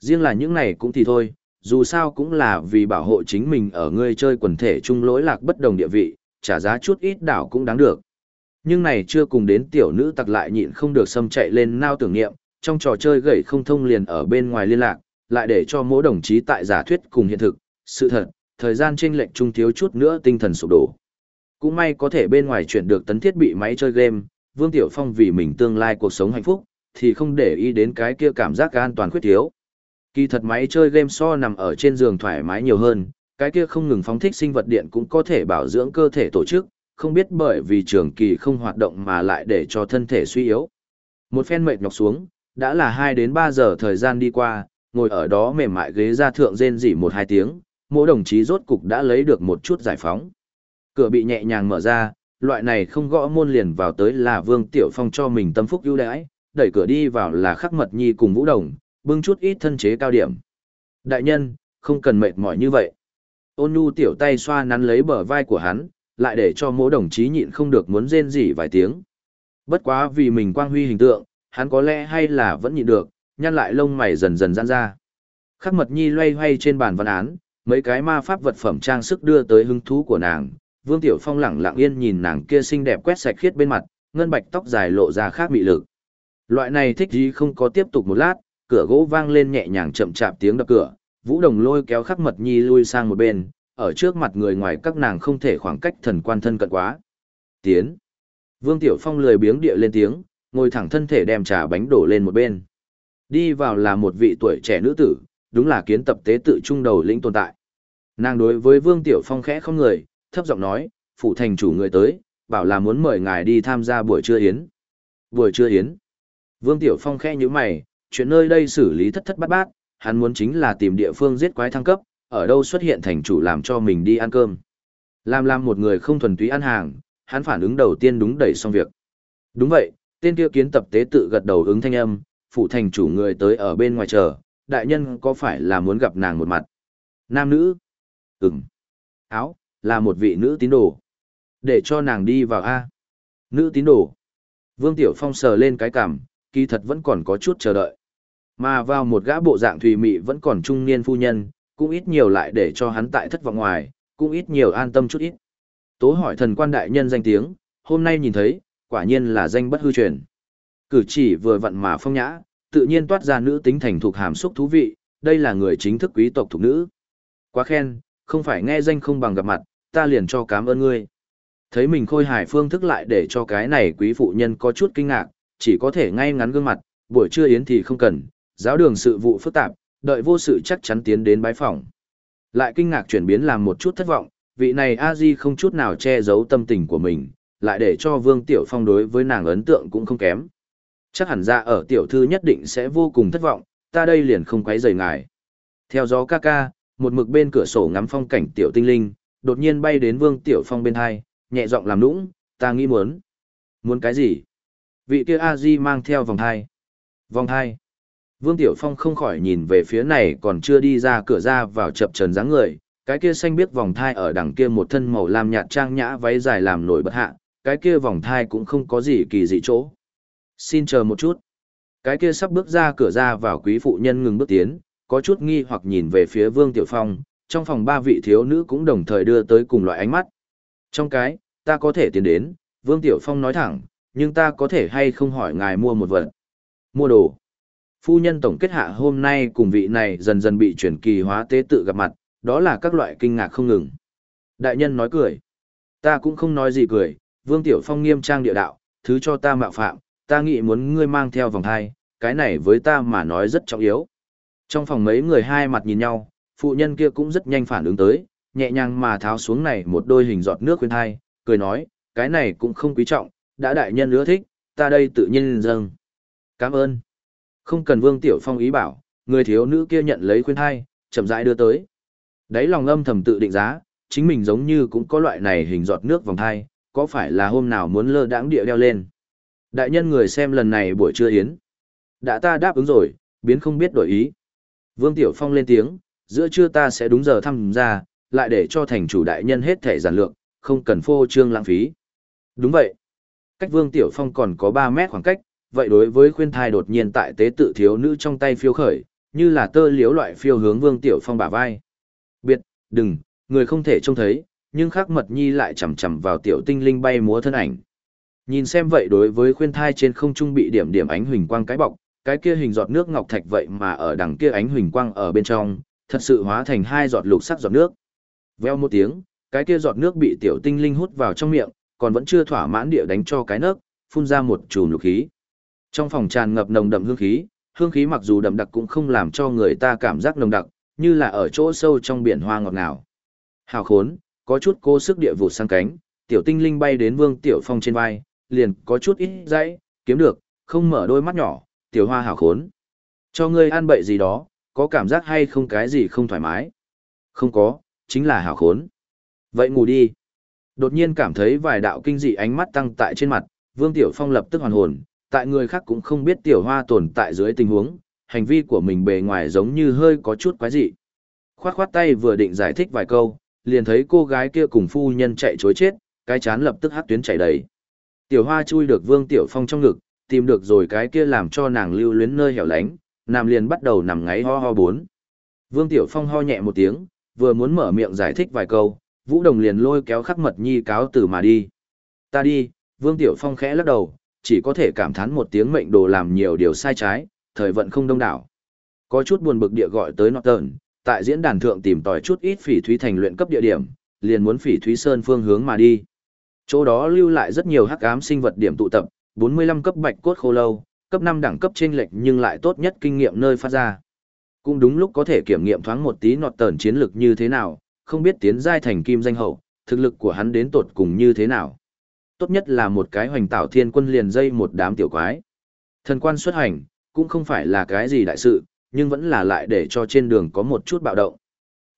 Riêng là những này cũng thì thôi, dù sao cũng là vì bảo hộ chính mình ở ngươi chơi quần thể chung lỗi lạc bất đồng địa vị, trả giá chút ít đảo cũng đáng được. Nhưng này chưa cùng đến tiểu nữ tặc lại nhịn không được xâm chạy lên nao tưởng niệm, trong trò chơi gậy không thông liền ở bên ngoài liên lạc, lại để cho mỗi đồng chí tại giả thuyết cùng hiện thực, sự thật, thời gian chênh lệch trung thiếu chút nữa tinh thần sụp đổ. Cũng may có thể bên ngoài chuyển được tấn thiết bị máy chơi game, Vương Tiểu Phong vì mình tương lai cuộc sống hạnh phúc, thì không để ý đến cái kia cảm giác an toàn khuyết thiếu. Kỳ thật máy chơi game so nằm ở trên giường thoải mái nhiều hơn, cái kia không ngừng phóng thích sinh vật điện cũng có thể bảo dưỡng cơ thể tổ chức, không biết bởi vì trường kỳ không hoạt động mà lại để cho thân thể suy yếu. Một phen mệt nhọc xuống, đã là 2 đến 3 giờ thời gian đi qua, ngồi ở đó mềm mại ghế ra thượng rên rỉ một hai tiếng, mỗi đồng chí rốt cục đã lấy được một chút giải phóng. Cửa bị nhẹ nhàng mở ra, loại này không gõ môn liền vào tới là Vương Tiểu Phong cho mình tâm phúc ưu đãi, đẩy cửa đi vào là Khắc Mật Nhi cùng Vũ Đồng, bưng chút ít thân chế cao điểm. Đại nhân, không cần mệt mỏi như vậy. Ôn nhu tiểu tay xoa nắn lấy bờ vai của hắn, lại để cho mỗi đồng chí nhịn không được muốn rên rỉ vài tiếng. Bất quá vì mình quang huy hình tượng, hắn có lẽ hay là vẫn nhịn được, nhăn lại lông mày dần dần giãn ra. Khắc mật nhi loay hoay trên bàn văn án, mấy cái ma pháp vật phẩm trang sức đưa tới hứng thú của nàng. Vương Tiểu Phong lẳng lặng yên nhìn nàng kia xinh đẹp quét sạch khiết bên mặt, ngân bạch tóc dài lộ ra khác mị lực. Loại này thích gì không có tiếp tục một lát, cửa gỗ vang lên nhẹ nhàng chậm chạp tiếng đập cửa, Vũ Đồng lôi kéo Khắc Mật Nhi lui sang một bên, ở trước mặt người ngoài các nàng không thể khoảng cách thần quan thân cận quá. Tiến. Vương Tiểu Phong lười biếng địa lên tiếng, ngồi thẳng thân thể đem trà bánh đổ lên một bên. Đi vào là một vị tuổi trẻ nữ tử, đúng là kiến tập tế tự trung đầu lĩnh tồn tại. Nàng đối với Vương Tiểu Phong khẽ không người, thấp giọng nói, phụ thành chủ người tới, bảo là muốn mời ngài đi tham gia buổi trưa yến. Buổi trưa yến. Vương Tiểu Phong khẽ như mày, chuyện nơi đây xử lý thất thất bát bát, hắn muốn chính là tìm địa phương giết quái thăng cấp, ở đâu xuất hiện thành chủ làm cho mình đi ăn cơm. Làm làm một người không thuần túy ăn hàng, hắn phản ứng đầu tiên đúng đẩy xong việc. Đúng vậy, tên kia kiến tập tế tự gật đầu ứng thanh âm, phụ thành chủ người tới ở bên ngoài chờ, đại nhân có phải là muốn gặp nàng một mặt? Nam nữ? Ừm. Áo, là một vị nữ tín đồ. Để cho nàng đi vào A. Nữ tín đồ. Vương Tiểu Phong sờ lên cái cằm, kỳ thật vẫn còn có chút chờ đợi. Mà vào một gã bộ dạng thùy mị vẫn còn trung niên phu nhân, cũng ít nhiều lại để cho hắn tại thất vọng ngoài, cũng ít nhiều an tâm chút ít. Tố hỏi thần quan đại nhân danh tiếng, hôm nay nhìn thấy, quả nhiên là danh bất hư truyền. Cử chỉ vừa vặn mà phong nhã, tự nhiên toát ra nữ tính thành thuộc hàm xúc thú vị, đây là người chính thức quý tộc thuộc nữ. Quá khen, không phải nghe danh không bằng gặp mặt, ta liền cho cảm ơn ngươi. Thấy mình khôi hài phương thức lại để cho cái này quý phụ nhân có chút kinh ngạc, chỉ có thể ngay ngắn gương mặt, buổi trưa yến thì không cần, giáo đường sự vụ phức tạp, đợi vô sự chắc chắn tiến đến bái phỏng, Lại kinh ngạc chuyển biến làm một chút thất vọng, vị này a di không chút nào che giấu tâm tình của mình, lại để cho Vương Tiểu Phong đối với nàng ấn tượng cũng không kém. Chắc hẳn ra ở tiểu thư nhất định sẽ vô cùng thất vọng, ta đây liền không quấy rầy ngài. Theo gió ca ca, một mực bên cửa sổ ngắm phong cảnh tiểu tinh linh, đột nhiên bay đến Vương Tiểu Phong bên hai, nhẹ giọng làm nũng, ta nghĩ muốn. Muốn cái gì? Vị kia a di mang theo vòng hai. Vòng hai. Vương Tiểu Phong không khỏi nhìn về phía này còn chưa đi ra cửa ra vào chập trần dáng người, cái kia xanh biết vòng thai ở đằng kia một thân màu lam nhạt trang nhã váy dài làm nổi bật hạ, cái kia vòng thai cũng không có gì kỳ dị chỗ. Xin chờ một chút. Cái kia sắp bước ra cửa ra vào quý phụ nhân ngừng bước tiến, có chút nghi hoặc nhìn về phía Vương Tiểu Phong, trong phòng ba vị thiếu nữ cũng đồng thời đưa tới cùng loại ánh mắt. Trong cái, ta có thể tiến đến, Vương Tiểu Phong nói thẳng, nhưng ta có thể hay không hỏi ngài mua một vật. Mua đồ. Phu nhân tổng kết hạ hôm nay cùng vị này dần dần bị chuyển kỳ hóa tế tự gặp mặt, đó là các loại kinh ngạc không ngừng. Đại nhân nói cười. Ta cũng không nói gì cười, Vương Tiểu Phong nghiêm trang địa đạo, thứ cho ta mạo phạm, ta nghĩ muốn ngươi mang theo vòng hai, cái này với ta mà nói rất trọng yếu. Trong phòng mấy người hai mặt nhìn nhau, phụ nhân kia cũng rất nhanh phản ứng tới, nhẹ nhàng mà tháo xuống này một đôi hình giọt nước khuyên thai, cười nói, cái này cũng không quý trọng, đã đại nhân ưa thích, ta đây tự nhiên dâng. Cảm ơn. Không cần Vương Tiểu Phong ý bảo, người thiếu nữ kia nhận lấy khuyên thai, chậm rãi đưa tới. Đấy lòng âm thầm tự định giá, chính mình giống như cũng có loại này hình giọt nước vòng thai, có phải là hôm nào muốn lơ đãng địa đeo lên. Đại nhân người xem lần này buổi trưa yến. Đã ta đáp ứng rồi, biến không biết đổi ý. Vương Tiểu Phong lên tiếng, giữa trưa ta sẽ đúng giờ thăm ra, lại để cho thành chủ đại nhân hết thể giản lược, không cần phô trương lãng phí. Đúng vậy. Cách Vương Tiểu Phong còn có 3 mét khoảng cách, vậy đối với khuyên thai đột nhiên tại tế tự thiếu nữ trong tay phiêu khởi, như là tơ liếu loại phiêu hướng Vương Tiểu Phong bả vai. Biệt, đừng, người không thể trông thấy, nhưng khắc mật nhi lại chầm chầm vào tiểu tinh linh bay múa thân ảnh. Nhìn xem vậy đối với khuyên thai trên không trung bị điểm điểm ánh huỳnh quang cái bọc, cái kia hình giọt nước ngọc thạch vậy mà ở đằng kia ánh huỳnh quang ở bên trong, thật sự hóa thành hai giọt lục sắc giọt nước. Veo một tiếng, cái kia giọt nước bị tiểu tinh linh hút vào trong miệng, còn vẫn chưa thỏa mãn địa đánh cho cái nước, phun ra một chùm lục khí. Trong phòng tràn ngập nồng đậm hương khí, hương khí mặc dù đậm đặc cũng không làm cho người ta cảm giác nồng đặc, như là ở chỗ sâu trong biển hoa ngọt ngào. Hào khốn, có chút cô sức địa vụ sang cánh, tiểu tinh linh bay đến Vương Tiểu Phong trên vai, liền có chút ít dãy, kiếm được, không mở đôi mắt nhỏ, tiểu hoa hào khốn. Cho ngươi ăn bậy gì đó, có cảm giác hay không cái gì không thoải mái? Không có, chính là hào khốn. Vậy ngủ đi. Đột nhiên cảm thấy vài đạo kinh dị ánh mắt tăng tại trên mặt, Vương Tiểu Phong lập tức hoàn hồn, tại người khác cũng không biết tiểu hoa tồn tại dưới tình huống, hành vi của mình bề ngoài giống như hơi có chút quái dị. Khoát khoát tay vừa định giải thích vài câu, liền thấy cô gái kia cùng phu nhân chạy chối chết, cái chán lập tức hát tuyến chảy đầy. Tiểu hoa chui được Vương Tiểu Phong trong ngực, tìm được rồi cái kia làm cho nàng lưu luyến nơi hẻo lánh, nằm liền bắt đầu nằm ngáy ho ho bốn. Vương Tiểu Phong ho nhẹ một tiếng, vừa muốn mở miệng giải thích vài câu, Vũ Đồng liền lôi kéo khắc mật nhi cáo từ mà đi. Ta đi, Vương Tiểu Phong khẽ lắc đầu, chỉ có thể cảm thán một tiếng mệnh đồ làm nhiều điều sai trái, thời vận không đông đảo. Có chút buồn bực địa gọi tới Norton, tại diễn đàn thượng tìm tòi chút ít phỉ thúy thành luyện cấp địa điểm, liền muốn phỉ thúy sơn phương hướng mà đi. Chỗ đó lưu lại rất nhiều hắc ám sinh vật điểm tụ tập, 45 cấp bạch cốt khô lâu, cấp 5 đẳng cấp trên lệch nhưng lại tốt nhất kinh nghiệm nơi phát ra. Cũng đúng lúc có thể kiểm nghiệm thoáng một tí nọt tờn chiến lực như thế nào, không biết tiến giai thành kim danh hậu, thực lực của hắn đến tột cùng như thế nào. Tốt nhất là một cái hoành tạo thiên quân liền dây một đám tiểu quái. Thần quan xuất hành, cũng không phải là cái gì đại sự, nhưng vẫn là lại để cho trên đường có một chút bạo động.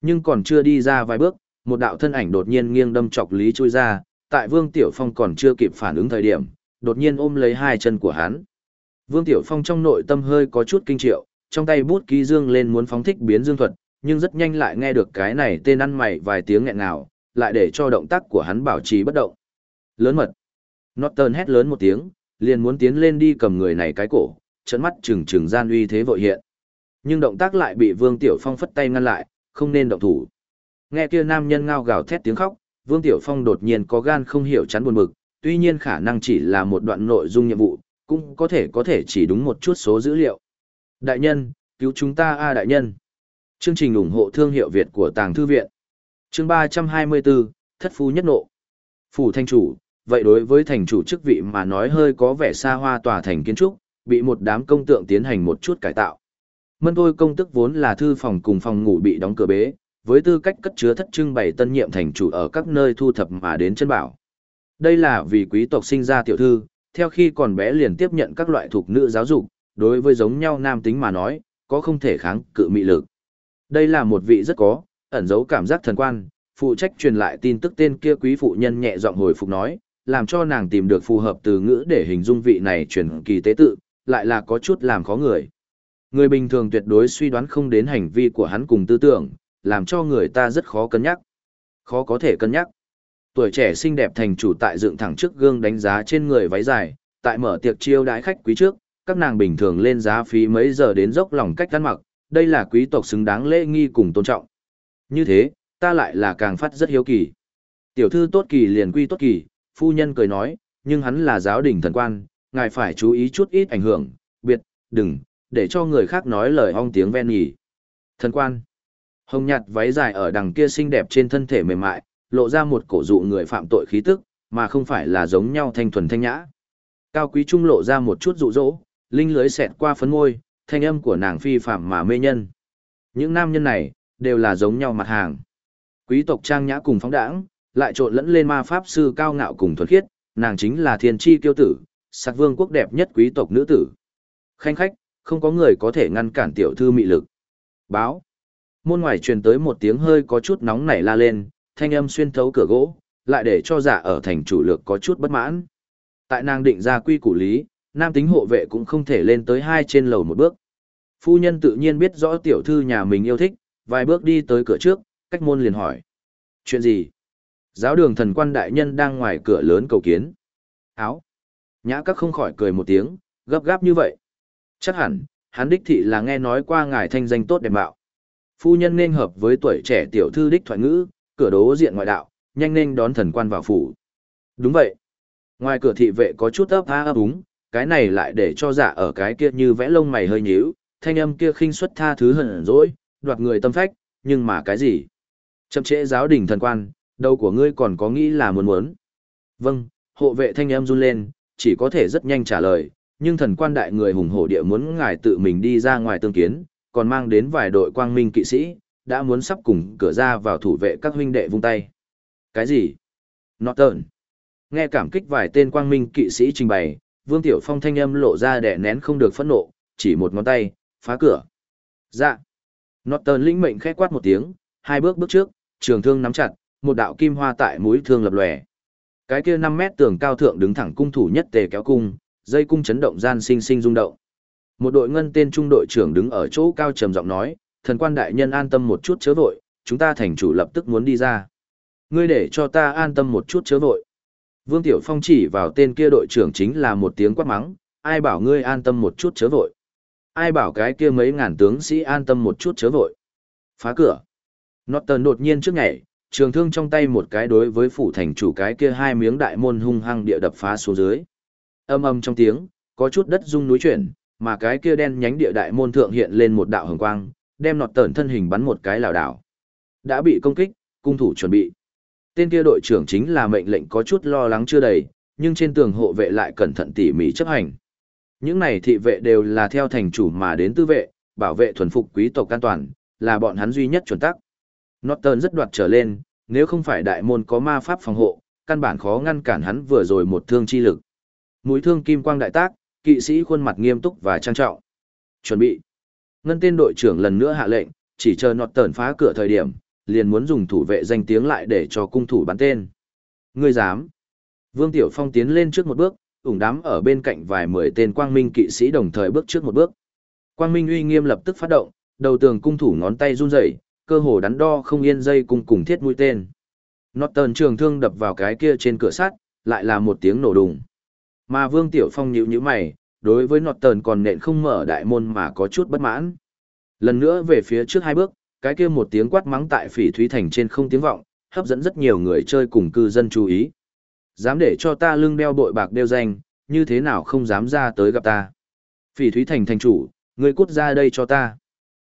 Nhưng còn chưa đi ra vài bước, một đạo thân ảnh đột nhiên nghiêng đâm chọc Lý chui ra, tại Vương Tiểu Phong còn chưa kịp phản ứng thời điểm, đột nhiên ôm lấy hai chân của hắn. Vương Tiểu Phong trong nội tâm hơi có chút kinh triệu, trong tay bút ký dương lên muốn phóng thích biến dương thuật, nhưng rất nhanh lại nghe được cái này tên ăn mày vài tiếng nghẹn ngào, lại để cho động tác của hắn bảo trì bất động. Lớn mật. Norton hét lớn một tiếng, liền muốn tiến lên đi cầm người này cái cổ, trận mắt trừng trừng gian uy thế vội hiện. Nhưng động tác lại bị Vương Tiểu Phong phất tay ngăn lại, không nên động thủ. Nghe kia nam nhân ngao gào thét tiếng khóc, Vương Tiểu Phong đột nhiên có gan không hiểu chắn buồn bực, tuy nhiên khả năng chỉ là một đoạn nội dung nhiệm vụ, cũng có thể có thể chỉ đúng một chút số dữ liệu. Đại nhân, cứu chúng ta a à, đại nhân. Chương trình ủng hộ thương hiệu Việt của Tàng Thư Viện. Chương 324, Thất Phu Nhất Nộ. Phủ Thanh Chủ, vậy đối với thành chủ chức vị mà nói hơi có vẻ xa hoa tòa thành kiến trúc, bị một đám công tượng tiến hành một chút cải tạo. Mân tôi công tức vốn là thư phòng cùng phòng ngủ bị đóng cửa bế, với tư cách cất chứa thất trưng bày tân nhiệm thành chủ ở các nơi thu thập mà đến chân bảo. Đây là vì quý tộc sinh ra tiểu thư, theo khi còn bé liền tiếp nhận các loại thuộc nữ giáo dục, đối với giống nhau nam tính mà nói, có không thể kháng cự mị lực. Đây là một vị rất có, ẩn dấu cảm giác thần quan, phụ trách truyền lại tin tức tên kia quý phụ nhân nhẹ giọng hồi phục nói, làm cho nàng tìm được phù hợp từ ngữ để hình dung vị này truyền kỳ tế tự, lại là có chút làm khó người. Người bình thường tuyệt đối suy đoán không đến hành vi của hắn cùng tư tưởng, làm cho người ta rất khó cân nhắc. Khó có thể cân nhắc. Tuổi trẻ xinh đẹp thành chủ tại dựng thẳng trước gương đánh giá trên người váy dài, tại mở tiệc chiêu đãi khách quý trước, các nàng bình thường lên giá phí mấy giờ đến dốc lòng cách ăn mặc, đây là quý tộc xứng đáng lễ nghi cùng tôn trọng. Như thế, ta lại là càng phát rất hiếu kỳ. Tiểu thư tốt kỳ liền quy tốt kỳ, phu nhân cười nói, nhưng hắn là giáo đình thần quan, ngài phải chú ý chút ít ảnh hưởng, biệt, đừng, để cho người khác nói lời ong tiếng ven nhỉ. Thần quan. Hồng nhạt váy dài ở đằng kia xinh đẹp trên thân thể mềm mại, lộ ra một cổ dụ người phạm tội khí tức, mà không phải là giống nhau thanh thuần thanh nhã. Cao quý trung lộ ra một chút dụ dỗ, linh lưới xẹt qua phấn môi, thanh âm của nàng phi phạm mà mê nhân. Những nam nhân này, đều là giống nhau mặt hàng. Quý tộc trang nhã cùng phóng đãng, lại trộn lẫn lên ma pháp sư cao ngạo cùng thuần khiết, nàng chính là thiên chi kiêu tử, sạc vương quốc đẹp nhất quý tộc nữ tử. Khanh khách, không có người có thể ngăn cản tiểu thư mị lực. Báo. Môn ngoài truyền tới một tiếng hơi có chút nóng nảy la lên, thanh âm xuyên thấu cửa gỗ, lại để cho giả ở thành chủ lực có chút bất mãn. Tại nàng định ra quy củ lý, nam tính hộ vệ cũng không thể lên tới hai trên lầu một bước. Phu nhân tự nhiên biết rõ tiểu thư nhà mình yêu thích, vài bước đi tới cửa trước, cách môn liền hỏi. Chuyện gì? Giáo đường thần quan đại nhân đang ngoài cửa lớn cầu kiến. Áo. Nhã các không khỏi cười một tiếng, gấp gáp như vậy. Chắc hẳn, hắn đích thị là nghe nói qua ngài thanh danh tốt đẹp bạo. Phu nhân nên hợp với tuổi trẻ tiểu thư đích thoại ngữ, cửa đố diện ngoại đạo, nhanh nên đón thần quan vào phủ. Đúng vậy. Ngoài cửa thị vệ có chút ấp há ấp úng, cái này lại để cho giả ở cái kia như vẽ lông mày hơi nhíu, thanh âm kia khinh suất tha thứ hận dỗi, đoạt người tâm phách, nhưng mà cái gì? Chậm trễ giáo đình thần quan, đầu của ngươi còn có nghĩ là muốn muốn. Vâng, hộ vệ thanh âm run lên, chỉ có thể rất nhanh trả lời, nhưng thần quan đại người hùng hổ địa muốn ngài tự mình đi ra ngoài tương kiến, còn mang đến vài đội quang minh kỵ sĩ, đã muốn sắp cùng cửa ra vào thủ vệ các huynh đệ vung tay. Cái gì? Norton. Nghe cảm kích vài tên quang minh kỵ sĩ trình bày, Vương Tiểu Phong thanh âm lộ ra đẻ nén không được phẫn nộ, chỉ một ngón tay, phá cửa. Dạ. Norton lĩnh mệnh khẽ quát một tiếng, hai bước bước trước, trường thương nắm chặt, một đạo kim hoa tại mũi thương lập lòe. Cái kia 5 mét tường cao thượng đứng thẳng cung thủ nhất tề kéo cung, dây cung chấn động gian sinh sinh rung động. Một đội ngân tên trung đội trưởng đứng ở chỗ cao trầm giọng nói, thần quan đại nhân an tâm một chút chớ vội, chúng ta thành chủ lập tức muốn đi ra. Ngươi để cho ta an tâm một chút chớ vội. Vương Tiểu Phong chỉ vào tên kia đội trưởng chính là một tiếng quát mắng, ai bảo ngươi an tâm một chút chớ vội. Ai bảo cái kia mấy ngàn tướng sĩ an tâm một chút chớ vội. Phá cửa. Norton đột nhiên trước ngày, trường thương trong tay một cái đối với phủ thành chủ cái kia hai miếng đại môn hung hăng địa đập phá xuống dưới. Âm âm trong tiếng, có chút đất rung núi chuyển, mà cái kia đen nhánh địa đại môn thượng hiện lên một đạo hồng quang, đem nọt tẩn thân hình bắn một cái lảo đảo. Đã bị công kích, cung thủ chuẩn bị. Tên kia đội trưởng chính là mệnh lệnh có chút lo lắng chưa đầy, nhưng trên tường hộ vệ lại cẩn thận tỉ mỉ chấp hành. Những này thị vệ đều là theo thành chủ mà đến tư vệ, bảo vệ thuần phục quý tộc an toàn, là bọn hắn duy nhất chuẩn tắc. Norton rất đoạt trở lên, nếu không phải đại môn có ma pháp phòng hộ, căn bản khó ngăn cản hắn vừa rồi một thương chi lực. Mũi thương kim quang đại tác, kỵ sĩ khuôn mặt nghiêm túc và trang trọng. Chuẩn bị. Ngân tên đội trưởng lần nữa hạ lệnh, chỉ chờ Norton phá cửa thời điểm, liền muốn dùng thủ vệ danh tiếng lại để cho cung thủ bắn tên. Ngươi dám. Vương Tiểu Phong tiến lên trước một bước, ủng đám ở bên cạnh vài mười tên quang minh kỵ sĩ đồng thời bước trước một bước. Quang minh uy nghiêm lập tức phát động, đầu tường cung thủ ngón tay run rẩy, cơ hồ đắn đo không yên dây cùng cùng thiết mũi tên. Nọt tần trường thương đập vào cái kia trên cửa sắt, lại là một tiếng nổ đùng. Mà Vương Tiểu Phong nhíu nhíu mày, đối với nọt tần còn nện không mở đại môn mà có chút bất mãn. Lần nữa về phía trước hai bước, cái kia một tiếng quát mắng tại phỉ thúy thành trên không tiếng vọng, hấp dẫn rất nhiều người chơi cùng cư dân chú ý. Dám để cho ta lưng đeo bội bạc đeo danh, như thế nào không dám ra tới gặp ta. Phỉ thúy thành thành chủ, ngươi cút ra đây cho ta.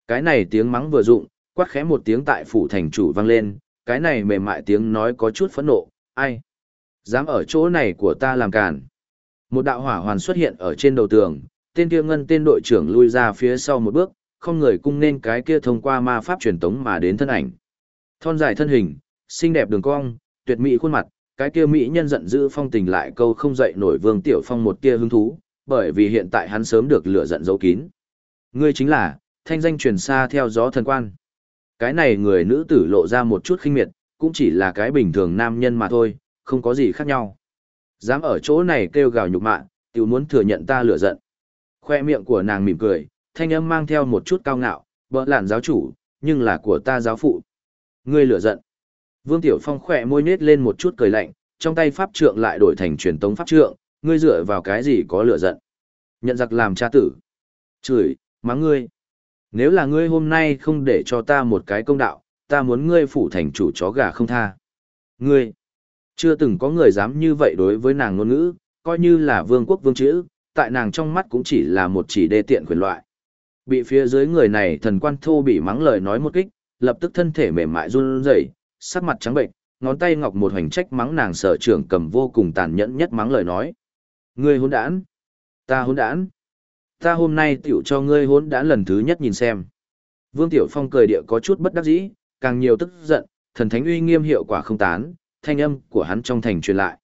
Cái này tiếng mắng vừa dụng, quát khẽ một tiếng tại phủ thành chủ vang lên, cái này mềm mại tiếng nói có chút phẫn nộ, ai? Dám ở chỗ này của ta làm càn. Một đạo hỏa hoàn xuất hiện ở trên đầu tường, tên kia ngân tên đội trưởng lui ra phía sau một bước, không người cung nên cái kia thông qua ma pháp truyền tống mà đến thân ảnh. Thon dài thân hình, xinh đẹp đường cong, tuyệt mỹ khuôn mặt, cái kia mỹ nhân giận dữ phong tình lại câu không dậy nổi Vương Tiểu Phong một tia hứng thú, bởi vì hiện tại hắn sớm được lửa giận giấu kín. Ngươi chính là thanh danh truyền xa theo gió thần quan. Cái này người nữ tử lộ ra một chút khinh miệt, cũng chỉ là cái bình thường nam nhân mà thôi, không có gì khác nhau. Dám ở chỗ này kêu gào nhục mạ, tiểu muốn thừa nhận ta lửa giận. Khoe miệng của nàng mỉm cười, thanh âm mang theo một chút cao ngạo, bỡ lản giáo chủ, nhưng là của ta giáo phụ. Ngươi lửa giận. Vương Tiểu Phong khỏe môi nết lên một chút cười lạnh, trong tay pháp trượng lại đổi thành truyền tống pháp trượng, ngươi dựa vào cái gì có lửa giận. Nhận giặc làm cha tử. Chửi, mắng ngươi. Nếu là ngươi hôm nay không để cho ta một cái công đạo, ta muốn ngươi phủ thành chủ chó gà không tha. Ngươi. Chưa từng có người dám như vậy đối với nàng ngôn ngữ, coi như là vương quốc vương chữ, tại nàng trong mắt cũng chỉ là một chỉ đê tiện quyền loại. Bị phía dưới người này thần quan thô bị mắng lời nói một kích, lập tức thân thể mềm mại run rẩy, sắc mặt trắng bệnh, ngón tay ngọc một hoành trách mắng nàng sở trưởng cầm vô cùng tàn nhẫn nhất mắng lời nói. Ngươi hỗn đản, ta hỗn đản, ta hôm nay tiểu cho ngươi hốn đã lần thứ nhất nhìn xem. Vương Tiểu Phong cười địa có chút bất đắc dĩ, càng nhiều tức giận, thần thánh uy nghiêm hiệu quả không tán, thanh âm của hắn trong thành truyền lại.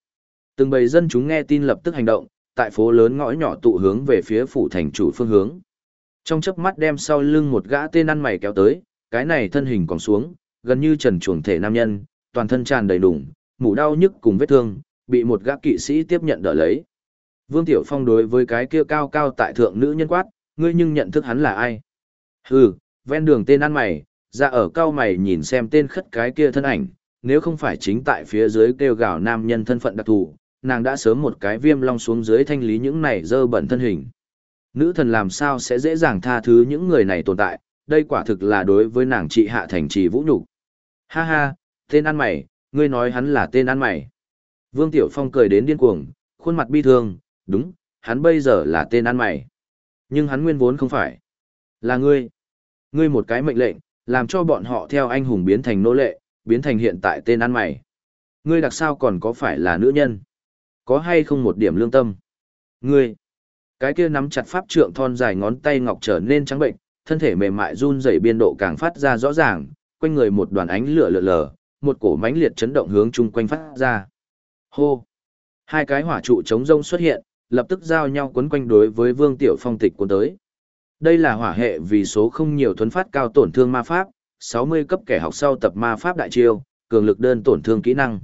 Từng bầy dân chúng nghe tin lập tức hành động, tại phố lớn ngõ nhỏ tụ hướng về phía phủ thành chủ phương hướng. Trong chớp mắt đem sau lưng một gã tên ăn mày kéo tới, cái này thân hình còn xuống, gần như trần chuồng thể nam nhân, toàn thân tràn đầy đủng, mũ đau nhức cùng vết thương, bị một gã kỵ sĩ tiếp nhận đỡ lấy. Vương Tiểu Phong đối với cái kia cao cao tại thượng nữ nhân quát, ngươi nhưng nhận thức hắn là ai? Hừ, ven đường tên ăn mày, ra ở cao mày nhìn xem tên khất cái kia thân ảnh, nếu không phải chính tại phía dưới kêu gào nam nhân thân phận đặc thù, nàng đã sớm một cái viêm long xuống dưới thanh lý những này dơ bẩn thân hình. Nữ thần làm sao sẽ dễ dàng tha thứ những người này tồn tại, đây quả thực là đối với nàng trị hạ thành trì vũ nhục. Ha ha, tên ăn mày, ngươi nói hắn là tên ăn mày. Vương Tiểu Phong cười đến điên cuồng, khuôn mặt bi thương, đúng, hắn bây giờ là tên ăn mày. Nhưng hắn nguyên vốn không phải. Là ngươi. Ngươi một cái mệnh lệnh, làm cho bọn họ theo anh hùng biến thành nô lệ, biến thành hiện tại tên ăn mày. Ngươi đặc sao còn có phải là nữ nhân? Có hay không một điểm lương tâm? Ngươi. Cái kia nắm chặt pháp trượng thon dài ngón tay ngọc trở nên trắng bệnh, thân thể mềm mại run rẩy biên độ càng phát ra rõ ràng, quanh người một đoàn ánh lửa lờ lờ, một cổ mãnh liệt chấn động hướng chung quanh phát ra. Hô! Hai cái hỏa trụ chống rông xuất hiện, lập tức giao nhau quấn quanh đối với Vương Tiểu Phong tịch cuốn tới. Đây là hỏa hệ vì số không nhiều thuấn phát cao tổn thương ma pháp, 60 cấp kẻ học sau tập ma pháp đại chiêu, cường lực đơn tổn thương kỹ năng.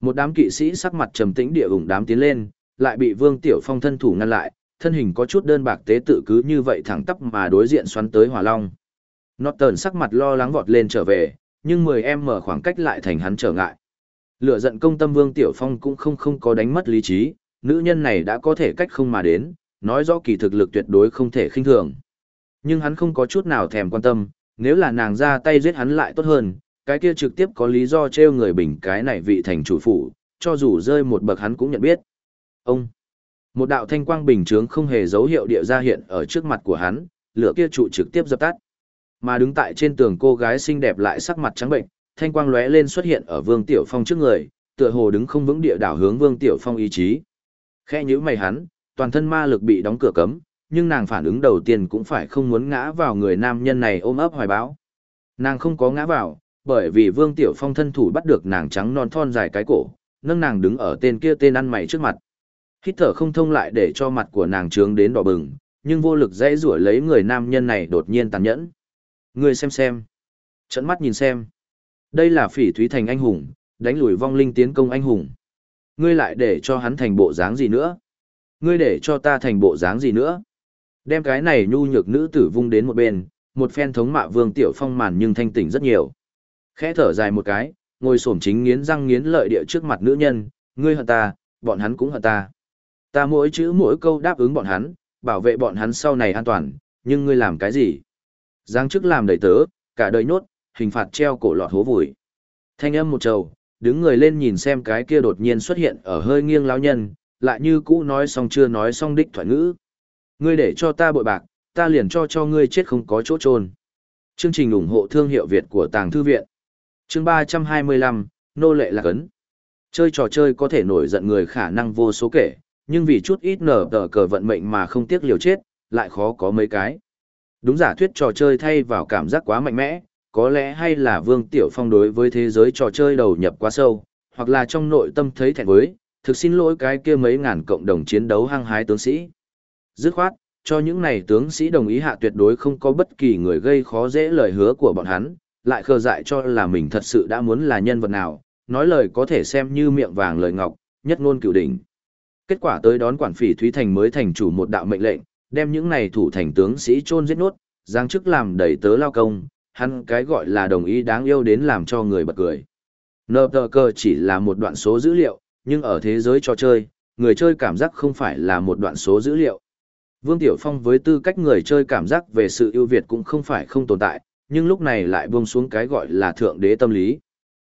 Một đám kỵ sĩ sắc mặt trầm tĩnh địa ủng đám tiến lên, lại bị Vương Tiểu Phong thân thủ ngăn lại, thân hình có chút đơn bạc tế tự cứ như vậy thẳng tắp mà đối diện xoắn tới hỏa long. Norton sắc mặt lo lắng vọt lên trở về, nhưng 10 em mở khoảng cách lại thành hắn trở ngại. Lửa giận công tâm Vương Tiểu Phong cũng không không có đánh mất lý trí, nữ nhân này đã có thể cách không mà đến, nói rõ kỳ thực lực tuyệt đối không thể khinh thường. Nhưng hắn không có chút nào thèm quan tâm, nếu là nàng ra tay giết hắn lại tốt hơn, cái kia trực tiếp có lý do treo người bình cái này vị thành chủ phủ, cho dù rơi một bậc hắn cũng nhận biết. Ông, một đạo thanh quang bình chướng không hề dấu hiệu địa ra hiện ở trước mặt của hắn, lửa kia trụ trực tiếp dập tắt. Mà đứng tại trên tường cô gái xinh đẹp lại sắc mặt trắng bệnh, thanh quang lóe lên xuất hiện ở Vương Tiểu Phong trước người, tựa hồ đứng không vững địa đảo hướng Vương Tiểu Phong ý chí. Khẽ nhíu mày hắn, toàn thân ma lực bị đóng cửa cấm, nhưng nàng phản ứng đầu tiên cũng phải không muốn ngã vào người nam nhân này ôm ấp hoài bão. Nàng không có ngã vào, bởi vì Vương Tiểu Phong thân thủ bắt được nàng trắng non thon dài cái cổ, nâng nàng đứng ở tên kia tên ăn mày trước mặt. Hít thở không thông lại để cho mặt của nàng trướng đến đỏ bừng, nhưng vô lực dãy rủa lấy người nam nhân này đột nhiên tàn nhẫn. Người xem xem. Trận mắt nhìn xem. Đây là phỉ thúy thành anh hùng, đánh lùi vong linh tiến công anh hùng. Ngươi lại để cho hắn thành bộ dáng gì nữa? Ngươi để cho ta thành bộ dáng gì nữa? Đem cái này nhu nhược nữ tử vung đến một bên, một phen thống mạ vương tiểu phong màn nhưng thanh tỉnh rất nhiều. Khẽ thở dài một cái, ngồi xổm chính nghiến răng nghiến lợi địa trước mặt nữ nhân, ngươi hận ta, bọn hắn cũng hận ta. Ta mỗi chữ mỗi câu đáp ứng bọn hắn, bảo vệ bọn hắn sau này an toàn, nhưng ngươi làm cái gì? Giang chức làm đầy tớ, cả đời nhốt, hình phạt treo cổ lọt hố vùi. Thanh âm một trầu, đứng người lên nhìn xem cái kia đột nhiên xuất hiện ở hơi nghiêng lão nhân, lại như cũ nói xong chưa nói xong đích thoại ngữ. Ngươi để cho ta bội bạc, ta liền cho cho ngươi chết không có chỗ trôn. Chương trình ủng hộ thương hiệu Việt của Tàng Thư Viện. Chương 325, Nô lệ là cấn. Chơi trò chơi có thể nổi giận người khả năng vô số kể, nhưng vì chút ít nở tờ cờ vận mệnh mà không tiếc liều chết, lại khó có mấy cái. Đúng giả thuyết trò chơi thay vào cảm giác quá mạnh mẽ, có lẽ hay là Vương Tiểu Phong đối với thế giới trò chơi đầu nhập quá sâu, hoặc là trong nội tâm thấy thẹn với, thực xin lỗi cái kia mấy ngàn cộng đồng chiến đấu hăng hái tướng sĩ. Dứt khoát, cho những này tướng sĩ đồng ý hạ tuyệt đối không có bất kỳ người gây khó dễ lời hứa của bọn hắn, lại khờ dại cho là mình thật sự đã muốn là nhân vật nào, nói lời có thể xem như miệng vàng lời ngọc, nhất ngôn cửu đỉnh. Kết quả tới đón quản phỉ Thúy Thành mới thành chủ một đạo mệnh lệnh, đem những này thủ thành tướng sĩ chôn giết nốt, giang chức làm đầy tớ lao công, hắn cái gọi là đồng ý đáng yêu đến làm cho người bật cười. Nờ tờ cờ chỉ là một đoạn số dữ liệu, nhưng ở thế giới trò chơi, người chơi cảm giác không phải là một đoạn số dữ liệu. Vương Tiểu Phong với tư cách người chơi cảm giác về sự ưu việt cũng không phải không tồn tại, nhưng lúc này lại buông xuống cái gọi là thượng đế tâm lý.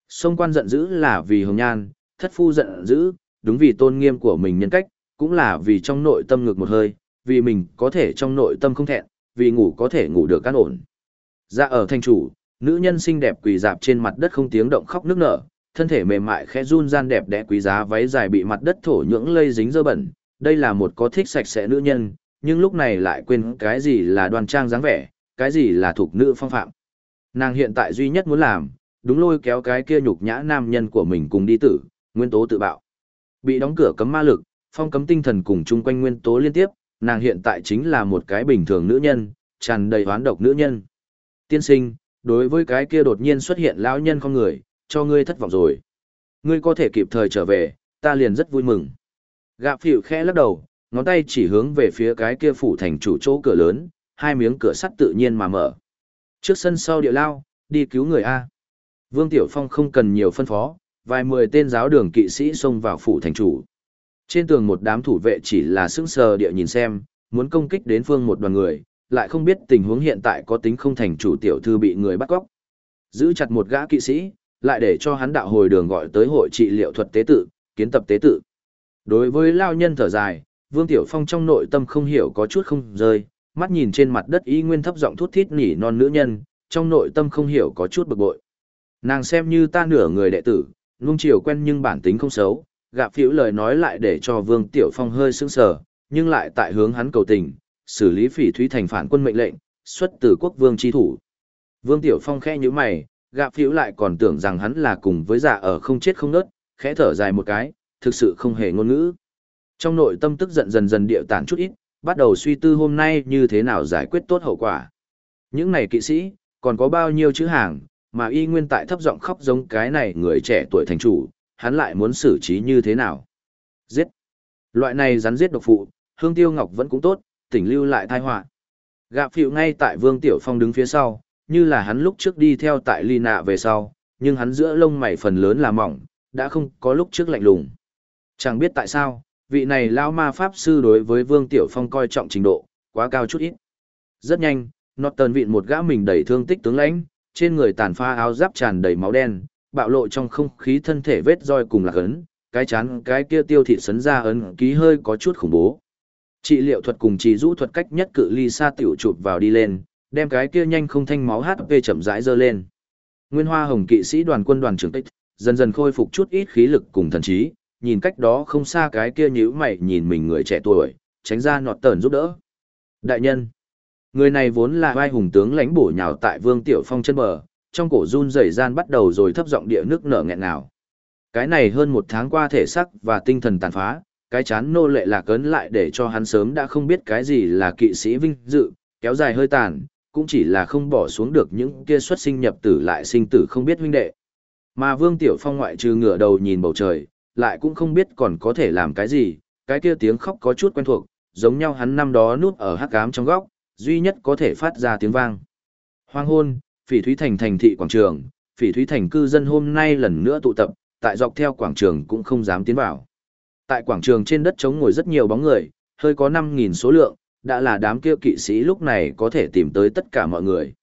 Sông quan giận dữ là vì hồng nhan, thất phu giận dữ, đúng vì tôn nghiêm của mình nhân cách, cũng là vì trong nội tâm ngược một hơi, vì mình có thể trong nội tâm không thẹn, vì ngủ có thể ngủ được an ổn. Ra dạ ở thành chủ, nữ nhân xinh đẹp quỳ dạp trên mặt đất không tiếng động khóc nức nở, thân thể mềm mại khẽ run gian đẹp đẽ quý giá váy dài bị mặt đất thổ nhưỡng lây dính dơ bẩn. Đây là một có thích sạch sẽ nữ nhân, nhưng lúc này lại quên cái gì là đoan trang dáng vẻ, cái gì là thuộc nữ phong phạm. Nàng hiện tại duy nhất muốn làm, đúng lôi kéo cái kia nhục nhã nam nhân của mình cùng đi tử, nguyên tố tự bạo. Bị đóng cửa cấm ma lực, phong cấm tinh thần cùng chung quanh nguyên tố liên tiếp, nàng hiện tại chính là một cái bình thường nữ nhân, tràn đầy hoán độc nữ nhân. Tiên sinh, đối với cái kia đột nhiên xuất hiện lão nhân con người, cho ngươi thất vọng rồi. Ngươi có thể kịp thời trở về, ta liền rất vui mừng. Gạ phịu khẽ lắc đầu, ngón tay chỉ hướng về phía cái kia phủ thành chủ chỗ cửa lớn, hai miếng cửa sắt tự nhiên mà mở. Trước sân sau địa lao, đi cứu người A. Vương Tiểu Phong không cần nhiều phân phó, vài mười tên giáo đường kỵ sĩ xông vào phủ thành chủ. Trên tường một đám thủ vệ chỉ là sững sờ địa nhìn xem, muốn công kích đến phương một đoàn người, lại không biết tình huống hiện tại có tính không thành chủ tiểu thư bị người bắt cóc. Giữ chặt một gã kỵ sĩ, lại để cho hắn đạo hồi đường gọi tới hội trị liệu thuật tế tự, kiến tập tế tự. Đối với lao nhân thở dài, Vương Tiểu Phong trong nội tâm không hiểu có chút không rơi, mắt nhìn trên mặt đất y nguyên thấp giọng thút thít nỉ non nữ nhân, trong nội tâm không hiểu có chút bực bội. Nàng xem như ta nửa người đệ tử, nung chiều quen nhưng bản tính không xấu, gạ phiểu lời nói lại để cho Vương Tiểu Phong hơi sững sờ, nhưng lại tại hướng hắn cầu tình, xử lý phỉ thúy thành phản quân mệnh lệnh, xuất từ quốc vương chi thủ. Vương Tiểu Phong khẽ như mày, gạ phiếu lại còn tưởng rằng hắn là cùng với giả ở không chết không nớt, khẽ thở dài một cái, thực sự không hề ngôn ngữ. Trong nội tâm tức giận dần dần điệu tản chút ít, bắt đầu suy tư hôm nay như thế nào giải quyết tốt hậu quả. Những này kỵ sĩ, còn có bao nhiêu chữ hàng, mà y nguyên tại thấp giọng khóc giống cái này người trẻ tuổi thành chủ, hắn lại muốn xử trí như thế nào. Giết. Loại này rắn giết độc phụ, hương tiêu ngọc vẫn cũng tốt, tỉnh lưu lại thai họa Gạ phịu ngay tại Vương Tiểu Phong đứng phía sau, như là hắn lúc trước đi theo tại ly nạ về sau, nhưng hắn giữa lông mày phần lớn là mỏng, đã không có lúc trước lạnh lùng. Chẳng biết tại sao, vị này lao ma pháp sư đối với Vương Tiểu Phong coi trọng trình độ, quá cao chút ít. Rất nhanh, Norton vịn một gã mình đầy thương tích tướng lãnh, trên người tàn pha áo giáp tràn đầy máu đen, bạo lộ trong không khí thân thể vết roi cùng lạc ấn, cái chán cái kia tiêu thị sấn ra ấn ký hơi có chút khủng bố. Trị liệu thuật cùng chỉ rũ thuật cách nhất cự ly xa tiểu chụp vào đi lên, đem cái kia nhanh không thanh máu HP chậm rãi dơ lên. Nguyên Hoa Hồng kỵ sĩ đoàn quân đoàn trưởng tích, dần dần khôi phục chút ít khí lực cùng thần trí, nhìn cách đó không xa cái kia nhíu mày nhìn mình người trẻ tuổi, tránh ra nọt tờn giúp đỡ. Đại nhân, người này vốn là vai hùng tướng lãnh bổ nhào tại Vương Tiểu Phong chân bờ, trong cổ run rẩy gian bắt đầu rồi thấp giọng địa nước nở nghẹn nào. Cái này hơn một tháng qua thể sắc và tinh thần tàn phá, cái chán nô lệ lạc ấn lại để cho hắn sớm đã không biết cái gì là kỵ sĩ vinh dự, kéo dài hơi tàn, cũng chỉ là không bỏ xuống được những kia xuất sinh nhập tử lại sinh tử không biết huynh đệ. Mà Vương Tiểu Phong ngoại trừ ngửa đầu nhìn bầu trời, lại cũng không biết còn có thể làm cái gì, cái kia tiếng khóc có chút quen thuộc, giống nhau hắn năm đó núp ở hắc ám trong góc, duy nhất có thể phát ra tiếng vang. Hoang hôn, Phỉ Thúy Thành thành thị quảng trường, Phỉ Thúy Thành cư dân hôm nay lần nữa tụ tập, tại dọc theo quảng trường cũng không dám tiến vào. Tại quảng trường trên đất trống ngồi rất nhiều bóng người, hơi có 5.000 số lượng, đã là đám kia kỵ sĩ lúc này có thể tìm tới tất cả mọi người.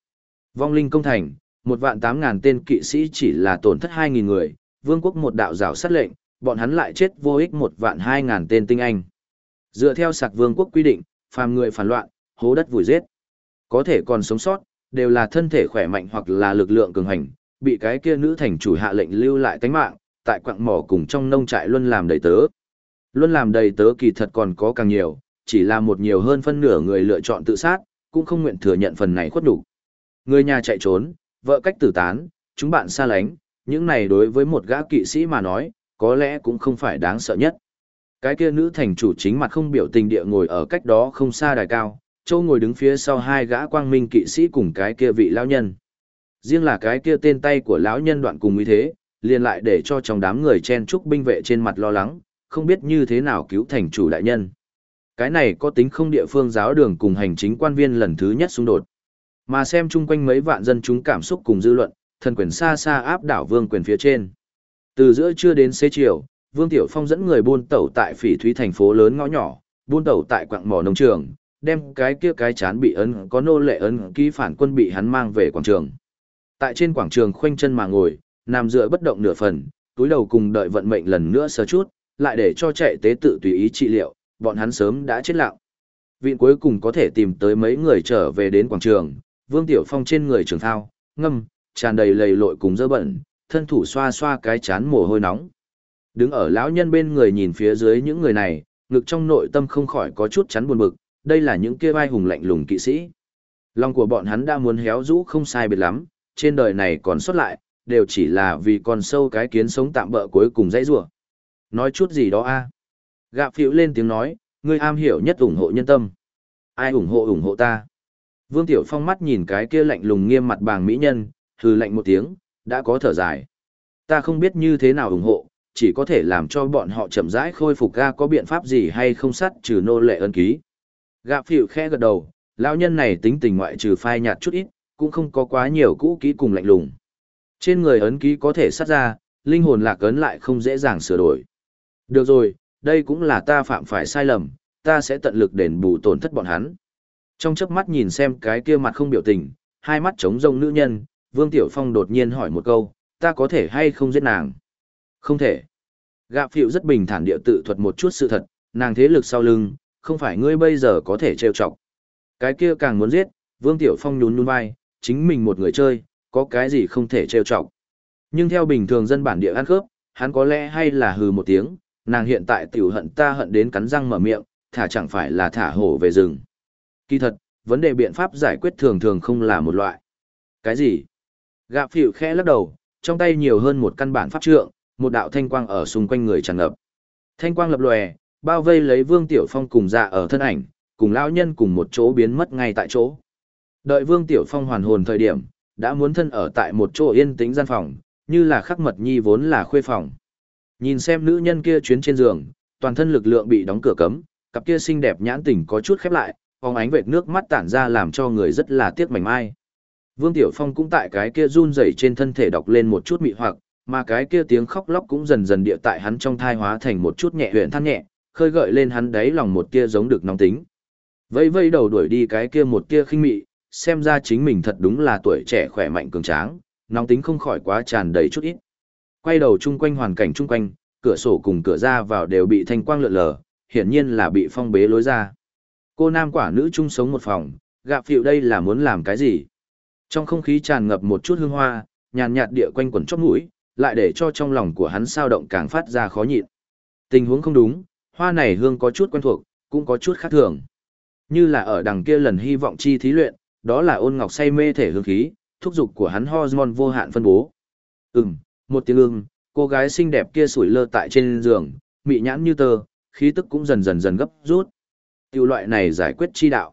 Vong linh công thành, một vạn 8.000 tên kỵ sĩ chỉ là tổn thất 2.000 người, vương quốc một đạo rào sát lệnh, bọn hắn lại chết vô ích một vạn 2.000 tên tinh anh. Dựa theo sạc vương quốc quy định, phàm người phản loạn, hố đất vùi giết. Có thể còn sống sót, đều là thân thể khỏe mạnh hoặc là lực lượng cường hành, bị cái kia nữ thành chủ hạ lệnh lưu lại tánh mạng, tại quặng mỏ cùng trong nông trại luôn làm đầy tớ. Luôn làm đầy tớ kỳ thật còn có càng nhiều, chỉ là một nhiều hơn phân nửa người lựa chọn tự sát, cũng không nguyện thừa nhận phần này khuất đủ. Người nhà chạy trốn, vợ cách tử tán, chúng bạn xa lánh, những này đối với một gã kỵ sĩ mà nói, có lẽ cũng không phải đáng sợ nhất. Cái kia nữ thành chủ chính mặt không biểu tình địa ngồi ở cách đó không xa đài cao, châu ngồi đứng phía sau hai gã quang minh kỵ sĩ cùng cái kia vị lão nhân. Riêng là cái kia tên tay của lão nhân đoạn cùng như thế, liền lại để cho trong đám người chen trúc binh vệ trên mặt lo lắng, không biết như thế nào cứu thành chủ đại nhân. Cái này có tính không địa phương giáo đường cùng hành chính quan viên lần thứ nhất xung đột. Mà xem chung quanh mấy vạn dân chúng cảm xúc cùng dư luận, thần quyền xa xa áp đảo vương quyền phía trên. Từ giữa trưa đến xế chiều, Vương Tiểu Phong dẫn người buôn tẩu tại phỉ thúy thành phố lớn ngõ nhỏ, buôn tẩu tại quạng mỏ nông trường, đem cái kia cái chán bị ấn có nô lệ ấn ký phản quân bị hắn mang về quảng trường. Tại trên quảng trường khoanh chân mà ngồi, nằm dựa bất động nửa phần, túi đầu cùng đợi vận mệnh lần nữa sơ chút, lại để cho chạy tế tự tùy ý trị liệu, bọn hắn sớm đã chết lặng. Viện cuối cùng có thể tìm tới mấy người trở về đến quảng trường, Vương Tiểu Phong trên người trường thao, ngâm, tràn đầy lầy lội cùng dơ bẩn, thân thủ xoa xoa cái chán mồ hôi nóng. Đứng ở lão nhân bên người nhìn phía dưới những người này, ngực trong nội tâm không khỏi có chút chán buồn bực, đây là những kia vai hùng lạnh lùng kỵ sĩ. Lòng của bọn hắn đã muốn héo rũ không sai biệt lắm, trên đời này còn sót lại, đều chỉ là vì con sâu cái kiến sống tạm bỡ cuối cùng dãy rủa. Nói chút gì đó a? À? Gạ phiểu lên tiếng nói, ngươi am hiểu nhất ủng hộ nhân tâm. Ai ủng hộ ủng hộ ta? Vương Tiểu Phong mắt nhìn cái kia lạnh lùng nghiêm mặt bàng mỹ nhân, hừ lạnh một tiếng, đã có thở dài. Ta không biết như thế nào ủng hộ, chỉ có thể làm cho bọn họ chậm rãi khôi phục ga có biện pháp gì hay không sát trừ nô lệ ân ký. Gạ phịu khẽ gật đầu, lão nhân này tính tình ngoại trừ phai nhạt chút ít, cũng không có quá nhiều cũ kỹ cùng lạnh lùng. Trên người ấn ký có thể sát ra, linh hồn lạc ấn lại không dễ dàng sửa đổi. Được rồi, đây cũng là ta phạm phải sai lầm, ta sẽ tận lực đền bù tổn thất bọn hắn. Trong chớp mắt nhìn xem cái kia mặt không biểu tình, hai mắt trống rông nữ nhân, Vương Tiểu Phong đột nhiên hỏi một câu, ta có thể hay không giết nàng? Không thể. Gạ phiệu rất bình thản địa tự thuật một chút sự thật, nàng thế lực sau lưng, không phải ngươi bây giờ có thể trêu chọc. Cái kia càng muốn giết, Vương Tiểu Phong nhún nhún vai, chính mình một người chơi, có cái gì không thể trêu chọc. Nhưng theo bình thường dân bản địa ăn khớp, hắn có lẽ hay là hừ một tiếng, nàng hiện tại tiểu hận ta hận đến cắn răng mở miệng, thả chẳng phải là thả hổ về rừng. Kỳ thật, vấn đề biện pháp giải quyết thường thường không là một loại. Cái gì? Gạ phịu khẽ lắc đầu, trong tay nhiều hơn một căn bản pháp trượng, một đạo thanh quang ở xung quanh người tràn ngập. Thanh quang lập lòe, bao vây lấy Vương Tiểu Phong cùng dạ ở thân ảnh, cùng lão nhân cùng một chỗ biến mất ngay tại chỗ. Đợi Vương Tiểu Phong hoàn hồn thời điểm, đã muốn thân ở tại một chỗ yên tĩnh gian phòng, như là khắc mật nhi vốn là khuê phòng. Nhìn xem nữ nhân kia chuyến trên giường, toàn thân lực lượng bị đóng cửa cấm, cặp kia xinh đẹp nhãn tình có chút khép lại, phóng ánh vệt nước mắt tản ra làm cho người rất là tiếc mảnh mai. Vương Tiểu Phong cũng tại cái kia run rẩy trên thân thể đọc lên một chút mị hoặc, mà cái kia tiếng khóc lóc cũng dần dần địa tại hắn trong thai hóa thành một chút nhẹ huyền than nhẹ, khơi gợi lên hắn đáy lòng một tia giống được nóng tính. Vây vây đầu đuổi đi cái kia một tia khinh mị, xem ra chính mình thật đúng là tuổi trẻ khỏe mạnh cường tráng, nóng tính không khỏi quá tràn đầy chút ít. Quay đầu chung quanh hoàn cảnh chung quanh, cửa sổ cùng cửa ra vào đều bị thanh quang lượn lờ, hiển nhiên là bị phong bế lối ra. Cô nam quả nữ chung sống một phòng, gạp phiệu đây là muốn làm cái gì? Trong không khí tràn ngập một chút hương hoa, nhàn nhạt địa quanh quẩn chóp mũi, lại để cho trong lòng của hắn sao động càng phát ra khó nhịn. Tình huống không đúng, hoa này hương có chút quen thuộc, cũng có chút khác thường. Như là ở đằng kia lần hy vọng chi thí luyện, đó là ôn ngọc say mê thể hương khí, thúc dục của hắn hormone vô hạn phân bố. Ừm, một tiếng ưng, cô gái xinh đẹp kia sủi lơ tại trên giường, mị nhãn như tơ, khí tức cũng dần dần dần gấp rút. Tiểu loại này giải quyết chi đạo.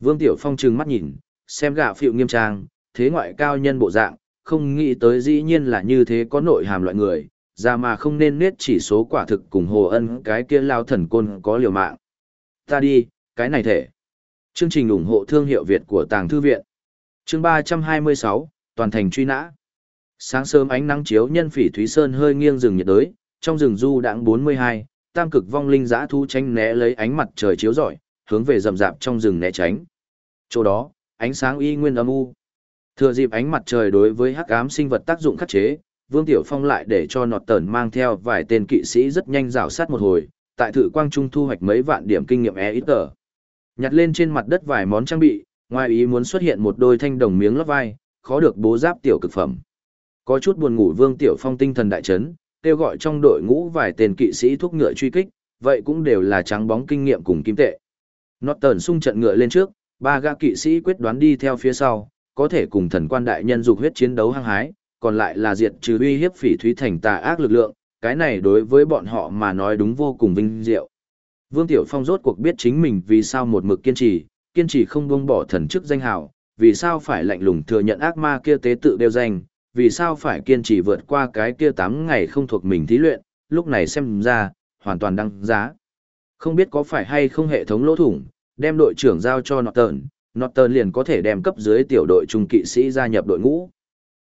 Vương Tiểu Phong trừng mắt nhìn, xem gạ phiệu nghiêm trang, thế ngoại cao nhân bộ dạng, không nghĩ tới dĩ nhiên là như thế có nội hàm loại người, ra mà không nên nết chỉ số quả thực cùng hồ ân cái kia lao thần côn có liều mạng. Ta đi, cái này thể. Chương trình ủng hộ thương hiệu Việt của Tàng Thư Viện. Chương 326, Toàn thành truy nã. Sáng sớm ánh nắng chiếu nhân phỉ Thúy Sơn hơi nghiêng rừng nhiệt đới, trong rừng du đãng 42, tam cực vong linh dã thu tranh né lấy ánh mặt trời chiếu rọi, hướng về rậm rạp trong rừng né tránh. Chỗ đó, ánh sáng y nguyên âm u. Thừa dịp ánh mặt trời đối với hắc ám sinh vật tác dụng khắc chế, Vương Tiểu Phong lại để cho nọt tờn mang theo vài tên kỵ sĩ rất nhanh rào sát một hồi, tại thử quang trung thu hoạch mấy vạn điểm kinh nghiệm e ít tờ. Nhặt lên trên mặt đất vài món trang bị, ngoài ý muốn xuất hiện một đôi thanh đồng miếng lót vai, khó được bố giáp tiểu cực phẩm. Có chút buồn ngủ Vương Tiểu Phong tinh thần đại chấn, kêu gọi trong đội ngũ vài tên kỵ sĩ thuốc ngựa truy kích, vậy cũng đều là trắng bóng kinh nghiệm cùng kim tệ. Norton xung trận ngựa lên trước, ba gã kỵ sĩ quyết đoán đi theo phía sau, có thể cùng thần quan đại nhân dục huyết chiến đấu hăng hái, còn lại là diệt trừ uy hiếp phỉ thúy thành tà ác lực lượng, cái này đối với bọn họ mà nói đúng vô cùng vinh diệu. Vương Tiểu Phong rốt cuộc biết chính mình vì sao một mực kiên trì, kiên trì không buông bỏ thần chức danh hào, vì sao phải lạnh lùng thừa nhận ác ma kia tế tự đeo danh, vì sao phải kiên trì vượt qua cái kia 8 ngày không thuộc mình thí luyện, lúc này xem ra, hoàn toàn đăng giá. Không biết có phải hay không hệ thống lỗ thủng, đem đội trưởng giao cho Norton, Norton liền có thể đem cấp dưới tiểu đội trung kỵ sĩ gia nhập đội ngũ.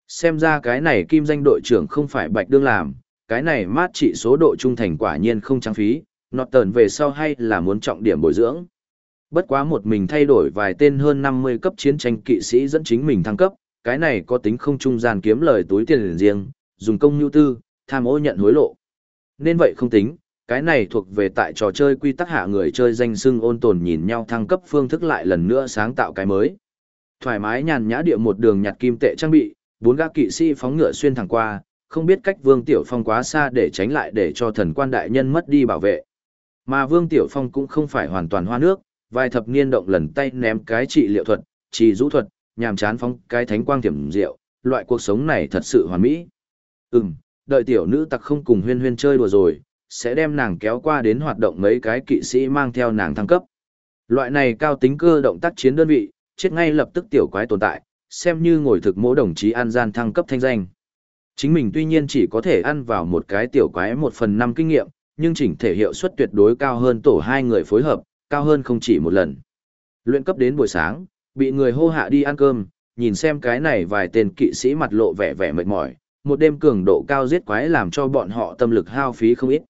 Xem ra cái này kim danh đội trưởng không phải bạch đương làm, cái này mát trị số độ trung thành quả nhiên không trang phí, Norton về sau hay là muốn trọng điểm bồi dưỡng. Bất quá một mình thay đổi vài tên hơn 50 cấp chiến tranh kỵ sĩ dẫn chính mình thăng cấp, cái này có tính không trung gian kiếm lời túi tiền riêng, dùng công nhu tư, tham ô nhận hối lộ. Nên vậy không tính, cái này thuộc về tại trò chơi quy tắc hạ người chơi danh xưng ôn tồn nhìn nhau thăng cấp phương thức lại lần nữa sáng tạo cái mới. Thoải mái nhàn nhã địa một đường nhặt kim tệ trang bị, bốn gã kỵ sĩ phóng ngựa xuyên thẳng qua, không biết cách Vương Tiểu Phong quá xa để tránh lại để cho thần quan đại nhân mất đi bảo vệ. Mà Vương Tiểu Phong cũng không phải hoàn toàn hoa nước, vài thập niên động lần tay ném cái trị liệu thuật, trì rũ thuật, nhàm chán phong cái thánh quang tiềm rượu loại cuộc sống này thật sự hoàn mỹ. Ừm, đợi tiểu nữ tặc không cùng huyên huyên chơi đùa rồi, sẽ đem nàng kéo qua đến hoạt động mấy cái kỵ sĩ mang theo nàng thăng cấp. Loại này cao tính cơ động tác chiến đơn vị, chết ngay lập tức tiểu quái tồn tại, xem như ngồi thực mỗi đồng chí an gian thăng cấp thanh danh. Chính mình tuy nhiên chỉ có thể ăn vào một cái tiểu quái một phần năm kinh nghiệm, nhưng chỉnh thể hiệu suất tuyệt đối cao hơn tổ hai người phối hợp, cao hơn không chỉ một lần. Luyện cấp đến buổi sáng, bị người hô hạ đi ăn cơm, nhìn xem cái này vài tên kỵ sĩ mặt lộ vẻ vẻ mệt mỏi, một đêm cường độ cao giết quái làm cho bọn họ tâm lực hao phí không ít.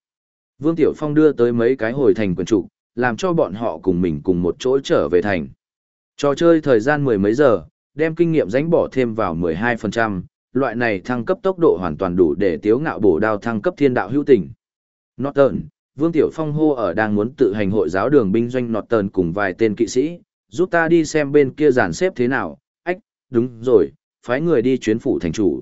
Vương Tiểu Phong đưa tới mấy cái hồi thành quần trụ, làm cho bọn họ cùng mình cùng một chỗ trở về thành. Trò chơi thời gian mười mấy giờ, đem kinh nghiệm dánh bỏ thêm vào 12%, loại này thăng cấp tốc độ hoàn toàn đủ để tiếu ngạo bổ đao thăng cấp thiên đạo hữu tình. Norton, Vương Tiểu Phong hô ở đang muốn tự hành hội giáo đường binh doanh Norton cùng vài tên kỵ sĩ, giúp ta đi xem bên kia giàn xếp thế nào, ách, đúng rồi, phái người đi chuyến phủ thành chủ.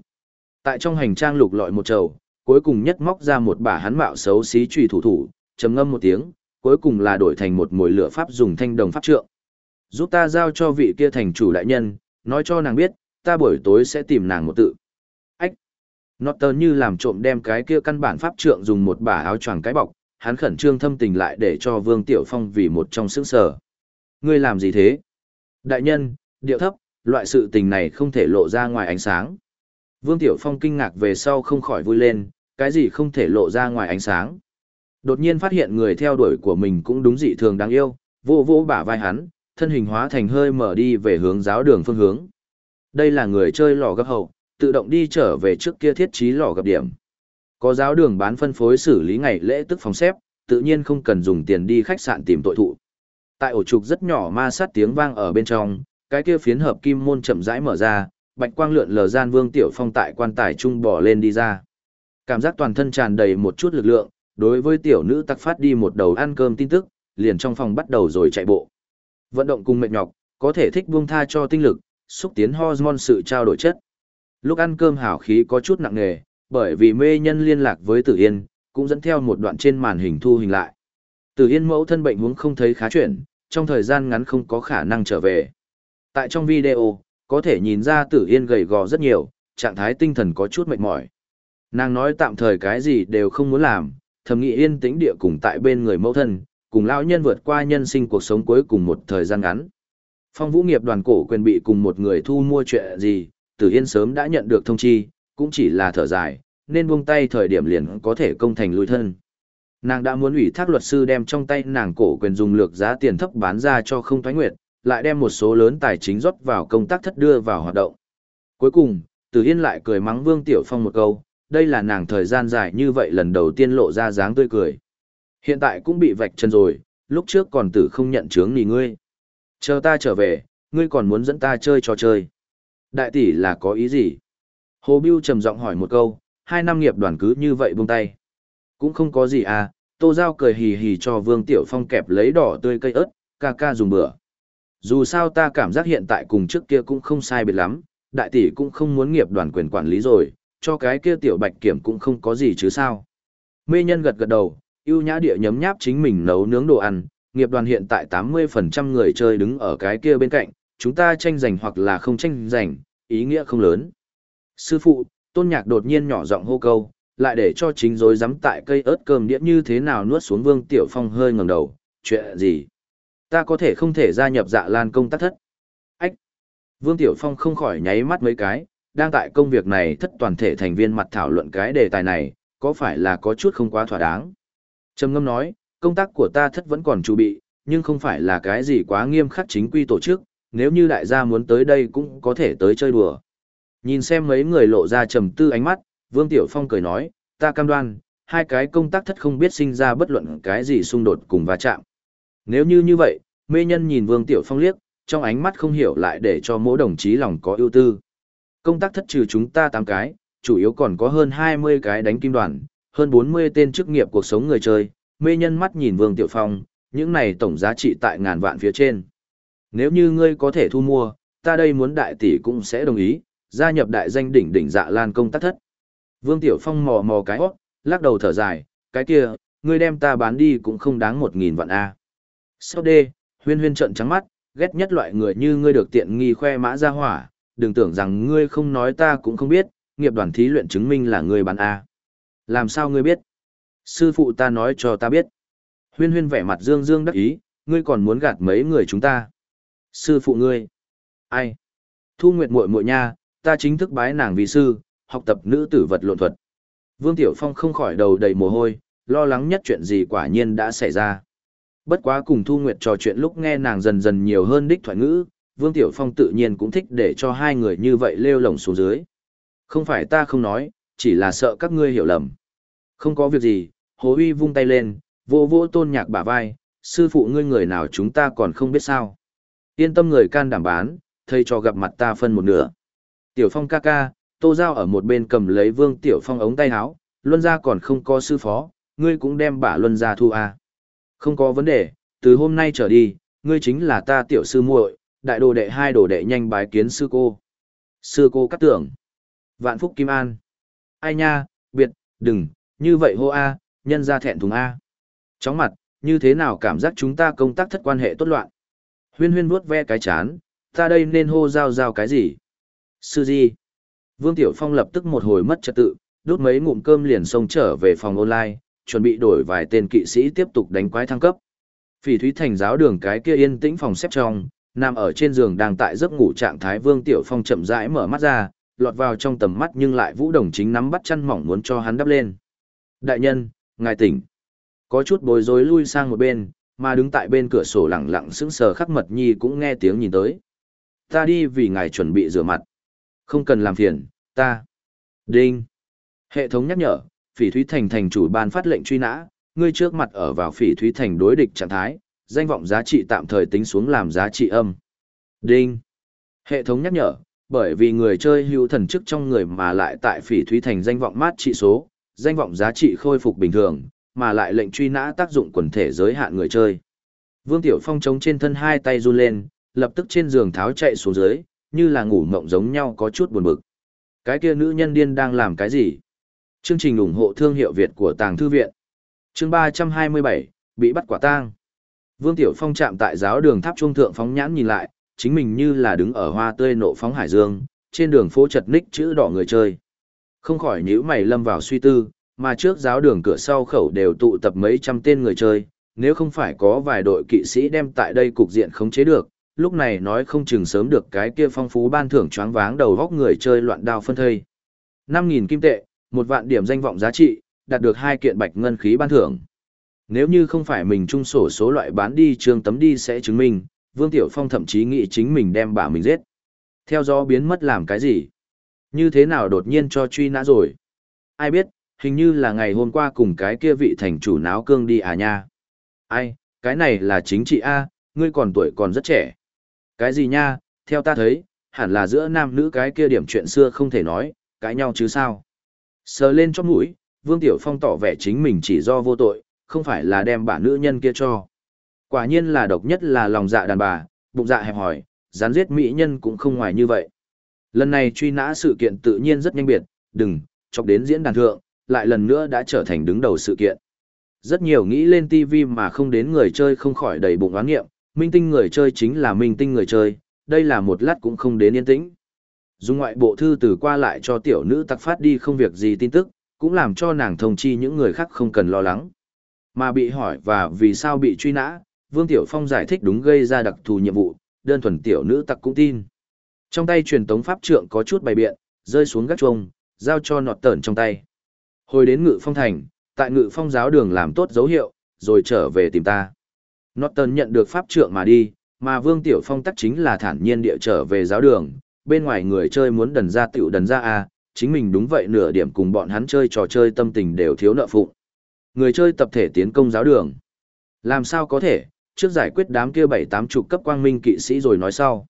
Tại trong hành trang lục lọi một trầu, cuối cùng nhất móc ra một bả hắn mạo xấu xí trùy thủ thủ, trầm ngâm một tiếng, cuối cùng là đổi thành một mồi lửa pháp dùng thanh đồng pháp trượng. Giúp ta giao cho vị kia thành chủ đại nhân, nói cho nàng biết, ta buổi tối sẽ tìm nàng một tự. Ách! Norton như làm trộm đem cái kia căn bản pháp trượng dùng một bả áo choàng cái bọc, hắn khẩn trương thâm tình lại để cho Vương Tiểu Phong vì một trong sức sở. Ngươi làm gì thế? Đại nhân, điệu thấp, loại sự tình này không thể lộ ra ngoài ánh sáng. Vương Tiểu Phong kinh ngạc về sau không khỏi vui lên, cái gì không thể lộ ra ngoài ánh sáng. Đột nhiên phát hiện người theo đuổi của mình cũng đúng dị thường đáng yêu, vô vô bả vai hắn, thân hình hóa thành hơi mở đi về hướng giáo đường phương hướng. Đây là người chơi lò gấp hậu, tự động đi trở về trước kia thiết trí lò gặp điểm. Có giáo đường bán phân phối xử lý ngày lễ tức phòng xếp, tự nhiên không cần dùng tiền đi khách sạn tìm tội thụ. Tại ổ trục rất nhỏ ma sát tiếng vang ở bên trong, cái kia phiến hợp kim môn chậm rãi mở ra, bạch quang lượn lờ gian Vương Tiểu Phong tại quan tài trung bỏ lên đi ra. Cảm giác toàn thân tràn đầy một chút lực lượng, đối với tiểu nữ tắc phát đi một đầu ăn cơm tin tức, liền trong phòng bắt đầu rồi chạy bộ. Vận động cùng mệt nhọc, có thể thích buông tha cho tinh lực, xúc tiến hormone sự trao đổi chất. Lúc ăn cơm hảo khí có chút nặng nề, bởi vì mê nhân liên lạc với Tử Yên, cũng dẫn theo một đoạn trên màn hình thu hình lại. Tử Yên mẫu thân bệnh huống không thấy khá chuyển, trong thời gian ngắn không có khả năng trở về. Tại trong video, có thể nhìn ra Tử Yên gầy gò rất nhiều, trạng thái tinh thần có chút mệt mỏi. Nàng nói tạm thời cái gì đều không muốn làm, thầm nghĩ yên tĩnh địa cùng tại bên người mẫu thân, cùng lão nhân vượt qua nhân sinh cuộc sống cuối cùng một thời gian ngắn. Phong vũ nghiệp đoàn cổ quyền bị cùng một người thu mua chuyện gì, Tử Yên sớm đã nhận được thông chi, cũng chỉ là thở dài, nên buông tay thời điểm liền có thể công thành lui thân. Nàng đã muốn ủy thác luật sư đem trong tay nàng cổ quyền dùng lược giá tiền thấp bán ra cho không thoái nguyệt, lại đem một số lớn tài chính rót vào công tác thất đưa vào hoạt động. Cuối cùng, Tử Yên lại cười mắng Vương Tiểu Phong một câu, đây là nàng thời gian dài như vậy lần đầu tiên lộ ra dáng tươi cười. Hiện tại cũng bị vạch chân rồi, lúc trước còn tử không nhận chướng nì ngươi. Chờ ta trở về, ngươi còn muốn dẫn ta chơi trò chơi. Đại tỷ là có ý gì? Hồ Biêu trầm giọng hỏi một câu, hai năm nghiệp đoàn cứ như vậy buông tay. Cũng không có gì à, Tô Giao cười hì hì cho Vương Tiểu Phong kẹp lấy đỏ tươi cây ớt, ca ca dùng bữa. Dù sao ta cảm giác hiện tại cùng trước kia cũng không sai biệt lắm, đại tỷ cũng không muốn nghiệp đoàn quyền quản lý rồi, cho cái kia tiểu bạch kiểm cũng không có gì chứ sao. Mê nhân gật gật đầu, yêu nhã địa nhấm nháp chính mình nấu nướng đồ ăn, nghiệp đoàn hiện tại 80% người chơi đứng ở cái kia bên cạnh, chúng ta tranh giành hoặc là không tranh giành, ý nghĩa không lớn. Sư phụ, tôn nhạc đột nhiên nhỏ giọng hô câu, lại để cho chính rối rắm tại cây ớt cơm đĩa như thế nào nuốt xuống vương tiểu phong hơi ngẩng đầu, chuyện gì? Ta có thể không thể gia nhập dạ lan công tác thất. Ách! Vương Tiểu Phong không khỏi nháy mắt mấy cái, đang tại công việc này thất toàn thể thành viên mặt thảo luận cái đề tài này, có phải là có chút không quá thỏa đáng. Trầm ngâm nói, công tác của ta thất vẫn còn chuẩn bị, nhưng không phải là cái gì quá nghiêm khắc chính quy tổ chức, nếu như đại gia muốn tới đây cũng có thể tới chơi đùa. Nhìn xem mấy người lộ ra trầm tư ánh mắt, Vương Tiểu Phong cười nói, ta cam đoan, hai cái công tác thất không biết sinh ra bất luận cái gì xung đột cùng va chạm. Nếu như như vậy, mê nhân nhìn Vương Tiểu Phong liếc, trong ánh mắt không hiểu lại để cho mỗi đồng chí lòng có ưu tư. Công tác thất trừ chúng ta 8 cái, chủ yếu còn có hơn 20 cái đánh kim đoàn, hơn 40 tên chức nghiệp cuộc sống người chơi, mê nhân mắt nhìn Vương Tiểu Phong, những này tổng giá trị tại ngàn vạn phía trên. Nếu như ngươi có thể thu mua, ta đây muốn đại tỷ cũng sẽ đồng ý, gia nhập đại danh đỉnh đỉnh dạ lan công tác thất. Vương Tiểu Phong mò mò cái hót, lắc đầu thở dài, cái kia, ngươi đem ta bán đi cũng không đáng một nghìn vạn A. Sau đê, huyên huyên trận trắng mắt, ghét nhất loại người như ngươi được tiện nghi khoe mã ra hỏa, đừng tưởng rằng ngươi không nói ta cũng không biết, nghiệp đoàn thí luyện chứng minh là ngươi bán A. Làm sao ngươi biết? Sư phụ ta nói cho ta biết. Huyên huyên vẻ mặt dương dương đắc ý, ngươi còn muốn gạt mấy người chúng ta. Sư phụ ngươi. Ai? Thu Nguyệt muội muội nha, ta chính thức bái nàng vì sư, học tập nữ tử vật lộn thuật. Vương Tiểu Phong không khỏi đầu đầy mồ hôi, lo lắng nhất chuyện gì quả nhiên đã xảy ra. Bất quá cùng Thu Nguyệt trò chuyện lúc nghe nàng dần dần nhiều hơn đích thoại ngữ, Vương Tiểu Phong tự nhiên cũng thích để cho hai người như vậy lêu lồng xuống dưới. Không phải ta không nói, chỉ là sợ các ngươi hiểu lầm. Không có việc gì, Hồ Uy vung tay lên, vô vô tôn nhạc bả vai, sư phụ ngươi người nào chúng ta còn không biết sao. Yên tâm người can đảm bán, thầy cho gặp mặt ta phân một nửa. Tiểu Phong ca ca, Tô Giao ở một bên cầm lấy Vương Tiểu Phong ống tay áo, Luân gia còn không có sư phó, ngươi cũng đem bả Luân gia thu à. Không có vấn đề, từ hôm nay trở đi, ngươi chính là ta tiểu sư muội, đại đồ đệ hai đồ đệ nhanh bái kiến sư cô. Sư cô cắt tưởng. Vạn phúc kim an. Ai nha, biệt, đừng, như vậy hô a, nhân ra thẹn thùng a. Chóng mặt, như thế nào cảm giác chúng ta công tác thất quan hệ tốt loạn. Huyên huyên vuốt ve cái chán, ta đây nên hô giao giao cái gì? Sư gì? Vương Tiểu Phong lập tức một hồi mất trật tự, đốt mấy ngụm cơm liền xông trở về phòng online, chuẩn bị đổi vài tên kỵ sĩ tiếp tục đánh quái thăng cấp. Phỉ Thúy Thành giáo đường cái kia yên tĩnh phòng xếp trong, nằm ở trên giường đang tại giấc ngủ trạng thái Vương Tiểu Phong chậm rãi mở mắt ra, lọt vào trong tầm mắt nhưng lại Vũ Đồng chính nắm bắt chăn mỏng muốn cho hắn đắp lên. Đại nhân, ngài tỉnh. Có chút bối rối lui sang một bên, mà đứng tại bên cửa sổ lặng lặng sững sờ khắc mật nhi cũng nghe tiếng nhìn tới. Ta đi vì ngài chuẩn bị rửa mặt. Không cần làm phiền, ta. Đinh. Hệ thống nhắc nhở, phỉ thúy thành thành chủ ban phát lệnh truy nã, ngươi trước mặt ở vào phỉ thúy thành đối địch trạng thái, danh vọng giá trị tạm thời tính xuống làm giá trị âm. Đinh. Hệ thống nhắc nhở, bởi vì người chơi hữu thần chức trong người mà lại tại phỉ thúy thành danh vọng mát trị số, danh vọng giá trị khôi phục bình thường, mà lại lệnh truy nã tác dụng quần thể giới hạn người chơi. Vương Tiểu Phong chống trên thân hai tay run lên, lập tức trên giường tháo chạy xuống dưới, như là ngủ mộng giống nhau có chút buồn bực. Cái kia nữ nhân điên đang làm cái gì? Chương trình ủng hộ thương hiệu Việt của Tàng Thư Viện. Chương 327, bị bắt quả tang. Vương Tiểu Phong chạm tại giáo đường tháp trung thượng phóng nhãn nhìn lại, chính mình như là đứng ở hoa tươi nộ phóng hải dương, trên đường phố chật ních chữ đỏ người chơi. Không khỏi nhíu mày lâm vào suy tư, mà trước giáo đường cửa sau khẩu đều tụ tập mấy trăm tên người chơi, nếu không phải có vài đội kỵ sĩ đem tại đây cục diện khống chế được, lúc này nói không chừng sớm được cái kia phong phú ban thưởng choáng váng đầu góc người chơi loạn đao phân thây. 5.000 kim tệ, một vạn điểm danh vọng giá trị, đạt được hai kiện bạch ngân khí ban thưởng. Nếu như không phải mình trung sổ số loại bán đi trường tấm đi sẽ chứng minh, Vương Tiểu Phong thậm chí nghĩ chính mình đem bà mình giết. Theo gió biến mất làm cái gì? Như thế nào đột nhiên cho truy nã rồi? Ai biết, hình như là ngày hôm qua cùng cái kia vị thành chủ náo cương đi à nha. Ai, cái này là chính trị A, ngươi còn tuổi còn rất trẻ. Cái gì nha, theo ta thấy, hẳn là giữa nam nữ cái kia điểm chuyện xưa không thể nói, cãi nhau chứ sao. Sờ lên chóp mũi, Vương Tiểu Phong tỏ vẻ chính mình chỉ do vô tội, không phải là đem bà nữ nhân kia cho. Quả nhiên là độc nhất là lòng dạ đàn bà, bụng dạ hẹp hòi, gián giết mỹ nhân cũng không ngoài như vậy. Lần này truy nã sự kiện tự nhiên rất nhanh biệt, đừng, chọc đến diễn đàn thượng, lại lần nữa đã trở thành đứng đầu sự kiện. Rất nhiều nghĩ lên TV mà không đến người chơi không khỏi đầy bụng oán nghiệm, minh tinh người chơi chính là minh tinh người chơi, đây là một lát cũng không đến yên tĩnh. Dùng ngoại bộ thư từ qua lại cho tiểu nữ tặc phát đi không việc gì tin tức, cũng làm cho nàng thông chi những người khác không cần lo lắng. Mà bị hỏi và vì sao bị truy nã, Vương Tiểu Phong giải thích đúng gây ra đặc thù nhiệm vụ, đơn thuần tiểu nữ tặc cũng tin. Trong tay truyền tống pháp trượng có chút bày biện, rơi xuống gác chuông, giao cho nọt tẩn trong tay. Hồi đến ngự phong thành, tại ngự phong giáo đường làm tốt dấu hiệu, rồi trở về tìm ta. Norton nhận được pháp trượng mà đi, mà Vương Tiểu Phong tắc chính là thản nhiên địa trở về giáo đường, bên ngoài người chơi muốn đần ra tiểu đần ra a, chính mình đúng vậy nửa điểm cùng bọn hắn chơi trò chơi tâm tình đều thiếu nợ phụ. Người chơi tập thể tiến công giáo đường. Làm sao có thể, trước giải quyết đám kia bảy tám chục cấp quang minh kỵ sĩ rồi nói sau.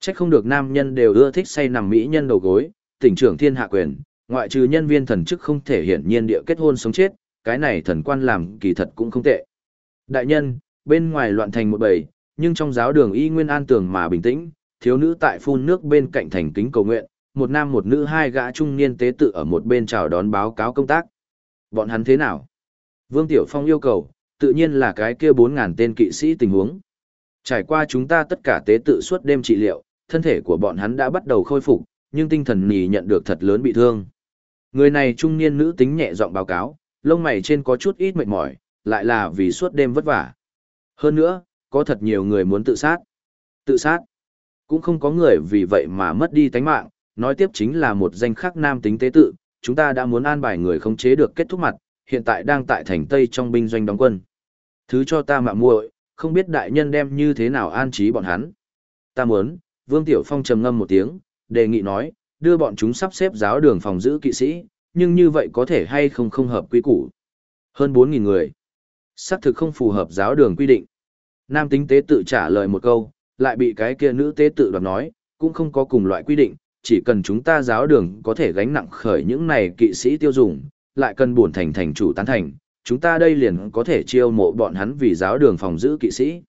Trách không được nam nhân đều ưa thích say nằm mỹ nhân đầu gối, tỉnh trưởng thiên hạ quyền, ngoại trừ nhân viên thần chức không thể hiển nhiên địa kết hôn sống chết, cái này thần quan làm kỳ thật cũng không tệ. Đại nhân, bên ngoài loạn thành một bầy, nhưng trong giáo đường y nguyên an tường mà bình tĩnh, thiếu nữ tại phun nước bên cạnh thành kính cầu nguyện, một nam một nữ hai gã trung niên tế tự ở một bên chào đón báo cáo công tác. Bọn hắn thế nào? Vương Tiểu Phong yêu cầu, tự nhiên là cái kia 4.000 tên kỵ sĩ tình huống. Trải qua chúng ta tất cả tế tự suốt đêm trị liệu, thân thể của bọn hắn đã bắt đầu khôi phục, nhưng tinh thần nì nhận được thật lớn bị thương. Người này trung niên nữ tính nhẹ giọng báo cáo, lông mày trên có chút ít mệt mỏi, lại là vì suốt đêm vất vả. Hơn nữa, có thật nhiều người muốn tự sát. Tự sát. Cũng không có người vì vậy mà mất đi tánh mạng, nói tiếp chính là một danh khắc nam tính tế tự, chúng ta đã muốn an bài người khống chế được kết thúc mặt, hiện tại đang tại thành Tây trong binh doanh đóng quân. Thứ cho ta mạ muội, không biết đại nhân đem như thế nào an trí bọn hắn. Ta muốn, Vương Tiểu Phong trầm ngâm một tiếng, đề nghị nói, đưa bọn chúng sắp xếp giáo đường phòng giữ kỵ sĩ, nhưng như vậy có thể hay không không hợp quy củ. Hơn 4.000 người. xác thực không phù hợp giáo đường quy định. Nam tính tế tự trả lời một câu, lại bị cái kia nữ tế tự đoạt nói, cũng không có cùng loại quy định, chỉ cần chúng ta giáo đường có thể gánh nặng khởi những này kỵ sĩ tiêu dùng, lại cần buồn thành thành chủ tán thành, chúng ta đây liền có thể chiêu mộ bọn hắn vì giáo đường phòng giữ kỵ sĩ.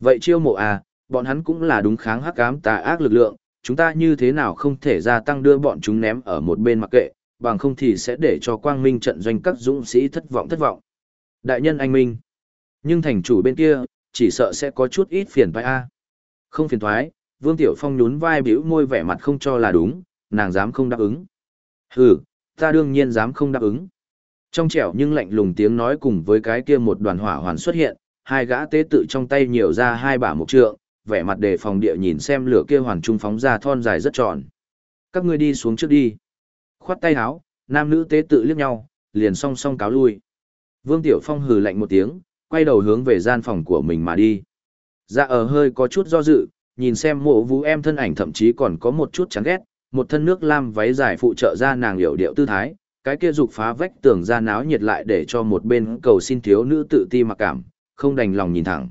Vậy chiêu mộ à, bọn hắn cũng là đúng kháng hắc ám tà ác lực lượng, chúng ta như thế nào không thể gia tăng đưa bọn chúng ném ở một bên mặc kệ, bằng không thì sẽ để cho quang minh trận doanh các dũng sĩ thất vọng thất vọng. Đại nhân anh minh. Nhưng thành chủ bên kia, chỉ sợ sẽ có chút ít phiền toái a. Không phiền toái, Vương Tiểu Phong nhún vai bĩu môi vẻ mặt không cho là đúng, nàng dám không đáp ứng. Hừ, ta đương nhiên dám không đáp ứng. Trong trẻo nhưng lạnh lùng tiếng nói cùng với cái kia một đoàn hỏa hoàn xuất hiện, hai gã tế tự trong tay nhiều ra hai bả mục trượng, vẻ mặt đề phòng địa nhìn xem lửa kia hoàn trung phóng ra thon dài rất tròn. Các ngươi đi xuống trước đi. Khoát tay áo, nam nữ tế tự liếc nhau, liền song song cáo lui. Vương Tiểu Phong hừ lạnh một tiếng, quay đầu hướng về gian phòng của mình mà đi. Dạ ở hơi có chút do dự, nhìn xem mộ vũ em thân ảnh thậm chí còn có một chút chán ghét, một thân nước lam váy dài phụ trợ ra nàng hiểu điệu tư thái, cái kia dục phá vách tường ra náo nhiệt lại để cho một bên cầu xin thiếu nữ tự ti mặc cảm, không đành lòng nhìn thẳng.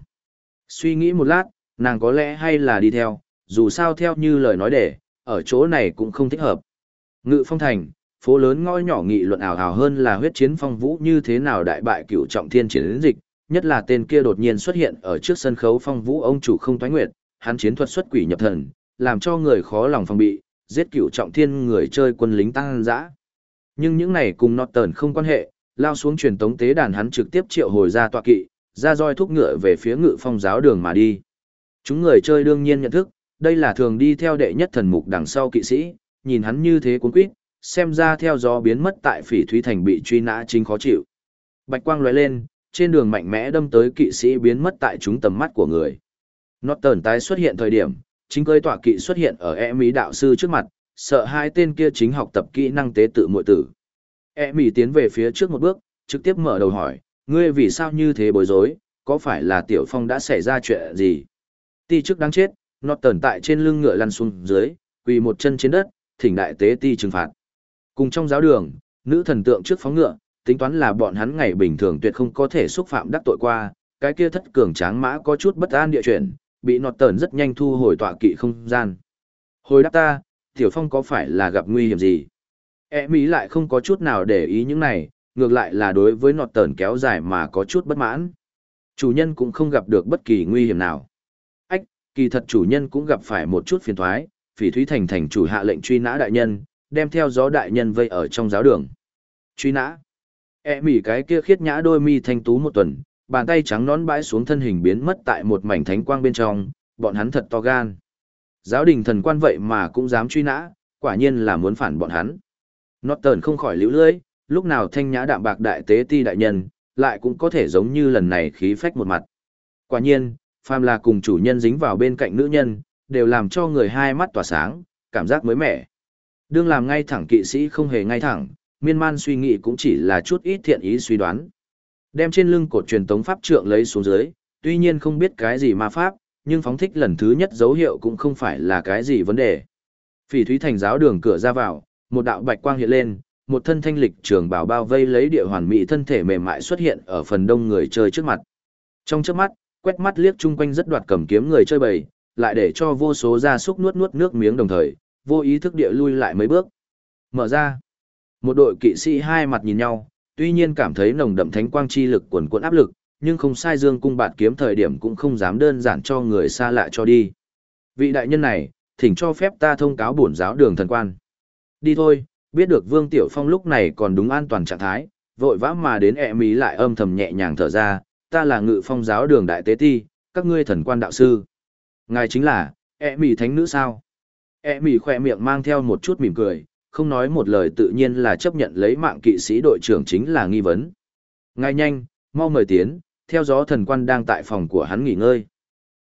Suy nghĩ một lát, nàng có lẽ hay là đi theo, dù sao theo như lời nói để, ở chỗ này cũng không thích hợp. Ngự phong thành, phố lớn ngõ nhỏ nghị luận ảo ảo hơn là huyết chiến phong vũ như thế nào đại bại cửu trọng thiên chiến dịch, nhất là tên kia đột nhiên xuất hiện ở trước sân khấu phong vũ ông chủ không thoái nguyệt, hắn chiến thuật xuất quỷ nhập thần, làm cho người khó lòng phòng bị, giết cửu trọng thiên người chơi quân lính tăng dã. Nhưng những này cùng nọt tờn không quan hệ, lao xuống truyền tống tế đàn hắn trực tiếp triệu hồi ra tọa kỵ, ra roi thúc ngựa về phía ngự phong giáo đường mà đi. Chúng người chơi đương nhiên nhận thức, đây là thường đi theo đệ nhất thần mục đằng sau kỵ sĩ, nhìn hắn như thế cuốn quýt, xem ra theo gió biến mất tại phỉ thúy thành bị truy nã chính khó chịu. Bạch quang lóe lên, trên đường mạnh mẽ đâm tới kỵ sĩ biến mất tại chúng tầm mắt của người. Norton tái xuất hiện thời điểm, chính cơi tọa kỵ xuất hiện ở e mỹ đạo sư trước mặt, sợ hai tên kia chính học tập kỹ năng tế tự muội tử. E mỹ tiến về phía trước một bước, trực tiếp mở đầu hỏi, ngươi vì sao như thế bối rối, có phải là tiểu phong đã xảy ra chuyện gì? Ti trước đáng chết, Norton tại trên lưng ngựa lăn xuống dưới, quỳ một chân trên đất, thỉnh đại tế ti trừng phạt. Cùng trong giáo đường, nữ thần tượng trước phóng ngựa, tính toán là bọn hắn ngày bình thường tuyệt không có thể xúc phạm đắc tội qua, cái kia thất cường tráng mã có chút bất an địa chuyển, bị nọt tờn rất nhanh thu hồi tọa kỵ không gian. Hồi đáp ta, Tiểu Phong có phải là gặp nguy hiểm gì? E Mỹ lại không có chút nào để ý những này, ngược lại là đối với nọt tờn kéo dài mà có chút bất mãn. Chủ nhân cũng không gặp được bất kỳ nguy hiểm nào. Ách, kỳ thật chủ nhân cũng gặp phải một chút phiền thoái, phỉ thúy thành thành chủ hạ lệnh truy nã đại nhân, đem theo gió đại nhân vây ở trong giáo đường. Truy nã. E mỉ cái kia khiết nhã đôi mi thanh tú một tuần, bàn tay trắng nón bãi xuống thân hình biến mất tại một mảnh thánh quang bên trong, bọn hắn thật to gan. Giáo đình thần quan vậy mà cũng dám truy nã, quả nhiên là muốn phản bọn hắn. Norton không khỏi liễu lưỡi, lúc nào thanh nhã đạm bạc đại tế ti đại nhân, lại cũng có thể giống như lần này khí phách một mặt. Quả nhiên, phàm là cùng chủ nhân dính vào bên cạnh nữ nhân, đều làm cho người hai mắt tỏa sáng, cảm giác mới mẻ. Đương làm ngay thẳng kỵ sĩ không hề ngay thẳng, miên man suy nghĩ cũng chỉ là chút ít thiện ý suy đoán. Đem trên lưng cột truyền tống pháp trượng lấy xuống dưới, tuy nhiên không biết cái gì ma pháp, nhưng phóng thích lần thứ nhất dấu hiệu cũng không phải là cái gì vấn đề. Phỉ thúy thành giáo đường cửa ra vào, một đạo bạch quang hiện lên, một thân thanh lịch trường bảo bao vây lấy địa hoàn mỹ thân thể mềm mại xuất hiện ở phần đông người chơi trước mặt. Trong chớp mắt, quét mắt liếc chung quanh rất đoạt cầm kiếm người chơi bầy, lại để cho vô số gia súc nuốt nuốt nước miếng đồng thời, vô ý thức địa lui lại mấy bước. Mở ra. Một đội kỵ sĩ hai mặt nhìn nhau, tuy nhiên cảm thấy nồng đậm thánh quang chi lực quần cuộn áp lực, nhưng không sai dương cung bạt kiếm thời điểm cũng không dám đơn giản cho người xa lạ cho đi. Vị đại nhân này, thỉnh cho phép ta thông cáo bổn giáo đường thần quan. Đi thôi, biết được Vương Tiểu Phong lúc này còn đúng an toàn trạng thái, vội vã mà đến ẹ mí lại âm thầm nhẹ nhàng thở ra, ta là ngự phong giáo đường đại tế ti, các ngươi thần quan đạo sư. Ngài chính là, ẹ mí thánh nữ sao? ẹ mí khỏe miệng mang theo một chút mỉm cười, không nói một lời tự nhiên là chấp nhận lấy mạng kỵ sĩ đội trưởng chính là nghi vấn. ngay nhanh, mau mời tiến, theo gió thần quan đang tại phòng của hắn nghỉ ngơi.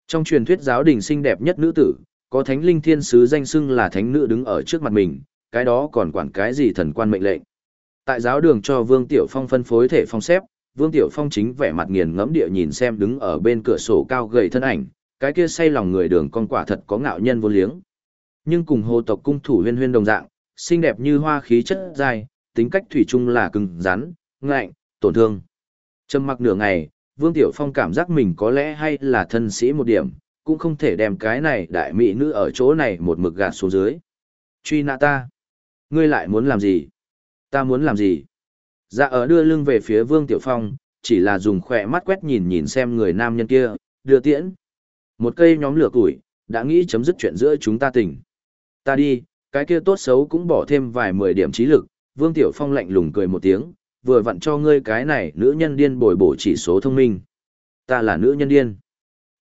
Trong truyền thuyết giáo đình xinh đẹp nhất nữ tử, có thánh linh thiên sứ danh xưng là thánh nữ đứng ở trước mặt mình, cái đó còn quản cái gì thần quan mệnh lệnh. Tại giáo đường cho Vương Tiểu Phong phân phối thể phong xếp, Vương Tiểu Phong chính vẻ mặt nghiền ngẫm địa nhìn xem đứng ở bên cửa sổ cao gầy thân ảnh, cái kia say lòng người đường con quả thật có ngạo nhân vô liếng. Nhưng cùng hồ tộc cung thủ huyên huyên đồng dạng, xinh đẹp như hoa khí chất dài, tính cách thủy chung là cứng rắn, ngạnh, tổn thương. Trầm mặc nửa ngày, Vương Tiểu Phong cảm giác mình có lẽ hay là thân sĩ một điểm, cũng không thể đem cái này đại mỹ nữ ở chỗ này một mực gạt xuống dưới. Truy nã ta. Ngươi lại muốn làm gì? Ta muốn làm gì? Dạ ở đưa lưng về phía Vương Tiểu Phong, chỉ là dùng khỏe mắt quét nhìn nhìn xem người nam nhân kia, đưa tiễn. Một cây nhóm lửa củi, đã nghĩ chấm dứt chuyện giữa chúng ta tình. Ta đi, cái kia tốt xấu cũng bỏ thêm vài mười điểm trí lực, Vương Tiểu Phong lạnh lùng cười một tiếng, vừa vặn cho ngươi cái này nữ nhân điên bồi bổ chỉ số thông minh. Ta là nữ nhân điên.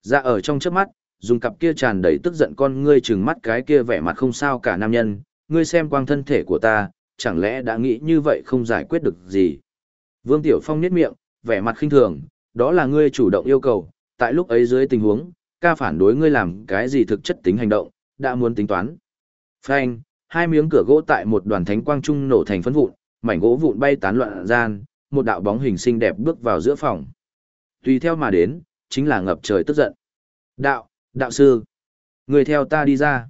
Dạ ở trong chớp mắt, dùng cặp kia tràn đầy tức giận con ngươi trừng mắt cái kia vẻ mặt không sao cả nam nhân, ngươi xem quang thân thể của ta, chẳng lẽ đã nghĩ như vậy không giải quyết được gì. Vương Tiểu Phong niết miệng, vẻ mặt khinh thường, đó là ngươi chủ động yêu cầu, tại lúc ấy dưới tình huống, ca phản đối ngươi làm cái gì thực chất tính hành động, đã muốn tính toán. Phanh, hai miếng cửa gỗ tại một đoàn thánh quang trung nổ thành phấn vụn, mảnh gỗ vụn bay tán loạn gian, một đạo bóng hình xinh đẹp bước vào giữa phòng. Tùy theo mà đến, chính là ngập trời tức giận. Đạo, đạo sư, người theo ta đi ra.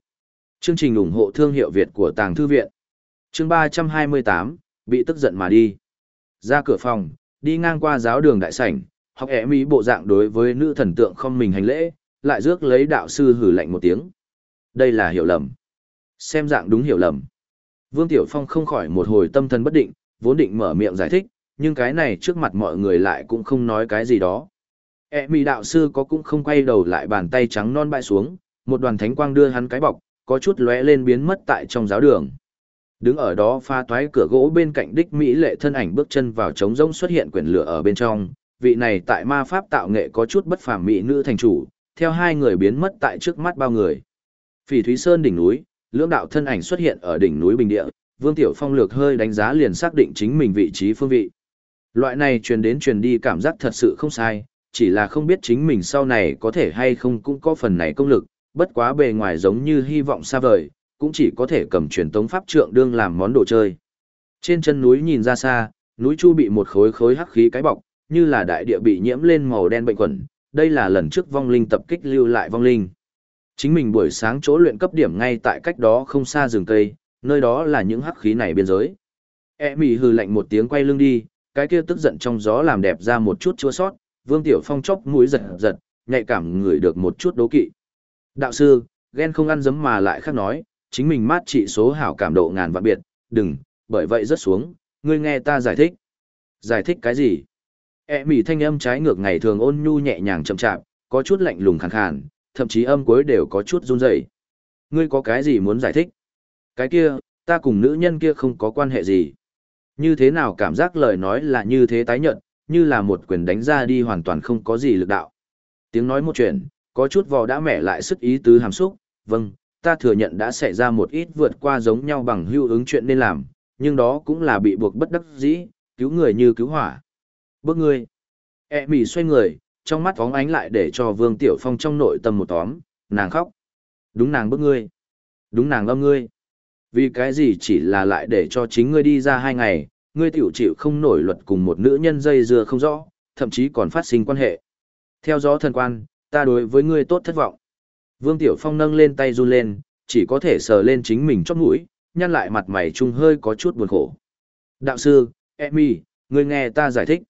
Chương trình ủng hộ thương hiệu Việt của Tàng Thư Viện. Chương 328, bị tức giận mà đi. Ra cửa phòng, đi ngang qua giáo đường đại sảnh, học ẻ mỹ bộ dạng đối với nữ thần tượng không mình hành lễ, lại rước lấy đạo sư hử lạnh một tiếng. Đây là hiểu lầm. Xem dạng đúng hiểu lầm. Vương Tiểu Phong không khỏi một hồi tâm thần bất định, vốn định mở miệng giải thích, nhưng cái này trước mặt mọi người lại cũng không nói cái gì đó. E mỹ đạo sư có cũng không quay đầu lại bàn tay trắng non bại xuống, một đoàn thánh quang đưa hắn cái bọc, có chút lóe lên biến mất tại trong giáo đường. Đứng ở đó pha toái cửa gỗ bên cạnh đích Mỹ lệ thân ảnh bước chân vào trống rỗng xuất hiện quyển lửa ở bên trong, vị này tại ma pháp tạo nghệ có chút bất phàm mỹ nữ thành chủ, theo hai người biến mất tại trước mắt bao người. Phỉ Thúy Sơn đỉnh núi, lưỡng đạo thân ảnh xuất hiện ở đỉnh núi Bình Địa, Vương Tiểu Phong lược hơi đánh giá liền xác định chính mình vị trí phương vị. Loại này truyền đến truyền đi cảm giác thật sự không sai, chỉ là không biết chính mình sau này có thể hay không cũng có phần này công lực, bất quá bề ngoài giống như hy vọng xa vời, cũng chỉ có thể cầm truyền tống pháp trượng đương làm món đồ chơi. Trên chân núi nhìn ra xa, núi chu bị một khối khối hắc khí cái bọc, như là đại địa bị nhiễm lên màu đen bệnh quẩn, đây là lần trước vong linh tập kích lưu lại vong linh. Chính mình buổi sáng chỗ luyện cấp điểm ngay tại cách đó không xa rừng cây, nơi đó là những hắc khí này biên giới. E mỉ hừ lạnh một tiếng quay lưng đi, cái kia tức giận trong gió làm đẹp ra một chút chua sót, Vương Tiểu Phong chốc mũi giật giật, nhạy cảm ngửi được một chút đố kỵ. Đạo sư, ghen không ăn dấm mà lại khác nói, chính mình mát trị số hảo cảm độ ngàn vạn biệt, đừng, bởi vậy rất xuống, ngươi nghe ta giải thích. Giải thích cái gì? E mỉ thanh âm trái ngược ngày thường ôn nhu nhẹ nhàng chậm chạp, có chút lạnh lùng khàn khàn, thậm chí âm cuối đều có chút run rẩy. Ngươi có cái gì muốn giải thích? Cái kia, ta cùng nữ nhân kia không có quan hệ gì. Như thế nào cảm giác lời nói là như thế tái nhận, như là một quyền đánh ra đi hoàn toàn không có gì lực đạo. Tiếng nói một chuyện, có chút vò đã mẻ lại sức ý tứ hàm xúc, vâng, ta thừa nhận đã xảy ra một ít vượt qua giống nhau bằng hưu ứng chuyện nên làm, nhưng đó cũng là bị buộc bất đắc dĩ, cứu người như cứu hỏa. Bước ngươi. E mỉ xoay người, trong mắt vóng ánh lại để cho Vương Tiểu Phong trong nội tâm một tóm, nàng khóc. Đúng nàng bước ngươi. Đúng nàng âm ngươi. Vì cái gì chỉ là lại để cho chính ngươi đi ra hai ngày, ngươi tiểu chịu không nổi luật cùng một nữ nhân dây dưa không rõ, thậm chí còn phát sinh quan hệ. Theo gió thần quan, ta đối với ngươi tốt thất vọng. Vương Tiểu Phong nâng lên tay run lên, chỉ có thể sờ lên chính mình chót mũi, nhăn lại mặt mày trung hơi có chút buồn khổ. Đạo sư, Emmy, ngươi nghe ta giải thích.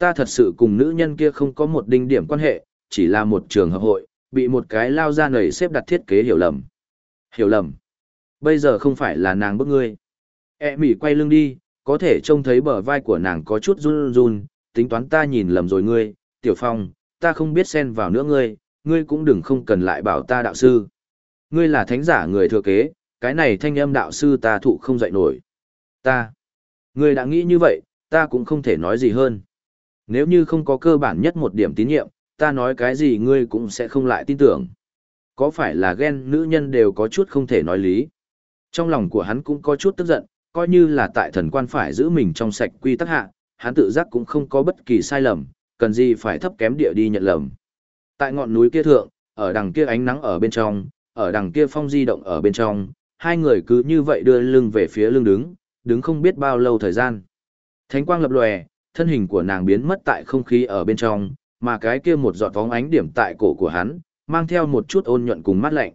Ta thật sự cùng nữ nhân kia không có một đinh điểm quan hệ, chỉ là một trường hợp hội, bị một cái lao ra nầy xếp đặt thiết kế hiểu lầm. Hiểu lầm. Bây giờ không phải là nàng bức ngươi. Emmy quay lưng đi, có thể trông thấy bờ vai của nàng có chút run run, tính toán ta nhìn lầm rồi ngươi, Tiểu Phong, ta không biết xen vào nữa ngươi, ngươi cũng đừng không cần lại bảo ta đạo sư. Ngươi là thánh giả người thừa kế, cái này thanh âm đạo sư ta thụ không dạy nổi. Ta, ngươi đã nghĩ như vậy, ta cũng không thể nói gì hơn. Nếu như không có cơ bản nhất một điểm tín nhiệm, ta nói cái gì ngươi cũng sẽ không lại tin tưởng. Có phải là ghen nữ nhân đều có chút không thể nói lý. Trong lòng của hắn cũng có chút tức giận, coi như là tại thần quan phải giữ mình trong sạch quy tắc hạ, hắn tự giác cũng không có bất kỳ sai lầm, cần gì phải thấp kém địa đi nhận lầm. Tại ngọn núi kia thượng, ở đằng kia ánh nắng ở bên trong, ở đằng kia phong di động ở bên trong, hai người cứ như vậy đưa lưng về phía lưng đứng, đứng không biết bao lâu thời gian. Thánh quang lập lòe, thân hình của nàng biến mất tại không khí ở bên trong, mà cái kia một giọt bóng ánh điểm tại cổ của hắn, mang theo một chút ôn nhuận cùng mát lạnh.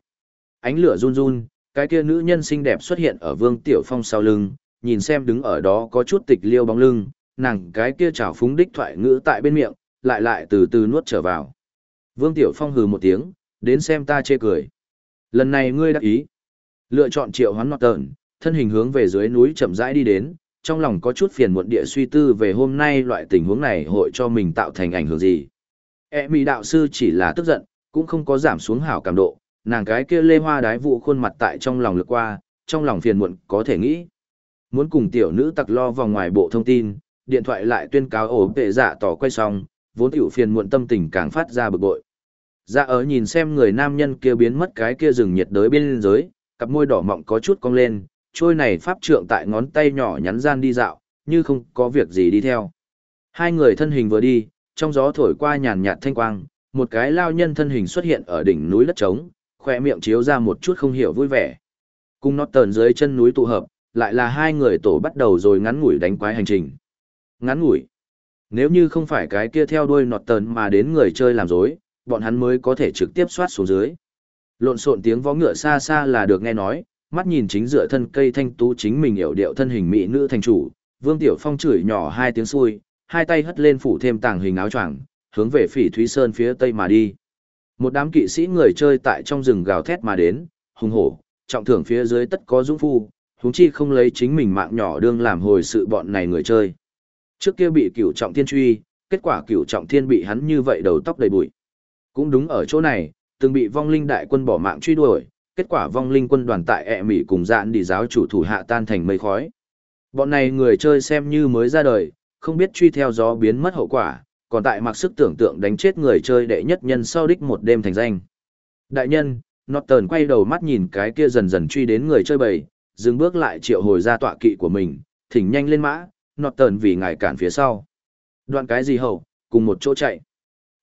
Ánh lửa run run, cái kia nữ nhân xinh đẹp xuất hiện ở Vương Tiểu Phong sau lưng, nhìn xem đứng ở đó có chút tịch liêu bóng lưng, nàng cái kia trào phúng đích thoại ngữ tại bên miệng, lại lại từ từ nuốt trở vào. Vương Tiểu Phong hừ một tiếng, đến xem ta chê cười. Lần này ngươi đã ý. Lựa chọn triệu hoán nọt tờn, thân hình hướng về dưới núi chậm rãi đi đến, trong lòng có chút phiền muộn địa suy tư về hôm nay loại tình huống này hội cho mình tạo thành ảnh hưởng gì. E mỹ đạo sư chỉ là tức giận, cũng không có giảm xuống hảo cảm độ, nàng cái kia lê hoa đái vụ khuôn mặt tại trong lòng lướt qua, trong lòng phiền muộn có thể nghĩ. Muốn cùng tiểu nữ tặc lo vào ngoài bộ thông tin, điện thoại lại tuyên cáo ổ vệ dạ tỏ quay xong, vốn tiểu phiền muộn tâm tình càng phát ra bực bội. Dạ ở nhìn xem người nam nhân kia biến mất cái kia rừng nhiệt đới bên dưới, cặp môi đỏ mọng có chút cong lên, trôi này pháp trượng tại ngón tay nhỏ nhắn gian đi dạo, như không có việc gì đi theo. Hai người thân hình vừa đi, trong gió thổi qua nhàn nhạt thanh quang, một cái lao nhân thân hình xuất hiện ở đỉnh núi đất trống, khỏe miệng chiếu ra một chút không hiểu vui vẻ. Cùng nó tờn dưới chân núi tụ hợp, lại là hai người tổ bắt đầu rồi ngắn ngủi đánh quái hành trình. Ngắn ngủi. Nếu như không phải cái kia theo đuôi nọt tờn mà đến người chơi làm dối, bọn hắn mới có thể trực tiếp soát xuống dưới. Lộn xộn tiếng vó ngựa xa xa là được nghe nói, mắt nhìn chính dựa thân cây thanh tú chính mình hiểu điệu thân hình mỹ nữ thành chủ, Vương Tiểu Phong chửi nhỏ hai tiếng xui, hai tay hất lên phủ thêm tàng hình áo choàng, hướng về Phỉ Thúy Sơn phía tây mà đi. Một đám kỵ sĩ người chơi tại trong rừng gào thét mà đến, hùng hổ, trọng thưởng phía dưới tất có dũng phu, huống chi không lấy chính mình mạng nhỏ đương làm hồi sự bọn này người chơi. Trước kia bị cửu trọng thiên truy, kết quả cửu trọng thiên bị hắn như vậy đầu tóc đầy bụi. Cũng đúng ở chỗ này, từng bị vong linh đại quân bỏ mạng truy đuổi, kết quả vong linh quân đoàn tại ẹ mỹ cùng dạn đi giáo chủ thủ hạ tan thành mây khói. Bọn này người chơi xem như mới ra đời, không biết truy theo gió biến mất hậu quả, còn tại mặc sức tưởng tượng đánh chết người chơi đệ nhất nhân sau đích một đêm thành danh. Đại nhân, Norton quay đầu mắt nhìn cái kia dần dần truy đến người chơi bầy, dừng bước lại triệu hồi ra tọa kỵ của mình, thỉnh nhanh lên mã, Norton vì ngài cản phía sau. Đoạn cái gì hậu, cùng một chỗ chạy.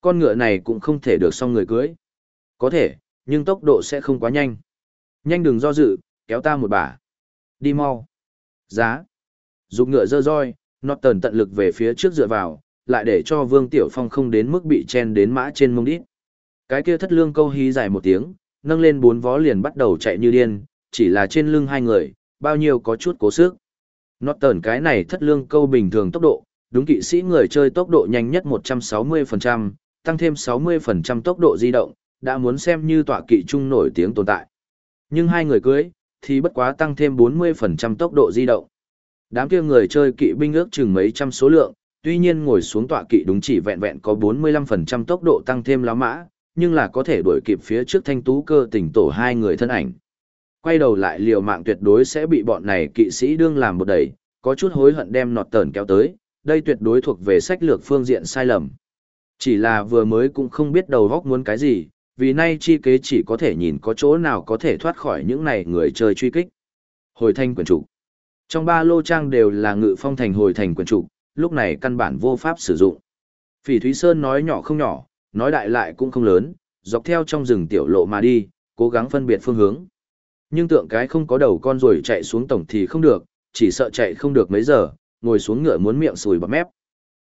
Con ngựa này cũng không thể được xong người cưới. Có thể, nhưng tốc độ sẽ không quá nhanh. Nhanh đừng do dự, kéo ta một bả. Đi mau. Giá. Dục ngựa dơ roi, Norton tận lực về phía trước dựa vào, lại để cho Vương Tiểu Phong không đến mức bị chen đến mã trên mông đít. Cái kia thất lương câu hí dài một tiếng, nâng lên bốn vó liền bắt đầu chạy như điên, chỉ là trên lưng hai người, bao nhiêu có chút cố sức. Norton cái này thất lương câu bình thường tốc độ, đúng kỵ sĩ người chơi tốc độ nhanh nhất 160%, tăng thêm 60% tốc độ di động, đã muốn xem như tọa kỵ trung nổi tiếng tồn tại. Nhưng hai người cưới, thì bất quá tăng thêm 40% tốc độ di động. Đám kia người chơi kỵ binh ước chừng mấy trăm số lượng, tuy nhiên ngồi xuống tọa kỵ đúng chỉ vẹn vẹn có 45% tốc độ tăng thêm lá mã, nhưng là có thể đuổi kịp phía trước thanh tú cơ tỉnh tổ hai người thân ảnh. Quay đầu lại liều mạng tuyệt đối sẽ bị bọn này kỵ sĩ đương làm một đẩy, có chút hối hận đem nọt tờn kéo tới, đây tuyệt đối thuộc về sách lược phương diện sai lầm. Chỉ là vừa mới cũng không biết đầu góc muốn cái gì, vì nay chi kế chỉ có thể nhìn có chỗ nào có thể thoát khỏi những này người chơi truy kích. Hồi thanh quyền trục. Trong ba lô trang đều là ngự phong thành hồi thành quyền trục, lúc này căn bản vô pháp sử dụng. Phỉ Thúy Sơn nói nhỏ không nhỏ, nói đại lại cũng không lớn, dọc theo trong rừng tiểu lộ mà đi, cố gắng phân biệt phương hướng. Nhưng tượng cái không có đầu con rồi chạy xuống tổng thì không được, chỉ sợ chạy không được mấy giờ, ngồi xuống ngựa muốn miệng sùi bọt mép.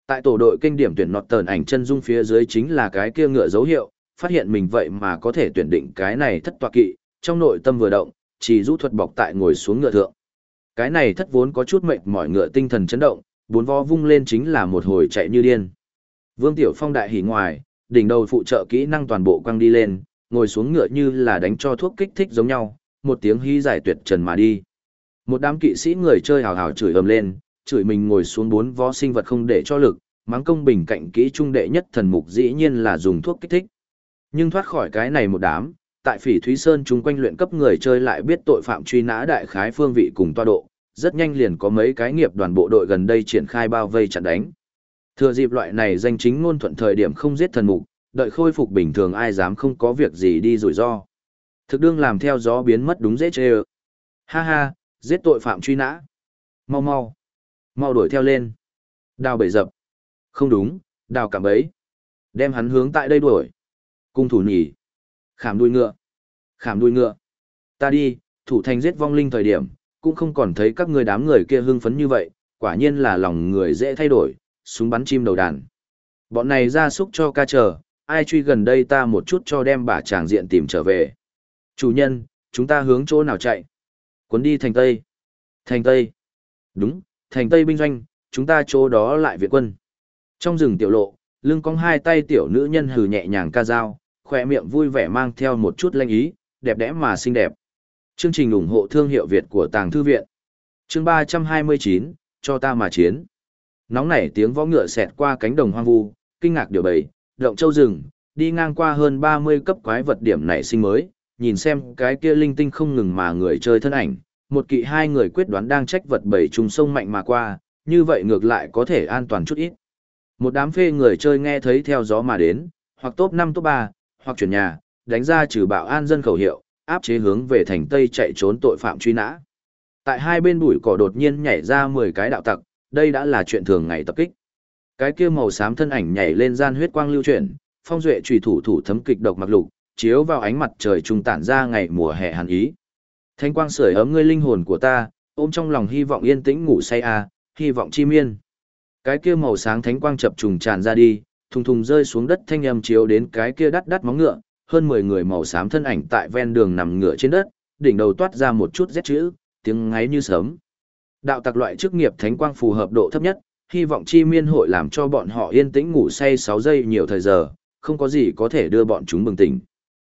Tại tổ đội kinh điểm tuyển nọt tờn ảnh chân dung phía dưới chính là cái kia ngựa dấu hiệu, phát hiện mình vậy mà có thể tuyển định cái này thất tọa kỵ, trong nội tâm vừa động, chỉ rũ thuật bọc tại ngồi xuống ngựa thượng. Cái này thất vốn có chút mệt mỏi ngựa tinh thần chấn động, bốn vó vung lên chính là một hồi chạy như điên. Vương Tiểu Phong đại hỉ ngoài, đỉnh đầu phụ trợ kỹ năng toàn bộ quăng đi lên, ngồi xuống ngựa như là đánh cho thuốc kích thích giống nhau, một tiếng hí giải tuyệt trần mà đi. Một đám kỵ sĩ người chơi hào hào chửi ầm lên, chửi mình ngồi xuống bốn vó sinh vật không để cho lực, mắng công bình cạnh kỹ trung đệ nhất thần mục dĩ nhiên là dùng thuốc kích thích. Nhưng thoát khỏi cái này một đám, tại Phỉ Thúy Sơn chúng quanh luyện cấp người chơi lại biết tội phạm truy nã đại khái phương vị cùng toa độ, rất nhanh liền có mấy cái nghiệp đoàn bộ đội gần đây triển khai bao vây chặn đánh. Thừa dịp loại này danh chính ngôn thuận thời điểm không giết thần mục, đợi khôi phục bình thường ai dám không có việc gì đi rủi ro. Thực đương làm theo gió biến mất đúng dễ chê ơ. Ha ha, giết tội phạm truy nã. Mau mau. Mau đuổi theo lên. Đào bể dập. Không đúng, đào cảm ấy. Đem hắn hướng tại đây đuổi. Cung thủ nhỉ. Khảm đuôi ngựa. Khảm đuôi ngựa. Ta đi, thủ thành giết vong linh thời điểm, cũng không còn thấy các người đám người kia hưng phấn như vậy, quả nhiên là lòng người dễ thay đổi, súng bắn chim đầu đàn. Bọn này ra súc cho ca chờ, ai truy gần đây ta một chút cho đem bà tràng diện tìm trở về. Chủ nhân, chúng ta hướng chỗ nào chạy? Cuốn đi thành Tây. Thành Tây. Đúng, thành Tây binh doanh, chúng ta chỗ đó lại viện quân. Trong rừng tiểu lộ, lưng cong hai tay tiểu nữ nhân hừ nhẹ nhàng ca dao, khỏe miệng vui vẻ mang theo một chút lanh ý, đẹp đẽ mà xinh đẹp. Chương trình ủng hộ thương hiệu Việt của Tàng Thư Viện. Chương 329, cho ta mà chiến. Nóng nảy tiếng võ ngựa xẹt qua cánh đồng hoang vu, kinh ngạc điều bầy, động châu rừng, đi ngang qua hơn 30 cấp quái vật điểm nảy sinh mới, nhìn xem cái kia linh tinh không ngừng mà người chơi thân ảnh, một kỵ hai người quyết đoán đang trách vật bầy trùng sông mạnh mà qua, như vậy ngược lại có thể an toàn chút ít. Một đám phê người chơi nghe thấy theo gió mà đến, hoặc top 5 top 3, hoặc chuyển nhà, đánh ra trừ bạo an dân khẩu hiệu, áp chế hướng về thành Tây chạy trốn tội phạm truy nã. Tại hai bên bụi cỏ đột nhiên nhảy ra 10 cái đạo tặc, đây đã là chuyện thường ngày tập kích. Cái kia màu xám thân ảnh nhảy lên gian huyết quang lưu chuyển, phong duệ chủy thủ thủ thấm kịch độc mặc lục, chiếu vào ánh mặt trời trung tản ra ngày mùa hè hàn ý. Thanh quang sưởi ấm ngươi linh hồn của ta, ôm trong lòng hy vọng yên tĩnh ngủ say a, hy vọng chi miên. Cái kia màu sáng thánh quang chập trùng tràn ra đi, thùng thùng rơi xuống đất thanh âm chiếu đến cái kia đắt đắt móng ngựa, hơn 10 người màu xám thân ảnh tại ven đường nằm ngựa trên đất, đỉnh đầu toát ra một chút rét chữ, tiếng ngáy như sớm. Đạo tặc loại chức nghiệp thánh quang phù hợp độ thấp nhất, hy vọng chi miên hội làm cho bọn họ yên tĩnh ngủ say 6 giây nhiều thời giờ, không có gì có thể đưa bọn chúng bừng tỉnh.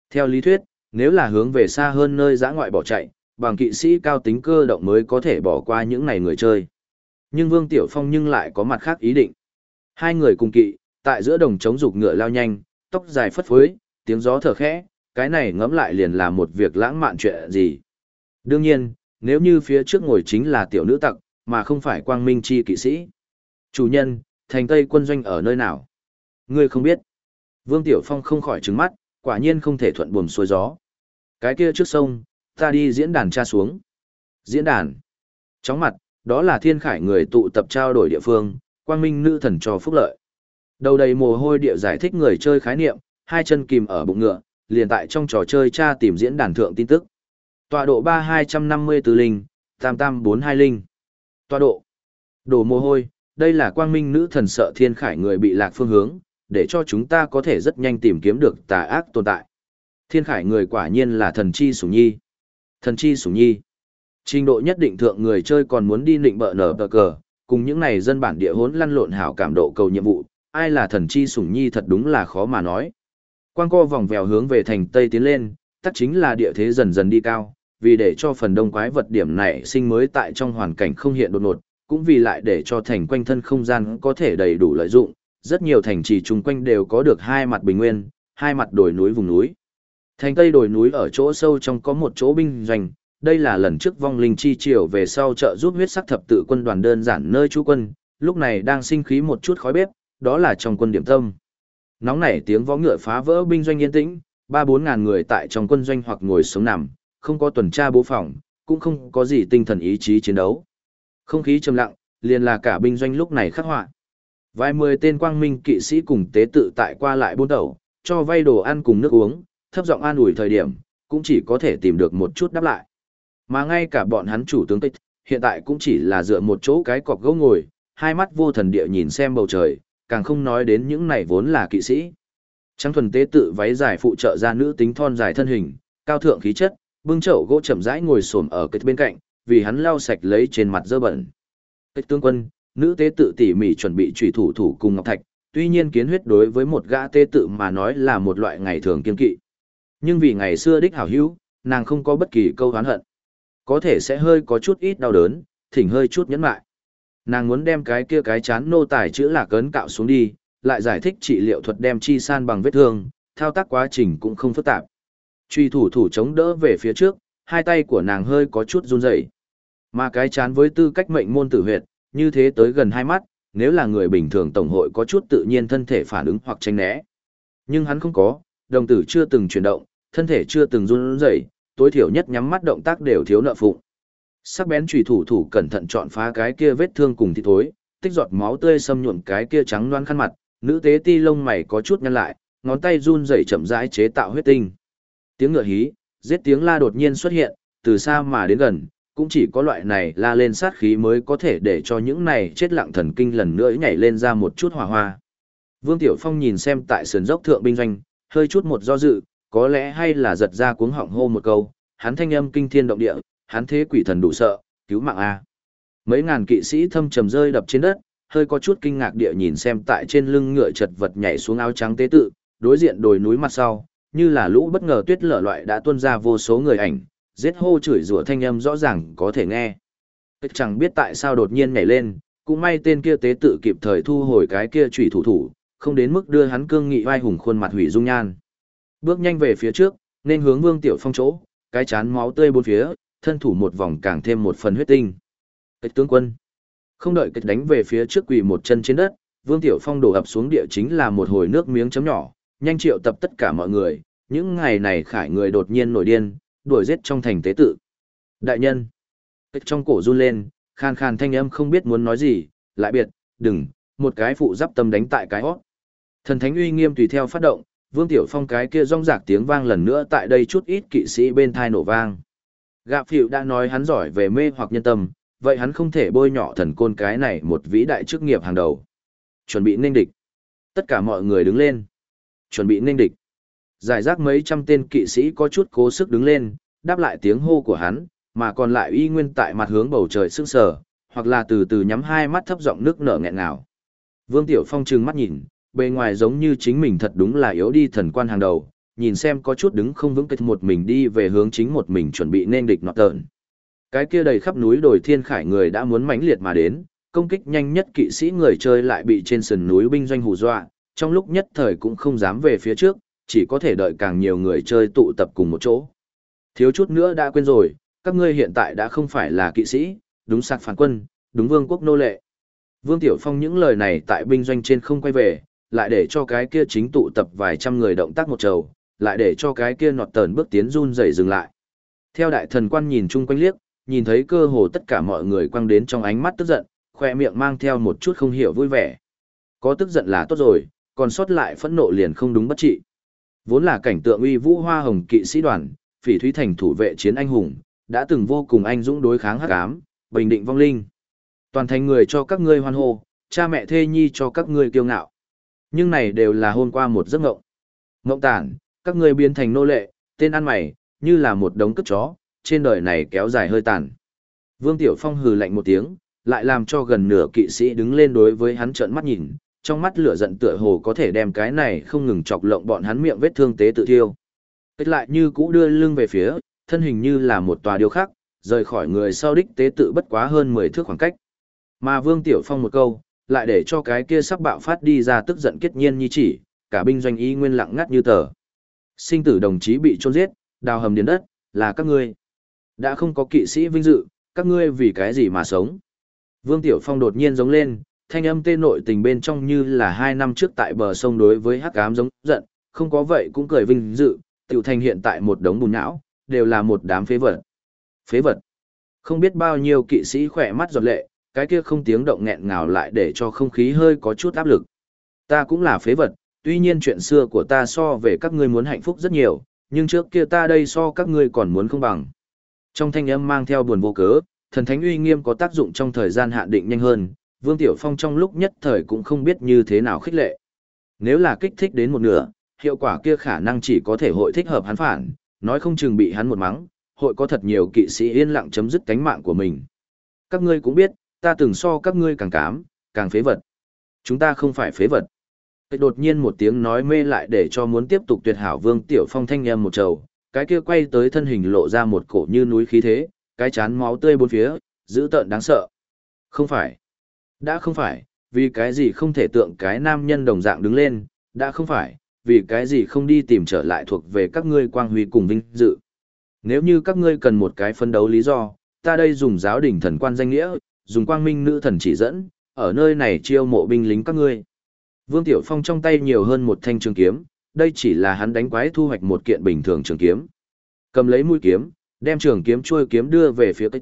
Theo lý thuyết, nếu là hướng về xa hơn nơi giã ngoại bỏ chạy, bằng kỵ sĩ cao tính cơ động mới có thể bỏ qua những này người chơi. Nhưng Vương Tiểu Phong nhưng lại có mặt khác ý định. Hai người cùng kỵ, tại giữa đồng trống dục ngựa lao nhanh, tóc dài phất phới, tiếng gió thở khẽ, cái này ngẫm lại liền là một việc lãng mạn chuyện gì. Đương nhiên, nếu như phía trước ngồi chính là tiểu nữ tặc, mà không phải quang minh chi kỵ sĩ. Chủ nhân, thành Tây quân doanh ở nơi nào? Ngươi không biết. Vương Tiểu Phong không khỏi trứng mắt, quả nhiên không thể thuận buồm xuôi gió. Cái kia trước sông, ta đi diễn đàn tra xuống. Diễn đàn. Chóng mặt, đó là thiên khải người tụ tập trao đổi địa phương, quang minh nữ thần cho phúc lợi. Đầu đầy mồ hôi địa giải thích người chơi khái niệm, hai chân kìm ở bụng ngựa, liền tại trong trò chơi tra tìm diễn đàn thượng tin tức. Tọa độ 3254 linh, tam tam 42 linh. Tọa độ. Đổ mồ hôi, đây là quang minh nữ thần sợ thiên khải người bị lạc phương hướng, để cho chúng ta có thể rất nhanh tìm kiếm được tà ác tồn tại. Thiên khải người quả nhiên là thần chi sủng nhi. Thần chi sủng nhi. Trình độ nhất định thượng người chơi còn muốn đi định bợ nở cờ, cùng những này dân bản địa hốn lăn lộn hảo cảm độ cầu nhiệm vụ, ai là thần chi sủng nhi thật đúng là khó mà nói. Quang co vòng vèo hướng về thành Tây tiến lên, tất chính là địa thế dần dần đi cao, vì để cho phần đông quái vật điểm này sinh mới tại trong hoàn cảnh không hiện đột ngột, cũng vì lại để cho thành quanh thân không gian có thể đầy đủ lợi dụng, rất nhiều thành trì chung quanh đều có được hai mặt bình nguyên, hai mặt đồi núi vùng núi. Thành Tây đồi núi ở chỗ sâu trong có một chỗ binh doanh, đây là lần trước vong linh chi triều về sau trợ giúp huyết sắc thập tự quân đoàn đơn giản nơi trú quân, lúc này đang sinh khí một chút khói bếp, đó là trong quân điểm tâm. Nóng nảy tiếng võ ngựa phá vỡ binh doanh yên tĩnh, ba bốn ngàn người tại trong quân doanh hoặc ngồi sống nằm, không có tuần tra bố phòng, cũng không có gì tinh thần ý chí chiến đấu. Không khí trầm lặng, liền là cả binh doanh lúc này khắc họa. Vài mười tên quang minh kỵ sĩ cùng tế tự tại qua lại buôn đầu, cho vay đồ ăn cùng nước uống, thấp giọng an ủi thời điểm, cũng chỉ có thể tìm được một chút đáp lại. Mà ngay cả bọn hắn chủ tướng tích, hiện tại cũng chỉ là dựa một chỗ cái cọc gấu ngồi, hai mắt vô thần địa nhìn xem bầu trời, càng không nói đến những này vốn là kỵ sĩ. Trắng thuần tế tự váy dài phụ trợ ra nữ tính thon dài thân hình, cao thượng khí chất, bưng chậu gỗ chậm rãi ngồi xổm ở kết bên cạnh, vì hắn lau sạch lấy trên mặt dơ bẩn. Kết tướng quân, nữ tế tự tỉ mỉ chuẩn bị chủy thủ thủ cùng ngọc thạch, tuy nhiên kiến huyết đối với một gã tế tự mà nói là một loại ngày thường kiên kỵ. Nhưng vì ngày xưa đích hảo hữu, nàng không có bất kỳ câu oán hận. Có thể sẽ hơi có chút ít đau đớn, thỉnh hơi chút nhẫn lại. Nàng muốn đem cái kia cái chán nô tài chữ là cấn cạo xuống đi, lại giải thích trị liệu thuật đem chi san bằng vết thương, thao tác quá trình cũng không phức tạp. Truy thủ thủ chống đỡ về phía trước, hai tay của nàng hơi có chút run rẩy. Mà cái chán với tư cách mệnh môn tử huyệt, như thế tới gần hai mắt, nếu là người bình thường tổng hội có chút tự nhiên thân thể phản ứng hoặc tránh né. Nhưng hắn không có, đồng tử chưa từng chuyển động, thân thể chưa từng run rẩy, tối thiểu nhất nhắm mắt động tác đều thiếu nợ phụng. Sắc bén chủy thủ thủ cẩn thận chọn phá cái kia vết thương cùng thịt thối, tích giọt máu tươi xâm nhuộm cái kia trắng loáng khăn mặt, nữ tế ti lông mày có chút nhăn lại, ngón tay run rẩy chậm rãi chế tạo huyết tinh. Tiếng ngựa hí, giết tiếng la đột nhiên xuất hiện, từ xa mà đến gần, cũng chỉ có loại này la lên sát khí mới có thể để cho những này chết lặng thần kinh lần nữa nhảy lên ra một chút hỏa hoa. Vương Tiểu Phong nhìn xem tại sườn dốc thượng binh doanh, hơi chút một do dự, có lẽ hay là giật ra cuống họng hô một câu, hắn thanh âm kinh thiên động địa, hắn thế quỷ thần đủ sợ, cứu mạng a. Mấy ngàn kỵ sĩ thâm trầm rơi đập trên đất, hơi có chút kinh ngạc địa nhìn xem tại trên lưng ngựa chật vật nhảy xuống áo trắng tế tự, đối diện đồi núi mặt sau, như là lũ bất ngờ tuyết lở loại đã tuôn ra vô số người ảnh, giết hô chửi rủa thanh âm rõ ràng có thể nghe. Chẳng biết tại sao đột nhiên nhảy lên, cũng may tên kia tế tự kịp thời thu hồi cái kia chủy thủ thủ, không đến mức đưa hắn cương nghị vai hùng khuôn mặt hủy dung nhan. Bước nhanh về phía trước, nên hướng Vương Tiểu Phong chỗ, cái chán máu tươi bốn phía, thân thủ một vòng càng thêm một phần huyết tinh. Kịch tướng quân. Không đợi kịch đánh về phía trước quỳ một chân trên đất, Vương Tiểu Phong đổ ập xuống địa chính là một hồi nước miếng chấm nhỏ, nhanh triệu tập tất cả mọi người, những ngày này khải người đột nhiên nổi điên, đuổi giết trong thành tế tự. Đại nhân. Kịch trong cổ run lên, khan khan thanh âm không biết muốn nói gì, lại biệt, đừng, một cái phụ giáp tâm đánh tại cái hót. Thần thánh uy nghiêm tùy theo phát động, Vương Tiểu Phong cái kia rong rạc tiếng vang lần nữa tại đây chút ít kỵ sĩ bên thai nổ vang. Gạ phiệu đã nói hắn giỏi về mê hoặc nhân tâm, vậy hắn không thể bôi nhọ thần côn cái này một vĩ đại chức nghiệp hàng đầu. Chuẩn bị nên địch. Tất cả mọi người đứng lên. Chuẩn bị nên địch. Giải rác mấy trăm tên kỵ sĩ có chút cố sức đứng lên, đáp lại tiếng hô của hắn, mà còn lại y nguyên tại mặt hướng bầu trời sững sờ, hoặc là từ từ nhắm hai mắt thấp giọng nước nở nghẹn ngào. Vương Tiểu Phong trừng mắt nhìn, bề ngoài giống như chính mình thật đúng là yếu đi thần quan hàng đầu, nhìn xem có chút đứng không vững kịch một mình đi về hướng chính một mình chuẩn bị nên địch nọt tợn. Cái kia đầy khắp núi đồi thiên khải người đã muốn mãnh liệt mà đến, công kích nhanh nhất kỵ sĩ người chơi lại bị trên sườn núi binh doanh hù dọa, trong lúc nhất thời cũng không dám về phía trước, chỉ có thể đợi càng nhiều người chơi tụ tập cùng một chỗ. Thiếu chút nữa đã quên rồi, các ngươi hiện tại đã không phải là kỵ sĩ, đúng sạc phản quân, đúng vương quốc nô lệ. Vương Tiểu Phong những lời này tại binh doanh trên không quay về, lại để cho cái kia chính tụ tập vài trăm người động tác một trầu, lại để cho cái kia nọt tờn bước tiến run rẩy dừng lại. Theo đại thần quan nhìn chung quanh liếc, nhìn thấy cơ hồ tất cả mọi người quăng đến trong ánh mắt tức giận, khoe miệng mang theo một chút không hiểu vui vẻ. Có tức giận là tốt rồi, còn sót lại phẫn nộ liền không đúng bất trị. Vốn là cảnh tượng uy vũ hoa hồng kỵ sĩ đoàn, phỉ thúy thành thủ vệ chiến anh hùng, đã từng vô cùng anh dũng đối kháng hắc ám, bình định vong linh. Toàn thành người cho các ngươi hoan hô, cha mẹ thê nhi cho các ngươi kiêu ngạo. Nhưng này đều là hôm qua một giấc ngộng. Ngộng tản, các ngươi biến thành nô lệ, tên ăn mày, như là một đống cất chó, trên đời này kéo dài hơi tàn. Vương Tiểu Phong hừ lạnh một tiếng, lại làm cho gần nửa kỵ sĩ đứng lên đối với hắn trợn mắt nhìn, trong mắt lửa giận tựa hồ có thể đem cái này không ngừng chọc lộng bọn hắn miệng vết thương tế tự thiêu. Kết lại như cũ đưa lưng về phía, thân hình như là một tòa điêu khắc, rời khỏi người sau đích tế tự bất quá hơn 10 thước khoảng cách. Mà Vương Tiểu Phong một câu, lại để cho cái kia sắp bạo phát đi ra tức giận kết nhiên như chỉ, cả binh doanh y nguyên lặng ngắt như tờ. Sinh tử đồng chí bị chôn giết, đào hầm điền đất, là các ngươi. Đã không có kỵ sĩ vinh dự, các ngươi vì cái gì mà sống. Vương Tiểu Phong đột nhiên giống lên, thanh âm tê nội tình bên trong như là hai năm trước tại bờ sông đối với hắc ám giống giận, không có vậy cũng cười vinh dự, tiểu thành hiện tại một đống bùn não, đều là một đám phế vật. Phế vật. Không biết bao nhiêu kỵ sĩ khỏe mắt giọt lệ, cái kia không tiếng động nghẹn ngào lại để cho không khí hơi có chút áp lực. Ta cũng là phế vật, tuy nhiên chuyện xưa của ta so về các ngươi muốn hạnh phúc rất nhiều, nhưng trước kia ta đây so các ngươi còn muốn không bằng. Trong thanh âm mang theo buồn vô cớ, thần thánh uy nghiêm có tác dụng trong thời gian hạn định nhanh hơn, Vương Tiểu Phong trong lúc nhất thời cũng không biết như thế nào khích lệ. Nếu là kích thích đến một nửa, hiệu quả kia khả năng chỉ có thể hội thích hợp hắn phản, nói không chừng bị hắn một mắng, hội có thật nhiều kỵ sĩ yên lặng chấm dứt cánh mạng của mình. Các ngươi cũng biết, ta từng so các ngươi càng cám, càng phế vật. Chúng ta không phải phế vật. Đột nhiên một tiếng nói mê lại để cho muốn tiếp tục tuyệt hảo Vương Tiểu Phong thanh em một trầu, cái kia quay tới thân hình lộ ra một cổ như núi khí thế, cái chán máu tươi bốn phía, dữ tợn đáng sợ. Không phải. Đã không phải, vì cái gì không thể tượng cái nam nhân đồng dạng đứng lên, đã không phải, vì cái gì không đi tìm trở lại thuộc về các ngươi quang huy cùng vinh dự. Nếu như các ngươi cần một cái phân đấu lý do, ta đây dùng giáo đỉnh thần quan danh nghĩa, dùng quang minh nữ thần chỉ dẫn, ở nơi này chiêu mộ binh lính các ngươi. Vương Tiểu Phong trong tay nhiều hơn một thanh trường kiếm, đây chỉ là hắn đánh quái thu hoạch một kiện bình thường trường kiếm. Cầm lấy mũi kiếm, đem trường kiếm chui kiếm đưa về phía cách.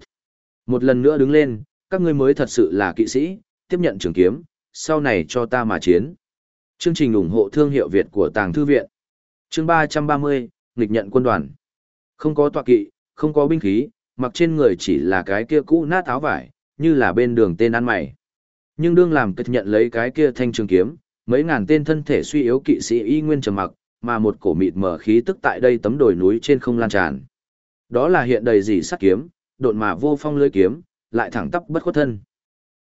Một lần nữa đứng lên, các ngươi mới thật sự là kỵ sĩ, tiếp nhận trường kiếm, sau này cho ta mà chiến. Chương trình ủng hộ thương hiệu Việt của Tàng Thư Viện. Chương 330, nghịch nhận quân đoàn. Không có tọa kỵ, không có binh khí, mặc trên người chỉ là cái kia cũ nát áo vải, như là bên đường tên ăn mày. Nhưng đương làm kịch nhận lấy cái kia thanh trường kiếm, mấy ngàn tên thân thể suy yếu kỵ sĩ y nguyên trầm mặc, mà một cổ mịt mở khí tức tại đây tấm đồi núi trên không lan tràn. Đó là hiện đầy dì sắt kiếm, độn mà vô phong lưới kiếm, lại thẳng tắp bất khuất thân.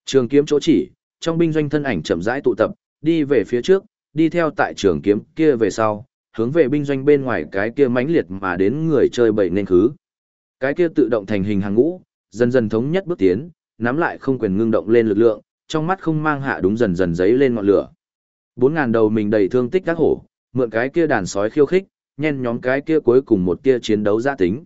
Trường kiếm chỗ chỉ, trong binh doanh thân ảnh chậm rãi tụ tập, đi về phía trước, đi theo tại trường kiếm kia về sau, hướng về binh doanh bên ngoài cái kia mãnh liệt mà đến người chơi bậy nên khứ. Cái kia tự động thành hình hàng ngũ, dần dần thống nhất bước tiến, nắm lại không quyền ngưng động lên lực lượng, trong mắt không mang hạ đúng dần dần giấy lên ngọn lửa. Bốn ngàn đầu mình đầy thương tích các hổ, mượn cái kia đàn sói khiêu khích, nhen nhóm cái kia cuối cùng một tia chiến đấu giã tính.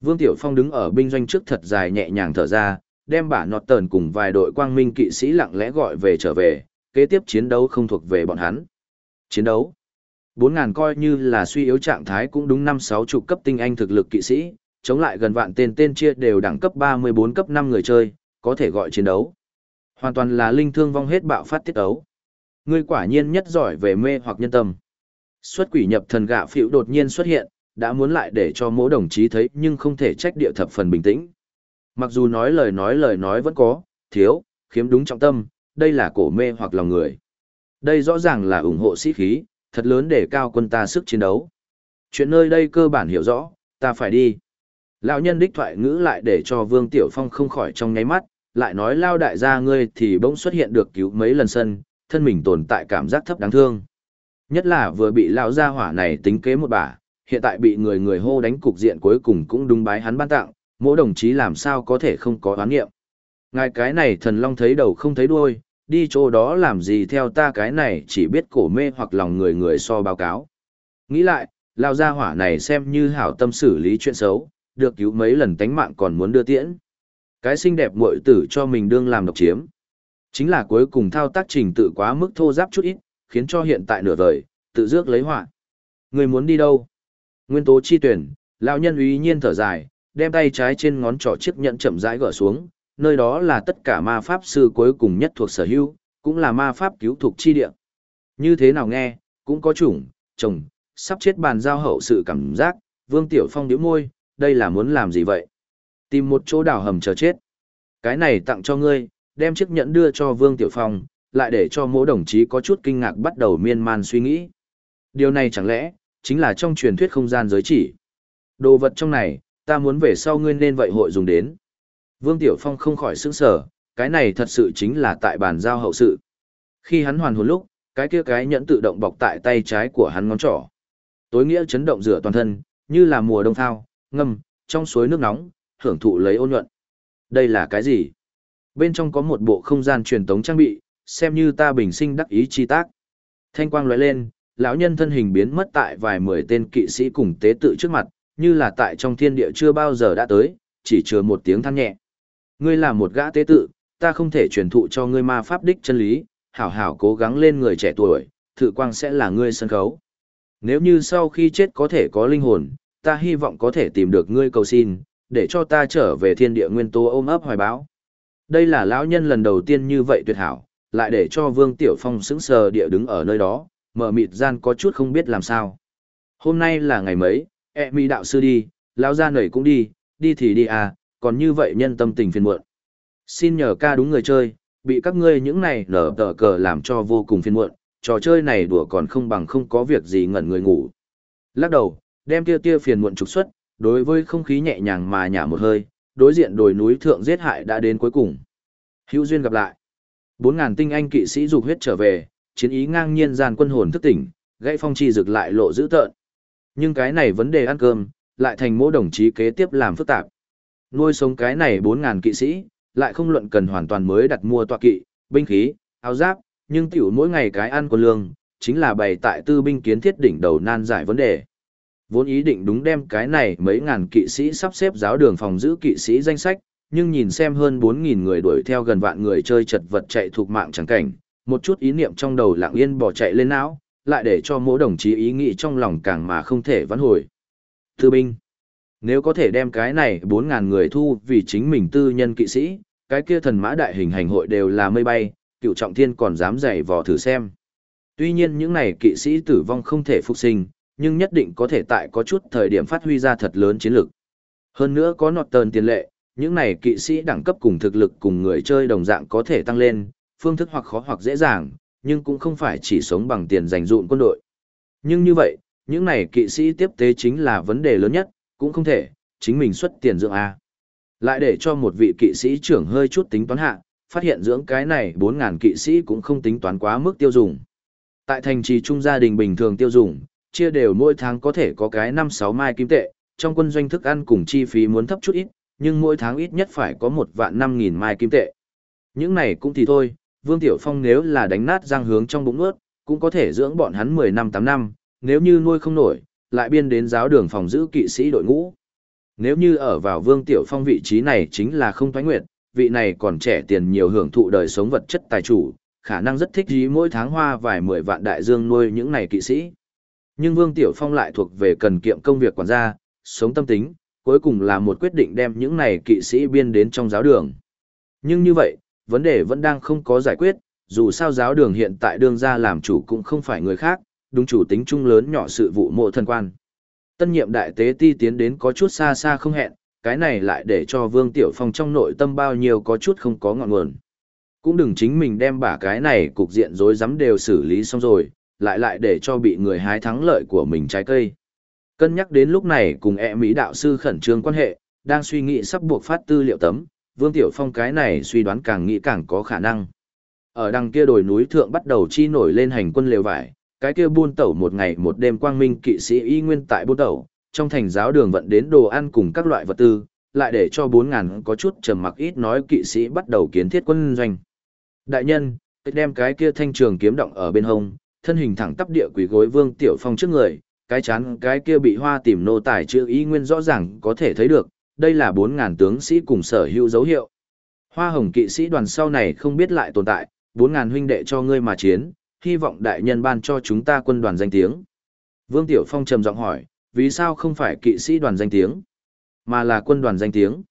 Vương Tiểu Phong đứng ở binh doanh trước thật dài nhẹ nhàng thở ra, đem bả nọt tờn cùng vài đội quang minh kỵ sĩ lặng lẽ gọi về trở về, kế tiếp chiến đấu không thuộc về bọn hắn. Chiến đấu. Bốn ngàn coi như là suy yếu trạng thái cũng đúng năm sáu chục cấp tinh anh thực lực kỵ sĩ, chống lại gần vạn tên tên chia đều đẳng cấp 34 cấp 5 người chơi, có thể gọi chiến đấu. Hoàn toàn là linh thương vong hết bạo phát tiết ấu. Ngươi quả nhiên nhất giỏi về mê hoặc nhân tâm. Xuất quỷ nhập thần gạ phiểu đột nhiên xuất hiện, đã muốn lại để cho mỗi đồng chí thấy nhưng không thể trách địa thập phần bình tĩnh. Mặc dù nói lời nói lời nói vẫn có, thiếu, khiếm đúng trọng tâm, đây là cổ mê hoặc lòng người. Đây rõ ràng là ủng hộ sĩ khí, thật lớn để cao quân ta sức chiến đấu. Chuyện nơi đây cơ bản hiểu rõ, ta phải đi. Lão nhân đích thoại ngữ lại để cho Vương Tiểu Phong không khỏi trong nháy mắt, lại nói lao đại gia ngươi thì bỗng xuất hiện được cứu mấy lần sân, thân mình tồn tại cảm giác thấp đáng thương. Nhất là vừa bị lão gia hỏa này tính kế một bà, hiện tại bị người người hô đánh cục diện cuối cùng cũng đúng bái hắn ban tặng, mỗi đồng chí làm sao có thể không có oán nghiệm. Ngài cái này thần long thấy đầu không thấy đuôi, đi chỗ đó làm gì theo ta cái này chỉ biết cổ mê hoặc lòng người người so báo cáo. Nghĩ lại, lao gia hỏa này xem như hảo tâm xử lý chuyện xấu, được cứu mấy lần tánh mạng còn muốn đưa tiễn. Cái xinh đẹp muội tử cho mình đương làm độc chiếm. Chính là cuối cùng thao tác trình tự quá mức thô giáp chút ít, khiến cho hiện tại nửa vời, tự dước lấy họa. Người muốn đi đâu? Nguyên tố chi tuyển, lão nhân uy nhiên thở dài, đem tay trái trên ngón trỏ chiếc nhẫn chậm rãi gỡ xuống, nơi đó là tất cả ma pháp sư cuối cùng nhất thuộc sở hữu, cũng là ma pháp cứu thuộc chi địa. Như thế nào nghe, cũng có chủng, chồng, sắp chết bàn giao hậu sự cảm giác, Vương Tiểu Phong nhíu môi, đây là muốn làm gì vậy? Tìm một chỗ đào hầm chờ chết. Cái này tặng cho ngươi, đem chiếc nhẫn đưa cho Vương Tiểu Phong, lại để cho mỗi đồng chí có chút kinh ngạc bắt đầu miên man suy nghĩ. Điều này chẳng lẽ, chính là trong truyền thuyết không gian giới chỉ. Đồ vật trong này, ta muốn về sau ngươi nên vậy hội dùng đến. Vương Tiểu Phong không khỏi sững sờ, cái này thật sự chính là tại bàn giao hậu sự. Khi hắn hoàn hồn lúc, cái kia cái nhẫn tự động bọc tại tay trái của hắn ngón trỏ. Tối nghĩa chấn động rửa toàn thân, như là mùa đông thao, ngâm, trong suối nước nóng, hưởng thụ lấy ôn nhuận. Đây là cái gì? Bên trong có một bộ không gian truyền tống trang bị, xem như ta bình sinh đắc ý chi tác. Thanh quang lóe lên, lão nhân thân hình biến mất tại vài mười tên kỵ sĩ cùng tế tự trước mặt, như là tại trong thiên địa chưa bao giờ đã tới, chỉ chứa một tiếng than nhẹ. Ngươi là một gã tế tự, ta không thể truyền thụ cho ngươi ma pháp đích chân lý, hảo hảo cố gắng lên người trẻ tuổi, thử quang sẽ là ngươi sân khấu. Nếu như sau khi chết có thể có linh hồn, ta hy vọng có thể tìm được ngươi cầu xin, để cho ta trở về thiên địa nguyên tố ôm ấp hoài báo. Đây là lão nhân lần đầu tiên như vậy tuyệt hảo, lại để cho Vương Tiểu Phong sững sờ địa đứng ở nơi đó, mở mịt gian có chút không biết làm sao. Hôm nay là ngày mấy, e mi đạo sư đi, lão gia nảy cũng đi, đi thì đi à, còn như vậy nhân tâm tình phiền muộn. Xin nhờ ca đúng người chơi, bị các ngươi những này nở tờ cờ làm cho vô cùng phiền muộn, trò chơi này đùa còn không bằng không có việc gì ngẩn người ngủ. Lắc đầu, đem tia tia phiền muộn trục xuất, đối với không khí nhẹ nhàng mà nhả một hơi, đối diện đồi núi thượng giết hại đã đến cuối cùng. Hữu duyên gặp lại. Bốn ngàn tinh anh kỵ sĩ dục huyết trở về, chiến ý ngang nhiên dàn quân hồn thức tỉnh, gãy phong chi rực lại lộ dữ tợn. Nhưng cái này vấn đề ăn cơm, lại thành mỗi đồng chí kế tiếp làm phức tạp. Nuôi sống cái này bốn ngàn kỵ sĩ, lại không luận cần hoàn toàn mới đặt mua tọa kỵ, binh khí, áo giáp, nhưng tiểu mỗi ngày cái ăn của lương, chính là bày tại tư binh kiến thiết đỉnh đầu nan giải vấn đề. Vốn ý định đúng đem cái này mấy ngàn kỵ sĩ sắp xếp giáo đường phòng giữ kỵ sĩ danh sách, nhưng nhìn xem hơn 4.000 người đuổi theo gần vạn người chơi chật vật chạy thuộc mạng chẳng cảnh, một chút ý niệm trong đầu lặng yên bỏ chạy lên não, lại để cho mỗi đồng chí ý nghĩ trong lòng càng mà không thể vãn hồi. Thư binh, nếu có thể đem cái này 4.000 người thu vì chính mình tư nhân kỵ sĩ, cái kia thần mã đại hình hành hội đều là mây bay, cựu trọng thiên còn dám dày vò thử xem. Tuy nhiên những này kỵ sĩ tử vong không thể phục sinh, nhưng nhất định có thể tại có chút thời điểm phát huy ra thật lớn chiến lược Hơn nữa có nọt tờn tiền lệ, những này kỵ sĩ đẳng cấp cùng thực lực cùng người chơi đồng dạng có thể tăng lên, phương thức hoặc khó hoặc dễ dàng, nhưng cũng không phải chỉ sống bằng tiền dành dụn quân đội. Nhưng như vậy, những này kỵ sĩ tiếp tế chính là vấn đề lớn nhất, cũng không thể, chính mình xuất tiền dưỡng A. Lại để cho một vị kỵ sĩ trưởng hơi chút tính toán hạ, phát hiện dưỡng cái này 4.000 kỵ sĩ cũng không tính toán quá mức tiêu dùng. Tại thành trì trung gia đình bình thường tiêu dùng, chia đều mỗi tháng có thể có cái 5-6 mai kim tệ, trong quân doanh thức ăn cùng chi phí muốn thấp chút ít, nhưng mỗi tháng ít nhất phải có một vạn 5.000 mai kim tệ. Những này cũng thì thôi, Vương Tiểu Phong nếu là đánh nát răng hướng trong bụng nuốt, cũng có thể dưỡng bọn hắn 10 năm 8 năm, nếu như nuôi không nổi, lại biên đến giáo đường phòng giữ kỵ sĩ đội ngũ. Nếu như ở vào Vương Tiểu Phong vị trí này chính là không thoái nguyện, vị này còn trẻ tiền nhiều hưởng thụ đời sống vật chất tài chủ, khả năng rất thích ý mỗi tháng hoa vài mười vạn đại dương nuôi những này kỵ sĩ. Nhưng Vương Tiểu Phong lại thuộc về cần kiệm công việc quản gia, sống tâm tính, cuối cùng là một quyết định đem những này kỵ sĩ biên đến trong giáo đường. Nhưng như vậy, vấn đề vẫn đang không có giải quyết, dù sao giáo đường hiện tại đương ra làm chủ cũng không phải người khác, đúng chủ tính chung lớn nhỏ sự vụ mộ thần quan. Tân nhiệm đại tế ti tiến đến có chút xa xa không hẹn, cái này lại để cho Vương Tiểu Phong trong nội tâm bao nhiêu có chút không có ngọn nguồn. Cũng đừng chính mình đem bả cái này cục diện rối rắm đều xử lý xong rồi, lại lại để cho bị người hái thắng lợi của mình trái cây. Cân nhắc đến lúc này cùng ẹ Mỹ đạo sư khẩn trương quan hệ, đang suy nghĩ sắp buộc phát tư liệu tấm, Vương Tiểu Phong cái này suy đoán càng nghĩ càng có khả năng. Ở đằng kia đồi núi thượng bắt đầu chi nổi lên hành quân lều vải, cái kia buôn tẩu một ngày một đêm quang minh kỵ sĩ y nguyên tại buôn tẩu, trong thành giáo đường vận đến đồ ăn cùng các loại vật tư, lại để cho bốn ngàn có chút trầm mặc ít nói kỵ sĩ bắt đầu kiến thiết quân doanh. Đại nhân, đem cái kia thanh trường kiếm động ở bên hông, thân hình thẳng tắp địa quỷ gối Vương Tiểu Phong trước người, cái chán cái kia bị hoa tìm nô tài chữ ý nguyên rõ ràng có thể thấy được, đây là bốn ngàn tướng sĩ cùng sở hữu dấu hiệu. Hoa hồng kỵ sĩ đoàn sau này không biết lại tồn tại, bốn ngàn huynh đệ cho ngươi mà chiến, hy vọng đại nhân ban cho chúng ta quân đoàn danh tiếng. Vương Tiểu Phong trầm giọng hỏi, vì sao không phải kỵ sĩ đoàn danh tiếng, mà là quân đoàn danh tiếng?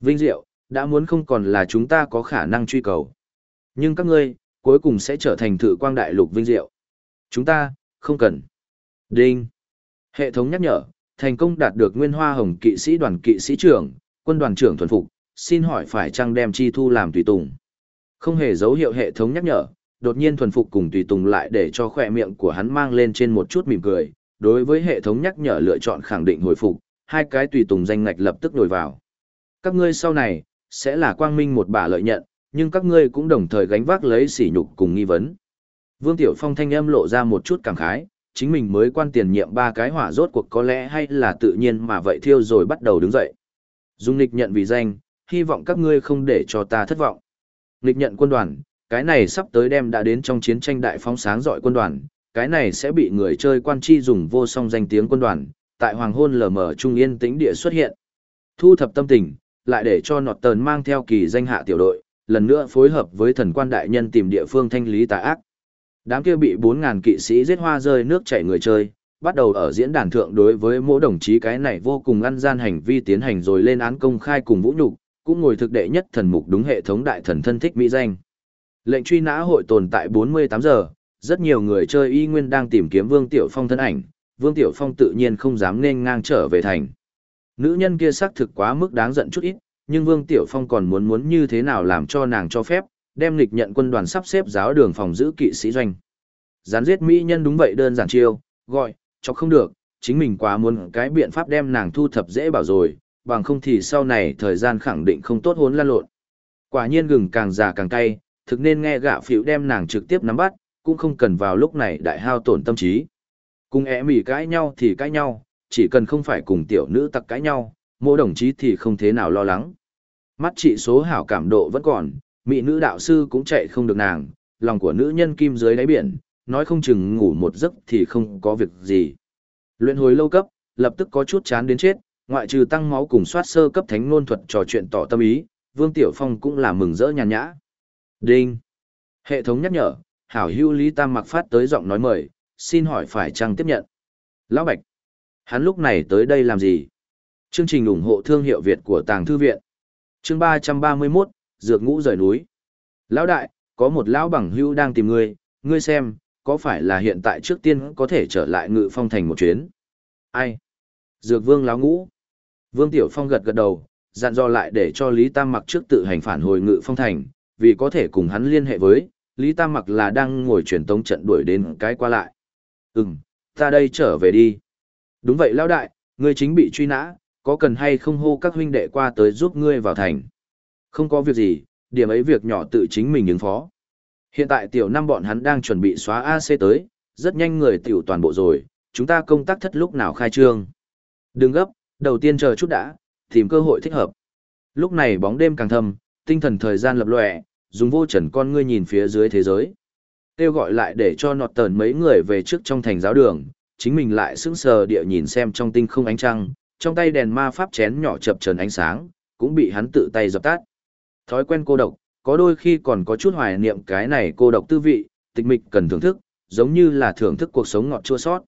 Vinh Diệu, đã muốn không còn là chúng ta có khả năng truy cầu. Nhưng các ngươi, cuối cùng sẽ trở thành thử quang đại lục Vinh Diệu. Chúng ta, không cần. Đinh. Hệ thống nhắc nhở, thành công đạt được nguyên hoa hồng kỵ sĩ đoàn kỵ sĩ trưởng, quân đoàn trưởng thuần phục, xin hỏi phải chăng đem chi thu làm tùy tùng. Không hề dấu hiệu hệ thống nhắc nhở, đột nhiên thuần phục cùng tùy tùng lại để cho khỏe miệng của hắn mang lên trên một chút mỉm cười, đối với hệ thống nhắc nhở lựa chọn khẳng định hồi phục, hai cái tùy tùng danh ngạch lập tức nổi vào. Các ngươi sau này, sẽ là quang minh một bả lợi nhận, nhưng các ngươi cũng đồng thời gánh vác lấy sỉ nhục cùng nghi vấn. Vương Tiểu Phong thanh âm lộ ra một chút cảm khái, chính mình mới quan tiền nhiệm ba cái hỏa rốt cuộc có lẽ hay là tự nhiên mà vậy thiêu rồi bắt đầu đứng dậy. Dung Nịch nhận vì danh, hy vọng các ngươi không để cho ta thất vọng. Nịch nhận quân đoàn, cái này sắp tới đem đã đến trong chiến tranh đại phóng sáng dọi quân đoàn, cái này sẽ bị người chơi quan chi dùng vô song danh tiếng quân đoàn, tại hoàng hôn lờ mờ trung yên tĩnh địa xuất hiện. Thu thập tâm tình, lại để cho nọt tờn mang theo kỳ danh hạ tiểu đội, lần nữa phối hợp với thần quan đại nhân tìm địa phương thanh lý tà ác. Đám kia bị 4.000 kỵ sĩ giết hoa rơi nước chảy người chơi, bắt đầu ở diễn đàn thượng đối với mỗi đồng chí cái này vô cùng ăn gian hành vi tiến hành rồi lên án công khai cùng vũ nhục, cũng ngồi thực đệ nhất thần mục đúng hệ thống đại thần thân thích mỹ danh. Lệnh truy nã hội tồn tại 48 giờ, rất nhiều người chơi y nguyên đang tìm kiếm Vương Tiểu Phong thân ảnh, Vương Tiểu Phong tự nhiên không dám nên ngang trở về thành. Nữ nhân kia xác thực quá mức đáng giận chút ít, nhưng Vương Tiểu Phong còn muốn muốn như thế nào làm cho nàng cho phép, đem nghịch nhận quân đoàn sắp xếp giáo đường phòng giữ kỵ sĩ doanh. Gián giết mỹ nhân đúng vậy đơn giản chiêu, gọi, cho không được, chính mình quá muốn cái biện pháp đem nàng thu thập dễ bảo rồi, bằng không thì sau này thời gian khẳng định không tốt hốn lan lộn. Quả nhiên gừng càng già càng cay, thực nên nghe gạ phiểu đem nàng trực tiếp nắm bắt, cũng không cần vào lúc này đại hao tổn tâm trí. Cùng ẻ mỉ cãi nhau thì cãi nhau, chỉ cần không phải cùng tiểu nữ tặc cãi nhau, mỗi đồng chí thì không thế nào lo lắng. Mắt trị số hảo cảm độ vẫn còn, mỹ nữ đạo sư cũng chạy không được nàng, lòng của nữ nhân kim dưới đáy biển, nói không chừng ngủ một giấc thì không có việc gì. Luyện hồi lâu cấp, lập tức có chút chán đến chết, ngoại trừ tăng máu cùng soát sơ cấp thánh nôn thuật trò chuyện tỏ tâm ý, Vương Tiểu Phong cũng là mừng rỡ nhàn nhã. Đinh. Hệ thống nhắc nhở, hảo hưu Lý Tam mặc phát tới giọng nói mời, xin hỏi phải chăng tiếp nhận. Lão Bạch. Hắn lúc này tới đây làm gì? Chương trình ủng hộ thương hiệu Việt của Tàng Thư Viện. Chương 331, Dược ngũ rời núi. Lão đại, có một lão bằng hưu đang tìm ngươi, ngươi xem, có phải là hiện tại trước tiên có thể trở lại ngự phong thành một chuyến? Ai? Dược vương lão ngũ. Vương Tiểu Phong gật gật đầu, dặn dò lại để cho Lý Tam mặc trước tự hành phản hồi ngự phong thành, vì có thể cùng hắn liên hệ với, Lý Tam mặc là đang ngồi truyền tống trận đuổi đến cái qua lại. Ừm, ta đây trở về đi. Đúng vậy lão đại, ngươi chính bị truy nã, có cần hay không hô các huynh đệ qua tới giúp ngươi vào thành. Không có việc gì, điểm ấy việc nhỏ tự chính mình ứng phó. Hiện tại tiểu năm bọn hắn đang chuẩn bị xóa AC tới, rất nhanh người tiểu toàn bộ rồi, chúng ta công tác thất lúc nào khai trương. Đừng gấp, đầu tiên chờ chút đã, tìm cơ hội thích hợp. Lúc này bóng đêm càng thâm, tinh thần thời gian lập lòe, dùng vô trần con ngươi nhìn phía dưới thế giới. Kêu gọi lại để cho nọt tờn mấy người về trước trong thành giáo đường, chính mình lại sững sờ địa nhìn xem trong tinh không ánh trăng, trong tay đèn ma pháp chén nhỏ chập trần ánh sáng, cũng bị hắn tự tay dập tắt. Thói quen cô độc, có đôi khi còn có chút hoài niệm cái này cô độc tư vị, tịch mịch cần thưởng thức, giống như là thưởng thức cuộc sống ngọt chua sót.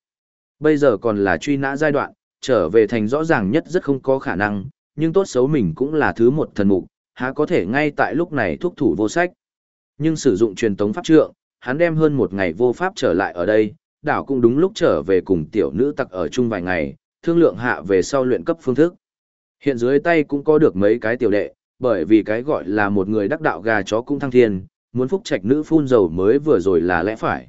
Bây giờ còn là truy nã giai đoạn, trở về thành rõ ràng nhất rất không có khả năng, nhưng tốt xấu mình cũng là thứ một thần mục, há có thể ngay tại lúc này thúc thủ vô sách. Nhưng sử dụng truyền tống pháp trượng, hắn đem hơn một ngày vô pháp trở lại ở đây, đảo cũng đúng lúc trở về cùng tiểu nữ tặc ở chung vài ngày, thương lượng hạ về sau luyện cấp phương thức. Hiện dưới tay cũng có được mấy cái tiểu đệ, bởi vì cái gọi là một người đắc đạo gà chó cũng thăng thiên, muốn phúc trạch nữ phun dầu mới vừa rồi là lẽ phải.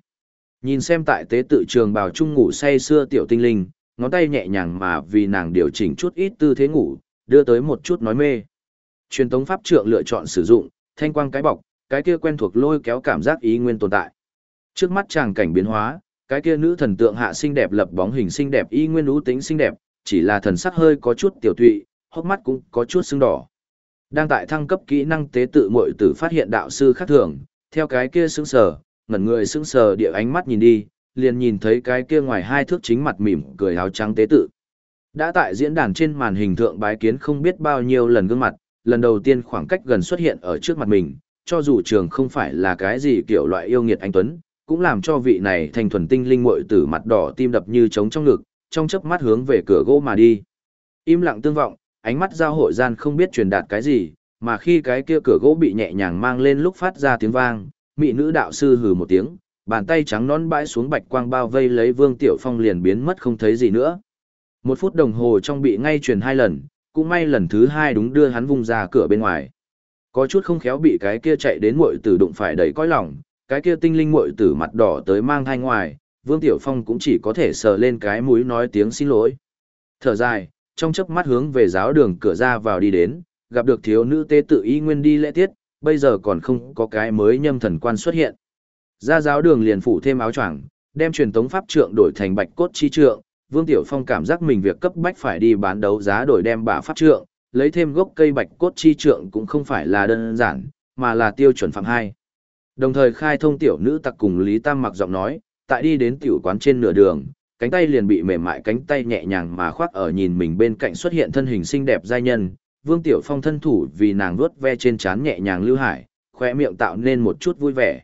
Nhìn xem tại tế tự trường bào trung ngủ say xưa tiểu tinh linh, ngón tay nhẹ nhàng mà vì nàng điều chỉnh chút ít tư thế ngủ, đưa tới một chút nói mê. Truyền tống pháp trượng lựa chọn sử dụng, thanh quang cái bọc, cái kia quen thuộc lôi kéo cảm giác ý nguyên tồn tại. Trước mắt chàng cảnh biến hóa, cái kia nữ thần tượng hạ xinh đẹp lập bóng hình xinh đẹp y nguyên ú tính xinh đẹp, chỉ là thần sắc hơi có chút tiểu tụy, hốc mắt cũng có chút sưng đỏ. Đang tại thăng cấp kỹ năng tế tự muội tử phát hiện đạo sư khác thường, theo cái kia sững sờ, ngẩn người sững sờ địa ánh mắt nhìn đi, liền nhìn thấy cái kia ngoài hai thước chính mặt mỉm cười áo trắng tế tự. Đã tại diễn đàn trên màn hình thượng bái kiến không biết bao nhiêu lần gương mặt, lần đầu tiên khoảng cách gần xuất hiện ở trước mặt mình, cho dù trường không phải là cái gì kiểu loại yêu nghiệt anh Tuấn, cũng làm cho vị này thành thuần tinh linh muội tử mặt đỏ tim đập như trống trong ngực, trong chớp mắt hướng về cửa gỗ mà đi. Im lặng tương vọng, ánh mắt giao hội gian không biết truyền đạt cái gì, mà khi cái kia cửa gỗ bị nhẹ nhàng mang lên lúc phát ra tiếng vang, mỹ nữ đạo sư hừ một tiếng, bàn tay trắng nón bãi xuống bạch quang bao vây lấy Vương Tiểu Phong liền biến mất không thấy gì nữa. Một phút đồng hồ trong bị ngay truyền hai lần, cũng may lần thứ hai đúng đưa hắn vung ra cửa bên ngoài. Có chút không khéo bị cái kia chạy đến muội tử đụng phải đầy cõi lòng, cái kia tinh linh muội tử mặt đỏ tới mang thai ngoài, Vương Tiểu Phong cũng chỉ có thể sờ lên cái mũi nói tiếng xin lỗi. Thở dài, trong chớp mắt hướng về giáo đường cửa ra vào đi đến, gặp được thiếu nữ tế tự y nguyên đi lễ tiết, bây giờ còn không có cái mới nhâm thần quan xuất hiện. Ra giáo đường liền phủ thêm áo choàng, đem truyền tống pháp trượng đổi thành bạch cốt chi trượng, Vương Tiểu Phong cảm giác mình việc cấp bách phải đi bán đấu giá đổi đem bả pháp trượng, lấy thêm gốc cây bạch cốt chi trượng cũng không phải là đơn giản, mà là tiêu chuẩn phạm hai. Đồng thời khai thông tiểu nữ tặc cùng Lý Tam mặc giọng nói, tại đi đến tiểu quán trên nửa đường, cánh tay liền bị mềm mại cánh tay nhẹ nhàng mà khoác ở nhìn mình bên cạnh xuất hiện thân hình xinh đẹp giai nhân, Vương Tiểu Phong thân thủ vì nàng vuốt ve trên trán nhẹ nhàng lưu hải, khóe miệng tạo nên một chút vui vẻ.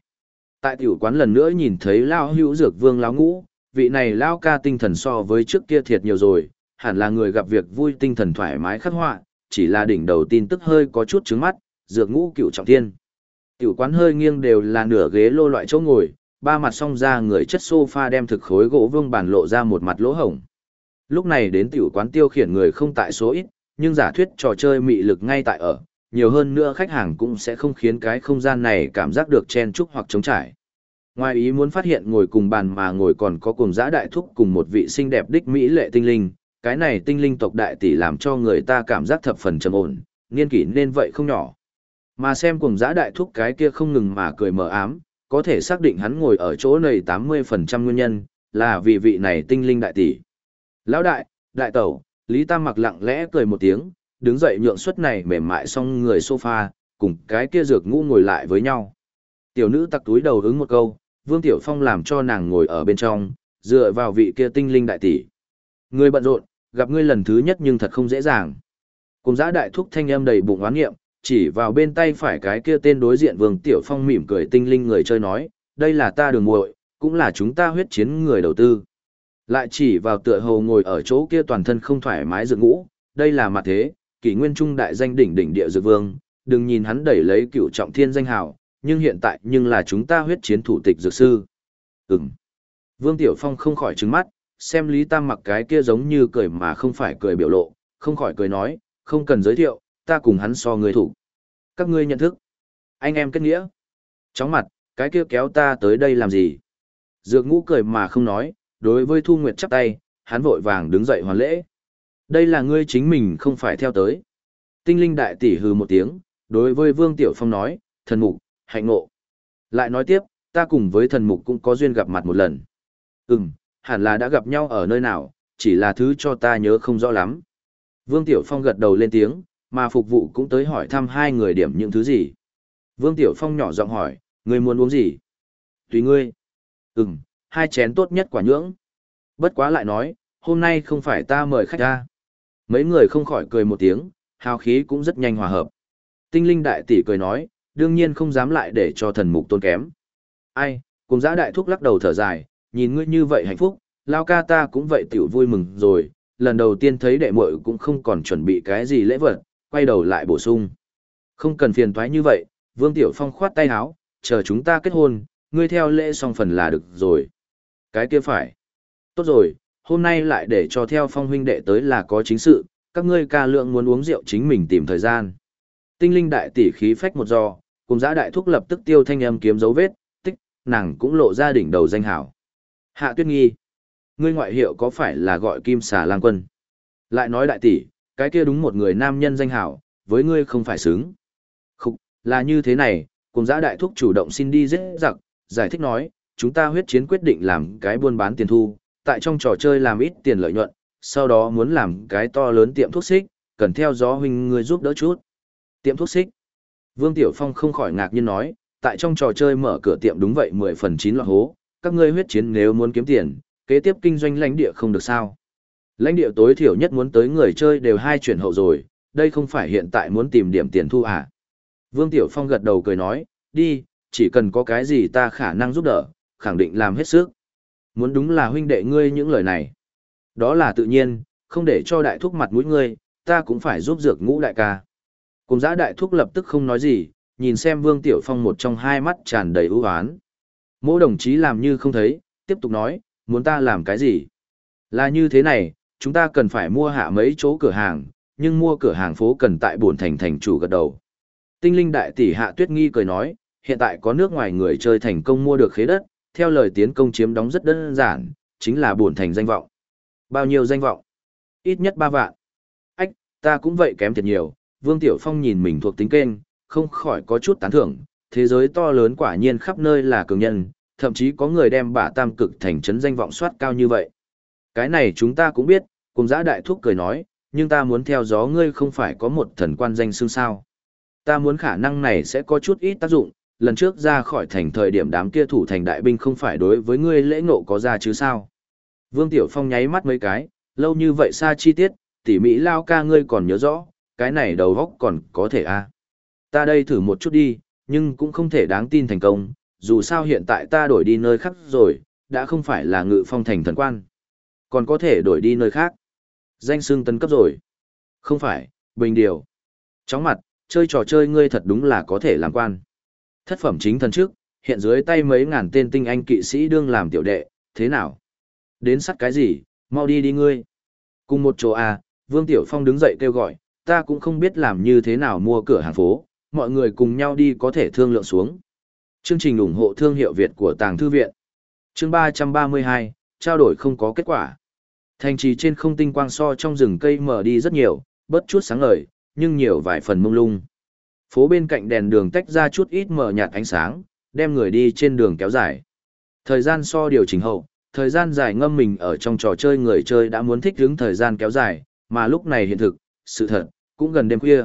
Tại tiểu quán lần nữa nhìn thấy Lao hữu dược vương Lao ngũ, vị này Lao ca tinh thần so với trước kia thiệt nhiều rồi, hẳn là người gặp việc vui tinh thần thoải mái khắc họa, chỉ là đỉnh đầu tin tức hơi có chút trứng mắt, dược ngũ cựu trọng thiên. Tiểu quán hơi nghiêng đều là nửa ghế lô loại chỗ ngồi, ba mặt song ra người chất sofa đem thực khối gỗ vương bàn lộ ra một mặt lỗ hổng. Lúc này đến tiểu quán tiêu khiển người không tại số ít, nhưng giả thuyết trò chơi mị lực ngay tại ở, nhiều hơn nữa khách hàng cũng sẽ không khiến cái không gian này cảm giác được chen chúc hoặc trống trải. Ngoài ý muốn phát hiện ngồi cùng bàn mà ngồi còn có cùng giã đại thúc cùng một vị xinh đẹp đích mỹ lệ tinh linh, cái này tinh linh tộc đại tỷ làm cho người ta cảm giác thập phần trầm ổn, niên kỷ nên vậy không nhỏ. Mà xem cùng giã đại thúc cái kia không ngừng mà cười mờ ám, có thể xác định hắn ngồi ở chỗ này 80% nguyên nhân, là vì vị này tinh linh đại tỷ. Lão đại, đại tẩu, Lý Tam mặc lặng lẽ cười một tiếng, đứng dậy nhượng suất này mềm mại xong người sofa, cùng cái kia dược ngũ ngồi lại với nhau. Tiểu nữ tặc túi đầu ứng một câu, Vương Tiểu Phong làm cho nàng ngồi ở bên trong, dựa vào vị kia tinh linh đại tỷ. Người bận rộn, gặp ngươi lần thứ nhất nhưng thật không dễ dàng. Cùng giã đại thúc thanh âm đầy bụng oán nghiệm, chỉ vào bên tay phải cái kia tên đối diện Vương Tiểu Phong mỉm cười tinh linh người chơi nói, đây là ta đường muội, cũng là chúng ta huyết chiến người đầu tư. Lại chỉ vào tựa hồ ngồi ở chỗ kia toàn thân không thoải mái dược ngũ, đây là mặt thế, kỷ nguyên trung đại danh đỉnh đỉnh địa dược vương, đừng nhìn hắn đẩy lấy cựu trọng thiên danh hào, nhưng hiện tại nhưng là chúng ta huyết chiến thủ tịch dược sư. Ừm. Vương Tiểu Phong không khỏi trứng mắt, xem Lý Tam mặc cái kia giống như cười mà không phải cười biểu lộ, không khỏi cười nói, không cần giới thiệu, ta cùng hắn so người thủ. Các ngươi nhận thức. Anh em kết nghĩa. Chóng mặt, cái kia kéo ta tới đây làm gì? Dược ngũ cười mà không nói, đối với Thu Nguyệt chắp tay, hắn vội vàng đứng dậy hoàn lễ. Đây là ngươi chính mình không phải theo tới. Tinh linh đại tỷ hừ một tiếng, đối với Vương Tiểu Phong nói, thần mục, hạnh ngộ. Lại nói tiếp, ta cùng với thần mục cũng có duyên gặp mặt một lần. Ừm, hẳn là đã gặp nhau ở nơi nào, chỉ là thứ cho ta nhớ không rõ lắm. Vương Tiểu Phong gật đầu lên tiếng, mà phục vụ cũng tới hỏi thăm hai người điểm những thứ gì. Vương Tiểu Phong nhỏ giọng hỏi, người muốn uống gì? Tùy ngươi. Ừm, hai chén tốt nhất quả nhưỡng. Bất quá lại nói, hôm nay không phải ta mời khách ra. Mấy người không khỏi cười một tiếng, hào khí cũng rất nhanh hòa hợp. Tinh linh đại tỷ cười nói, đương nhiên không dám lại để cho thần mục tôn kém. Ai, cùng giã đại thúc lắc đầu thở dài, nhìn ngươi như vậy hạnh phúc, lao ca ta cũng vậy tiểu vui mừng rồi, lần đầu tiên thấy đệ muội cũng không còn chuẩn bị cái gì lễ vật, quay đầu lại bổ sung. Không cần phiền toái như vậy, Vương Tiểu Phong khoát tay háo chờ chúng ta kết hôn, ngươi theo lễ xong phần là được rồi. Cái kia phải. Tốt rồi, hôm nay lại để cho theo phong huynh đệ tới là có chính sự, các ngươi ca lượng muốn uống rượu chính mình tìm thời gian. Tinh linh đại tỷ khí phách một giò cùng giã đại thúc lập tức tiêu thanh âm kiếm dấu vết, tích, nàng cũng lộ ra đỉnh đầu danh hảo. Hạ tuyết nghi, ngươi ngoại hiệu có phải là gọi kim xà lang quân? Lại nói đại tỷ, cái kia đúng một người nam nhân danh hảo, với ngươi không phải xứng. Khúc, là như thế này, cùng giã đại thúc chủ động xin đi dễ giặc, giải thích nói, chúng ta huyết chiến quyết định làm cái buôn bán tiền thu, tại trong trò chơi làm ít tiền lợi nhuận, sau đó muốn làm cái to lớn tiệm thuốc xích, cần theo gió huynh ngươi giúp đỡ chút. Tiệm thuốc xích. Vương Tiểu Phong không khỏi ngạc nhiên nói, tại trong trò chơi mở cửa tiệm đúng vậy 10 phần 9 loại hố, các ngươi huyết chiến nếu muốn kiếm tiền, kế tiếp kinh doanh lãnh địa không được sao. Lãnh địa tối thiểu nhất muốn tới người chơi đều hai chuyển hậu rồi, đây không phải hiện tại muốn tìm điểm tiền thu à. Vương Tiểu Phong gật đầu cười nói, đi, chỉ cần có cái gì ta khả năng giúp đỡ, khẳng định làm hết sức. Muốn đúng là huynh đệ ngươi những lời này. Đó là tự nhiên, không để cho đại thúc mặt mũi ngươi, ta cũng phải giúp dược ngũ đại ca. Cùng giã đại thúc lập tức không nói gì, nhìn xem Vương Tiểu Phong một trong hai mắt tràn đầy ưu oán. Mỗi đồng chí làm như không thấy, tiếp tục nói, muốn ta làm cái gì? Là như thế này, chúng ta cần phải mua hạ mấy chỗ cửa hàng, nhưng mua cửa hàng phố cần tại buồn thành thành chủ gật đầu. Tinh linh đại tỷ hạ tuyết nghi cười nói, hiện tại có nước ngoài người chơi thành công mua được khế đất, theo lời tiến công chiếm đóng rất đơn giản, chính là buồn thành danh vọng. Bao nhiêu danh vọng? Ít nhất ba vạn. Ách, ta cũng vậy kém thiệt nhiều, Vương Tiểu Phong nhìn mình thuộc tính kênh, không khỏi có chút tán thưởng, thế giới to lớn quả nhiên khắp nơi là cường nhân, thậm chí có người đem bả tam cực thành trấn danh vọng soát cao như vậy. Cái này chúng ta cũng biết, cùng giã đại thúc cười nói, nhưng ta muốn theo gió ngươi không phải có một thần quan danh xương sao. Ta muốn khả năng này sẽ có chút ít tác dụng, lần trước ra khỏi thành thời điểm đám kia thủ thành đại binh không phải đối với ngươi lễ ngộ có ra chứ sao. Vương Tiểu Phong nháy mắt mấy cái, lâu như vậy xa chi tiết, tỉ mỹ lao ca ngươi còn nhớ rõ, cái này đầu góc còn có thể a à. Ta đây thử một chút đi, nhưng cũng không thể đáng tin thành công, dù sao hiện tại ta đổi đi nơi khác rồi, đã không phải là ngự phong thành thần quan. Còn có thể đổi đi nơi khác. Danh xưng tấn cấp rồi. Không phải, bình điều. Chóng mặt, chơi trò chơi ngươi thật đúng là có thể làm quan. Thất phẩm chính thần trước, hiện dưới tay mấy ngàn tên tinh anh kỵ sĩ đương làm tiểu đệ, thế nào? Đến sắt cái gì, mau đi đi ngươi. Cùng một chỗ à, Vương Tiểu Phong đứng dậy kêu gọi, ta cũng không biết làm như thế nào mua cửa hàng phố, mọi người cùng nhau đi có thể thương lượng xuống. Chương trình ủng hộ thương hiệu Việt của Tàng Thư Viện Chương 332, trao đổi không có kết quả. Thành trì trên không tinh quang so trong rừng cây mở đi rất nhiều, bớt chút sáng ngời, nhưng nhiều vài phần mông lung. Phố bên cạnh đèn đường tách ra chút ít mở nhạt ánh sáng, đem người đi trên đường kéo dài. Thời gian so điều chỉnh hậu, thời gian dài ngâm mình ở trong trò chơi người chơi đã muốn thích hướng thời gian kéo dài, mà lúc này hiện thực, sự thật, cũng gần đêm khuya.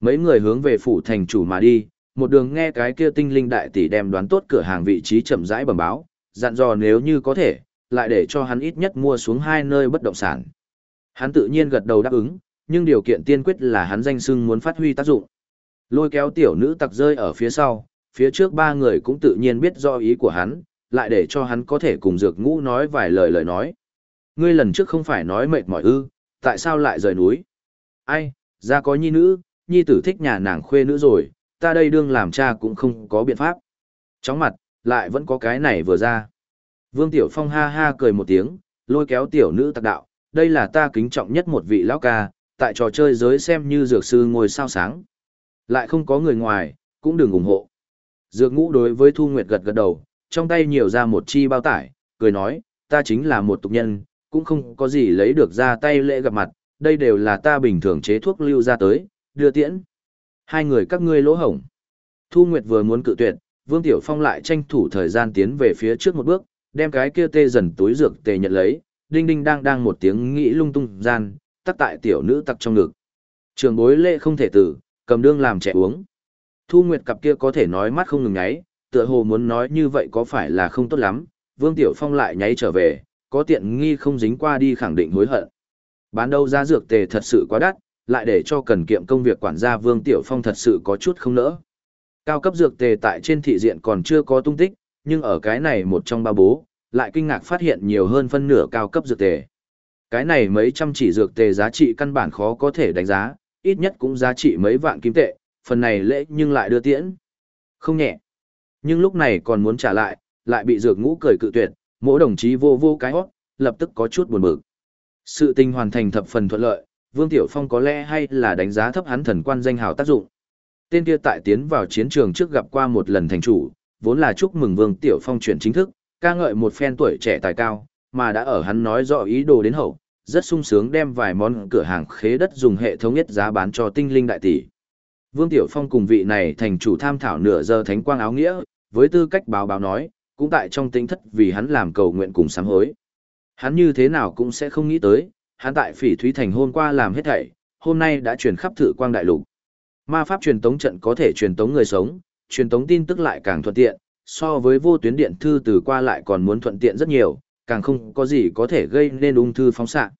Mấy người hướng về phủ thành chủ mà đi, một đường nghe cái kia tinh linh đại tỷ đem đoán tốt cửa hàng vị trí chậm rãi bẩm báo, dặn dò nếu như có thể, lại để cho hắn ít nhất mua xuống hai nơi bất động sản. Hắn tự nhiên gật đầu đáp ứng, nhưng điều kiện tiên quyết là hắn danh sưng muốn phát huy tác dụng. Lôi kéo tiểu nữ tặc rơi ở phía sau, phía trước ba người cũng tự nhiên biết do ý của hắn, lại để cho hắn có thể cùng dược ngũ nói vài lời lời nói. Ngươi lần trước không phải nói mệt mỏi ư, tại sao lại rời núi? Ai, ra có nhi nữ, nhi tử thích nhà nàng khuê nữ rồi, ta đây đương làm cha cũng không có biện pháp. Chóng mặt, lại vẫn có cái này vừa ra. Vương Tiểu Phong ha ha cười một tiếng, lôi kéo tiểu nữ tặc đạo, đây là ta kính trọng nhất một vị lão ca, tại trò chơi giới xem như dược sư ngồi sao sáng. Lại không có người ngoài, cũng đừng ủng hộ. Dược ngũ đối với Thu Nguyệt gật gật đầu, trong tay nhiều ra một chi bao tải, cười nói, ta chính là một tục nhân, cũng không có gì lấy được ra tay lễ gặp mặt, đây đều là ta bình thường chế thuốc lưu ra tới, đưa tiễn. Hai người các ngươi lỗ hổng. Thu Nguyệt vừa muốn cự tuyệt, Vương Tiểu Phong lại tranh thủ thời gian tiến về phía trước một bước, đem cái kia tê dần túi dược tề nhận lấy, đinh đinh đang đang một tiếng nghĩ lung tung gian, tắc tại tiểu nữ tặc trong ngực. Trường bối lệ không thể tử, cầm đương làm trẻ uống. Thu Nguyệt cặp kia có thể nói mắt không ngừng nháy, tựa hồ muốn nói như vậy có phải là không tốt lắm, Vương Tiểu Phong lại nháy trở về, có tiện nghi không dính qua đi khẳng định hối hận. Bán đâu ra dược tề thật sự quá đắt, lại để cho cần kiệm công việc quản gia Vương Tiểu Phong thật sự có chút không nỡ. Cao cấp dược tề tại trên thị diện còn chưa có tung tích, nhưng ở cái này một trong ba bố, lại kinh ngạc phát hiện nhiều hơn phân nửa cao cấp dược tề. Cái này mấy trăm chỉ dược tề giá trị căn bản khó có thể đánh giá, ít nhất cũng giá trị mấy vạn kim tệ, phần này lễ nhưng lại đưa tiễn. Không nhẹ. Nhưng lúc này còn muốn trả lại, lại bị dược ngũ cười cự tuyệt, mỗi đồng chí vô vô cái hót, lập tức có chút buồn bực. Sự tình hoàn thành thập phần thuận lợi, Vương Tiểu Phong có lẽ hay là đánh giá thấp hắn thần quan danh hào tác dụng. Tên kia tại tiến vào chiến trường trước gặp qua một lần thành chủ, vốn là chúc mừng Vương Tiểu Phong chuyển chính thức, ca ngợi một phen tuổi trẻ tài cao, mà đã ở hắn nói rõ ý đồ đến hậu, rất sung sướng đem vài món cửa hàng khế đất dùng hệ thống nhất giá bán cho tinh linh đại tỷ. Vương Tiểu Phong cùng vị này thành chủ tham thảo nửa giờ thánh quang áo nghĩa, với tư cách báo báo nói, cũng tại trong tính thất vì hắn làm cầu nguyện cùng sám hối. Hắn như thế nào cũng sẽ không nghĩ tới, hắn tại phỉ thúy thành hôm qua làm hết thảy, hôm nay đã truyền khắp thử quang đại lục. Ma pháp truyền tống trận có thể truyền tống người sống, truyền tống tin tức lại càng thuận tiện, so với vô tuyến điện thư từ qua lại còn muốn thuận tiện rất nhiều, càng không có gì có thể gây nên ung thư phóng xạ.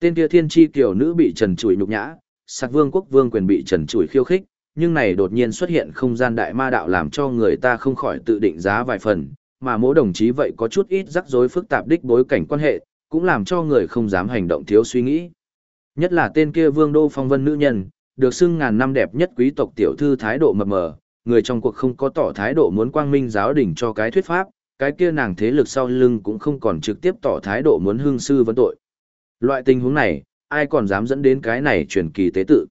Tên kia thiên chi kiểu nữ bị trần trụi nhục nhã, sạc vương quốc vương quyền bị trần trụi khiêu khích, nhưng này đột nhiên xuất hiện không gian đại ma đạo làm cho người ta không khỏi tự định giá vài phần, mà mỗi đồng chí vậy có chút ít rắc rối phức tạp đích bối cảnh quan hệ, cũng làm cho người không dám hành động thiếu suy nghĩ. Nhất là tên kia vương đô phong vân nữ nhân, được xưng ngàn năm đẹp nhất quý tộc tiểu thư thái độ mập mờ, người trong cuộc không có tỏ thái độ muốn quang minh giáo đỉnh cho cái thuyết pháp, cái kia nàng thế lực sau lưng cũng không còn trực tiếp tỏ thái độ muốn hương sư vấn tội. Loại tình huống này, ai còn dám dẫn đến cái này truyền kỳ tế tự.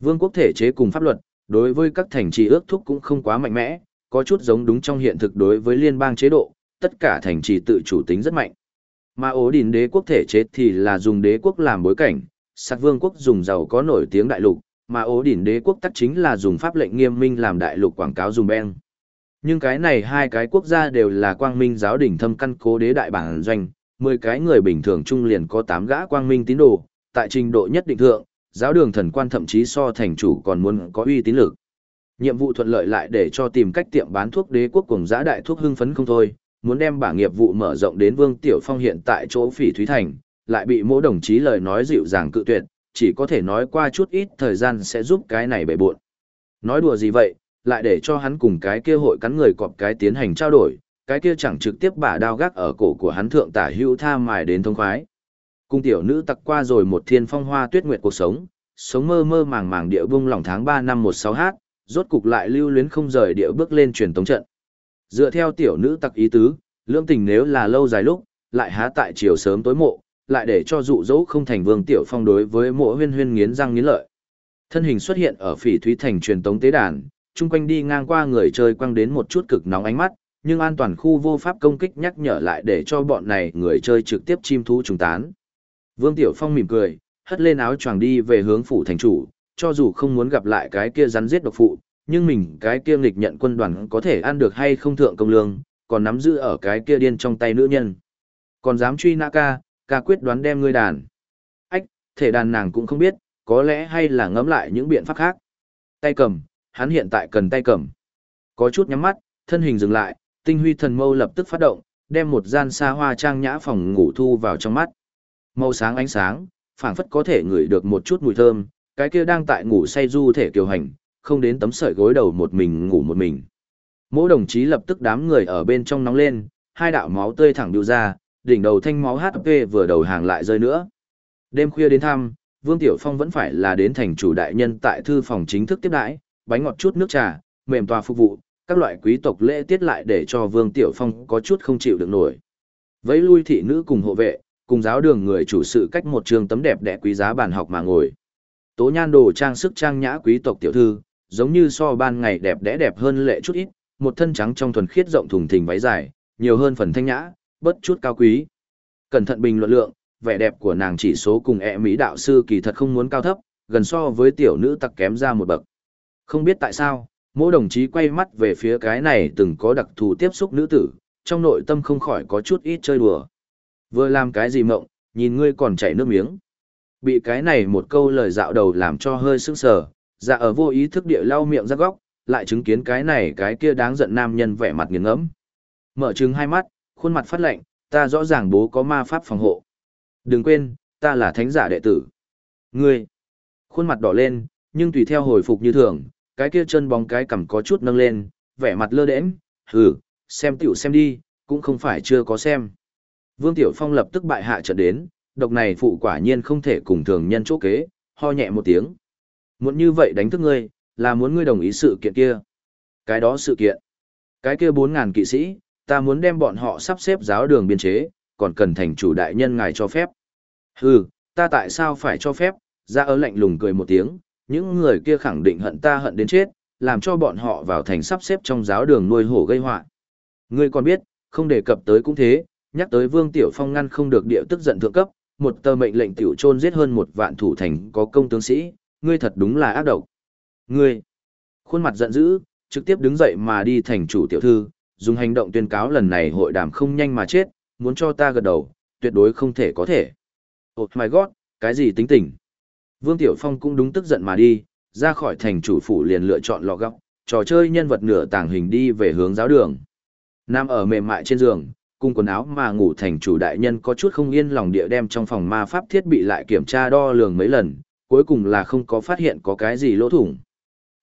Vương quốc thể chế cùng pháp luật, đối với các thành trì ước thúc cũng không quá mạnh mẽ, có chút giống đúng trong hiện thực đối với liên bang chế độ, tất cả thành trì tự chủ tính rất mạnh. Mà ố đình đế quốc thể chế thì là dùng đế quốc làm bối cảnh, sạc vương quốc dùng giàu có nổi tiếng đại lục, mà ố đỉnh đế quốc tắc chính là dùng pháp lệnh nghiêm minh làm đại lục quảng cáo dùng beng. Nhưng cái này hai cái quốc gia đều là quang minh giáo đỉnh thâm căn cố đế đại bản doanh, 10 cái người bình thường trung liền có 8 gã quang minh tín đồ, tại trình độ nhất định thượng, giáo đường thần quan thậm chí so thành chủ còn muốn có uy tín lực. Nhiệm vụ thuận lợi lại để cho tìm cách tiệm bán thuốc đế quốc cùng giã đại thuốc hưng phấn không thôi, muốn đem bảng nghiệp vụ mở rộng đến Vương Tiểu Phong hiện tại chỗ Phỉ Thúy Thành, lại bị mỗi đồng chí lời nói dịu dàng cự tuyệt, chỉ có thể nói qua chút ít thời gian sẽ giúp cái này bể buộn. Nói đùa gì vậy, lại để cho hắn cùng cái kia hội cắn người cọp cái tiến hành trao đổi, cái kia chẳng trực tiếp bả đao gác ở cổ của hắn thượng tả hữu tha mài đến thông khoái. Cung tiểu nữ tặc qua rồi một thiên phong hoa tuyết nguyệt cuộc sống, sống mơ mơ màng màng địa bung lòng tháng 3 năm 16 hát, rốt cục lại lưu luyến không rời địa bước lên truyền tống trận. Dựa theo tiểu nữ tặc ý tứ, lưỡng tình nếu là lâu dài lúc, lại há tại chiều sớm tối mộ, lại để cho dụ dỗ không thành vương tiểu phong đối với mỗi huyên huyên nghiến răng nghiến lợi. Thân hình xuất hiện ở phỉ thúy thành truyền tống tế đàn, chung quanh đi ngang qua người chơi quăng đến một chút cực nóng ánh mắt, nhưng an toàn khu vô pháp công kích nhắc nhở lại để cho bọn này người chơi trực tiếp chim thú trùng tán. Vương Tiểu Phong mỉm cười, hất lên áo choàng đi về hướng phủ thành chủ, cho dù không muốn gặp lại cái kia rắn giết độc phụ, nhưng mình cái kia nghịch nhận quân đoàn có thể ăn được hay không thượng công lương, còn nắm giữ ở cái kia điên trong tay nữ nhân. Còn dám truy nã ca, ca quyết đoán đem ngươi đàn. Ách, thể đàn nàng cũng không biết, có lẽ hay là ngẫm lại những biện pháp khác. Tay cầm, hắn hiện tại cần tay cầm. Có chút nhắm mắt, thân hình dừng lại, tinh huy thần mâu lập tức phát động, đem một gian xa hoa trang nhã phòng ngủ thu vào trong mắt. Màu sáng ánh sáng, phảng phất có thể ngửi được một chút mùi thơm, cái kia đang tại ngủ say du thể kiều hành, không đến tấm sợi gối đầu một mình ngủ một mình. Mỗi đồng chí lập tức đám người ở bên trong nóng lên, hai đạo máu tươi thẳng điêu ra, đỉnh đầu thanh máu HP vừa đầu hàng lại rơi nữa. Đêm khuya đến thăm, Vương Tiểu Phong vẫn phải là đến thành chủ đại nhân tại thư phòng chính thức tiếp đãi, bánh ngọt chút nước trà, mềm tòa phục vụ, các loại quý tộc lễ tiết lại để cho Vương Tiểu Phong có chút không chịu được nổi. Vẫy lui thị nữ cùng hộ vệ, cùng giáo đường người chủ sự cách một trường tấm đẹp đẽ quý giá bàn học mà ngồi. Tố nhan đồ trang sức trang nhã quý tộc tiểu thư, giống như so ban ngày đẹp đẽ đẹp hơn lệ chút ít, một thân trắng trong thuần khiết rộng thùng thình váy dài, nhiều hơn phần thanh nhã, bất chút cao quý. Cẩn thận bình luận lượng, vẻ đẹp của nàng chỉ số cùng ẹ mỹ đạo sư kỳ thật không muốn cao thấp, gần so với tiểu nữ tặc kém ra một bậc. Không biết tại sao, mỗi đồng chí quay mắt về phía cái này từng có đặc thù tiếp xúc nữ tử, trong nội tâm không khỏi có chút ít chơi đùa. Vừa làm cái gì mộng, nhìn ngươi còn chảy nước miếng. Bị cái này một câu lời dạo đầu làm cho hơi sững sờ, dạ ở vô ý thức địa lau miệng ra góc, lại chứng kiến cái này cái kia đáng giận nam nhân vẻ mặt nghiêng ngẫm. Mở trừng hai mắt, khuôn mặt phát lạnh, ta rõ ràng bố có ma pháp phòng hộ. Đừng quên, ta là thánh giả đệ tử. Ngươi, khuôn mặt đỏ lên, nhưng tùy theo hồi phục như thường, cái kia chân bóng cái cằm có chút nâng lên, vẻ mặt lơ đễnh, hừ, xem tiểu xem đi, cũng không phải chưa có xem. Vương Tiểu Phong lập tức bại hạ trận đến, độc này phụ quả nhiên không thể cùng thường nhân chỗ kế, ho nhẹ một tiếng. Muốn như vậy đánh thức ngươi, là muốn ngươi đồng ý sự kiện kia. Cái đó sự kiện. Cái kia 4.000 kỵ sĩ, ta muốn đem bọn họ sắp xếp giáo đường biên chế, còn cần thành chủ đại nhân ngài cho phép. Hừ, ta tại sao phải cho phép, ra ớ lạnh lùng cười một tiếng, những người kia khẳng định hận ta hận đến chết, làm cho bọn họ vào thành sắp xếp trong giáo đường nuôi hổ gây họa. Ngươi còn biết, không đề cập tới cũng thế, nhắc tới Vương Tiểu Phong ngăn không được địa tức giận thượng cấp, một tờ mệnh lệnh tiểu trôn giết hơn một vạn thủ thành có công tướng sĩ, ngươi thật đúng là ác độc. Ngươi, khuôn mặt giận dữ, trực tiếp đứng dậy mà đi thành chủ tiểu thư, dùng hành động tuyên cáo lần này hội đàm không nhanh mà chết, muốn cho ta gật đầu, tuyệt đối không thể có thể. Oh my god, cái gì tính tình? Vương Tiểu Phong cũng đúng tức giận mà đi, ra khỏi thành chủ phủ liền lựa chọn lọ góc, trò chơi nhân vật nửa tàng hình đi về hướng giáo đường. Nam ở mềm mại trên giường, cùng quần áo mà ngủ thành chủ đại nhân có chút không yên lòng địa đem trong phòng ma pháp thiết bị lại kiểm tra đo lường mấy lần, cuối cùng là không có phát hiện có cái gì lỗ thủng.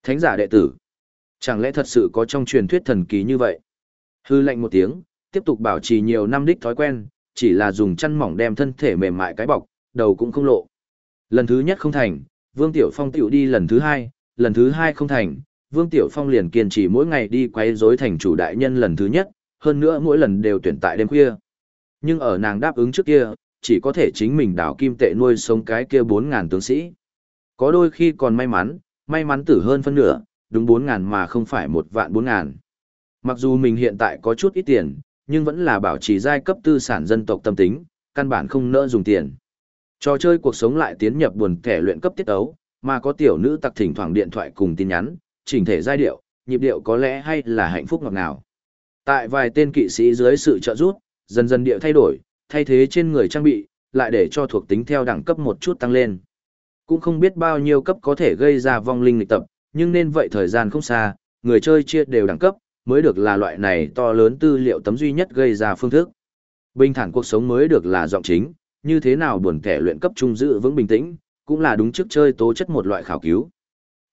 Thánh giả đệ tử. Chẳng lẽ thật sự có trong truyền thuyết thần kỳ như vậy? Hư lệnh một tiếng, tiếp tục bảo trì nhiều năm đích thói quen, chỉ là dùng chăn mỏng đem thân thể mềm mại cái bọc, đầu cũng không lộ. Lần thứ nhất không thành, Vương Tiểu Phong tiểu đi lần thứ hai, lần thứ hai không thành, Vương Tiểu Phong liền kiên trì mỗi ngày đi quay rối thành chủ đại nhân lần thứ nhất, hơn nữa mỗi lần đều tuyển tại đêm khuya. Nhưng ở nàng đáp ứng trước kia, chỉ có thể chính mình đảo kim tệ nuôi sống cái kia 4.000 tướng sĩ. Có đôi khi còn may mắn, may mắn tử hơn phân nửa, đúng 4.000 mà không phải một vạn 4.000. Mặc dù mình hiện tại có chút ít tiền, nhưng vẫn là bảo trì giai cấp tư sản dân tộc tâm tính, căn bản không nỡ dùng tiền. Trò chơi cuộc sống lại tiến nhập buồn kẻ luyện cấp tiết ấu, mà có tiểu nữ tặc thỉnh thoảng điện thoại cùng tin nhắn, chỉnh thể giai điệu, nhịp điệu có lẽ hay là hạnh phúc ngọt ngào. Tại vài tên kỵ sĩ dưới sự trợ giúp, dần dần điệu thay đổi, thay thế trên người trang bị, lại để cho thuộc tính theo đẳng cấp một chút tăng lên. Cũng không biết bao nhiêu cấp có thể gây ra vong linh lịch tập, nhưng nên vậy thời gian không xa, người chơi chia đều đẳng cấp, mới được là loại này to lớn tư liệu tấm duy nhất gây ra phương thức. Bình thản cuộc sống mới được là giọng chính, như thế nào buồn kẻ luyện cấp trung giữ vững bình tĩnh, cũng là đúng trước chơi tố chất một loại khảo cứu.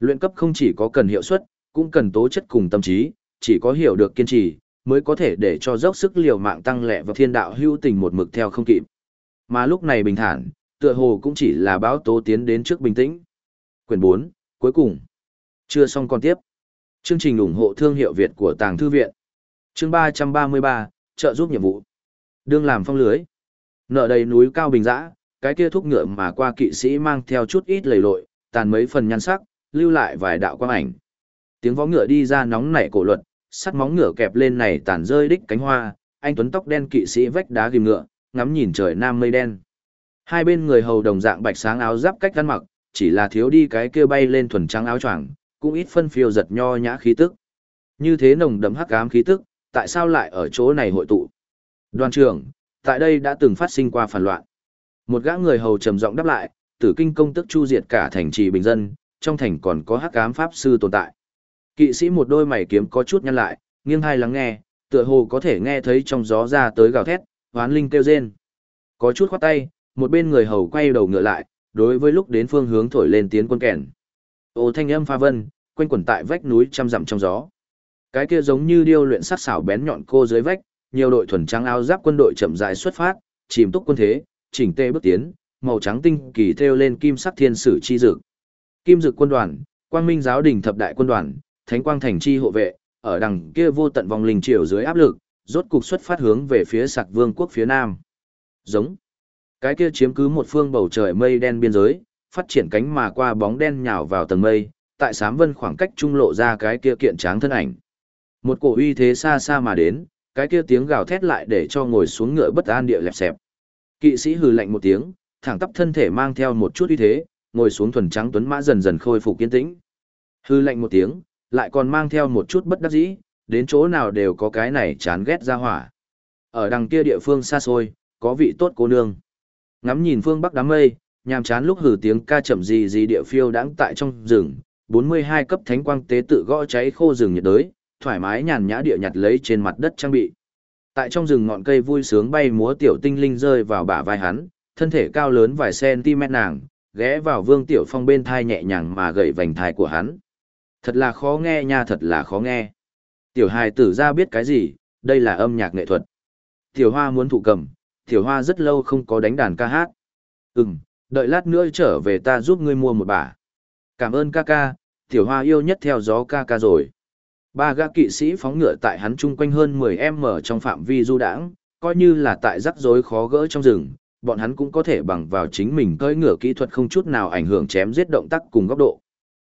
Luyện cấp không chỉ có cần hiệu suất, cũng cần tố chất cùng tâm trí, chỉ có hiểu được kiên trì, mới có thể để cho dốc sức liều mạng tăng lẹ và thiên đạo hưu tình một mực theo không kịp. Mà lúc này bình thản, tựa hồ cũng chỉ là báo tố tiến đến trước bình tĩnh. Quyền 4, cuối cùng. Chưa xong còn tiếp. Chương trình ủng hộ thương hiệu Việt của Tàng Thư Viện. Chương 333, trợ giúp nhiệm vụ. Đương làm phong lưới. Nợ đầy núi cao bình dã, cái kia thúc ngựa mà qua kỵ sĩ mang theo chút ít lầy lội, tàn mấy phần nhan sắc, lưu lại vài đạo quang ảnh. Tiếng vó ngựa đi ra nóng nảy cổ luật, sắt móng ngựa kẹp lên này tàn rơi đích cánh hoa, anh tuấn tóc đen kỵ sĩ vách đá ghim ngựa, ngắm nhìn trời nam mây đen. Hai bên người hầu đồng dạng bạch sáng áo giáp cách ăn mặc, chỉ là thiếu đi cái kia bay lên thuần trắng áo choàng, cũng ít phân phiêu giật nho nhã khí tức. Như thế nồng đậm hắc ám khí tức, tại sao lại ở chỗ này hội tụ? Đoàn trưởng, tại đây đã từng phát sinh qua phản loạn. Một gã người hầu trầm giọng đáp lại, tử kinh công tức chu diệt cả thành trì bình dân, trong thành còn có hắc ám pháp sư tồn tại. Kỵ sĩ một đôi mày kiếm có chút nhăn lại, nghiêng hai lắng nghe, tựa hồ có thể nghe thấy trong gió ra tới gào thét, hoán linh kêu rên. Có chút khoát tay, một bên người hầu quay đầu ngựa lại, đối với lúc đến phương hướng thổi lên tiến quân kèn. Ô thanh âm pha vân, quanh quẩn tại vách núi trăm dặm trong gió. Cái kia giống như điêu luyện sắc xảo bén nhọn cô dưới vách, nhiều đội thuần trắng áo giáp quân đội chậm rãi xuất phát, chìm túc quân thế, chỉnh tê bước tiến, màu trắng tinh kỳ thêu lên kim sắc thiên sử chi dực. Kim dực quân đoàn, Quang Minh giáo đình thập đại quân đoàn, Thánh Quang thành chi hộ vệ, ở đằng kia vô tận vòng linh triều dưới áp lực, rốt cục xuất phát hướng về phía Sạc Vương quốc phía nam. Giống. Cái kia chiếm cứ một phương bầu trời mây đen biên giới, phát triển cánh mà qua bóng đen nhào vào tầng mây, tại sám vân khoảng cách trung lộ ra cái kia kiện tráng thân ảnh. Một cổ uy thế xa xa mà đến, cái kia tiếng gào thét lại để cho ngồi xuống ngựa bất an địa lẹp xẹp. Kỵ sĩ hừ lạnh một tiếng, thẳng tắp thân thể mang theo một chút uy thế, ngồi xuống thuần trắng tuấn mã dần dần khôi phục kiên tĩnh. Hư lạnh một tiếng, lại còn mang theo một chút bất đắc dĩ, đến chỗ nào đều có cái này chán ghét ra hỏa. Ở đằng kia địa phương xa xôi, có vị tốt cô nương. Ngắm nhìn phương bắc đám mây, nhàm chán lúc hử tiếng ca chậm gì gì địa phiêu đãng tại trong rừng, 42 cấp thánh quang tế tự gõ cháy khô rừng nhiệt đới, thoải mái nhàn nhã địa nhặt lấy trên mặt đất trang bị. Tại trong rừng ngọn cây vui sướng bay múa tiểu tinh linh rơi vào bả vai hắn, thân thể cao lớn vài cm nàng, ghé vào Vương Tiểu Phong bên thai nhẹ nhàng mà gậy vành thai của hắn. Thật là khó nghe nha, thật là khó nghe. Tiểu hài tử ra biết cái gì, đây là âm nhạc nghệ thuật. Tiểu hoa muốn thụ cầm, tiểu hoa rất lâu không có đánh đàn ca hát. Ừm, đợi lát nữa trở về ta giúp ngươi mua một bả. Cảm ơn ca ca, tiểu hoa yêu nhất theo gió ca ca rồi. Ba gã kỵ sĩ phóng ngựa tại hắn chung quanh hơn 10m trong phạm vi du đãng, coi như là tại rắc rối khó gỡ trong rừng, bọn hắn cũng có thể bằng vào chính mình cưỡi ngựa kỹ thuật không chút nào ảnh hưởng chém giết động tác cùng góc độ.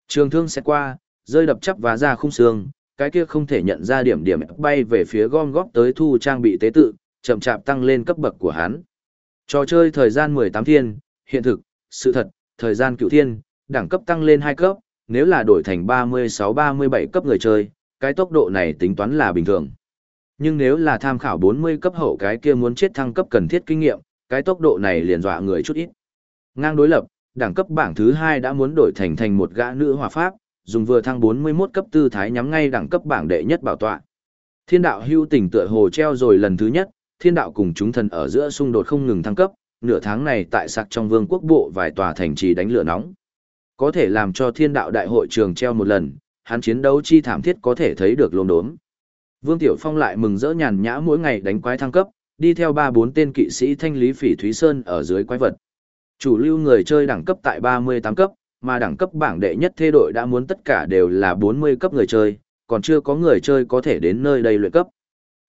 Trường thương sẽ qua, rơi đập chắp và ra khung xương, cái kia không thể nhận ra điểm điểm bay về phía gom góp tới thu trang bị tế tự, chậm chạp tăng lên cấp bậc của hắn. Trò chơi thời gian 18 thiên, hiện thực, sự thật, thời gian cựu thiên, đẳng cấp tăng lên 2 cấp, nếu là đổi thành 36-37 cấp người chơi, cái tốc độ này tính toán là bình thường. Nhưng nếu là tham khảo 40 cấp hậu cái kia muốn chết thăng cấp cần thiết kinh nghiệm, cái tốc độ này liền dọa người chút ít. Ngang đối lập, đẳng cấp bảng thứ 2 đã muốn đổi thành thành một gã nữ hòa pháp, dùng vừa thăng 41 cấp tư thái nhắm ngay đẳng cấp bảng đệ nhất bảo tọa. Thiên đạo hưu tỉnh tựa hồ treo rồi lần thứ nhất, thiên đạo cùng chúng thần ở giữa xung đột không ngừng thăng cấp, nửa tháng này tại sạc trong vương quốc bộ vài tòa thành trì đánh lửa nóng. Có thể làm cho thiên đạo đại hội trường treo một lần, hắn chiến đấu chi thảm thiết có thể thấy được lồn đốm. Vương Tiểu Phong lại mừng rỡ nhàn nhã mỗi ngày đánh quái thăng cấp, đi theo ba bốn tên kỵ sĩ thanh lý phỉ Thúy Sơn ở dưới quái vật. Chủ lưu người chơi đẳng cấp tại 38 cấp, mà đẳng cấp bảng đệ nhất thê đội đã muốn tất cả đều là 40 cấp người chơi, còn chưa có người chơi có thể đến nơi đây luyện cấp.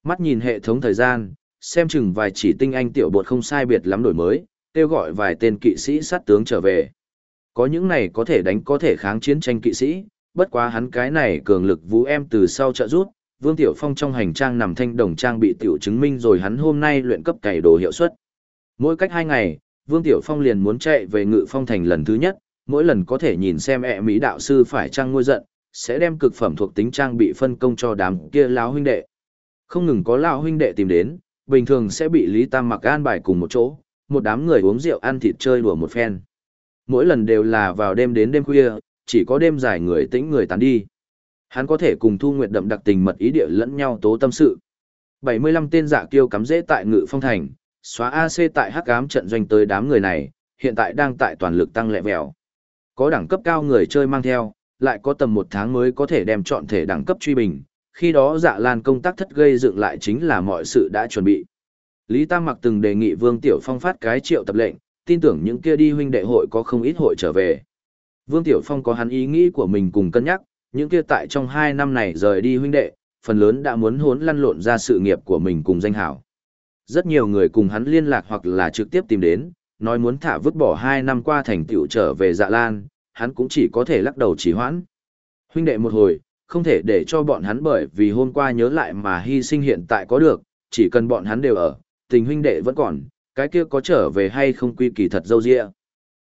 Mắt nhìn hệ thống thời gian, xem chừng vài chỉ tinh anh tiểu bột không sai biệt lắm đổi mới, kêu gọi vài tên kỵ sĩ sát tướng trở về. Có những này có thể đánh có thể kháng chiến tranh kỵ sĩ, bất quá hắn cái này cường lực vũ em từ sau trợ rút, Vương Tiểu Phong trong hành trang nằm thanh đồng trang bị tiểu chứng minh rồi hắn hôm nay luyện cấp cày đồ hiệu suất. Mỗi cách hai ngày, Vương Tiểu Phong liền muốn chạy về ngự phong thành lần thứ nhất, mỗi lần có thể nhìn xem ẹ mỹ đạo sư phải trang ngôi giận, sẽ đem cực phẩm thuộc tính trang bị phân công cho đám kia lão huynh đệ. Không ngừng có lão huynh đệ tìm đến, bình thường sẽ bị Lý Tam mặc an bài cùng một chỗ, một đám người uống rượu ăn thịt chơi đùa một phen. Mỗi lần đều là vào đêm đến đêm khuya, chỉ có đêm dài người tĩnh người tán đi. Hắn có thể cùng Thu Nguyệt đậm đặc tình mật ý địa lẫn nhau tố tâm sự. 75 tên giả kiêu cắm dễ tại Ngự Phong Thành, xóa AC tại Hắc Ám trận doanh tới đám người này, hiện tại đang tại toàn lực tăng lệ vẹo. Có đẳng cấp cao người chơi mang theo, lại có tầm một tháng mới có thể đem chọn thể đẳng cấp truy bình, khi đó dạ lan công tác thất gây dựng lại chính là mọi sự đã chuẩn bị. Lý Tam Mặc từng đề nghị Vương Tiểu Phong phát cái triệu tập lệnh, tin tưởng những kia đi huynh đệ hội có không ít hội trở về. Vương Tiểu Phong có hắn ý nghĩ của mình cùng cân nhắc, những kia tại trong hai năm này rời đi huynh đệ, phần lớn đã muốn hốn lăn lộn ra sự nghiệp của mình cùng danh hảo. Rất nhiều người cùng hắn liên lạc hoặc là trực tiếp tìm đến, nói muốn thả vứt bỏ hai năm qua thành tựu trở về dạ lan, hắn cũng chỉ có thể lắc đầu chỉ hoãn. Huynh đệ một hồi, không thể để cho bọn hắn bởi vì hôm qua nhớ lại mà hy sinh hiện tại có được, chỉ cần bọn hắn đều ở, tình huynh đệ vẫn còn, cái kia có trở về hay không quy kỳ thật dâu dịa.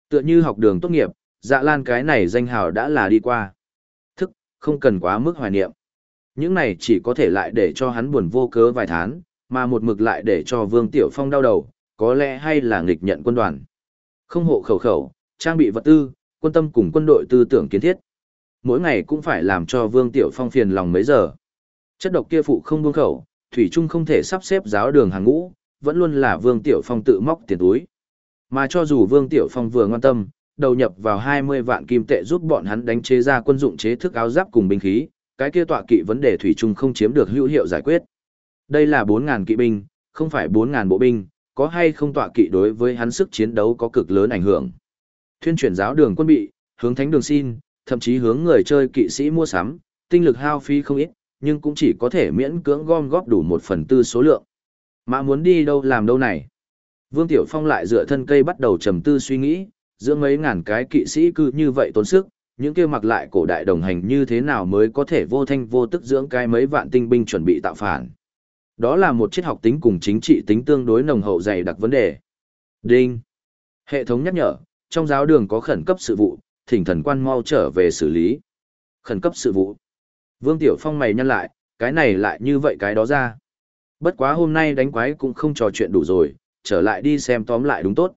Tựa như học đường tốt nghiệp, dạ lan cái này danh hào đã là đi qua. Thức, không cần quá mức hoài niệm. Những này chỉ có thể lại để cho hắn buồn vô cớ vài tháng, mà một mực lại để cho Vương Tiểu Phong đau đầu, có lẽ hay là nghịch nhận quân đoàn. Không hộ khẩu khẩu, trang bị vật tư, quân tâm cùng quân đội tư tưởng kiến thiết. Mỗi ngày cũng phải làm cho Vương Tiểu Phong phiền lòng mấy giờ. Chất độc kia phụ không buông khẩu, Thủy Trung không thể sắp xếp giáo đường hàng ngũ, vẫn luôn là Vương Tiểu Phong tự móc tiền túi. Mà cho dù Vương Tiểu Phong vừa ngoan tâm, đầu nhập vào 20 vạn kim tệ giúp bọn hắn đánh chế ra quân dụng chế thức áo giáp cùng binh khí, cái kia tọa kỵ vấn đề thủy trung không chiếm được hữu hiệu giải quyết. Đây là 4000 kỵ binh, không phải 4000 bộ binh, có hay không tọa kỵ đối với hắn sức chiến đấu có cực lớn ảnh hưởng. Thuyên chuyển giáo đường quân bị, hướng thánh đường xin, thậm chí hướng người chơi kỵ sĩ mua sắm, tinh lực hao phí không ít, nhưng cũng chỉ có thể miễn cưỡng gom góp đủ một phần tư số lượng. Mà muốn đi đâu làm đâu này? Vương Tiểu Phong lại dựa thân cây bắt đầu trầm tư suy nghĩ, giữa mấy ngàn cái kỵ sĩ cứ như vậy tốn sức, những kia mặc lại cổ đại đồng hành như thế nào mới có thể vô thanh vô tức dưỡng cái mấy vạn tinh binh chuẩn bị tạo phản. Đó là một triết học tính cùng chính trị tính tương đối nồng hậu dày đặc vấn đề. Đinh. Hệ thống nhắc nhở, trong giáo đường có khẩn cấp sự vụ, thỉnh thần quan mau trở về xử lý. Khẩn cấp sự vụ. Vương Tiểu Phong mày nhăn lại, cái này lại như vậy cái đó ra. Bất quá hôm nay đánh quái cũng không trò chuyện đủ rồi, trở lại đi xem tóm lại đúng tốt.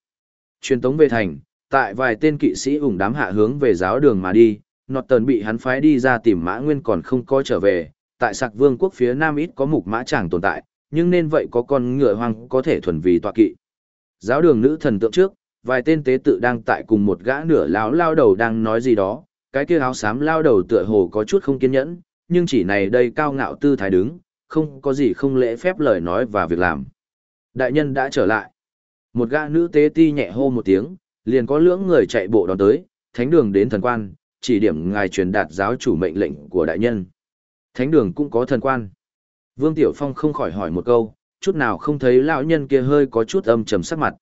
Truyền tống về thành, tại vài tên kỵ sĩ ủng đám hạ hướng về giáo đường mà đi, nọt tần bị hắn phái đi ra tìm mã nguyên còn không có trở về, tại sạc vương quốc phía nam ít có mục mã chẳng tồn tại, nhưng nên vậy có con ngựa hoang có thể thuần vì tọa kỵ. Giáo đường nữ thần tượng trước, vài tên tế tự đang tại cùng một gã nửa lão lao đầu đang nói gì đó, cái kia áo xám lao đầu tựa hồ có chút không kiên nhẫn, nhưng chỉ này đây cao ngạo tư thái đứng, không có gì không lễ phép lời nói và việc làm. Đại nhân đã trở lại. Một gã nữ tế ti nhẹ hô một tiếng, liền có lưỡng người chạy bộ đón tới, thánh đường đến thần quan, chỉ điểm ngài truyền đạt giáo chủ mệnh lệnh của đại nhân. Thánh đường cũng có thần quan. Vương Tiểu Phong không khỏi hỏi một câu, chút nào không thấy lão nhân kia hơi có chút âm trầm sắc mặt.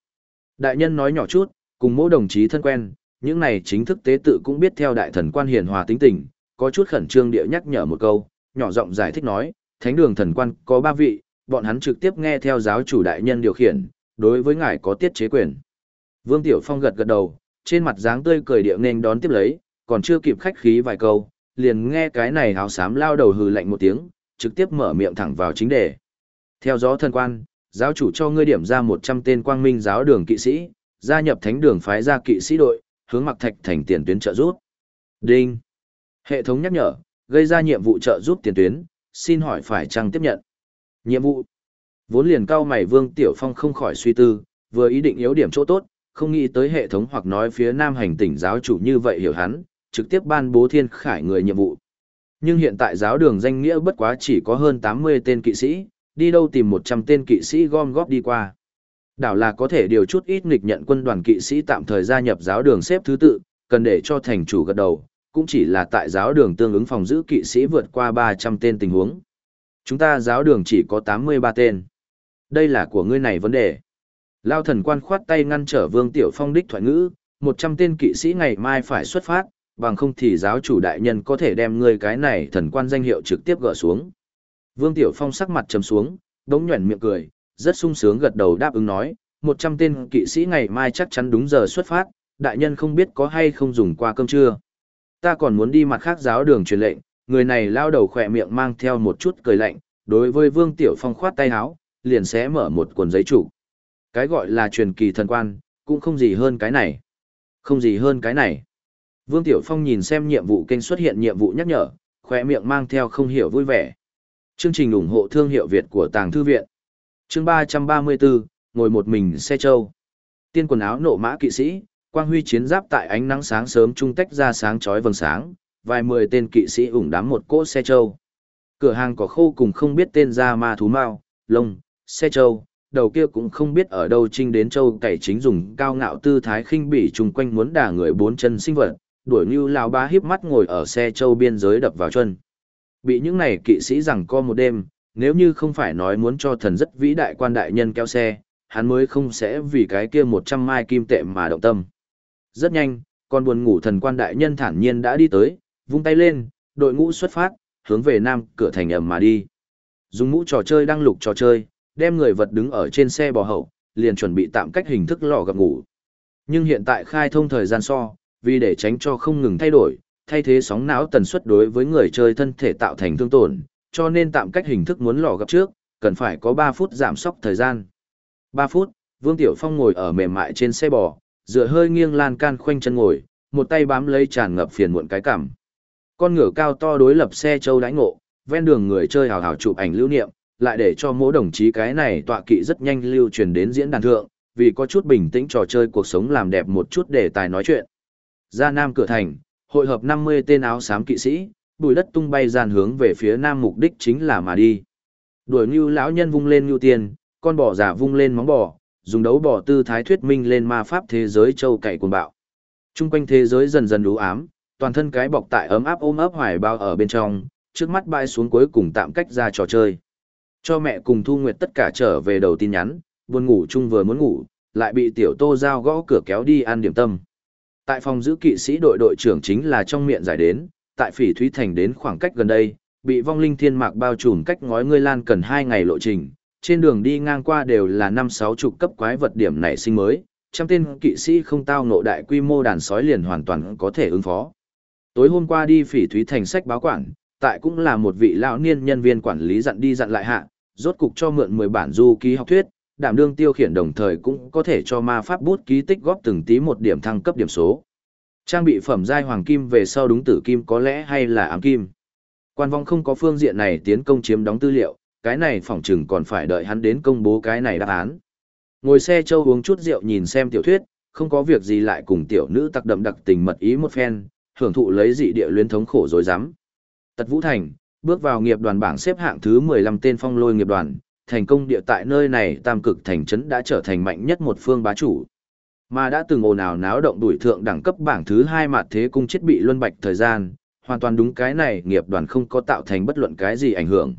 Đại nhân nói nhỏ chút, cùng mỗi đồng chí thân quen, những này chính thức tế tự cũng biết theo đại thần quan hiền hòa tính tình, có chút khẩn trương địa nhắc nhở một câu, nhỏ giọng giải thích nói, thánh đường thần quan có ba vị, bọn hắn trực tiếp nghe theo giáo chủ đại nhân điều khiển, đối với ngài có tiết chế quyền. Vương Tiểu Phong gật gật đầu, trên mặt dáng tươi cười địa nên đón tiếp lấy, còn chưa kịp khách khí vài câu, liền nghe cái này áo xám lao đầu hừ lạnh một tiếng, trực tiếp mở miệng thẳng vào chính đề. Theo gió thần quan, giáo chủ cho ngươi điểm ra 100 tên quang minh giáo đường kỵ sĩ, gia nhập thánh đường phái ra kỵ sĩ đội, hướng mặc thạch thành tiền tuyến trợ giúp. Đinh. Hệ thống nhắc nhở, gây ra nhiệm vụ trợ giúp tiền tuyến, xin hỏi phải chăng tiếp nhận. Nhiệm vụ. Vốn liền cao mày Vương Tiểu Phong không khỏi suy tư, vừa ý định yếu điểm chỗ tốt, không nghĩ tới hệ thống hoặc nói phía nam hành tỉnh giáo chủ như vậy hiểu hắn, trực tiếp ban bố thiên khải người nhiệm vụ. Nhưng hiện tại giáo đường danh nghĩa bất quá chỉ có hơn 80 tên kỵ sĩ, đi đâu tìm 100 tên kỵ sĩ gom góp đi qua. Đảo là có thể điều chút ít nghịch nhận quân đoàn kỵ sĩ tạm thời gia nhập giáo đường xếp thứ tự, cần để cho thành chủ gật đầu, cũng chỉ là tại giáo đường tương ứng phòng giữ kỵ sĩ vượt qua 300 tên tình huống. Chúng ta giáo đường chỉ có 83 tên. Đây là của ngươi này vấn đề. Lao thần quan khoát tay ngăn trở Vương Tiểu Phong đích thoại ngữ, 100 tên kỵ sĩ ngày mai phải xuất phát, bằng không thì giáo chủ đại nhân có thể đem ngươi cái này thần quan danh hiệu trực tiếp gỡ xuống. Vương Tiểu Phong sắc mặt trầm xuống, đống nhuẩn miệng cười, rất sung sướng gật đầu đáp ứng nói, 100 tên kỵ sĩ ngày mai chắc chắn đúng giờ xuất phát, đại nhân không biết có hay không dùng qua cơm trưa. Ta còn muốn đi mặt khác giáo đường truyền lệnh, người này lao đầu khỏe miệng mang theo một chút cười lạnh, đối với Vương Tiểu Phong khoát tay áo, liền sẽ mở một cuốn giấy chủ. Cái gọi là truyền kỳ thần quan, cũng không gì hơn cái này. Không gì hơn cái này. Vương Tiểu Phong nhìn xem nhiệm vụ kênh xuất hiện nhiệm vụ nhắc nhở, khỏe miệng mang theo không hiểu vui vẻ. Chương trình ủng hộ thương hiệu Việt của Tàng Thư Viện. Chương 334, ngồi một mình xe châu. Tiên quần áo nộ mã kỵ sĩ, quang huy chiến giáp tại ánh nắng sáng sớm trung tách ra sáng chói vầng sáng, vài mười tên kỵ sĩ ủng đám một cỗ xe châu. Cửa hàng có khô cùng không biết tên ra ma thú mao, lông, xe châu, đầu kia cũng không biết ở đâu trinh đến châu cày chính dùng cao ngạo tư thái khinh bỉ chung quanh muốn đả người bốn chân sinh vật, đuổi như lao ba hiếp mắt ngồi ở xe châu biên giới đập vào chân. Bị những này kỵ sĩ rằng co một đêm, nếu như không phải nói muốn cho thần rất vĩ đại quan đại nhân kéo xe, hắn mới không sẽ vì cái kia một trăm mai kim tệ mà động tâm. Rất nhanh, con buồn ngủ thần quan đại nhân thản nhiên đã đi tới, vung tay lên, đội ngũ xuất phát, hướng về nam cửa thành ẩm mà đi. Dùng mũ trò chơi đăng lục trò chơi, đem người vật đứng ở trên xe bò hậu, liền chuẩn bị tạm cách hình thức lò gặp ngủ. Nhưng hiện tại khai thông thời gian so, vì để tránh cho không ngừng thay đổi, thay thế sóng não tần suất đối với người chơi thân thể tạo thành thương tổn, cho nên tạm cách hình thức muốn lò gặp trước, cần phải có 3 phút giảm sóc thời gian. 3 phút, Vương Tiểu Phong ngồi ở mềm mại trên xe bò, dựa hơi nghiêng lan can khoanh chân ngồi, một tay bám lấy tràn ngập phiền muộn cái cảm. Con ngựa cao to đối lập xe châu đãi ngộ, ven đường người chơi hào hào chụp ảnh lưu niệm, lại để cho mỗi đồng chí cái này tọa kỵ rất nhanh lưu truyền đến diễn đàn thượng, vì có chút bình tĩnh trò chơi cuộc sống làm đẹp một chút để tài nói chuyện. Ra Nam cửa thành, hội hợp 50 tên áo xám kỵ sĩ, bùi đất tung bay dàn hướng về phía nam mục đích chính là mà đi. Đuổi như lão nhân vung lên như tiền, con bò giả vung lên móng bò, dùng đấu bò tư thái thuyết minh lên ma pháp thế giới châu cậy cuồng bạo. Trung quanh thế giới dần dần đủ ám, toàn thân cái bọc tại ấm áp ôm ấp hoài bao ở bên trong, trước mắt bay xuống cuối cùng tạm cách ra trò chơi. Cho mẹ cùng Thu Nguyệt tất cả trở về đầu tin nhắn, buồn ngủ chung vừa muốn ngủ, lại bị tiểu tô giao gõ cửa kéo đi ăn điểm tâm. Tại phòng giữ kỵ sĩ đội đội trưởng chính là trong miệng giải đến, tại phỉ thúy thành đến khoảng cách gần đây, bị vong linh thiên mạc bao trùm cách ngói ngươi lan cần hai ngày lộ trình, trên đường đi ngang qua đều là 5-6 chục cấp quái vật điểm nảy sinh mới, trăm tên kỵ sĩ không tao ngộ đại quy mô đàn sói liền hoàn toàn có thể ứng phó. Tối hôm qua đi phỉ thúy thành sách báo quản, tại cũng là một vị lão niên nhân viên quản lý dặn đi dặn lại hạ, rốt cục cho mượn 10 bản du ký học thuyết, đảm đương tiêu khiển đồng thời cũng có thể cho ma pháp bút ký tích góp từng tí một điểm thăng cấp điểm số. Trang bị phẩm giai hoàng kim về sau đúng tử kim có lẽ hay là ám kim. Quan vong không có phương diện này tiến công chiếm đóng tư liệu, cái này phỏng chừng còn phải đợi hắn đến công bố cái này đáp án. Ngồi xe châu uống chút rượu nhìn xem tiểu thuyết, không có việc gì lại cùng tiểu nữ tặc đậm đặc tình mật ý một phen, hưởng thụ lấy dị địa luyến thống khổ rồi dám. Tật Vũ Thành, bước vào nghiệp đoàn bảng xếp hạng thứ 15 tên phong lôi nghiệp đoàn, thành công địa tại nơi này tam cực thành trấn đã trở thành mạnh nhất một phương bá chủ. Mà đã từng ồn ào náo động đuổi thượng đẳng cấp bảng thứ hai mặt thế cung chết bị luân bạch thời gian, hoàn toàn đúng cái này nghiệp đoàn không có tạo thành bất luận cái gì ảnh hưởng.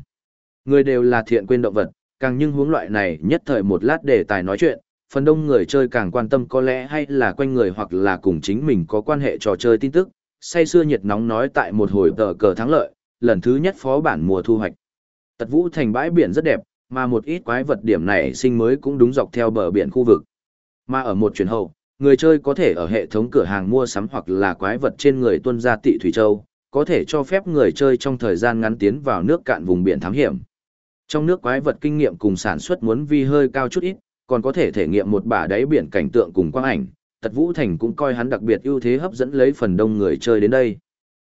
Người đều là thiện quên động vật, càng nhưng hướng loại này nhất thời một lát để tài nói chuyện, phần đông người chơi càng quan tâm có lẽ hay là quanh người hoặc là cùng chính mình có quan hệ trò chơi tin tức, say xưa nhiệt nóng nói tại một hồi tờ cờ thắng lợi, lần thứ nhất phó bản mùa thu hoạch. Tật Vũ thành bãi biển rất đẹp, mà một ít quái vật điểm này sinh mới cũng đúng dọc theo bờ biển khu vực. Mà ở một chuyển hậu, người chơi có thể ở hệ thống cửa hàng mua sắm hoặc là quái vật trên người tuân ra tị Thủy Châu, có thể cho phép người chơi trong thời gian ngắn tiến vào nước cạn vùng biển thám hiểm. Trong nước quái vật kinh nghiệm cùng sản xuất muốn vi hơi cao chút ít, còn có thể thể nghiệm một bả đáy biển cảnh tượng cùng quang ảnh, Tật Vũ Thành cũng coi hắn đặc biệt ưu thế hấp dẫn lấy phần đông người chơi đến đây.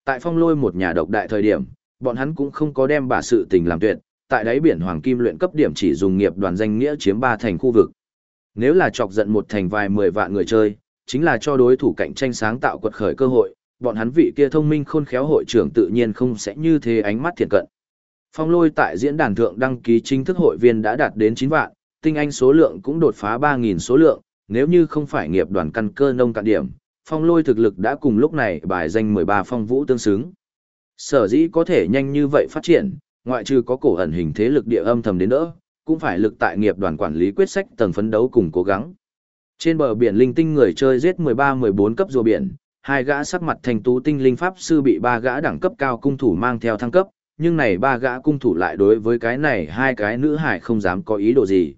Tại phong lôi một nhà độc đại thời điểm, bọn hắn cũng không có đem bả sự tình làm tuyệt, tại đáy biển Hoàng Kim luyện cấp điểm chỉ dùng nghiệp đoàn danh nghĩa chiếm ba thành khu vực. Nếu là chọc giận một thành vài mười vạn người chơi, chính là cho đối thủ cạnh tranh sáng tạo quật khởi cơ hội, bọn hắn vị kia thông minh khôn khéo hội trưởng tự nhiên không sẽ như thế ánh mắt thiện cận. Phong lôi tại diễn đàn thượng đăng ký chính thức hội viên đã đạt đến 9 vạn, tinh anh số lượng cũng đột phá 3.000 số lượng, nếu như không phải nghiệp đoàn căn cơ nông cạn điểm, phong lôi thực lực đã cùng lúc này bài danh 13 phong vũ tương xứng. Sở dĩ có thể nhanh như vậy phát triển, ngoại trừ có cổ ẩn hình thế lực địa âm thầm đến đỡ, cũng phải lực tại nghiệp đoàn quản lý quyết sách tầng phấn đấu cùng cố gắng. Trên bờ biển linh tinh người chơi giết 13-14 cấp rùa biển, hai gã sắc mặt thành tú tinh linh pháp sư bị ba gã đẳng cấp cao cung thủ mang theo thăng cấp, nhưng này ba gã cung thủ lại đối với cái này hai cái nữ hải không dám có ý đồ gì.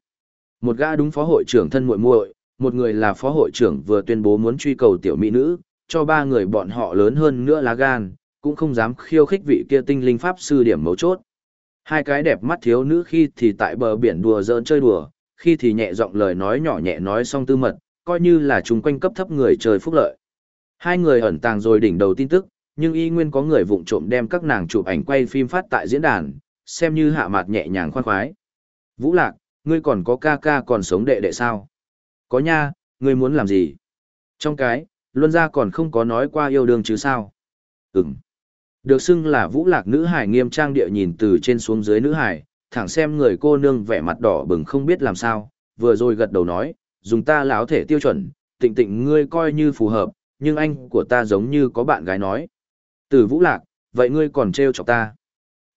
Một gã đúng phó hội trưởng thân muội muội, một người là phó hội trưởng vừa tuyên bố muốn truy cầu tiểu mỹ nữ, cho ba người bọn họ lớn hơn nữa lá gan, cũng không dám khiêu khích vị kia tinh linh pháp sư điểm mấu chốt. Hai cái đẹp mắt thiếu nữ khi thì tại bờ biển đùa giỡn chơi đùa, khi thì nhẹ giọng lời nói nhỏ nhẹ nói xong tư mật, coi như là chúng quanh cấp thấp người trời phúc lợi. Hai người ẩn tàng rồi đỉnh đầu tin tức, nhưng y nguyên có người vụng trộm đem các nàng chụp ảnh quay phim phát tại diễn đàn, xem như hạ mặt nhẹ nhàng khoan khoái. Vũ Lạc, ngươi còn có ca ca còn sống đệ đệ sao? Có nha, ngươi muốn làm gì? Trong cái, luân gia còn không có nói qua yêu đương chứ sao? Ừm. Được xưng là Vũ Lạc nữ hải nghiêm trang địa nhìn từ trên xuống dưới nữ hải, thẳng xem người cô nương vẻ mặt đỏ bừng không biết làm sao, vừa rồi gật đầu nói, dùng ta láo thể tiêu chuẩn, tịnh tịnh ngươi coi như phù hợp, nhưng anh của ta giống như có bạn gái nói. Từ vũ lạc, vậy ngươi còn trêu chọc ta.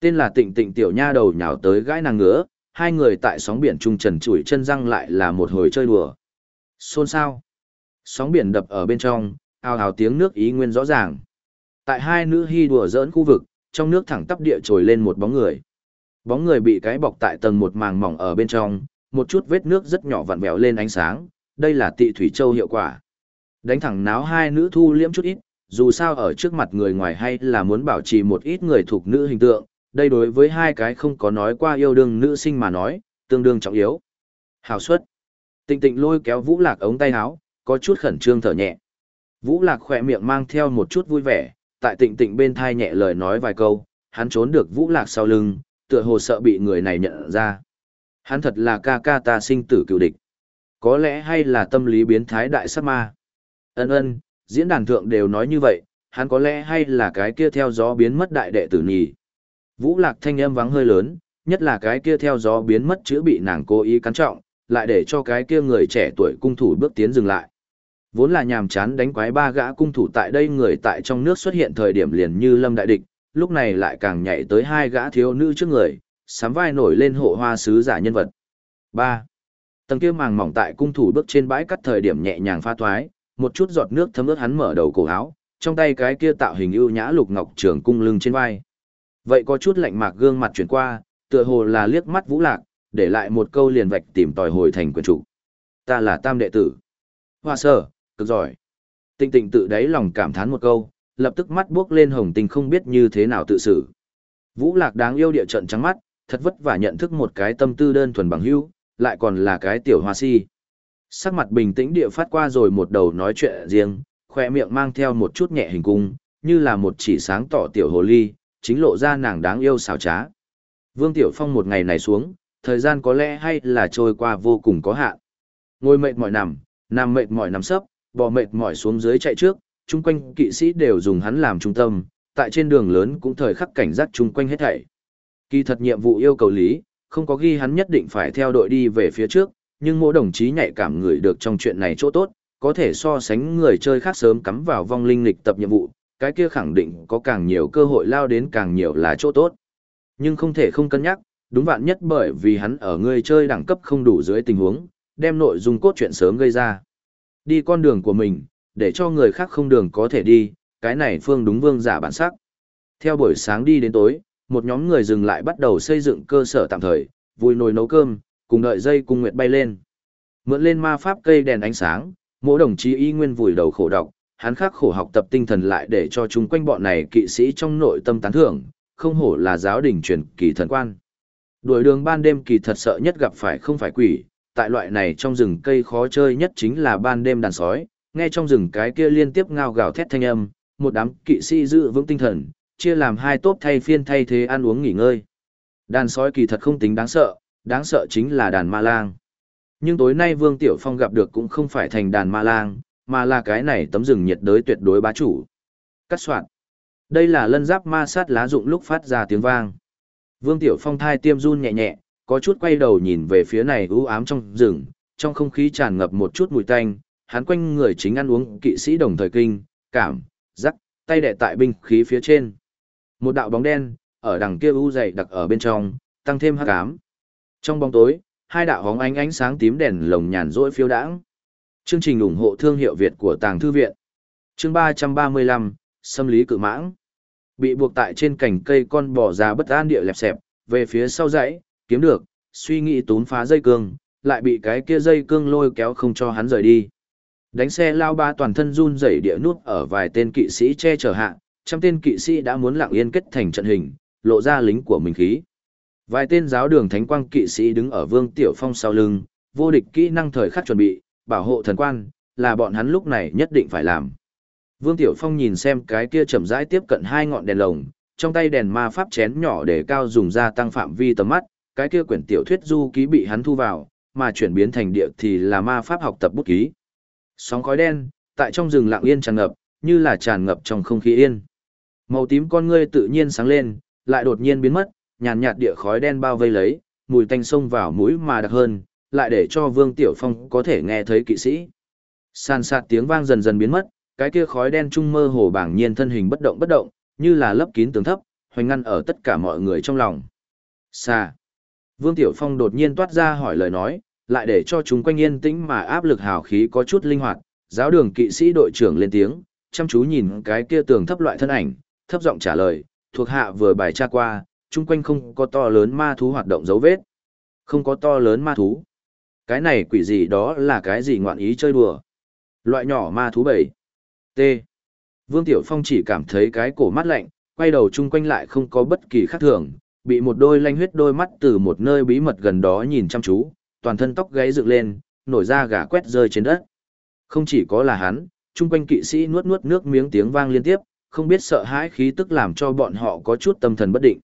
Tên là tịnh tịnh tiểu nha đầu nhào tới gãi nàng ngứa, hai người tại sóng biển trung trần chủi chân răng lại là một hồi chơi đùa. Xôn xao Sóng biển đập ở bên trong, ào ào tiếng nước ý nguyên rõ ràng. Tại hai nữ hy đùa dỡn khu vực, trong nước thẳng tắp địa trồi lên một bóng người. Bóng người bị cái bọc tại tầng một màng mỏng ở bên trong, một chút vết nước rất nhỏ vặn vẹo lên ánh sáng, đây là tị thủy châu hiệu quả. Đánh thẳng náo hai nữ thu liễm chút ít, dù sao ở trước mặt người ngoài hay là muốn bảo trì một ít người thuộc nữ hình tượng, đây đối với hai cái không có nói qua yêu đương nữ sinh mà nói, tương đương trọng yếu. Hào suất. Tịnh tịnh lôi kéo Vũ Lạc ống tay áo, có chút khẩn trương thở nhẹ. Vũ Lạc khỏe miệng mang theo một chút vui vẻ, tại tịnh tịnh bên thai nhẹ lời nói vài câu, hắn trốn được Vũ Lạc sau lưng, tựa hồ sợ bị người này nhận ra. Hắn thật là ca ca ta sinh tử cựu địch. Có lẽ hay là tâm lý biến thái đại sát ma. Ân ân, diễn đàn thượng đều nói như vậy, hắn có lẽ hay là cái kia theo gió biến mất đại đệ tử nhì. Vũ lạc thanh âm vắng hơi lớn, nhất là cái kia theo gió biến mất chữ bị nàng cố ý cắn trọng, lại để cho cái kia người trẻ tuổi cung thủ bước tiến dừng lại. Vốn là nhàm chán đánh quái ba gã cung thủ tại đây người tại trong nước xuất hiện thời điểm liền như lâm đại địch, lúc này lại càng nhảy tới hai gã thiếu nữ trước người, sắm vai nổi lên hộ hoa sứ giả nhân vật. 3. Tầng kia màng mỏng tại cung thủ bước trên bãi cắt thời điểm nhẹ nhàng pha thoái, một chút giọt nước thấm ướt hắn mở đầu cổ áo, trong tay cái kia tạo hình ưu nhã lục ngọc trường cung lưng trên vai. Vậy có chút lạnh mạc gương mặt chuyển qua, tựa hồ là liếc mắt Vũ Lạc, để lại một câu liền vạch tìm tòi hồi thành quyền chủ. Ta là tam đệ tử. Hoa sở, cực giỏi. Tinh tịnh tự đáy lòng cảm thán một câu, lập tức mắt buốc lên hồng tình không biết như thế nào tự xử. Vũ Lạc đáng yêu địa trận trắng mắt, thật vất vả nhận thức một cái tâm tư đơn thuần bằng hữu, lại còn là cái tiểu hoa si. Sắc mặt bình tĩnh địa phát qua rồi một đầu nói chuyện riêng, khoe miệng mang theo một chút nhẹ hình cung, như là một chỉ sáng tỏ tiểu hồ ly, chính lộ ra nàng đáng yêu xảo trá. Vương Tiểu Phong một ngày này xuống, thời gian có lẽ hay là trôi qua vô cùng có hạn. Ngồi mệt mỏi nằm, nằm mệt mỏi nằm sấp, bò mệt mỏi xuống dưới chạy trước, chung quanh kỵ sĩ đều dùng hắn làm trung tâm, tại trên đường lớn cũng thời khắc cảnh giác chung quanh hết thảy. Kỳ thật nhiệm vụ yêu cầu lý, không có ghi hắn nhất định phải theo đội đi về phía trước, nhưng mỗi đồng chí nhạy cảm người được trong chuyện này chỗ tốt, có thể so sánh người chơi khác sớm cắm vào vong linh lịch tập nhiệm vụ, cái kia khẳng định có càng nhiều cơ hội lao đến càng nhiều là chỗ tốt. Nhưng không thể không cân nhắc, đúng vạn nhất bởi vì hắn ở người chơi đẳng cấp không đủ dưới tình huống, đem nội dung cốt truyện sớm gây ra. Đi con đường của mình, để cho người khác không đường có thể đi, cái này phương đúng vương giả bản sắc. Theo buổi sáng đi đến tối, một nhóm người dừng lại bắt đầu xây dựng cơ sở tạm thời, vui nồi nấu cơm, cùng đợi dây cung nguyệt bay lên. Mượn lên ma pháp cây đèn ánh sáng, mỗi đồng chí y nguyên vùi đầu khổ đọc, hắn khắc khổ học tập tinh thần lại để cho chúng quanh bọn này kỵ sĩ trong nội tâm tán thưởng, không hổ là giáo đình truyền kỳ thần quan. Đuổi đường ban đêm kỳ thật sợ nhất gặp phải không phải quỷ, tại loại này trong rừng cây khó chơi nhất chính là ban đêm đàn sói, nghe trong rừng cái kia liên tiếp ngao gào thét thanh âm, một đám kỵ sĩ giữ vững tinh thần, chia làm hai tốp thay phiên thay thế ăn uống nghỉ ngơi. Đàn sói kỳ thật không tính đáng sợ, đáng sợ chính là đàn ma lang. Nhưng tối nay Vương Tiểu Phong gặp được cũng không phải thành đàn ma lang, mà là cái này tấm rừng nhiệt đới tuyệt đối bá chủ. Cắt soạn. Đây là lân giáp ma sát lá dụng lúc phát ra tiếng vang. Vương Tiểu Phong thai tiêm run nhẹ nhẹ, có chút quay đầu nhìn về phía này u ám trong rừng, trong không khí tràn ngập một chút mùi tanh, hắn quanh người chính ăn uống kỵ sĩ đồng thời kinh, cảm, rắc, tay đẻ tại binh khí phía trên. Một đạo bóng đen, ở đằng kia u dày đặc ở bên trong, tăng thêm hắc ám. Trong bóng tối, hai đạo hóng ánh ánh sáng tím đèn lồng nhàn rỗi phiêu đãng. Chương trình ủng hộ thương hiệu Việt của Tàng Thư Viện. Chương 335, Xâm lý cự mãng. Bị buộc tại trên cành cây con bò già bất an địa lẹp xẹp, về phía sau dãy, kiếm được, suy nghĩ tốn phá dây cương, lại bị cái kia dây cương lôi kéo không cho hắn rời đi. Đánh xe lao ba toàn thân run rẩy địa nút ở vài tên kỵ sĩ che chở hạ, trăm tên kỵ sĩ đã muốn lặng yên kết thành trận hình, lộ ra lính của mình khí. Vài tên giáo đường thánh quang kỵ sĩ đứng ở Vương Tiểu Phong sau lưng, vô địch kỹ năng thời khắc chuẩn bị, bảo hộ thần quan, là bọn hắn lúc này nhất định phải làm. Vương Tiểu Phong nhìn xem cái kia chậm rãi tiếp cận hai ngọn đèn lồng, trong tay đèn ma pháp chén nhỏ để cao dùng ra tăng phạm vi tầm mắt, cái kia quyển tiểu thuyết du ký bị hắn thu vào, mà chuyển biến thành địa thì là ma pháp học tập bút ký. Sóng khói đen, tại trong rừng lặng yên tràn ngập, như là tràn ngập trong không khí yên. Màu tím con ngươi tự nhiên sáng lên, lại đột nhiên biến mất, nhàn nhạt địa khói đen bao vây lấy, mùi tanh sông vào mũi mà đặc hơn, lại để cho Vương Tiểu Phong có thể nghe thấy kỵ sĩ. San sạt tiếng vang dần dần biến mất, cái kia khói đen trung mơ hồ bảng nhiên thân hình bất động bất động, như là lấp kín tường thấp, hoành ngăn ở tất cả mọi người trong lòng. Xa. Vương Tiểu Phong đột nhiên toát ra hỏi lời nói, lại để cho chúng quanh yên tĩnh mà áp lực hào khí có chút linh hoạt, giáo đường kỵ sĩ đội trưởng lên tiếng, chăm chú nhìn cái kia tường thấp loại thân ảnh, thấp giọng trả lời, thuộc hạ vừa bài tra qua, chung quanh không có to lớn ma thú hoạt động dấu vết. Không có to lớn ma thú. Cái này quỷ gì đó là cái gì ngoạn ý chơi đùa. Loại nhỏ ma thú bảy. T. Vương Tiểu Phong chỉ cảm thấy cái cổ mắt lạnh, quay đầu chung quanh lại không có bất kỳ khác thường, bị một đôi lanh huyết đôi mắt từ một nơi bí mật gần đó nhìn chăm chú, toàn thân tóc gáy dựng lên, nổi ra gà quét rơi trên đất. Không chỉ có là hắn, chung quanh kỵ sĩ nuốt nuốt nước miếng tiếng vang liên tiếp, không biết sợ hãi khí tức làm cho bọn họ có chút tâm thần bất định.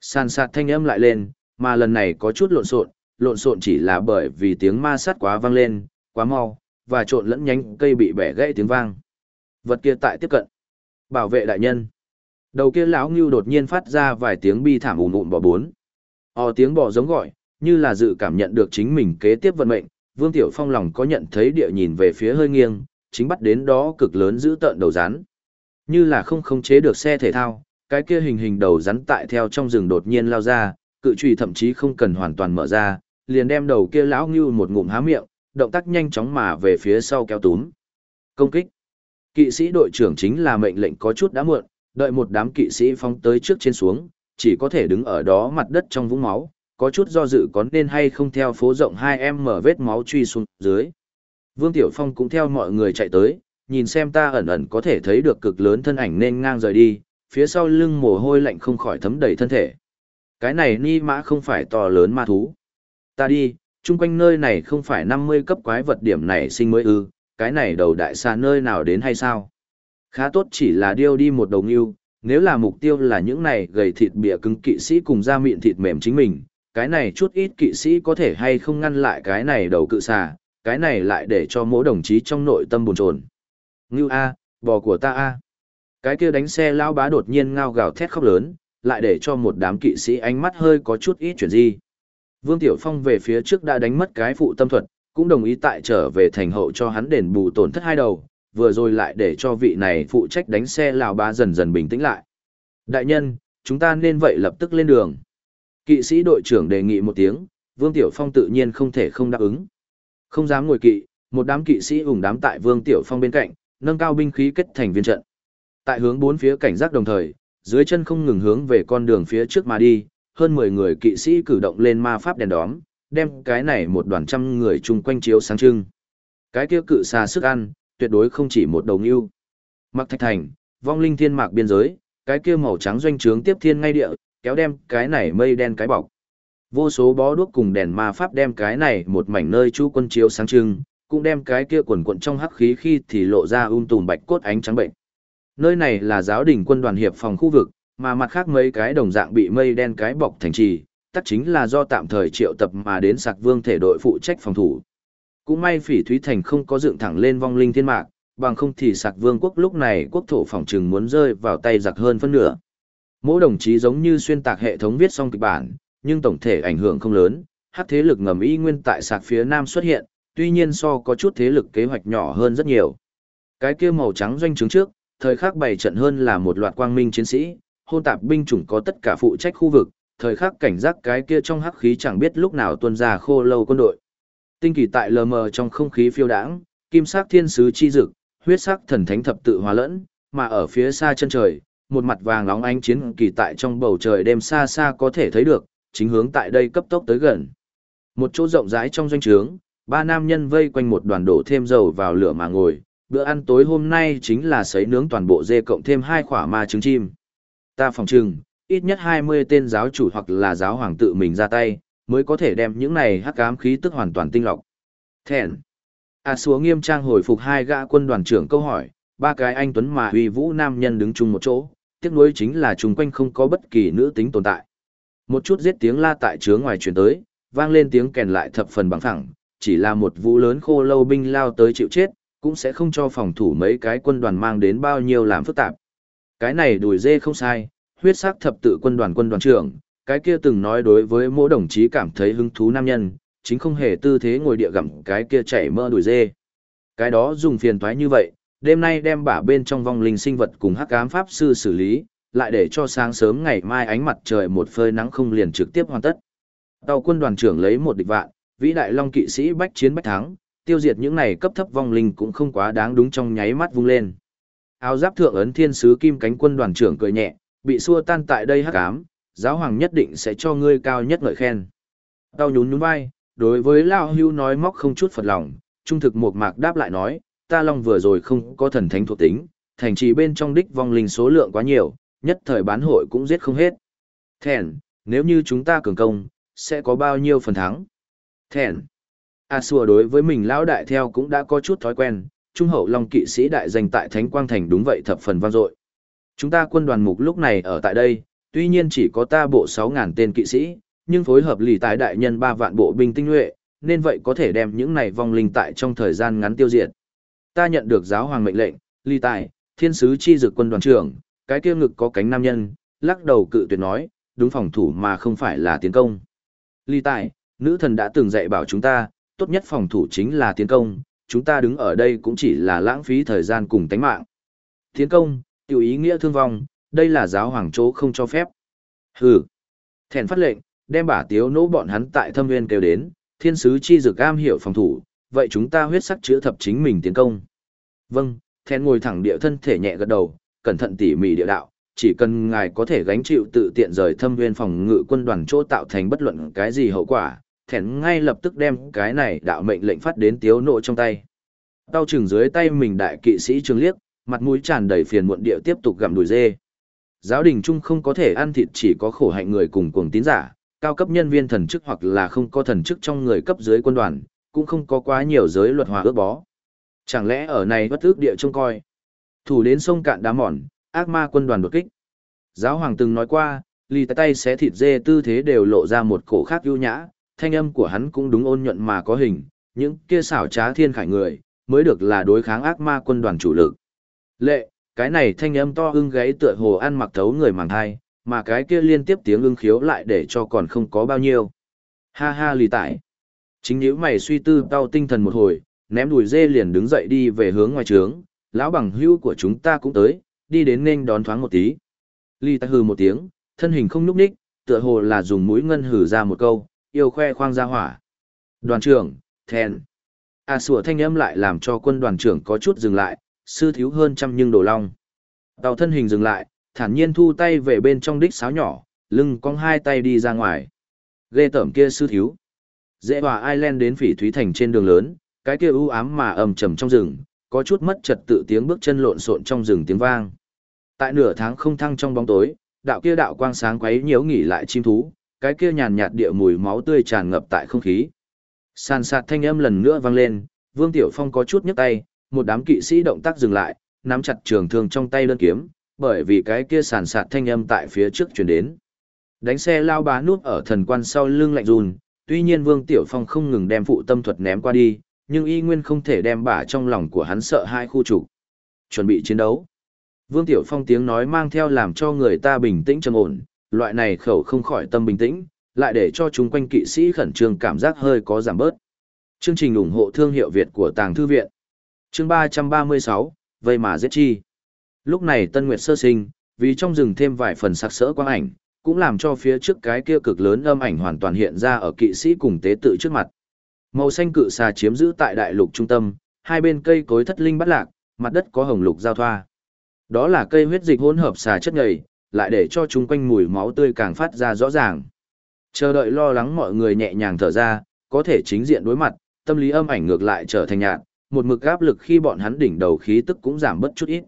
Sàn sạt thanh âm lại lên, mà lần này có chút lộn xộn, lộn xộn chỉ là bởi vì tiếng ma sát quá vang lên, quá mau, và trộn lẫn nhánh cây bị bẻ gãy tiếng vang. Vật kia tại tiếp cận. Bảo vệ đại nhân. Đầu kia lão ngưu đột nhiên phát ra vài tiếng bi thảm ùn ùn bỏ bốn. Ò tiếng bỏ giống gọi, như là dự cảm nhận được chính mình kế tiếp vận mệnh, Vương Tiểu Phong lòng có nhận thấy địa nhìn về phía hơi nghiêng, chính bắt đến đó cực lớn giữ tợn đầu rắn. Như là không khống chế được xe thể thao, cái kia hình hình đầu rắn tại theo trong rừng đột nhiên lao ra, cự trùy thậm chí không cần hoàn toàn mở ra, liền đem đầu kia lão ngưu một ngụm há miệng, động tác nhanh chóng mà về phía sau kéo túm. Công kích. Kỵ sĩ đội trưởng chính là mệnh lệnh có chút đã muộn, đợi một đám kỵ sĩ phóng tới trước trên xuống, chỉ có thể đứng ở đó mặt đất trong vũng máu, có chút do dự có nên hay không theo phố rộng hai em mở vết máu truy xuống dưới. Vương Tiểu Phong cũng theo mọi người chạy tới, nhìn xem ta ẩn ẩn có thể thấy được cực lớn thân ảnh nên ngang rời đi, phía sau lưng mồ hôi lạnh không khỏi thấm đầy thân thể. Cái này ni mã không phải to lớn ma thú. Ta đi, chung quanh nơi này không phải 50 cấp quái vật điểm này sinh mới ư, cái này đầu đại xa nơi nào đến hay sao? Khá tốt chỉ là điêu đi một đầu yêu nếu là mục tiêu là những này gầy thịt bịa cứng kỵ sĩ cùng da miệng thịt mềm chính mình, cái này chút ít kỵ sĩ có thể hay không ngăn lại cái này đầu cự xà, cái này lại để cho mỗi đồng chí trong nội tâm buồn chồn. Ngưu A, bò của ta A. Cái kia đánh xe lao bá đột nhiên ngao gào thét khóc lớn, lại để cho một đám kỵ sĩ ánh mắt hơi có chút ít chuyển gì. Vương Tiểu Phong về phía trước đã đánh mất cái phụ tâm thuật, cũng đồng ý tại trở về thành hậu cho hắn đền bù tổn thất hai đầu, vừa rồi lại để cho vị này phụ trách đánh xe lào bá dần dần bình tĩnh lại. Đại nhân, chúng ta nên vậy lập tức lên đường. Kỵ sĩ đội trưởng đề nghị một tiếng, Vương Tiểu Phong tự nhiên không thể không đáp ứng. Không dám ngồi kỵ, một đám kỵ sĩ ủng đám tại Vương Tiểu Phong bên cạnh, nâng cao binh khí kết thành viên trận. Tại hướng bốn phía cảnh giác đồng thời, dưới chân không ngừng hướng về con đường phía trước mà đi, hơn 10 người kỵ sĩ cử động lên ma pháp đèn đóm, đem cái này một đoàn trăm người chung quanh chiếu sáng trưng. Cái kia cự xa sức ăn, tuyệt đối không chỉ một đầu ngưu. Mặc thạch thành, vong linh thiên mạc biên giới, cái kia màu trắng doanh trướng tiếp thiên ngay địa, kéo đem cái này mây đen cái bọc. Vô số bó đuốc cùng đèn ma pháp đem cái này một mảnh nơi chú quân chiếu sáng trưng, cũng đem cái kia quần quận trong hắc khí khi thì lộ ra um tùm bạch cốt ánh trắng bệnh. Nơi này là giáo đình quân đoàn hiệp phòng khu vực, mà mặt khác mấy cái đồng dạng bị mây đen cái bọc thành trì, tất chính là do tạm thời triệu tập mà đến sạc vương thể đội phụ trách phòng thủ. Cũng may phỉ Thúy Thành không có dựng thẳng lên vong linh thiên mạc, bằng không thì sạc vương quốc lúc này quốc thổ phòng trừng muốn rơi vào tay giặc hơn phân nửa. Mỗi đồng chí giống như xuyên tạc hệ thống viết xong kịch bản, nhưng tổng thể ảnh hưởng không lớn, hắc thế lực ngầm y nguyên tại sạc phía nam xuất hiện, tuy nhiên so có chút thế lực kế hoạch nhỏ hơn rất nhiều. Cái kia màu trắng doanh trướng trước, thời khắc bày trận hơn là một loạt quang minh chiến sĩ, hôn tạp binh chủng có tất cả phụ trách khu vực, thời khắc cảnh giác cái kia trong hắc khí chẳng biết lúc nào tuôn ra khô lâu quân đội. Tinh kỳ tại lờ mờ trong không khí phiêu đãng, kim sắc thiên sứ chi dực, huyết sắc thần thánh thập tự hòa lẫn, mà ở phía xa chân trời, một mặt vàng óng ánh chiến kỳ tại trong bầu trời đêm xa xa có thể thấy được, chính hướng tại đây cấp tốc tới gần. Một chỗ rộng rãi trong doanh trướng, ba nam nhân vây quanh một đoàn đổ thêm dầu vào lửa mà ngồi, bữa ăn tối hôm nay chính là sấy nướng toàn bộ dê cộng thêm hai quả ma trứng chim. Ta phòng trừng, ít nhất 20 tên giáo chủ hoặc là giáo hoàng tự mình ra tay, mới có thể đem những này hắc ám khí tức hoàn toàn tinh lọc. Thẹn. A à nghiêm trang hồi phục hai gã quân đoàn trưởng câu hỏi, ba cái anh tuấn mà uy vũ nam nhân đứng chung một chỗ, tiếc nuối chính là chung quanh không có bất kỳ nữ tính tồn tại. Một chút giết tiếng la tại chứa ngoài truyền tới, vang lên tiếng kèn lại thập phần bằng phẳng, chỉ là một vũ lớn khô lâu binh lao tới chịu chết, cũng sẽ không cho phòng thủ mấy cái quân đoàn mang đến bao nhiêu làm phức tạp. Cái này đùi dê không sai, huyết sắc thập tự quân đoàn quân đoàn trưởng, cái kia từng nói đối với mỗi đồng chí cảm thấy hứng thú nam nhân, chính không hề tư thế ngồi địa gặm cái kia chảy mơ đuổi dê. Cái đó dùng phiền toái như vậy, đêm nay đem bả bên trong vong linh sinh vật cùng hắc ám pháp sư xử lý, lại để cho sáng sớm ngày mai ánh mặt trời một phơi nắng không liền trực tiếp hoàn tất. Tàu quân đoàn trưởng lấy một địch vạn, vĩ đại long kỵ sĩ bách chiến bách thắng, tiêu diệt những này cấp thấp vong linh cũng không quá đáng đúng trong nháy mắt vung lên. Áo giáp thượng ấn thiên sứ kim cánh quân đoàn trưởng cười nhẹ, bị xua tan tại đây hắc ám, giáo hoàng nhất định sẽ cho ngươi cao nhất ngợi khen. Tao nhún nhún vai, đối với Lao Hưu nói móc không chút phật lòng, trung thực một mạc đáp lại nói, ta long vừa rồi không có thần thánh thuộc tính, thành trì bên trong đích vong linh số lượng quá nhiều, nhất thời bán hội cũng giết không hết. Thèn, nếu như chúng ta cường công, sẽ có bao nhiêu phần thắng? Thèn. A xua đối với mình lão đại theo cũng đã có chút thói quen, trung hậu long kỵ sĩ đại danh tại Thánh Quang Thành đúng vậy thập phần vang dội. Chúng ta quân đoàn mục lúc này ở tại đây, tuy nhiên chỉ có ta bộ 6.000 tên kỵ sĩ, nhưng phối hợp lì tái đại nhân 3 vạn bộ binh tinh nhuệ, nên vậy có thể đem những này vong linh tại trong thời gian ngắn tiêu diệt. Ta nhận được giáo hoàng mệnh lệnh, lì tài, thiên sứ chi dực quân đoàn trưởng, cái kia ngực có cánh nam nhân, lắc đầu cự tuyệt nói, đúng phòng thủ mà không phải là tiến công. Lì tài, nữ thần đã từng dạy bảo chúng ta, tốt nhất phòng thủ chính là tiến công, chúng ta đứng ở đây cũng chỉ là lãng phí thời gian cùng tánh mạng. Tiến công, tiểu ý nghĩa thương vong, đây là giáo hoàng chỗ không cho phép. Hừ. Thẹn phát lệnh, đem bả tiếu nỗ bọn hắn tại thâm nguyên kêu đến, thiên sứ chi dược am hiểu phòng thủ, vậy chúng ta huyết sắc chữa thập chính mình tiến công. Vâng, thẹn ngồi thẳng địa thân thể nhẹ gật đầu, cẩn thận tỉ mỉ địa đạo, chỉ cần ngài có thể gánh chịu tự tiện rời thâm nguyên phòng ngự quân đoàn chỗ tạo thành bất luận cái gì hậu quả, thẹn ngay lập tức đem cái này đạo mệnh lệnh phát đến tiếu nỗ trong tay. Tao chừng dưới tay mình đại kỵ sĩ trương liếc, mặt mũi tràn đầy phiền muộn địa tiếp tục gặm đùi dê. Giáo đình chung không có thể ăn thịt chỉ có khổ hạnh người cùng cuồng tín giả, cao cấp nhân viên thần chức hoặc là không có thần chức trong người cấp dưới quân đoàn, cũng không có quá nhiều giới luật hòa ước bó. Chẳng lẽ ở này bất ước địa trông coi. Thủ đến sông cạn đá mòn, ác ma quân đoàn đột kích. Giáo hoàng từng nói qua, lì tay xé thịt dê tư thế đều lộ ra một cổ khác ưu nhã, thanh âm của hắn cũng đúng ôn nhuận mà có hình, những kia xảo trá thiên khải người, mới được là đối kháng ác ma quân đoàn chủ lực. Lệ, cái này thanh âm to ưng gáy tựa hồ ăn mặc thấu người màng thai, mà cái kia liên tiếp tiếng ưng khiếu lại để cho còn không có bao nhiêu. Ha ha lì tải. Chính nếu mày suy tư tao tinh thần một hồi, ném đùi dê liền đứng dậy đi về hướng ngoài trướng, lão bằng hữu của chúng ta cũng tới, đi đến nên đón thoáng một tí. Lì tải hừ một tiếng, thân hình không nhúc ních, tựa hồ là dùng mũi ngân hử ra một câu, yêu khoe khoang ra hỏa. Đoàn trưởng, thèn. À sủa thanh âm lại làm cho quân đoàn trưởng có chút dừng lại, sư thiếu hơn trăm nhưng đồ long. Tàu thân hình dừng lại, thản nhiên thu tay về bên trong đích sáo nhỏ, lưng cong hai tay đi ra ngoài. Ghê tởm kia sư thiếu. Dễ hòa Ireland đến phỉ thúy thành trên đường lớn, cái kia u ám mà ầm trầm trong rừng, có chút mất trật tự tiếng bước chân lộn xộn trong rừng tiếng vang. Tại nửa tháng không thăng trong bóng tối, đạo kia đạo quang sáng quấy nhiễu nghỉ lại chim thú, cái kia nhàn nhạt địa mùi máu tươi tràn ngập tại không khí. Sàn sạt thanh âm lần nữa vang lên, Vương Tiểu Phong có chút nhấc tay, một đám kỵ sĩ động tác dừng lại, nắm chặt trường thương trong tay đơn kiếm, bởi vì cái kia sàn sạt thanh âm tại phía trước chuyển đến. Đánh xe lao bá núp ở thần quan sau lưng lạnh run, tuy nhiên Vương Tiểu Phong không ngừng đem phụ tâm thuật ném qua đi, nhưng y nguyên không thể đem bả trong lòng của hắn sợ hai khu trục. Chuẩn bị chiến đấu. Vương Tiểu Phong tiếng nói mang theo làm cho người ta bình tĩnh trầm ổn, loại này khẩu không khỏi tâm bình tĩnh, lại để cho chúng quanh kỵ sĩ khẩn trương cảm giác hơi có giảm bớt. Chương trình ủng hộ thương hiệu Việt của Tàng Thư Viện. Chương 336, Vây mà giết chi. Lúc này Tân Nguyệt sơ sinh, vì trong rừng thêm vài phần sặc sỡ quang ảnh, cũng làm cho phía trước cái kia cực lớn âm ảnh hoàn toàn hiện ra ở kỵ sĩ cùng tế tự trước mặt. Màu xanh cự xà chiếm giữ tại đại lục trung tâm, hai bên cây cối thất linh bắt lạc, mặt đất có hồng lục giao thoa. Đó là cây huyết dịch hỗn hợp xà chất nhầy, lại để cho chúng quanh mùi máu tươi càng phát ra rõ ràng. Chờ đợi lo lắng mọi người nhẹ nhàng thở ra, có thể chính diện đối mặt, tâm lý âm ảnh ngược lại trở thành nhạt, một mực áp lực khi bọn hắn đỉnh đầu khí tức cũng giảm bớt chút ít.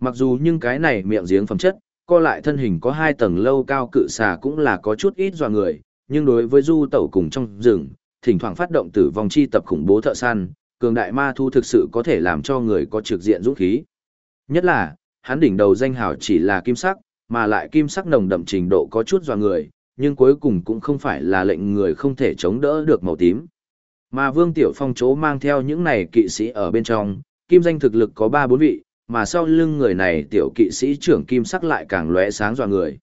Mặc dù nhưng cái này miệng giếng phẩm chất, co lại thân hình có hai tầng lâu cao cự xà cũng là có chút ít dọa người, nhưng đối với du tẩu cùng trong rừng, thỉnh thoảng phát động tử vong chi tập khủng bố thợ săn, cường đại ma thu thực sự có thể làm cho người có trực diện dũng khí. Nhất là, hắn đỉnh đầu danh hào chỉ là kim sắc, mà lại kim sắc nồng đậm trình độ có chút dọa người, nhưng cuối cùng cũng không phải là lệnh người không thể chống đỡ được màu tím. Mà Vương Tiểu Phong chỗ mang theo những này kỵ sĩ ở bên trong, kim danh thực lực có 3-4 vị, mà sau lưng người này tiểu kỵ sĩ trưởng kim sắc lại càng lóe sáng dọa người.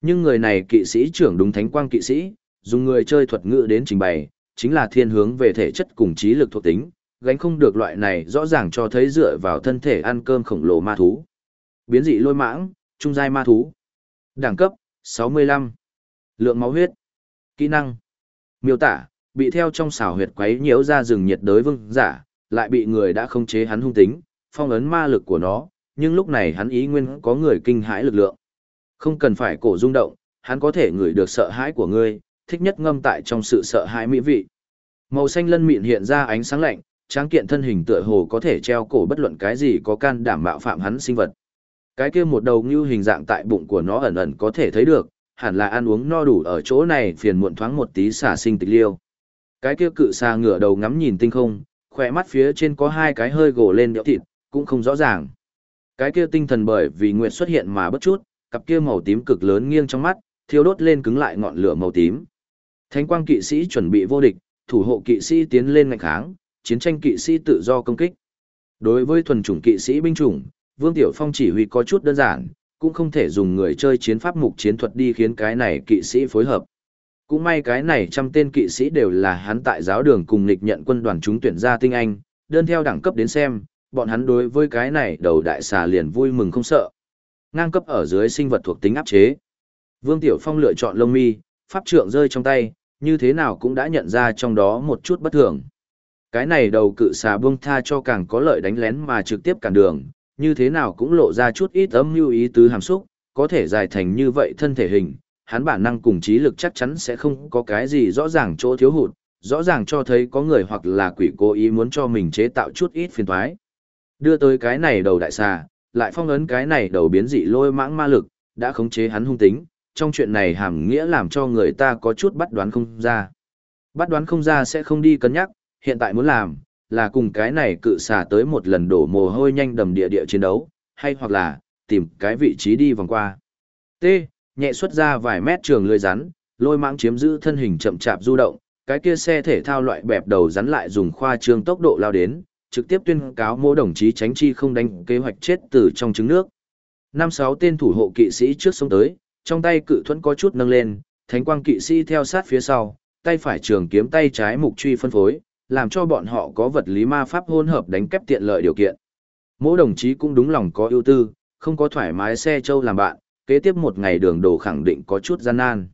Nhưng người này kỵ sĩ trưởng đúng thánh quang kỵ sĩ, dùng người chơi thuật ngữ đến trình bày, chính là thiên hướng về thể chất cùng trí lực thuộc tính, gánh không được loại này rõ ràng cho thấy dựa vào thân thể ăn cơm khổng lồ ma thú. Biến dị lôi mãng, trung giai ma thú. Đẳng cấp, 65. Lượng máu huyết. Kỹ năng. Miêu tả, bị theo trong xảo huyệt quấy nhiễu ra rừng nhiệt đới vương giả, lại bị người đã không chế hắn hung tính, phong ấn ma lực của nó, nhưng lúc này hắn ý nguyên có người kinh hãi lực lượng. Không cần phải cổ rung động, hắn có thể ngửi được sợ hãi của ngươi, thích nhất ngâm tại trong sự sợ hãi mỹ vị. Màu xanh lân mịn hiện ra ánh sáng lạnh, tráng kiện thân hình tựa hồ có thể treo cổ bất luận cái gì có can đảm bạo phạm hắn sinh vật. Cái kia một đầu như hình dạng tại bụng của nó ẩn ẩn có thể thấy được, hẳn là ăn uống no đủ ở chỗ này phiền muộn thoáng một tí xả sinh tịch liêu. Cái kia cự xà ngửa đầu ngắm nhìn tinh không, khỏe mắt phía trên có hai cái hơi gồ lên đẽo thịt, cũng không rõ ràng. Cái kia tinh thần bởi vì nguyệt xuất hiện mà bất chút, cặp kia màu tím cực lớn nghiêng trong mắt, thiêu đốt lên cứng lại ngọn lửa màu tím. Thánh quang kỵ sĩ chuẩn bị vô địch, thủ hộ kỵ sĩ tiến lên ngạch kháng, chiến tranh kỵ sĩ tự do công kích. Đối với thuần chủng kỵ sĩ binh chủng, Vương Tiểu Phong chỉ huy có chút đơn giản, cũng không thể dùng người chơi chiến pháp mục chiến thuật đi khiến cái này kỵ sĩ phối hợp. Cũng may cái này trăm tên kỵ sĩ đều là hắn tại giáo đường cùng nghịch nhận quân đoàn chúng tuyển ra tinh anh, đơn theo đẳng cấp đến xem, bọn hắn đối với cái này đầu đại xà liền vui mừng không sợ. Ngang cấp ở dưới sinh vật thuộc tính áp chế. Vương Tiểu Phong lựa chọn lông mi, pháp trượng rơi trong tay, như thế nào cũng đã nhận ra trong đó một chút bất thường. Cái này đầu cự xà buông tha cho càng có lợi đánh lén mà trực tiếp cản đường, như thế nào cũng lộ ra chút ít âm lưu ý tứ hàm xúc, có thể dài thành như vậy thân thể hình, hắn bản năng cùng trí lực chắc chắn sẽ không có cái gì rõ ràng chỗ thiếu hụt, rõ ràng cho thấy có người hoặc là quỷ cố ý muốn cho mình chế tạo chút ít phiền toái. Đưa tới cái này đầu đại xà, lại phong ấn cái này đầu biến dị lôi mãng ma lực, đã khống chế hắn hung tính, trong chuyện này hàm nghĩa làm cho người ta có chút bắt đoán không ra. Bắt đoán không ra sẽ không đi cân nhắc, hiện tại muốn làm, là cùng cái này cự xà tới một lần đổ mồ hôi nhanh đầm địa địa chiến đấu, hay hoặc là, tìm cái vị trí đi vòng qua. T. Nhẹ xuất ra vài mét trường lưới rắn, lôi mãng chiếm giữ thân hình chậm chạp du động, cái kia xe thể thao loại bẹp đầu rắn lại dùng khoa trương tốc độ lao đến, trực tiếp tuyên cáo mỗi đồng chí tránh chi không đánh kế hoạch chết từ trong trứng nước. Năm sáu tên thủ hộ kỵ sĩ trước sông tới, trong tay cự thuẫn có chút nâng lên, thánh quang kỵ sĩ theo sát phía sau, tay phải trường kiếm tay trái mục truy phân phối, làm cho bọn họ có vật lý ma pháp hỗn hợp đánh kép tiện lợi điều kiện. Mỗi đồng chí cũng đúng lòng có ưu tư, không có thoải mái xe châu làm bạn, kế tiếp một ngày đường đồ khẳng định có chút gian nan.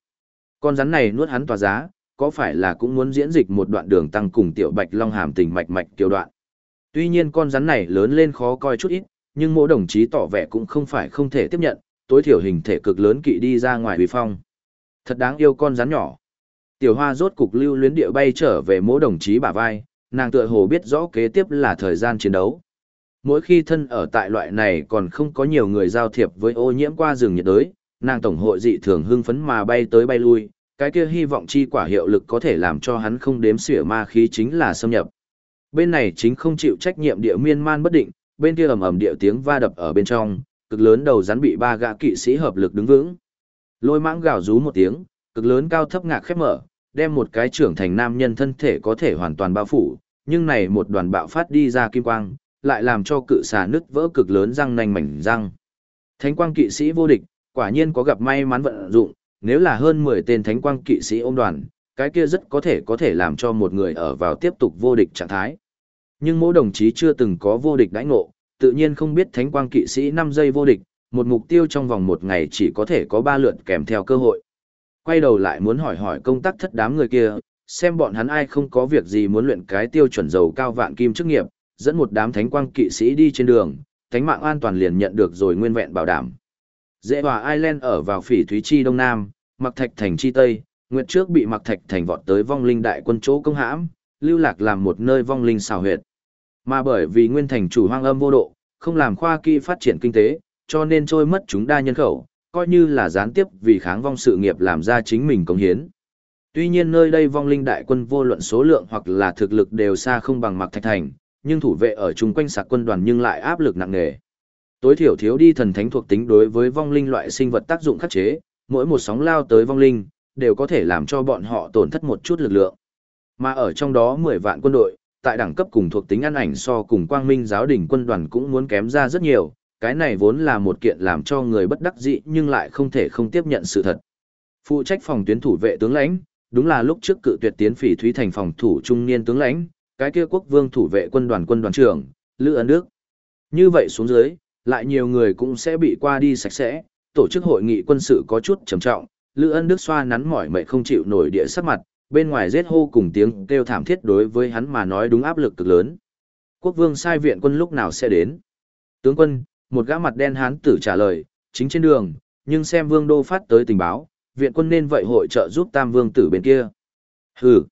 Con rắn này nuốt hắn tòa giá, có phải là cũng muốn diễn dịch một đoạn đường tăng cùng tiểu bạch long hàm tình mạch mạch kiều đoạn. Tuy nhiên con rắn này lớn lên khó coi chút ít, nhưng mỗi đồng chí tỏ vẻ cũng không phải không thể tiếp nhận, tối thiểu hình thể cực lớn kỵ đi ra ngoài uy phong. Thật đáng yêu con rắn nhỏ. Tiểu hoa rốt cục lưu luyến địa bay trở về mỗi đồng chí bả vai, nàng tựa hồ biết rõ kế tiếp là thời gian chiến đấu. Mỗi khi thân ở tại loại này còn không có nhiều người giao thiệp với ô nhiễm qua rừng nhiệt đới, nàng tổng hội dị thường hưng phấn mà bay tới bay lui, cái kia hy vọng chi quả hiệu lực có thể làm cho hắn không đếm xỉa ma khí chính là xâm nhập. Bên này chính không chịu trách nhiệm địa miên man bất định, bên kia ầm ầm địa tiếng va đập ở bên trong, cực lớn đầu rắn bị ba gã kỵ sĩ hợp lực đứng vững. Lôi mãng gào rú một tiếng, cực lớn cao thấp ngạc khép mở, đem một cái trưởng thành nam nhân thân thể có thể hoàn toàn bao phủ, nhưng này một đoàn bạo phát đi ra kim quang, lại làm cho cự xà nứt vỡ cực lớn răng nanh mảnh răng. Thánh quang kỵ sĩ vô địch, quả nhiên có gặp may mắn vận dụng, nếu là hơn 10 tên thánh quang kỵ sĩ ôm đoàn, cái kia rất có thể có thể làm cho một người ở vào tiếp tục vô địch trạng thái. Nhưng mỗi đồng chí chưa từng có vô địch đãi ngộ, tự nhiên không biết thánh quang kỵ sĩ 5 giây vô địch, một mục tiêu trong vòng một ngày chỉ có thể có 3 lượt kèm theo cơ hội. Quay đầu lại muốn hỏi hỏi công tác thất đám người kia, xem bọn hắn ai không có việc gì muốn luyện cái tiêu chuẩn dầu cao vạn kim chức nghiệp, dẫn một đám thánh quang kỵ sĩ đi trên đường, thánh mạng an toàn liền nhận được rồi nguyên vẹn bảo đảm. Dễ hòa Ireland ở vào phỉ Thúy Chi Đông Nam, Mặc Thạch Thành Chi Tây, nguyệt trước bị Mặc Thạch Thành vọt tới vong linh đại quân chỗ công hãm, lưu lạc làm một nơi vong linh xào huyệt. Mà bởi vì nguyên thành chủ hoang âm vô độ, không làm khoa kỹ phát triển kinh tế, cho nên trôi mất chúng đa nhân khẩu, coi như là gián tiếp vì kháng vong sự nghiệp làm ra chính mình công hiến. Tuy nhiên nơi đây vong linh đại quân vô luận số lượng hoặc là thực lực đều xa không bằng Mặc Thạch Thành, nhưng thủ vệ ở chung quanh sạc quân đoàn nhưng lại áp lực nặng nề. Tối thiểu thiếu đi thần thánh thuộc tính đối với vong linh loại sinh vật tác dụng khắc chế, mỗi một sóng lao tới vong linh, đều có thể làm cho bọn họ tổn thất một chút lực lượng. Mà ở trong đó 10 vạn quân đội, tại đẳng cấp cùng thuộc tính ăn ảnh so cùng quang minh giáo đình quân đoàn cũng muốn kém ra rất nhiều, cái này vốn là một kiện làm cho người bất đắc dĩ nhưng lại không thể không tiếp nhận sự thật. Phụ trách phòng tuyến thủ vệ tướng lãnh, đúng là lúc trước cự tuyệt tiến phỉ thúy thành phòng thủ trung niên tướng lãnh, cái kia quốc vương thủ vệ quân đoàn quân đoàn trưởng, Lữ Ân Đức. Như vậy xuống dưới, lại nhiều người cũng sẽ bị qua đi sạch sẽ, tổ chức hội nghị quân sự có chút trầm trọng, Lữ Ân Đức xoa nắn mỏi mệt không chịu nổi địa sắc mặt, bên ngoài giết hô cùng tiếng kêu thảm thiết đối với hắn mà nói đúng áp lực cực lớn. Quốc vương sai viện quân lúc nào sẽ đến? Tướng quân, một gã mặt đen hán tử trả lời, chính trên đường, nhưng xem vương đô phát tới tình báo, viện quân nên vậy hội trợ giúp tam vương tử bên kia. Hừ,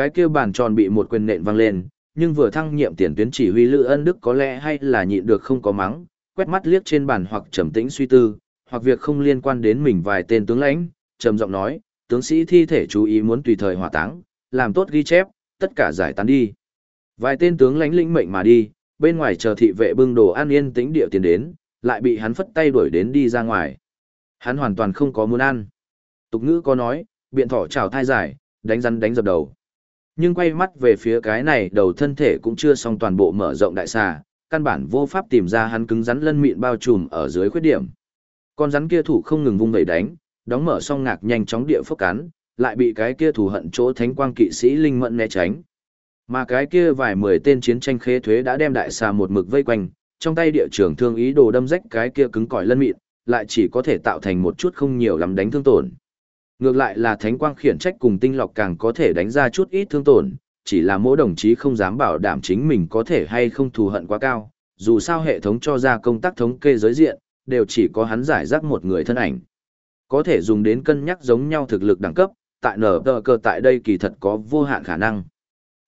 cái kia bàn tròn bị một quyền nện văng lên, nhưng vừa thăng nhiệm tiền tuyến chỉ huy Lữ Ân Đức có lẽ hay là nhịn được không có mắng, quét mắt liếc trên bàn hoặc trầm tĩnh suy tư, hoặc việc không liên quan đến mình vài tên tướng lãnh, trầm giọng nói, tướng sĩ thi thể chú ý muốn tùy thời hỏa táng, làm tốt ghi chép, tất cả giải tán đi. Vài tên tướng lãnh lĩnh mệnh mà đi, bên ngoài chờ thị vệ bưng đồ ăn yên tĩnh điệu tiền đến, lại bị hắn phất tay đuổi đến đi ra ngoài. Hắn hoàn toàn không có muốn ăn. Tục ngữ có nói, biện thỏ chào thai giải, đánh rắn đánh dập đầu. Nhưng quay mắt về phía cái này đầu thân thể cũng chưa xong toàn bộ mở rộng đại xà, căn bản vô pháp tìm ra hắn cứng rắn lân mịn bao trùm ở dưới khuyết điểm. Con rắn kia thủ không ngừng vung vẩy đánh, đóng mở song ngạc nhanh chóng địa phốc cắn, lại bị cái kia thủ hận chỗ thánh quang kỵ sĩ linh mẫn né tránh. Mà cái kia vài mười tên chiến tranh khế thuế đã đem đại xà một mực vây quanh, trong tay địa trưởng thương ý đồ đâm rách cái kia cứng cỏi lân mịn, lại chỉ có thể tạo thành một chút không nhiều lắm đánh thương tổn. Ngược lại là thánh quang khiển trách cùng tinh lọc càng có thể đánh ra chút ít thương tổn, chỉ là mỗi đồng chí không dám bảo đảm chính mình có thể hay không thù hận quá cao, dù sao hệ thống cho ra công tác thống kê giới diện, đều chỉ có hắn giải rác một người thân ảnh. Có thể dùng đến cân nhắc giống nhau thực lực đẳng cấp, tại nở tờ cờ tại đây kỳ thật có vô hạn khả năng.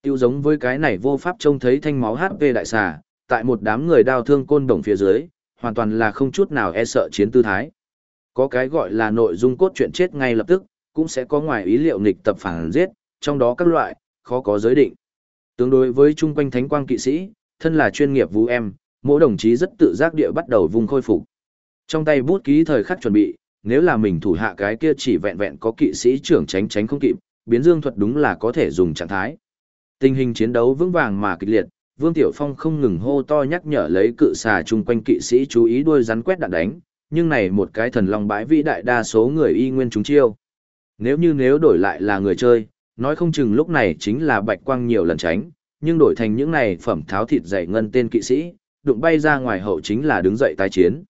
Tiêu giống với cái này vô pháp trông thấy thanh máu HP đại xà, tại một đám người đau thương côn đồng phía dưới, hoàn toàn là không chút nào e sợ chiến tư thái. Có cái gọi là nội dung cốt truyện chết ngay lập tức, cũng sẽ có ngoài ý liệu nghịch tập phản giết, trong đó các loại, khó có giới định. Tương đối với chung quanh thánh quang kỵ sĩ, thân là chuyên nghiệp vũ em, mỗi đồng chí rất tự giác địa bắt đầu vùng khôi phục. Trong tay bút ký thời khắc chuẩn bị, nếu là mình thủ hạ cái kia chỉ vẹn vẹn có kỵ sĩ trưởng tránh tránh không kịp, biến dương thuật đúng là có thể dùng trạng thái. Tình hình chiến đấu vững vàng mà kịch liệt, Vương Tiểu Phong không ngừng hô to nhắc nhở lấy cự xà chung quanh kỵ sĩ chú ý đuôi rắn quét đạn đánh, nhưng này một cái thần long bãi vĩ đại đa số người y nguyên chúng chiêu. Nếu như nếu đổi lại là người chơi, nói không chừng lúc này chính là bạch quang nhiều lần tránh, nhưng đổi thành những này phẩm tháo thịt dày ngân tên kỵ sĩ, đụng bay ra ngoài hậu chính là đứng dậy tái chiến.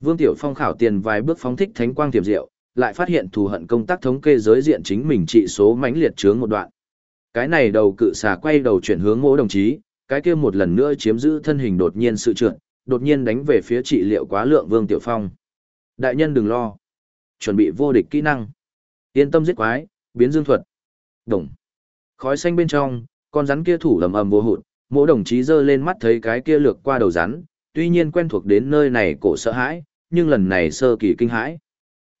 Vương Tiểu Phong khảo tiền vài bước phóng thích thánh quang tiềm diệu, lại phát hiện thù hận công tác thống kê giới diện chính mình trị số mãnh liệt chướng một đoạn. Cái này đầu cự xà quay đầu chuyển hướng mỗi đồng chí, cái kia một lần nữa chiếm giữ thân hình đột nhiên sự trượt, đột nhiên đánh về phía trị liệu quá lượng Vương Tiểu Phong. Đại nhân đừng lo. Chuẩn bị vô địch kỹ năng. Yên tâm giết quái, biến dương thuật. Đồng. Khói xanh bên trong, con rắn kia thủ lầm ầm vô hụt, mỗi đồng chí giơ lên mắt thấy cái kia lược qua đầu rắn, tuy nhiên quen thuộc đến nơi này cổ sợ hãi, nhưng lần này sơ kỳ kinh hãi.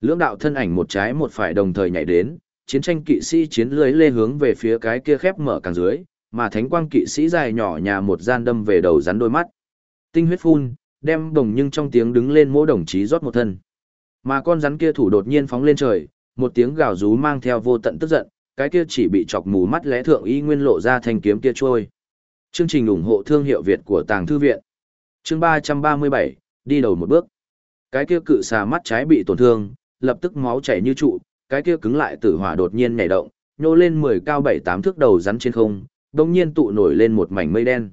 Lưỡng đạo thân ảnh một trái một phải đồng thời nhảy đến, chiến tranh kỵ sĩ chiến lưới lê hướng về phía cái kia khép mở càng dưới, mà thánh quang kỵ sĩ dài nhỏ nhà một gian đâm về đầu rắn đôi mắt. Tinh huyết phun, đem đồng nhưng trong tiếng đứng lên mỗi đồng chí rót một thân. Mà con rắn kia thủ đột nhiên phóng lên trời, một tiếng gào rú mang theo vô tận tức giận, cái kia chỉ bị chọc mù mắt lẽ thượng y nguyên lộ ra thanh kiếm kia trôi. Chương trình ủng hộ thương hiệu Việt của Tàng Thư Viện. Chương 337, đi đầu một bước. Cái kia cự xà mắt trái bị tổn thương, lập tức máu chảy như trụ, cái kia cứng lại tử hỏa đột nhiên nhảy động, nhô lên 10 cao 7-8 thước đầu rắn trên không, đồng nhiên tụ nổi lên một mảnh mây đen.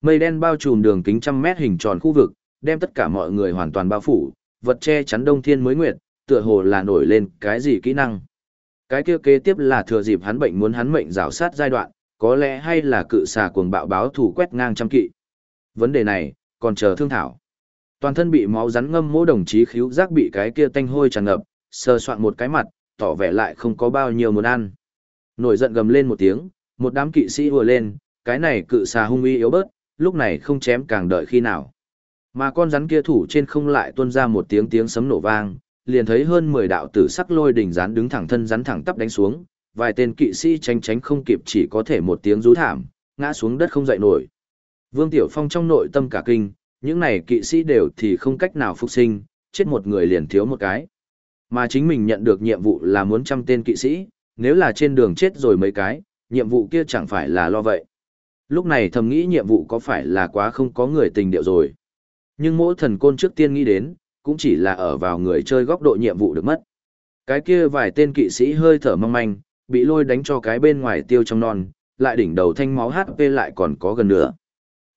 Mây đen bao trùm đường kính trăm mét hình tròn khu vực, đem tất cả mọi người hoàn toàn bao phủ, vật che chắn đông thiên mới nguyệt, tựa hồ là nổi lên cái gì kỹ năng. Cái kia kế tiếp là thừa dịp hắn bệnh muốn hắn mệnh rào sát giai đoạn, có lẽ hay là cự xà cuồng bạo báo thủ quét ngang trăm kỵ. Vấn đề này, còn chờ thương thảo. Toàn thân bị máu rắn ngâm mỗi đồng chí khíu giác bị cái kia tanh hôi tràn ngập, sờ soạn một cái mặt, tỏ vẻ lại không có bao nhiêu muốn ăn. Nổi giận gầm lên một tiếng, một đám kỵ sĩ vừa lên, cái này cự xà hung uy yếu bớt, lúc này không chém càng đợi khi nào. Mà con rắn kia thủ trên không lại tuôn ra một tiếng tiếng sấm nổ vang, liền thấy hơn 10 đạo tử sắc lôi đỉnh rắn đứng thẳng thân rắn thẳng tắp đánh xuống, vài tên kỵ sĩ tránh tránh không kịp chỉ có thể một tiếng rú thảm, ngã xuống đất không dậy nổi. Vương Tiểu Phong trong nội tâm cả kinh, những này kỵ sĩ đều thì không cách nào phục sinh, chết một người liền thiếu một cái. Mà chính mình nhận được nhiệm vụ là muốn trăm tên kỵ sĩ, nếu là trên đường chết rồi mấy cái, nhiệm vụ kia chẳng phải là lo vậy. Lúc này thầm nghĩ nhiệm vụ có phải là quá không có người tình điệu rồi. Nhưng mỗi thần côn trước tiên nghĩ đến, cũng chỉ là ở vào người chơi góc độ nhiệm vụ được mất. Cái kia vài tên kỵ sĩ hơi thở mong manh, bị lôi đánh cho cái bên ngoài tiêu trong non, lại đỉnh đầu thanh máu HP lại còn có gần nữa.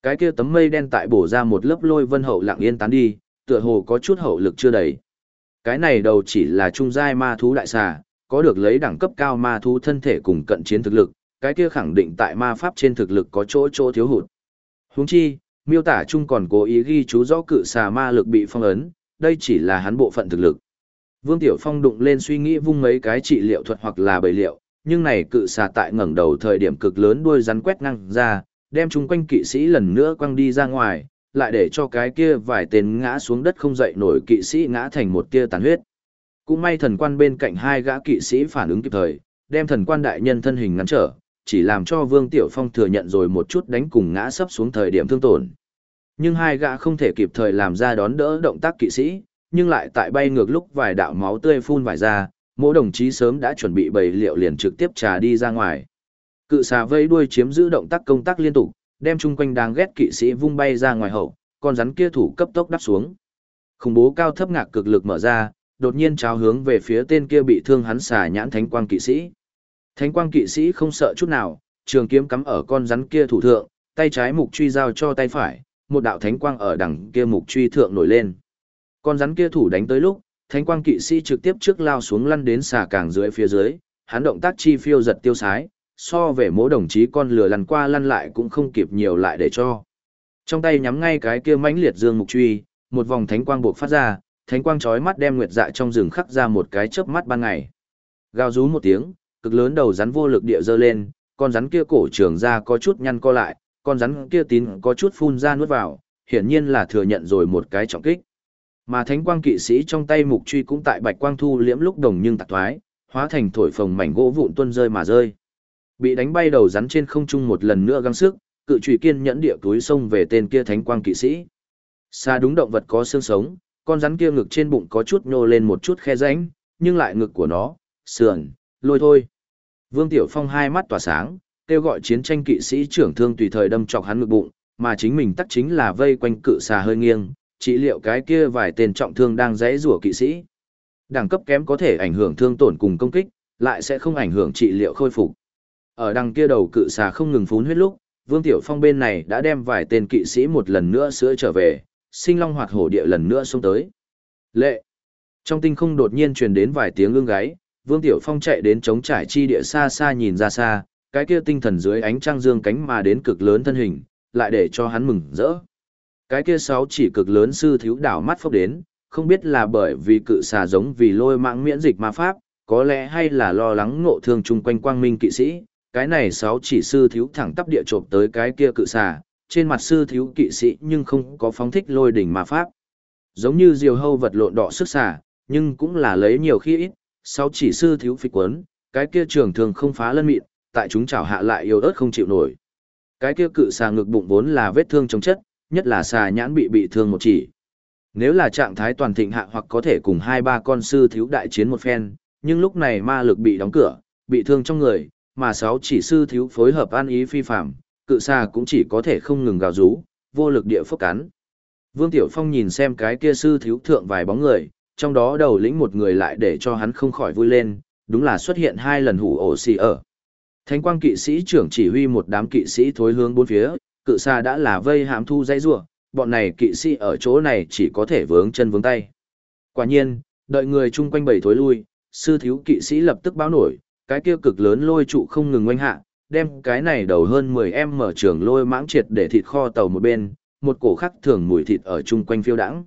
Cái kia tấm mây đen tại bổ ra một lớp lôi vân hậu lặng yên tán đi, tựa hồ có chút hậu lực chưa đầy. Cái này đầu chỉ là trung giai ma thú đại xà, có được lấy đẳng cấp cao ma thú thân thể cùng cận chiến thực lực, cái kia khẳng định tại ma pháp trên thực lực có chỗ chỗ thiếu hụt. Huống chi, miêu tả chung còn cố ý ghi chú rõ cự xà ma lực bị phong ấn, đây chỉ là hắn bộ phận thực lực. Vương Tiểu Phong đụng lên suy nghĩ vung mấy cái trị liệu thuật hoặc là bầy liệu, nhưng này cự xà tại ngẩng đầu thời điểm cực lớn đuôi rắn quét ngang ra, đem chúng quanh kỵ sĩ lần nữa quăng đi ra ngoài, lại để cho cái kia vài tên ngã xuống đất không dậy nổi kỵ sĩ ngã thành một tia tàn huyết. Cũng may thần quan bên cạnh hai gã kỵ sĩ phản ứng kịp thời, đem thần quan đại nhân thân hình ngăn trở, chỉ làm cho Vương Tiểu Phong thừa nhận rồi một chút đánh cùng ngã sấp xuống thời điểm thương tổn. Nhưng hai gã không thể kịp thời làm ra đón đỡ động tác kỵ sĩ, nhưng lại tại bay ngược lúc vài đạo máu tươi phun vài ra, mỗi đồng chí sớm đã chuẩn bị bầy liệu liền trực tiếp trà đi ra ngoài. Cự xà vây đuôi chiếm giữ động tác công tác liên tục, đem chung quanh đáng ghét kỵ sĩ vung bay ra ngoài hậu, con rắn kia thủ cấp tốc đắp xuống. Khủng bố cao thấp ngạc cực lực mở ra, đột nhiên cháo hướng về phía tên kia bị thương hắn xà nhãn thánh quang kỵ sĩ. Thánh quang kỵ sĩ không sợ chút nào, trường kiếm cắm ở con rắn kia thủ thượng, tay trái mục truy giao cho tay phải, một đạo thánh quang ở đằng kia mục truy thượng nổi lên. Con rắn kia thủ đánh tới lúc, thánh quang kỵ sĩ trực tiếp trước lao xuống lăn đến xà càng dưới phía dưới, hắn động tác chi phiêu giật tiêu sái, so về mỗi đồng chí con lừa lăn qua lăn lại cũng không kịp nhiều lại để cho. Trong tay nhắm ngay cái kia mãnh liệt dương mục truy, một vòng thánh quang buộc phát ra, thánh quang chói mắt đem nguyệt dạ trong rừng khắc ra một cái chớp mắt ban ngày. Gào rú một tiếng, cực lớn đầu rắn vô lực địa dơ lên, con rắn kia cổ trường ra có chút nhăn co lại, con rắn kia tín có chút phun ra nuốt vào, hiển nhiên là thừa nhận rồi một cái trọng kích. Mà thánh quang kỵ sĩ trong tay mục truy cũng tại bạch quang thu liễm lúc đồng nhưng tạc thoái, hóa thành thổi phồng mảnh gỗ vụn tuôn rơi mà rơi. Bị đánh bay đầu rắn trên không trung một lần nữa gắng sức, cự trùy kiên nhẫn địa túi xông về tên kia thánh quang kỵ sĩ. Xa đúng động vật có xương sống, con rắn kia ngực trên bụng có chút nhô lên một chút khe rãnh, nhưng lại ngực của nó, sườn, lôi thôi. Vương Tiểu Phong hai mắt tỏa sáng, kêu gọi chiến tranh kỵ sĩ trưởng thương tùy thời đâm chọc hắn ngực bụng, mà chính mình tắc chính là vây quanh cự xà hơi nghiêng, trị liệu cái kia vài tên trọng thương đang rẽ rủa kỵ sĩ. Đẳng cấp kém có thể ảnh hưởng thương tổn cùng công kích, lại sẽ không ảnh hưởng trị liệu khôi phục. Ở đằng kia đầu cự xà không ngừng phún huyết lúc, Vương Tiểu Phong bên này đã đem vài tên kỵ sĩ một lần nữa sữa trở về, sinh long hoạt hổ địa lần nữa xuống tới. Lệ! Trong tinh không đột nhiên truyền đến vài tiếng ương gáy, Vương Tiểu Phong chạy đến chống trải chi địa xa xa nhìn ra xa, cái kia tinh thần dưới ánh trăng dương cánh mà đến cực lớn thân hình, lại để cho hắn mừng rỡ. Cái kia sáu chỉ cực lớn sư thiếu đảo mắt phốc đến, không biết là bởi vì cự xà giống vì lôi mạng miễn dịch ma pháp, có lẽ hay là lo lắng ngộ thương chung quanh quang minh kỵ sĩ, cái này sáu chỉ sư thiếu thẳng tắp địa trộm tới cái kia cự xà, trên mặt sư thiếu kỵ sĩ nhưng không có phóng thích lôi đỉnh ma pháp. Giống như diều hâu vật lộn đỏ sức xà, nhưng cũng là lấy nhiều khi ít, sáu chỉ sư thiếu phịch quấn, cái kia trường thường không phá lân mịn, tại chúng chảo hạ lại yếu ớt không chịu nổi. Cái kia cự xà ngực bụng vốn là vết thương chống chất, nhất là xà nhãn bị bị thương một chỉ. Nếu là trạng thái toàn thịnh hạ hoặc có thể cùng hai ba con sư thiếu đại chiến một phen, nhưng lúc này ma lực bị đóng cửa, bị thương trong người, mà sáu chỉ sư thiếu phối hợp an ý phi phạm, cự xà cũng chỉ có thể không ngừng gào rú, vô lực địa phốc cắn. Vương Tiểu Phong nhìn xem cái kia sư thiếu thượng vài bóng người, trong đó đầu lĩnh một người lại để cho hắn không khỏi vui lên, đúng là xuất hiện hai lần hủ ổ xì ở. Thánh quang kỵ sĩ trưởng chỉ huy một đám kỵ sĩ thối hướng bốn phía, cự xa đã là vây hãm thu dây rua, bọn này kỵ sĩ ở chỗ này chỉ có thể vướng chân vướng tay. Quả nhiên, đợi người chung quanh bầy thối lui, sư thiếu kỵ sĩ lập tức báo nổi, cái kia cực lớn lôi trụ không ngừng oanh hạ, đem cái này đầu hơn 10 em mở trường lôi mãng triệt để thịt kho tàu một bên, một cổ khắc thường mùi thịt ở chung quanh phiêu đãng.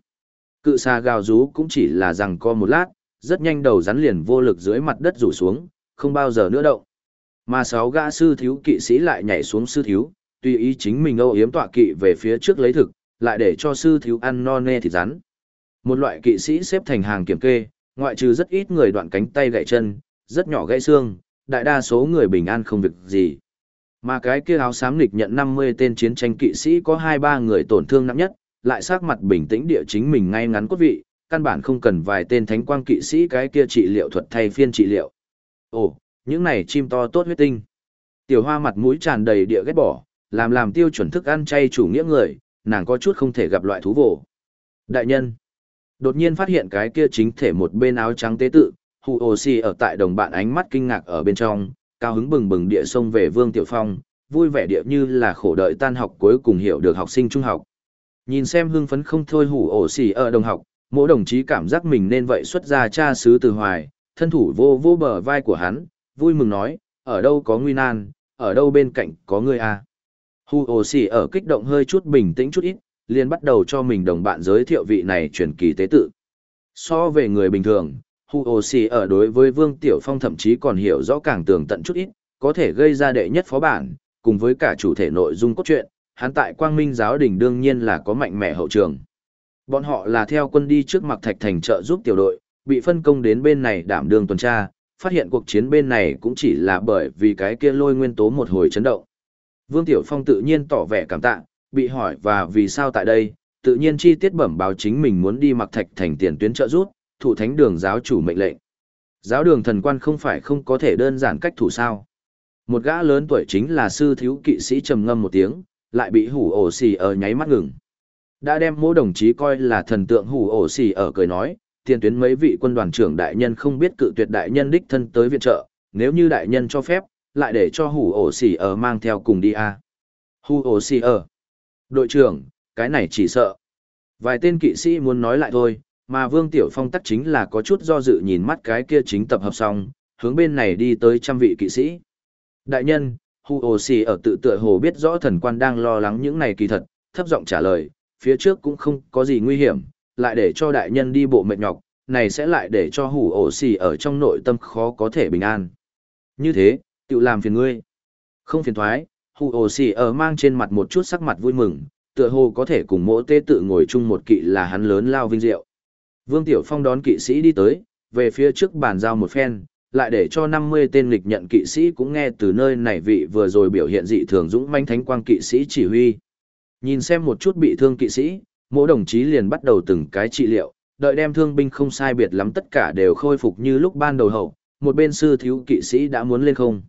Cự xa gào rú cũng chỉ là rằng co một lát, rất nhanh đầu rắn liền vô lực dưới mặt đất rủ xuống, không bao giờ nữa động. Mà sáu gã sư thiếu kỵ sĩ lại nhảy xuống sư thiếu, tùy ý chính mình âu yếm tọa kỵ về phía trước lấy thực, lại để cho sư thiếu ăn no nê thịt rắn. Một loại kỵ sĩ xếp thành hàng kiểm kê, ngoại trừ rất ít người đoạn cánh tay gãy chân, rất nhỏ gãy xương, đại đa số người bình an không việc gì. Mà cái kia áo xám nghịch nhận 50 tên chiến tranh kỵ sĩ có 2-3 người tổn thương nặng nhất, lại sắc mặt bình tĩnh địa chính mình ngay ngắn cốt vị, căn bản không cần vài tên thánh quang kỵ sĩ cái kia trị liệu thuật thay phiên trị liệu. Ồ, những này chim to tốt huyết tinh. Tiểu hoa mặt mũi tràn đầy địa ghét bỏ, làm làm tiêu chuẩn thức ăn chay chủ nghĩa người, nàng có chút không thể gặp loại thú vồ. Đại nhân, đột nhiên phát hiện cái kia chính thể một bên áo trắng tế tự, hù ồ xì ở tại đồng bạn ánh mắt kinh ngạc ở bên trong, cao hứng bừng bừng địa sông về Vương Tiểu Phong, vui vẻ địa như là khổ đợi tan học cuối cùng hiểu được học sinh trung học. Nhìn xem hưng phấn không thôi hủ ổ xỉ ở đồng học, mỗi đồng chí cảm giác mình nên vậy xuất ra cha sứ từ hoài, thân thủ vô vô bờ vai của hắn, vui mừng nói, ở đâu có nguy nan, ở đâu bên cạnh có người. À. hù ổ xỉ ở kích động hơi chút bình tĩnh chút ít, liền bắt đầu cho mình đồng bạn giới thiệu vị này truyền kỳ tế tự. So về người bình thường, hù ổ xỉ ở đối với Vương Tiểu Phong thậm chí còn hiểu rõ càng tường tận chút ít, có thể gây ra đệ nhất phó bản, cùng với cả chủ thể nội dung cốt truyện, hắn tại Quang Minh giáo đình đương nhiên là có mạnh mẽ hậu trường. Bọn họ là theo quân đi trước mặt thạch thành trợ giúp tiểu đội, bị phân công đến bên này đảm đương tuần tra, phát hiện cuộc chiến bên này cũng chỉ là bởi vì cái kia lôi nguyên tố một hồi chấn động. Vương Tiểu Phong tự nhiên tỏ vẻ cảm tạ, bị hỏi và vì sao tại đây, tự nhiên chi tiết bẩm báo chính mình muốn đi mặc thạch thành tiền tuyến trợ rút, thủ thánh đường giáo chủ mệnh lệnh. Giáo đường thần quan không phải không có thể đơn giản cách thủ sao. Một gã lớn tuổi chính là sư thiếu kỵ sĩ trầm ngâm một tiếng, lại bị hủ ổ xì ở nháy mắt ngừng. Đã đem mô đồng chí coi là thần tượng hủ ổ xì ở cười nói, tiền tuyến mấy vị quân đoàn trưởng đại nhân không biết cự tuyệt đại nhân đích thân tới viện trợ, nếu như đại nhân cho phép, lại để cho hủ ổ xì ở mang theo cùng đi a à. Hủ ổ xì ở. Đội trưởng, cái này chỉ sợ. Vài tên kỵ sĩ muốn nói lại thôi, mà Vương Tiểu Phong tắc chính là có chút do dự nhìn mắt cái kia chính tập hợp xong, hướng bên này đi tới trăm vị kỵ sĩ. Đại nhân, Hu Ô Xì ở tự tựa hồ biết rõ thần quan đang lo lắng những này kỳ thật, thấp giọng trả lời, phía trước cũng không có gì nguy hiểm, lại để cho đại nhân đi bộ mệt nhọc, này sẽ lại để cho Hủ Ô Xì ở trong nội tâm khó có thể bình an. Như thế, tự làm phiền ngươi. Không phiền thoái, Hu ổ xì ở mang trên mặt một chút sắc mặt vui mừng, tựa hồ có thể cùng mỗi tê tự ngồi chung một kỵ là hắn lớn lao vinh diệu. Vương Tiểu Phong đón kỵ sĩ đi tới, về phía trước bàn giao một phen, lại để cho 50 tên lịch nhận kỵ sĩ cũng nghe từ nơi này vị vừa rồi biểu hiện dị thường dũng manh thánh quang kỵ sĩ chỉ huy. Nhìn xem một chút bị thương kỵ sĩ, mỗi đồng chí liền bắt đầu từng cái trị liệu, đợi đem thương binh không sai biệt lắm tất cả đều khôi phục như lúc ban đầu hậu, một bên sư thiếu kỵ sĩ đã muốn lên không.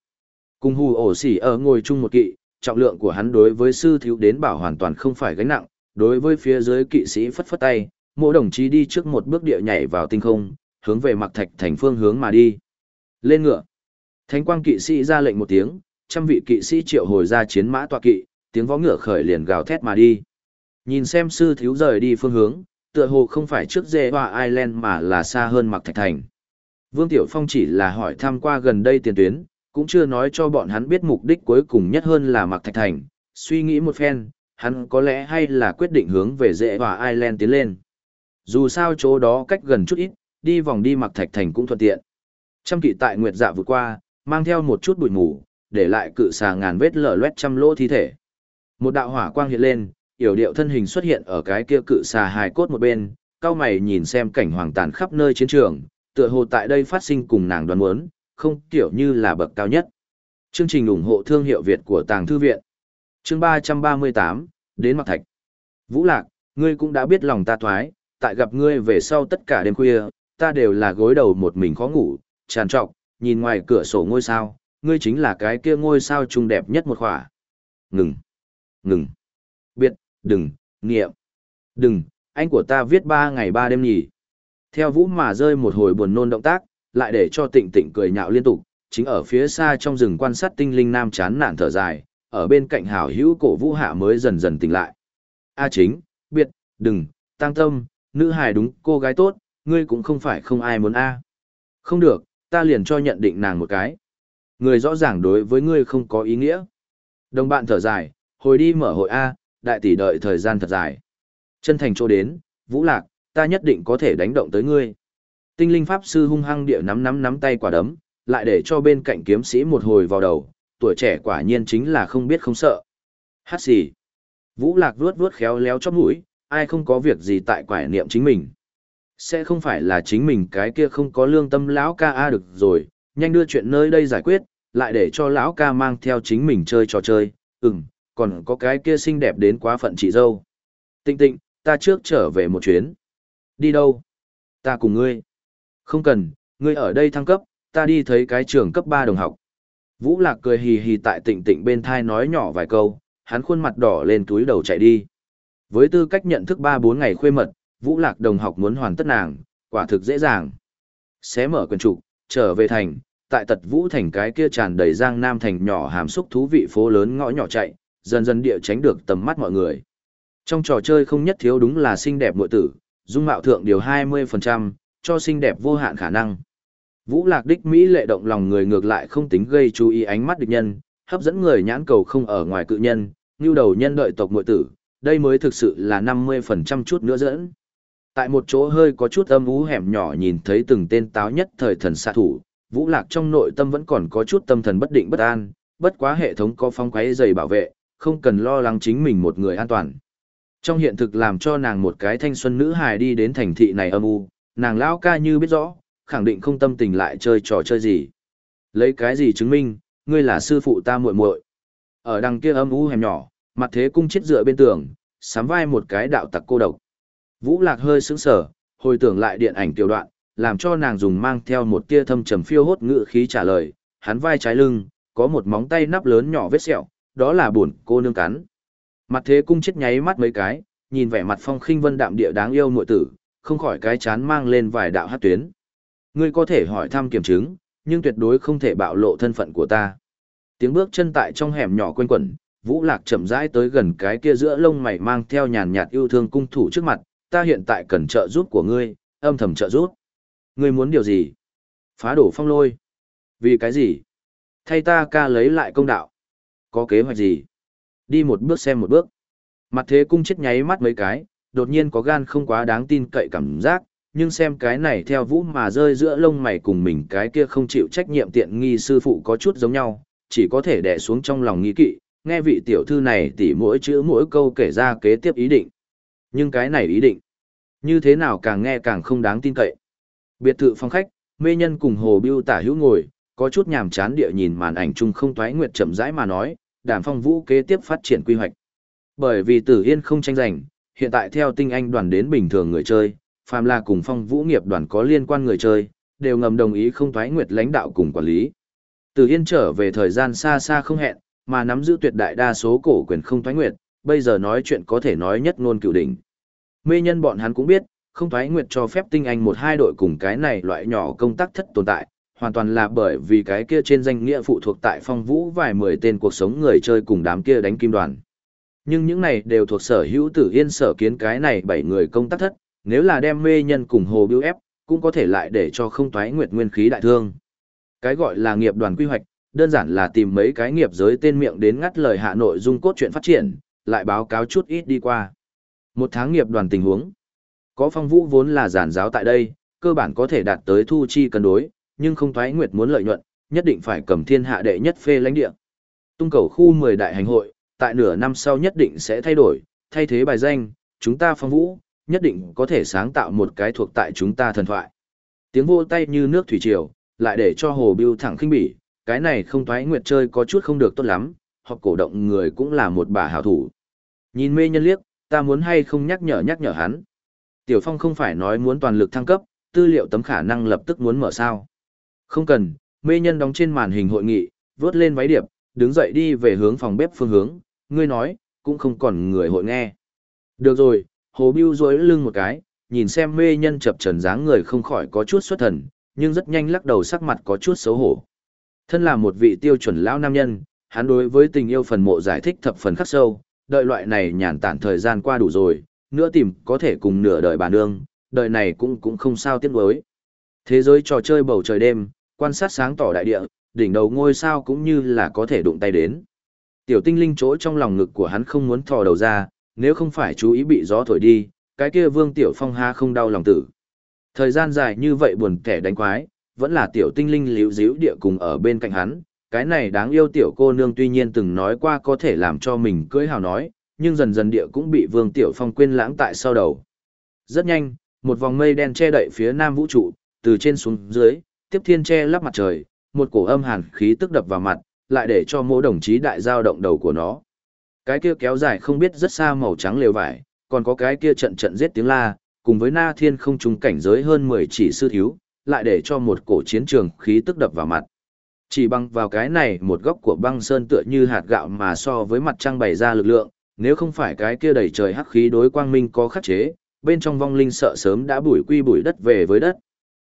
Cùng hù ổ xỉ ở ngồi chung một kỵ, trọng lượng của hắn đối với sư thiếu đến bảo hoàn toàn không phải gánh nặng, đối với phía dưới kỵ sĩ phất phất tay, mỗi đồng chí đi trước một bước địa nhảy vào tinh không, hướng về mặc thạch thành phương hướng mà đi. Lên ngựa. Thánh quang kỵ sĩ ra lệnh một tiếng, trăm vị kỵ sĩ triệu hồi ra chiến mã tọa kỵ, tiếng vó ngựa khởi liền gào thét mà đi. Nhìn xem sư thiếu rời đi phương hướng, tựa hồ không phải trước dê hoa Ireland mà là xa hơn mặc thạch thành. Vương Tiểu Phong chỉ là hỏi thăm qua gần đây tiền tuyến, cũng chưa nói cho bọn hắn biết mục đích cuối cùng nhất hơn là mặc thạch thành. Suy nghĩ một phen, hắn có lẽ hay là quyết định hướng về dễ và Ireland tiến lên. Dù sao chỗ đó cách gần chút ít, đi vòng đi mặc thạch thành cũng thuận tiện. Trăm kỵ tại nguyệt dạ vượt qua, mang theo một chút bụi mù, để lại cự xà ngàn vết lở loét trăm lỗ thi thể. Một đạo hỏa quang hiện lên, yểu điệu thân hình xuất hiện ở cái kia cự xà hài cốt một bên, cao mày nhìn xem cảnh hoàng tàn khắp nơi chiến trường, tựa hồ tại đây phát sinh cùng nàng đoán muốn, không kiểu như là bậc cao nhất. Chương trình ủng hộ thương hiệu Việt của Tàng Thư Viện. Chương 338, đến Mặc Thạch. Vũ Lạc, ngươi cũng đã biết lòng ta thoái, tại gặp ngươi về sau tất cả đêm khuya, ta đều là gối đầu một mình khó ngủ, tràn trọc, nhìn ngoài cửa sổ ngôi sao, ngươi chính là cái kia ngôi sao trung đẹp nhất một khỏa. Ngừng, ngừng, biệt, đừng, nghiệm, đừng, anh của ta viết ba ngày ba đêm nhỉ. Theo vũ mà rơi một hồi buồn nôn động tác, lại để cho tịnh tịnh cười nhạo liên tục, chính ở phía xa trong rừng quan sát tinh linh nam chán nản thở dài, ở bên cạnh hảo hữu cổ vũ hạ mới dần dần tỉnh lại. A à chính, biệt, đừng, tăng tâm, nữ hài đúng cô gái tốt, ngươi cũng không phải không ai muốn A. Không được, ta liền cho nhận định nàng một cái. Người rõ ràng đối với ngươi không có ý nghĩa. Đồng bạn thở dài, hồi đi mở hội A, đại tỷ đợi thời gian thật dài. Chân thành chỗ đến, vũ lạc, ta nhất định có thể đánh động tới ngươi. Tinh linh pháp sư hung hăng địa nắm nắm nắm tay quả đấm, lại để cho bên cạnh kiếm sĩ một hồi vào đầu, tuổi trẻ quả nhiên chính là không biết không sợ. Hát gì? Vũ lạc vuốt vuốt khéo léo chóp mũi, ai không có việc gì tại quải niệm chính mình. Sẽ không phải là chính mình cái kia không có lương tâm lão ca a được rồi, nhanh đưa chuyện nơi đây giải quyết, lại để cho lão ca mang theo chính mình chơi trò chơi, ừm, còn có cái kia xinh đẹp đến quá phận chị dâu. Tịnh tịnh, ta trước trở về một chuyến. Đi đâu? Ta cùng ngươi. Không cần, ngươi ở đây thăng cấp, ta đi thấy cái trường cấp 3 đồng học. Vũ Lạc cười hì hì tại tịnh tịnh bên thai nói nhỏ vài câu, hắn khuôn mặt đỏ lên túi đầu chạy đi. Với tư cách nhận thức 3-4 ngày khuê mật, Vũ Lạc đồng học muốn hoàn tất nàng, quả thực dễ dàng. Xé mở quần trục, trở về thành, tại tật Vũ thành cái kia tràn đầy giang nam thành nhỏ hàm xúc thú vị phố lớn ngõ nhỏ chạy, dần dần địa tránh được tầm mắt mọi người. Trong trò chơi không nhất thiếu đúng là xinh đẹp muội tử, dung mạo thượng điều 20%, cho xinh đẹp vô hạn khả năng. Vũ Lạc đích Mỹ lệ động lòng người ngược lại không tính gây chú ý ánh mắt địch nhân, hấp dẫn người nhãn cầu không ở ngoài cự nhân, như đầu nhân đợi tộc muội tử, đây mới thực sự là 50% chút nữa dẫn. Tại một chỗ hơi có chút âm ú hẻm nhỏ nhìn thấy từng tên táo nhất thời thần xạ thủ, Vũ Lạc trong nội tâm vẫn còn có chút tâm thần bất định bất an, bất quá hệ thống có phong quái dày bảo vệ, không cần lo lắng chính mình một người an toàn. Trong hiện thực làm cho nàng một cái thanh xuân nữ hài đi đến thành thị này âm u, nàng lão ca như biết rõ, khẳng định không tâm tình lại chơi trò chơi gì. Lấy cái gì chứng minh, ngươi là sư phụ ta muội muội. Ở đằng kia âm u hẻm nhỏ, mặt thế cung chết dựa bên tường, sắm vai một cái đạo tặc cô độc. Vũ Lạc hơi sững sờ, hồi tưởng lại điện ảnh tiểu đoạn, làm cho nàng dùng mang theo một tia thâm trầm phiêu hốt ngữ khí trả lời, hắn vai trái lưng, có một móng tay nắp lớn nhỏ vết sẹo, đó là buồn cô nương cắn. Mặt thế cung chết nháy mắt mấy cái, nhìn vẻ mặt phong khinh vân đạm địa đáng yêu muội tử, không khỏi cái chán mang lên vài đạo hát tuyến. Ngươi có thể hỏi thăm kiểm chứng, nhưng tuyệt đối không thể bạo lộ thân phận của ta. Tiếng bước chân tại trong hẻm nhỏ quanh quẩn, Vũ Lạc chậm rãi tới gần cái kia giữa lông mày mang theo nhàn nhạt yêu thương cung thủ trước mặt, ta hiện tại cần trợ giúp của ngươi, âm thầm trợ giúp. Ngươi muốn điều gì? Phá đổ phong lôi. Vì cái gì? Thay ta ca lấy lại công đạo. Có kế hoạch gì? Đi một bước xem một bước. Mặt thế cung chết nháy mắt mấy cái, đột nhiên có gan không quá đáng tin cậy cảm giác, nhưng xem cái này theo vũ mà rơi giữa lông mày cùng mình cái kia không chịu trách nhiệm tiện nghi sư phụ có chút giống nhau, chỉ có thể đè xuống trong lòng nghi kỵ, nghe vị tiểu thư này tỉ mỗi chữ mỗi câu kể ra kế tiếp ý định. Nhưng cái này ý định, như thế nào càng nghe càng không đáng tin cậy. Biệt thự phong khách, mê nhân cùng hồ biêu tả hữu ngồi, có chút nhàm chán địa nhìn màn ảnh chung không toái nguyệt chậm rãi mà nói, đàm phong vũ kế tiếp phát triển quy hoạch. Bởi vì tử yên không tranh giành, hiện tại theo tinh anh đoàn đến bình thường người chơi, phàm là cùng phong vũ nghiệp đoàn có liên quan người chơi, đều ngầm đồng ý không thoái nguyệt lãnh đạo cùng quản lý. Tử yên trở về thời gian xa xa không hẹn, mà nắm giữ tuyệt đại đa số cổ quyền không thoái nguyệt, bây giờ nói chuyện có thể nói nhất ngôn cửu đỉnh. Mê nhân bọn hắn cũng biết, không thoái nguyệt cho phép tinh anh một hai đội cùng cái này loại nhỏ công tác thất tồn tại, hoàn toàn là bởi vì cái kia trên danh nghĩa phụ thuộc tại phong vũ vài mười tên cuộc sống người chơi cùng đám kia đánh kim đoàn. Nhưng những này đều thuộc sở hữu tử yên sở kiến cái này bảy người công tác thất, nếu là đem mê nhân cùng hồ biêu ép, cũng có thể lại để cho không thoái nguyệt nguyên khí đại thương. Cái gọi là nghiệp đoàn quy hoạch, đơn giản là tìm mấy cái nghiệp giới tên miệng đến ngắt lời hạ nội dung cốt truyện phát triển, lại báo cáo chút ít đi qua. Một tháng nghiệp đoàn tình huống. Có phong vũ vốn là giản giáo tại đây, cơ bản có thể đạt tới thu chi cân đối, nhưng không thoái nguyệt muốn lợi nhuận, nhất định phải cầm thiên hạ đệ nhất phê lãnh địa. Tung cầu khu 10 đại hành hội, tại nửa năm sau nhất định sẽ thay đổi, thay thế bài danh, chúng ta phong vũ, nhất định có thể sáng tạo một cái thuộc tại chúng ta thần thoại. Tiếng vô tay như nước thủy triều, lại để cho hồ biêu thẳng khinh bỉ, cái này không thoái nguyệt chơi có chút không được tốt lắm, hoặc cổ động người cũng là một bà hảo thủ. Nhìn mê nhân liếc, ta muốn hay không nhắc nhở nhắc nhở hắn. Tiểu Phong không phải nói muốn toàn lực thăng cấp, tư liệu tấm khả năng lập tức muốn mở sao. Không cần, mê nhân đóng trên màn hình hội nghị, vớt lên váy điệp, đứng dậy đi về hướng phòng bếp phương hướng, ngươi nói, cũng không còn người hội nghe. Được rồi, hồ biêu rối lưng một cái, nhìn xem mê nhân chập trần dáng người không khỏi có chút xuất thần, nhưng rất nhanh lắc đầu sắc mặt có chút xấu hổ. Thân là một vị tiêu chuẩn lão nam nhân, hắn đối với tình yêu phần mộ giải thích thập phần khắc sâu, đợi loại này nhàn tản thời gian qua đủ rồi, nữa tìm có thể cùng nửa đời bà nương, đời này cũng cũng không sao tiếc nuối. Thế giới trò chơi bầu trời đêm, quan sát sáng tỏ đại địa, đỉnh đầu ngôi sao cũng như là có thể đụng tay đến. Tiểu tinh linh chỗ trong lòng ngực của hắn không muốn thò đầu ra, nếu không phải chú ý bị gió thổi đi, cái kia vương tiểu phong ha không đau lòng tử. Thời gian dài như vậy buồn kẻ đánh quái, vẫn là tiểu tinh linh liễu díu địa cùng ở bên cạnh hắn, cái này đáng yêu tiểu cô nương tuy nhiên từng nói qua có thể làm cho mình cưới hào nói, nhưng dần dần địa cũng bị vương tiểu phong quên lãng tại sau đầu. Rất nhanh, một vòng mây đen che đậy phía nam vũ trụ, từ trên xuống dưới, tiếp thiên che lắp mặt trời, một cổ âm hàn khí tức đập vào mặt, lại để cho mỗi đồng chí đại giao động đầu của nó. Cái kia kéo dài không biết rất xa màu trắng lều vải, còn có cái kia trận trận giết tiếng la, cùng với na thiên không trùng cảnh giới hơn 10 chỉ sư thiếu, lại để cho một cổ chiến trường khí tức đập vào mặt. Chỉ bằng vào cái này một góc của băng sơn tựa như hạt gạo mà so với mặt trăng bày ra lực lượng, nếu không phải cái kia đầy trời hắc khí đối quang minh có khắc chế, bên trong vong linh sợ sớm đã bủi quy bủi đất về với đất.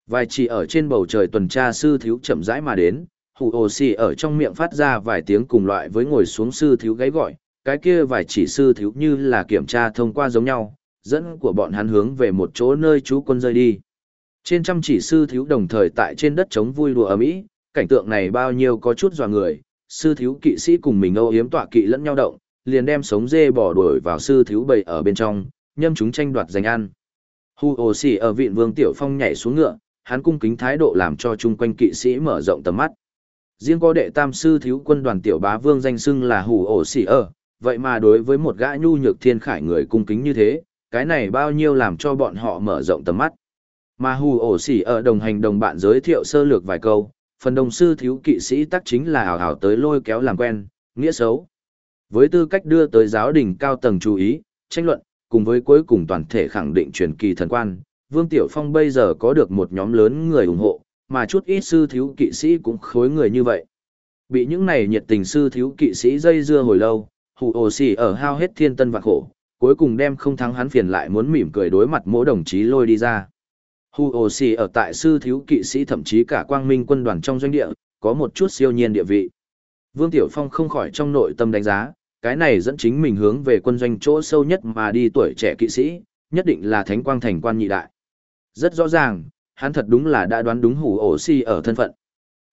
Vài chỉ ở trên bầu trời tuần tra sư thiếu chậm rãi mà đến, hủ ồ xì ở trong miệng phát ra vài tiếng cùng loại với ngồi xuống sư thiếu gáy gọi, cái kia vài chỉ sư thiếu như là kiểm tra thông qua giống nhau, dẫn của bọn hắn hướng về một chỗ nơi chú quân rơi đi. Trên trăm chỉ sư thiếu đồng thời tại trên đất trống vui đùa ấm ý, cảnh tượng này bao nhiêu có chút dò người, sư thiếu kỵ sĩ cùng mình âu hiếm tọa kỵ lẫn nhau động, liền đem sống dê bỏ đuổi vào sư thiếu bầy ở bên trong, nhâm chúng tranh đoạt giành ăn. Hu ồ xỉ ở vịn vương tiểu phong nhảy xuống ngựa, hắn cung kính thái độ làm cho chung quanh kỵ sĩ mở rộng tầm mắt. Riêng có đệ tam sư thiếu quân đoàn tiểu bá vương danh xưng là hủ ổ xỉ ở, vậy mà đối với một gã nhu nhược thiên khải người cung kính như thế, cái này bao nhiêu làm cho bọn họ mở rộng tầm mắt. Mà hù ổ xỉ ở đồng hành đồng bạn giới thiệu sơ lược vài câu, phần đồng sư thiếu kỵ sĩ tác chính là hào hào tới lôi kéo làm quen, nghĩa xấu. Với tư cách đưa tới giáo đình cao tầng chú ý, tranh luận, cùng với cuối cùng toàn thể khẳng định truyền kỳ thần quan, Vương Tiểu Phong bây giờ có được một nhóm lớn người ủng hộ, mà chút ít sư thiếu kỵ sĩ cũng khối người như vậy. Bị những này nhiệt tình sư thiếu kỵ sĩ dây dưa hồi lâu, hù ồ xỉ ở hao hết thiên tân và khổ, cuối cùng đem không thắng hắn phiền lại muốn mỉm cười đối mặt mỗi đồng chí lôi đi ra. Hu Ô Sì ở tại sư thiếu kỵ sĩ thậm chí cả quang minh quân đoàn trong doanh địa, có một chút siêu nhiên địa vị. Vương Tiểu Phong không khỏi trong nội tâm đánh giá, cái này dẫn chính mình hướng về quân doanh chỗ sâu nhất mà đi tuổi trẻ kỵ sĩ, nhất định là thánh quang thành quan nhị đại. Rất rõ ràng, hắn thật đúng là đã đoán đúng hù ổ si ở thân phận.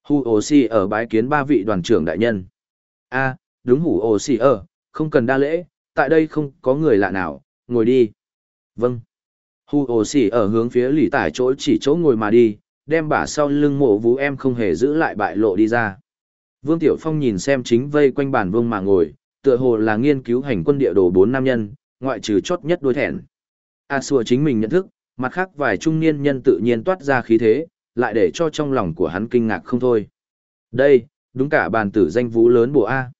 Hù ổ si ở bái kiến ba vị đoàn trưởng đại nhân. a đúng hù ổ si ở, không cần đa lễ, tại đây không có người lạ nào, ngồi đi. Vâng. Hù ổ xỉ ở hướng phía lì tải chỗ chỉ chỗ ngồi mà đi, đem bả sau lưng mộ vũ em không hề giữ lại bại lộ đi ra. Vương Tiểu Phong nhìn xem chính vây quanh bàn vương mà ngồi, tựa hồ là nghiên cứu hành quân địa đồ bốn nam nhân, ngoại trừ chót nhất đôi thẹn. A xua chính mình nhận thức, mặt khác vài trung niên nhân tự nhiên toát ra khí thế, lại để cho trong lòng của hắn kinh ngạc không thôi. Đây, đúng cả bàn tử danh vũ lớn bộ A.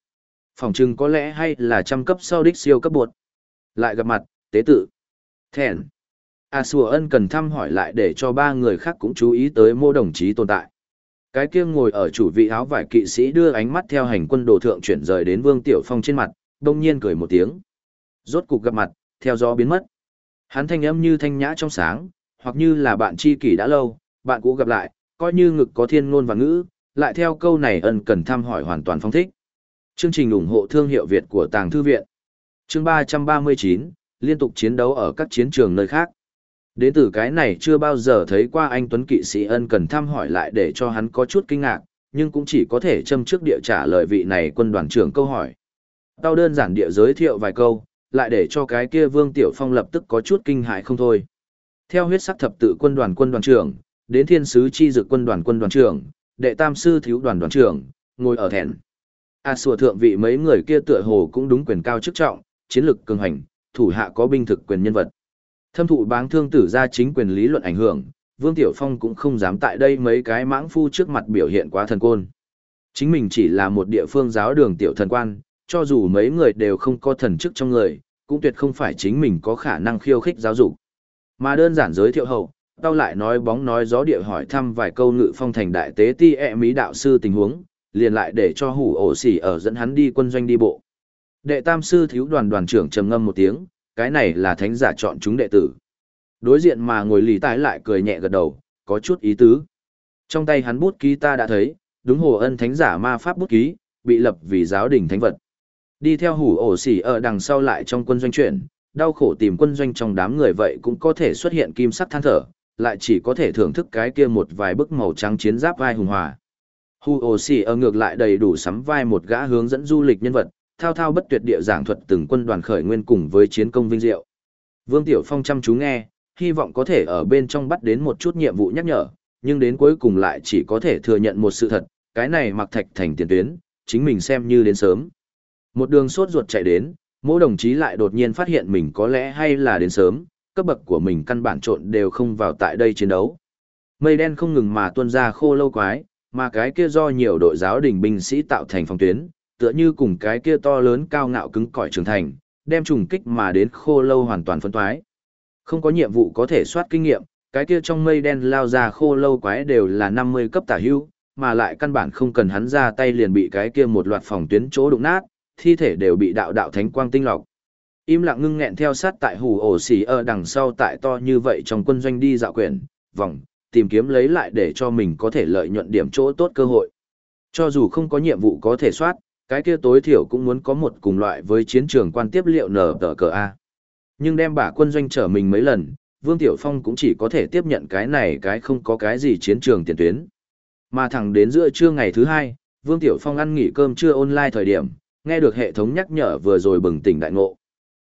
Phòng trưng có lẽ hay là trăm cấp sau đích siêu cấp bột. Lại gặp mặt, tế tự. Thẹn. A sùa ân cần thăm hỏi lại để cho ba người khác cũng chú ý tới mô đồng chí tồn tại. Cái kia ngồi ở chủ vị áo vải kỵ sĩ đưa ánh mắt theo hành quân đồ thượng chuyển rời đến Vương Tiểu Phong trên mặt, đông nhiên cười một tiếng. Rốt cục gặp mặt, theo gió biến mất. Hắn thanh âm như thanh nhã trong sáng, hoặc như là bạn tri kỷ đã lâu, bạn cũ gặp lại, coi như ngực có thiên ngôn và ngữ, lại theo câu này ân cần thăm hỏi hoàn toàn phong thích. Chương trình ủng hộ thương hiệu Việt của Tàng Thư Viện. Chương 339, liên tục chiến đấu ở các chiến trường nơi khác. Đến từ cái này chưa bao giờ thấy qua anh Tuấn Kỵ sĩ ân cần thăm hỏi lại để cho hắn có chút kinh ngạc, nhưng cũng chỉ có thể châm trước địa trả lời vị này quân đoàn trưởng câu hỏi. Tao đơn giản địa giới thiệu vài câu, lại để cho cái kia Vương Tiểu Phong lập tức có chút kinh hại không thôi. Theo huyết sắc thập tự quân đoàn quân đoàn trưởng, đến thiên sứ chi dực quân đoàn quân đoàn trưởng, đệ tam sư thiếu đoàn đoàn trưởng, ngồi ở thẹn. A à, sùa thượng vị mấy người kia tựa hồ cũng đúng quyền cao chức trọng, chiến lực cường hành, thủ hạ có binh thực quyền nhân vật. Thâm thụ báng thương tử ra chính quyền lý luận ảnh hưởng, Vương Tiểu Phong cũng không dám tại đây mấy cái mãng phu trước mặt biểu hiện quá thần côn. Chính mình chỉ là một địa phương giáo đường tiểu thần quan, cho dù mấy người đều không có thần chức trong người, cũng tuyệt không phải chính mình có khả năng khiêu khích giáo dục. Mà đơn giản giới thiệu hậu, tao lại nói bóng nói gió địa hỏi thăm vài câu ngự phong thành đại tế ti e mỹ đạo sư tình huống, liền lại để cho hủ ổ xỉ ở dẫn hắn đi quân doanh đi bộ. Đệ tam sư thiếu đoàn đoàn trưởng trầm ngâm một tiếng, cái này là thánh giả chọn chúng đệ tử. Đối diện mà ngồi lì tái lại cười nhẹ gật đầu, có chút ý tứ. Trong tay hắn bút ký ta đã thấy, đúng hồ ân thánh giả ma pháp bút ký, bị lập vì giáo đình thánh vật. Đi theo hủ ổ xỉ ở đằng sau lại trong quân doanh chuyển, đau khổ tìm quân doanh trong đám người vậy cũng có thể xuất hiện kim sắc than thở, lại chỉ có thể thưởng thức cái kia một vài bức màu trắng chiến giáp vai hùng hòa. Hủ ổ xỉ ở ngược lại đầy đủ sắm vai một gã hướng dẫn du lịch nhân vật, thao thao bất tuyệt địa giảng thuật từng quân đoàn khởi nguyên cùng với chiến công vinh diệu. Vương Tiểu Phong chăm chú nghe, hy vọng có thể ở bên trong bắt đến một chút nhiệm vụ nhắc nhở, nhưng đến cuối cùng lại chỉ có thể thừa nhận một sự thật, cái này mặc thạch thành tiền tuyến, chính mình xem như đến sớm. Một đường sốt ruột chạy đến, mỗi đồng chí lại đột nhiên phát hiện mình có lẽ hay là đến sớm, cấp bậc của mình căn bản trộn đều không vào tại đây chiến đấu. Mây đen không ngừng mà tuôn ra khô lâu quái, mà cái kia do nhiều đội giáo đình binh sĩ tạo thành phòng tuyến, tựa như cùng cái kia to lớn cao ngạo cứng cỏi trưởng thành, đem trùng kích mà đến khô lâu hoàn toàn phân toái. Không có nhiệm vụ có thể soát kinh nghiệm, cái kia trong mây đen lao ra khô lâu quái đều là 50 cấp tả hưu, mà lại căn bản không cần hắn ra tay liền bị cái kia một loạt phòng tuyến chỗ đụng nát, thi thể đều bị đạo đạo thánh quang tinh lọc. Im lặng ngưng nghẹn theo sát tại hủ ổ xỉ ở đằng sau tại to như vậy trong quân doanh đi dạo quyển, vòng, tìm kiếm lấy lại để cho mình có thể lợi nhuận điểm chỗ tốt cơ hội. Cho dù không có nhiệm vụ có thể soát, cái kia tối thiểu cũng muốn có một cùng loại với chiến trường quan tiếp liệu nở tờ cờ A. Nhưng đem bả quân doanh trở mình mấy lần, Vương Tiểu Phong cũng chỉ có thể tiếp nhận cái này cái không có cái gì chiến trường tiền tuyến. Mà thẳng đến giữa trưa ngày thứ hai, Vương Tiểu Phong ăn nghỉ cơm trưa online thời điểm, nghe được hệ thống nhắc nhở vừa rồi bừng tỉnh đại ngộ.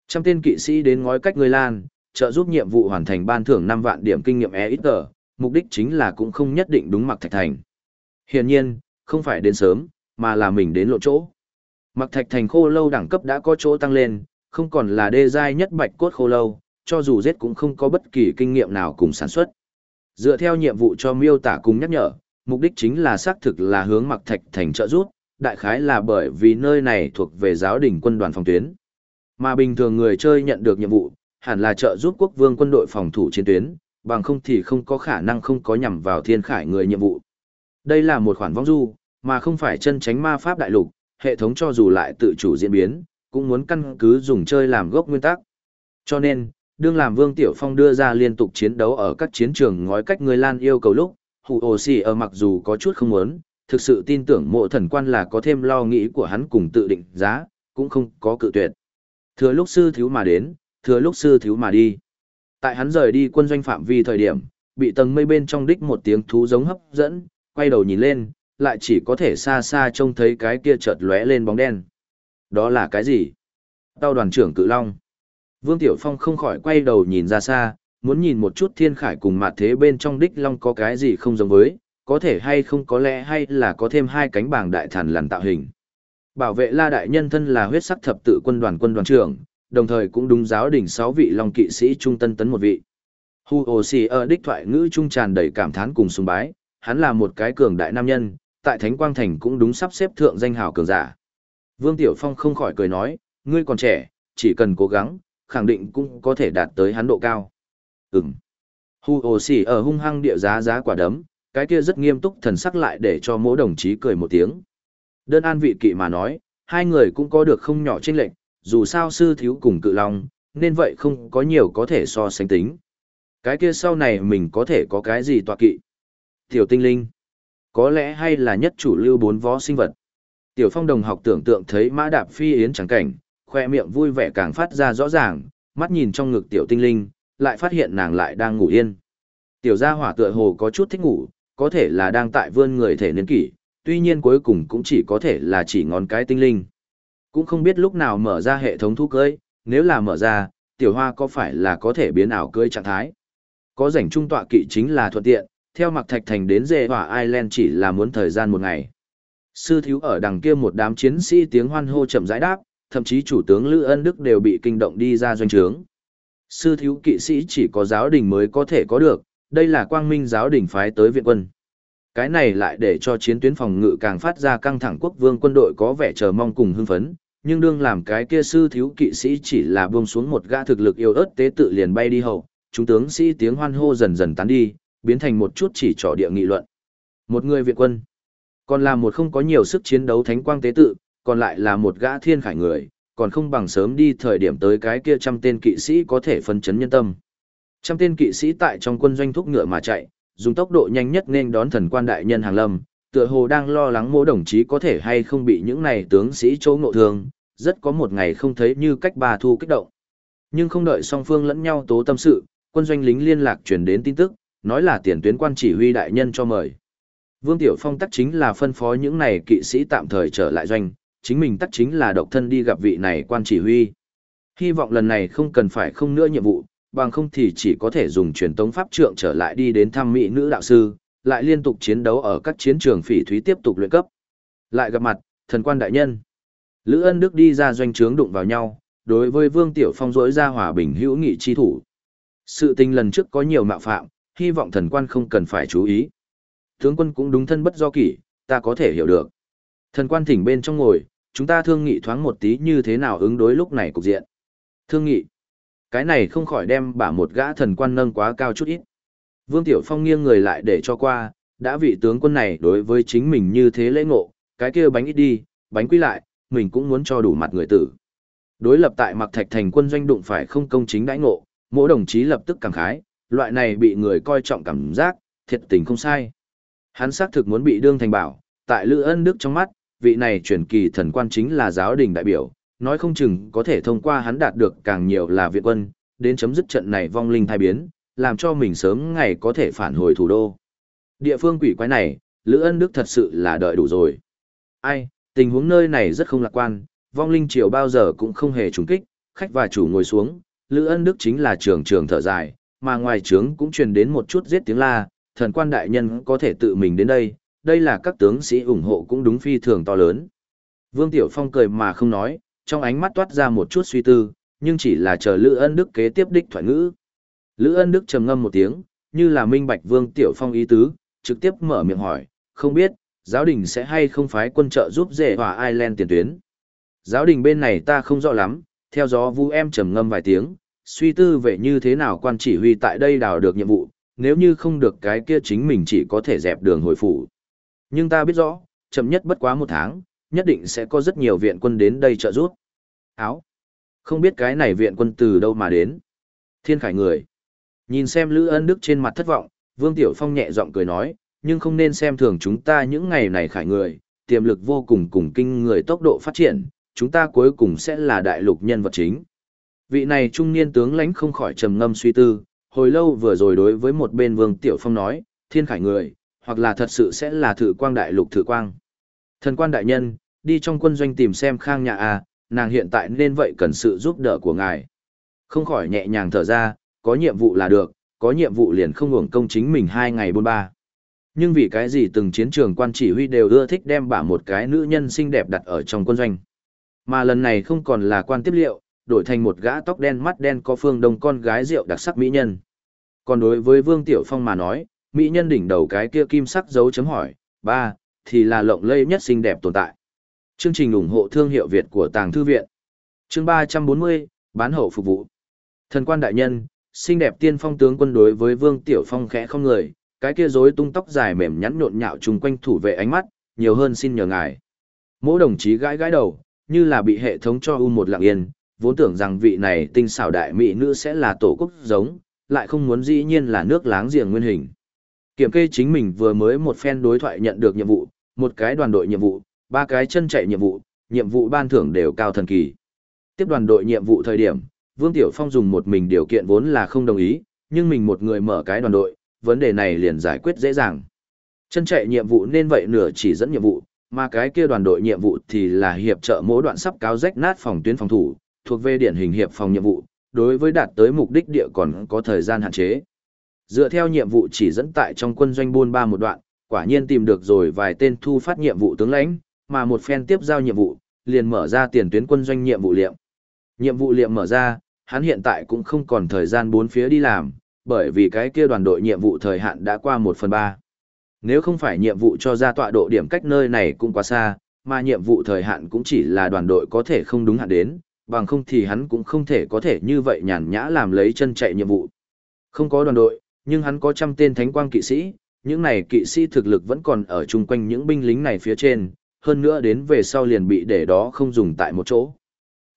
Trăm tên kỵ sĩ đến ngói cách người Lan, trợ giúp nhiệm vụ hoàn thành ban thưởng 5 vạn điểm kinh nghiệm EXP, mục đích chính là cũng không nhất định đúng mặc thạch thành. Hiển nhiên, không phải đến sớm, mà là mình đến lộ chỗ. Mặc thạch thành khô lâu đẳng cấp đã có chỗ tăng lên, không còn là đê giai nhất bạch cốt khô lâu, cho dù giết cũng không có bất kỳ kinh nghiệm nào cùng sản xuất. Dựa theo nhiệm vụ cho miêu tả cùng nhắc nhở, mục đích chính là xác thực là hướng mặc thạch thành trợ giúp, đại khái là bởi vì nơi này thuộc về giáo đình quân đoàn phòng tuyến. Mà bình thường người chơi nhận được nhiệm vụ, hẳn là trợ giúp quốc vương quân đội phòng thủ chiến tuyến, bằng không thì không có khả năng không có nhằm vào thiên khải người nhiệm vụ. Đây là một khoản vong du, mà không phải chân tránh ma pháp đại lục, hệ thống cho dù lại tự chủ diễn biến, cũng muốn căn cứ dùng chơi làm gốc nguyên tắc. Cho nên, đương làm Vương Tiểu Phong đưa ra liên tục chiến đấu ở các chiến trường ngói cách người Lan yêu cầu lúc, hù ồ xì ở mặc dù có chút không muốn, thực sự tin tưởng mộ thần quan là có thêm lo nghĩ của hắn cùng tự định giá, cũng không có cự tuyệt. Thừa lúc sư thiếu mà đến, thừa lúc sư thiếu mà đi. Tại hắn rời đi quân doanh phạm vi thời điểm, bị tầng mây bên trong đích một tiếng thú giống hấp dẫn, quay đầu nhìn lên, lại chỉ có thể xa xa trông thấy cái kia chợt lóe lên bóng đen. Đó là cái gì? Tao đoàn trưởng cự long. Vương Tiểu Phong không khỏi quay đầu nhìn ra xa, muốn nhìn một chút thiên khải cùng mặt thế bên trong đích long có cái gì không giống với, có thể hay không có lẽ hay là có thêm hai cánh bảng đại thần lằn tạo hình. Bảo vệ la đại nhân thân là huyết sắc thập tự quân đoàn quân đoàn trưởng, đồng thời cũng đúng giáo đỉnh sáu vị long kỵ sĩ trung tân tấn một vị. Hu Ồ ở đích thoại ngữ trung tràn đầy cảm thán cùng sùng bái, hắn là một cái cường đại nam nhân, tại Thánh Quang Thành cũng đúng sắp xếp thượng danh hào cường giả. Vương Tiểu Phong không khỏi cười nói, ngươi còn trẻ, chỉ cần cố gắng, khẳng định cũng có thể đạt tới hắn độ cao. Ừm. Hu Ồ sỉ ở hung hăng địa giá giá quả đấm, cái kia rất nghiêm túc thần sắc lại để cho mỗi đồng chí cười một tiếng. Đơn an vị kỵ mà nói, hai người cũng có được không nhỏ chênh lệnh, dù sao sư thiếu cùng cự long, nên vậy không có nhiều có thể so sánh tính. Cái kia sau này mình có thể có cái gì tọa kỵ? Tiểu tinh linh. Có lẽ hay là nhất chủ lưu bốn vó sinh vật. Tiểu phong đồng học tưởng tượng thấy mã đạp phi yến chẳng cảnh, khoe miệng vui vẻ càng phát ra rõ ràng, mắt nhìn trong ngực tiểu tinh linh, lại phát hiện nàng lại đang ngủ yên. Tiểu gia hỏa tựa hồ có chút thích ngủ, có thể là đang tại vươn người thể niên kỷ, tuy nhiên cuối cùng cũng chỉ có thể là chỉ ngón cái tinh linh. Cũng không biết lúc nào mở ra hệ thống thu cưới, nếu là mở ra, tiểu hoa có phải là có thể biến ảo cưới trạng thái. Có rảnh trung tọa kỵ chính là thuận tiện, theo mặc thạch thành đến dê hỏa Ireland chỉ là muốn thời gian một ngày. Sư thiếu ở đằng kia một đám chiến sĩ tiếng hoan hô chậm rãi đáp, thậm chí chủ tướng Lữ Ân Đức đều bị kinh động đi ra doanh trướng. Sư thiếu kỵ sĩ chỉ có giáo đình mới có thể có được, đây là quang minh giáo đình phái tới viện quân. Cái này lại để cho chiến tuyến phòng ngự càng phát ra căng thẳng quốc vương quân đội có vẻ chờ mong cùng hưng phấn, nhưng đương làm cái kia sư thiếu kỵ sĩ chỉ là buông xuống một gã thực lực yêu ớt tế tự liền bay đi hậu, chúng tướng sĩ tiếng hoan hô dần dần tán đi, biến thành một chút chỉ trỏ địa nghị luận. Một người viện quân, còn là một không có nhiều sức chiến đấu thánh quang tế tự, còn lại là một gã thiên khải người, còn không bằng sớm đi thời điểm tới cái kia trăm tên kỵ sĩ có thể phân chấn nhân tâm. Trăm tên kỵ sĩ tại trong quân doanh thúc ngựa mà chạy, dùng tốc độ nhanh nhất nên đón thần quan đại nhân hàng lâm, tựa hồ đang lo lắng mỗi đồng chí có thể hay không bị những này tướng sĩ chỗ ngộ thương, rất có một ngày không thấy như cách bà thu kích động. Nhưng không đợi song phương lẫn nhau tố tâm sự, quân doanh lính liên lạc truyền đến tin tức, nói là tiền tuyến quan chỉ huy đại nhân cho mời. Vương Tiểu Phong tắc chính là phân phó những này kỵ sĩ tạm thời trở lại doanh, chính mình tắc chính là độc thân đi gặp vị này quan chỉ huy. Hy vọng lần này không cần phải không nữa nhiệm vụ, bằng không thì chỉ có thể dùng truyền tống pháp trượng trở lại đi đến thăm mỹ nữ đạo sư, lại liên tục chiến đấu ở các chiến trường phỉ thúy tiếp tục luyện cấp. Lại gặp mặt, thần quan đại nhân. Lữ Ân Đức đi ra doanh trướng đụng vào nhau, đối với Vương Tiểu Phong rỗi ra hòa bình hữu nghị chi thủ. Sự tình lần trước có nhiều mạo phạm, hy vọng thần quan không cần phải chú ý. Tướng quân cũng đúng thân bất do kỷ, ta có thể hiểu được. Thần quan thỉnh bên trong ngồi, chúng ta thương nghị thoáng một tí như thế nào ứng đối lúc này cục diện. Thương nghị. Cái này không khỏi đem bả một gã thần quan nâng quá cao chút ít. Vương Tiểu Phong nghiêng người lại để cho qua, đã vị tướng quân này đối với chính mình như thế lễ ngộ, cái kia bánh ít đi, bánh quy lại, mình cũng muốn cho đủ mặt người tử. Đối lập tại mặc thạch thành quân doanh đụng phải không công chính đãi ngộ, mỗi đồng chí lập tức cảm khái, loại này bị người coi trọng cảm giác, thiệt tình không sai. Hắn xác thực muốn bị đương thành bảo, tại Lữ Ân Đức trong mắt, vị này truyền kỳ thần quan chính là giáo đình đại biểu, nói không chừng có thể thông qua hắn đạt được càng nhiều là viện quân, đến chấm dứt trận này vong linh thai biến, làm cho mình sớm ngày có thể phản hồi thủ đô. Địa phương quỷ quái này, Lữ Ân Đức thật sự là đợi đủ rồi. Ai, tình huống nơi này rất không lạc quan, vong linh triều bao giờ cũng không hề trùng kích, khách và chủ ngồi xuống, Lữ Ân Đức chính là trường trường thở dài, mà ngoài trướng cũng truyền đến một chút giết tiếng la, thần quan đại nhân có thể tự mình đến đây, đây là các tướng sĩ ủng hộ cũng đúng phi thường to lớn. Vương Tiểu Phong cười mà không nói, trong ánh mắt toát ra một chút suy tư, nhưng chỉ là chờ Lữ Ân Đức kế tiếp đích thoại ngữ. Lữ Ân Đức trầm ngâm một tiếng, như là minh bạch Vương Tiểu Phong ý tứ, trực tiếp mở miệng hỏi, không biết, giáo đình sẽ hay không phái quân trợ giúp rể hòa Ireland tiền tuyến. Giáo đình bên này ta không rõ lắm, theo gió vu em trầm ngâm vài tiếng, suy tư về như thế nào quan chỉ huy tại đây đào được nhiệm vụ, nếu như không được cái kia chính mình chỉ có thể dẹp đường hồi phủ. Nhưng ta biết rõ, chậm nhất bất quá một tháng, nhất định sẽ có rất nhiều viện quân đến đây trợ giúp. Áo. Không biết cái này viện quân từ đâu mà đến. Thiên khải người. Nhìn xem Lữ Ân Đức trên mặt thất vọng, Vương Tiểu Phong nhẹ giọng cười nói, nhưng không nên xem thường chúng ta những ngày này khải người, tiềm lực vô cùng cùng kinh người tốc độ phát triển, chúng ta cuối cùng sẽ là đại lục nhân vật chính. Vị này trung niên tướng lãnh không khỏi trầm ngâm suy tư, hồi lâu vừa rồi đối với một bên Vương Tiểu Phong nói, thiên khải người, hoặc là thật sự sẽ là thử quang đại lục thử quang. Thần quan đại nhân, đi trong quân doanh tìm xem khang nhà à, nàng hiện tại nên vậy cần sự giúp đỡ của ngài. Không khỏi nhẹ nhàng thở ra, có nhiệm vụ là được, có nhiệm vụ liền không hưởng công chính mình hai ngày bốn ba. Nhưng vì cái gì từng chiến trường quan chỉ huy đều ưa thích đem bả một cái nữ nhân xinh đẹp đặt ở trong quân doanh. Mà lần này không còn là quan tiếp liệu, đổi thành một gã tóc đen mắt đen có phương đông con gái rượu đặc sắc mỹ nhân. Còn đối với Vương Tiểu Phong mà nói, mỹ nhân đỉnh đầu cái kia kim sắc dấu chấm hỏi, ba, thì là lộng lây nhất xinh đẹp tồn tại. Chương trình ủng hộ thương hiệu Việt của Tàng Thư Viện. Chương 340, bán hậu phục vụ. Thần quan đại nhân, xinh đẹp tiên phong tướng quân đối với Vương Tiểu Phong khẽ không người, cái kia rối tung tóc dài mềm nhắn nhộn nhạo chung quanh thủ vệ ánh mắt, nhiều hơn xin nhờ ngài. Mỗi đồng chí gãi gãi đầu, như là bị hệ thống cho u một lặng yên, vốn tưởng rằng vị này tinh xảo đại mỹ nữ sẽ là tổ quốc giống, lại không muốn dĩ nhiên là nước láng giềng nguyên hình. Kiểm kê chính mình vừa mới một phen đối thoại nhận được nhiệm vụ, một cái đoàn đội nhiệm vụ, ba cái chân chạy nhiệm vụ, nhiệm vụ ban thưởng đều cao thần kỳ. Tiếp đoàn đội nhiệm vụ thời điểm, Vương Tiểu Phong dùng một mình điều kiện vốn là không đồng ý, nhưng mình một người mở cái đoàn đội, vấn đề này liền giải quyết dễ dàng. Chân chạy nhiệm vụ nên vậy nửa chỉ dẫn nhiệm vụ, mà cái kia đoàn đội nhiệm vụ thì là hiệp trợ mỗi đoạn sắp cáo rách nát phòng tuyến phòng thủ, thuộc về điển hình hiệp phòng nhiệm vụ, đối với đạt tới mục đích địa còn có thời gian hạn chế. Dựa theo nhiệm vụ chỉ dẫn tại trong quân doanh buôn ba một đoạn, quả nhiên tìm được rồi vài tên thu phát nhiệm vụ tướng lãnh, mà một phen tiếp giao nhiệm vụ, liền mở ra tiền tuyến quân doanh nhiệm vụ liệm. Nhiệm vụ liệm mở ra, hắn hiện tại cũng không còn thời gian bốn phía đi làm, bởi vì cái kia đoàn đội nhiệm vụ thời hạn đã qua một phần ba. Nếu không phải nhiệm vụ cho ra tọa độ điểm cách nơi này cũng quá xa, mà nhiệm vụ thời hạn cũng chỉ là đoàn đội có thể không đúng hạn đến, bằng không thì hắn cũng không thể có thể như vậy nhàn nhã làm lấy chân chạy nhiệm vụ. Không có đoàn đội, nhưng hắn có trăm tên thánh quang kỵ sĩ, những này kỵ sĩ thực lực vẫn còn ở chung quanh những binh lính này phía trên, hơn nữa đến về sau liền bị để đó không dùng tại một chỗ.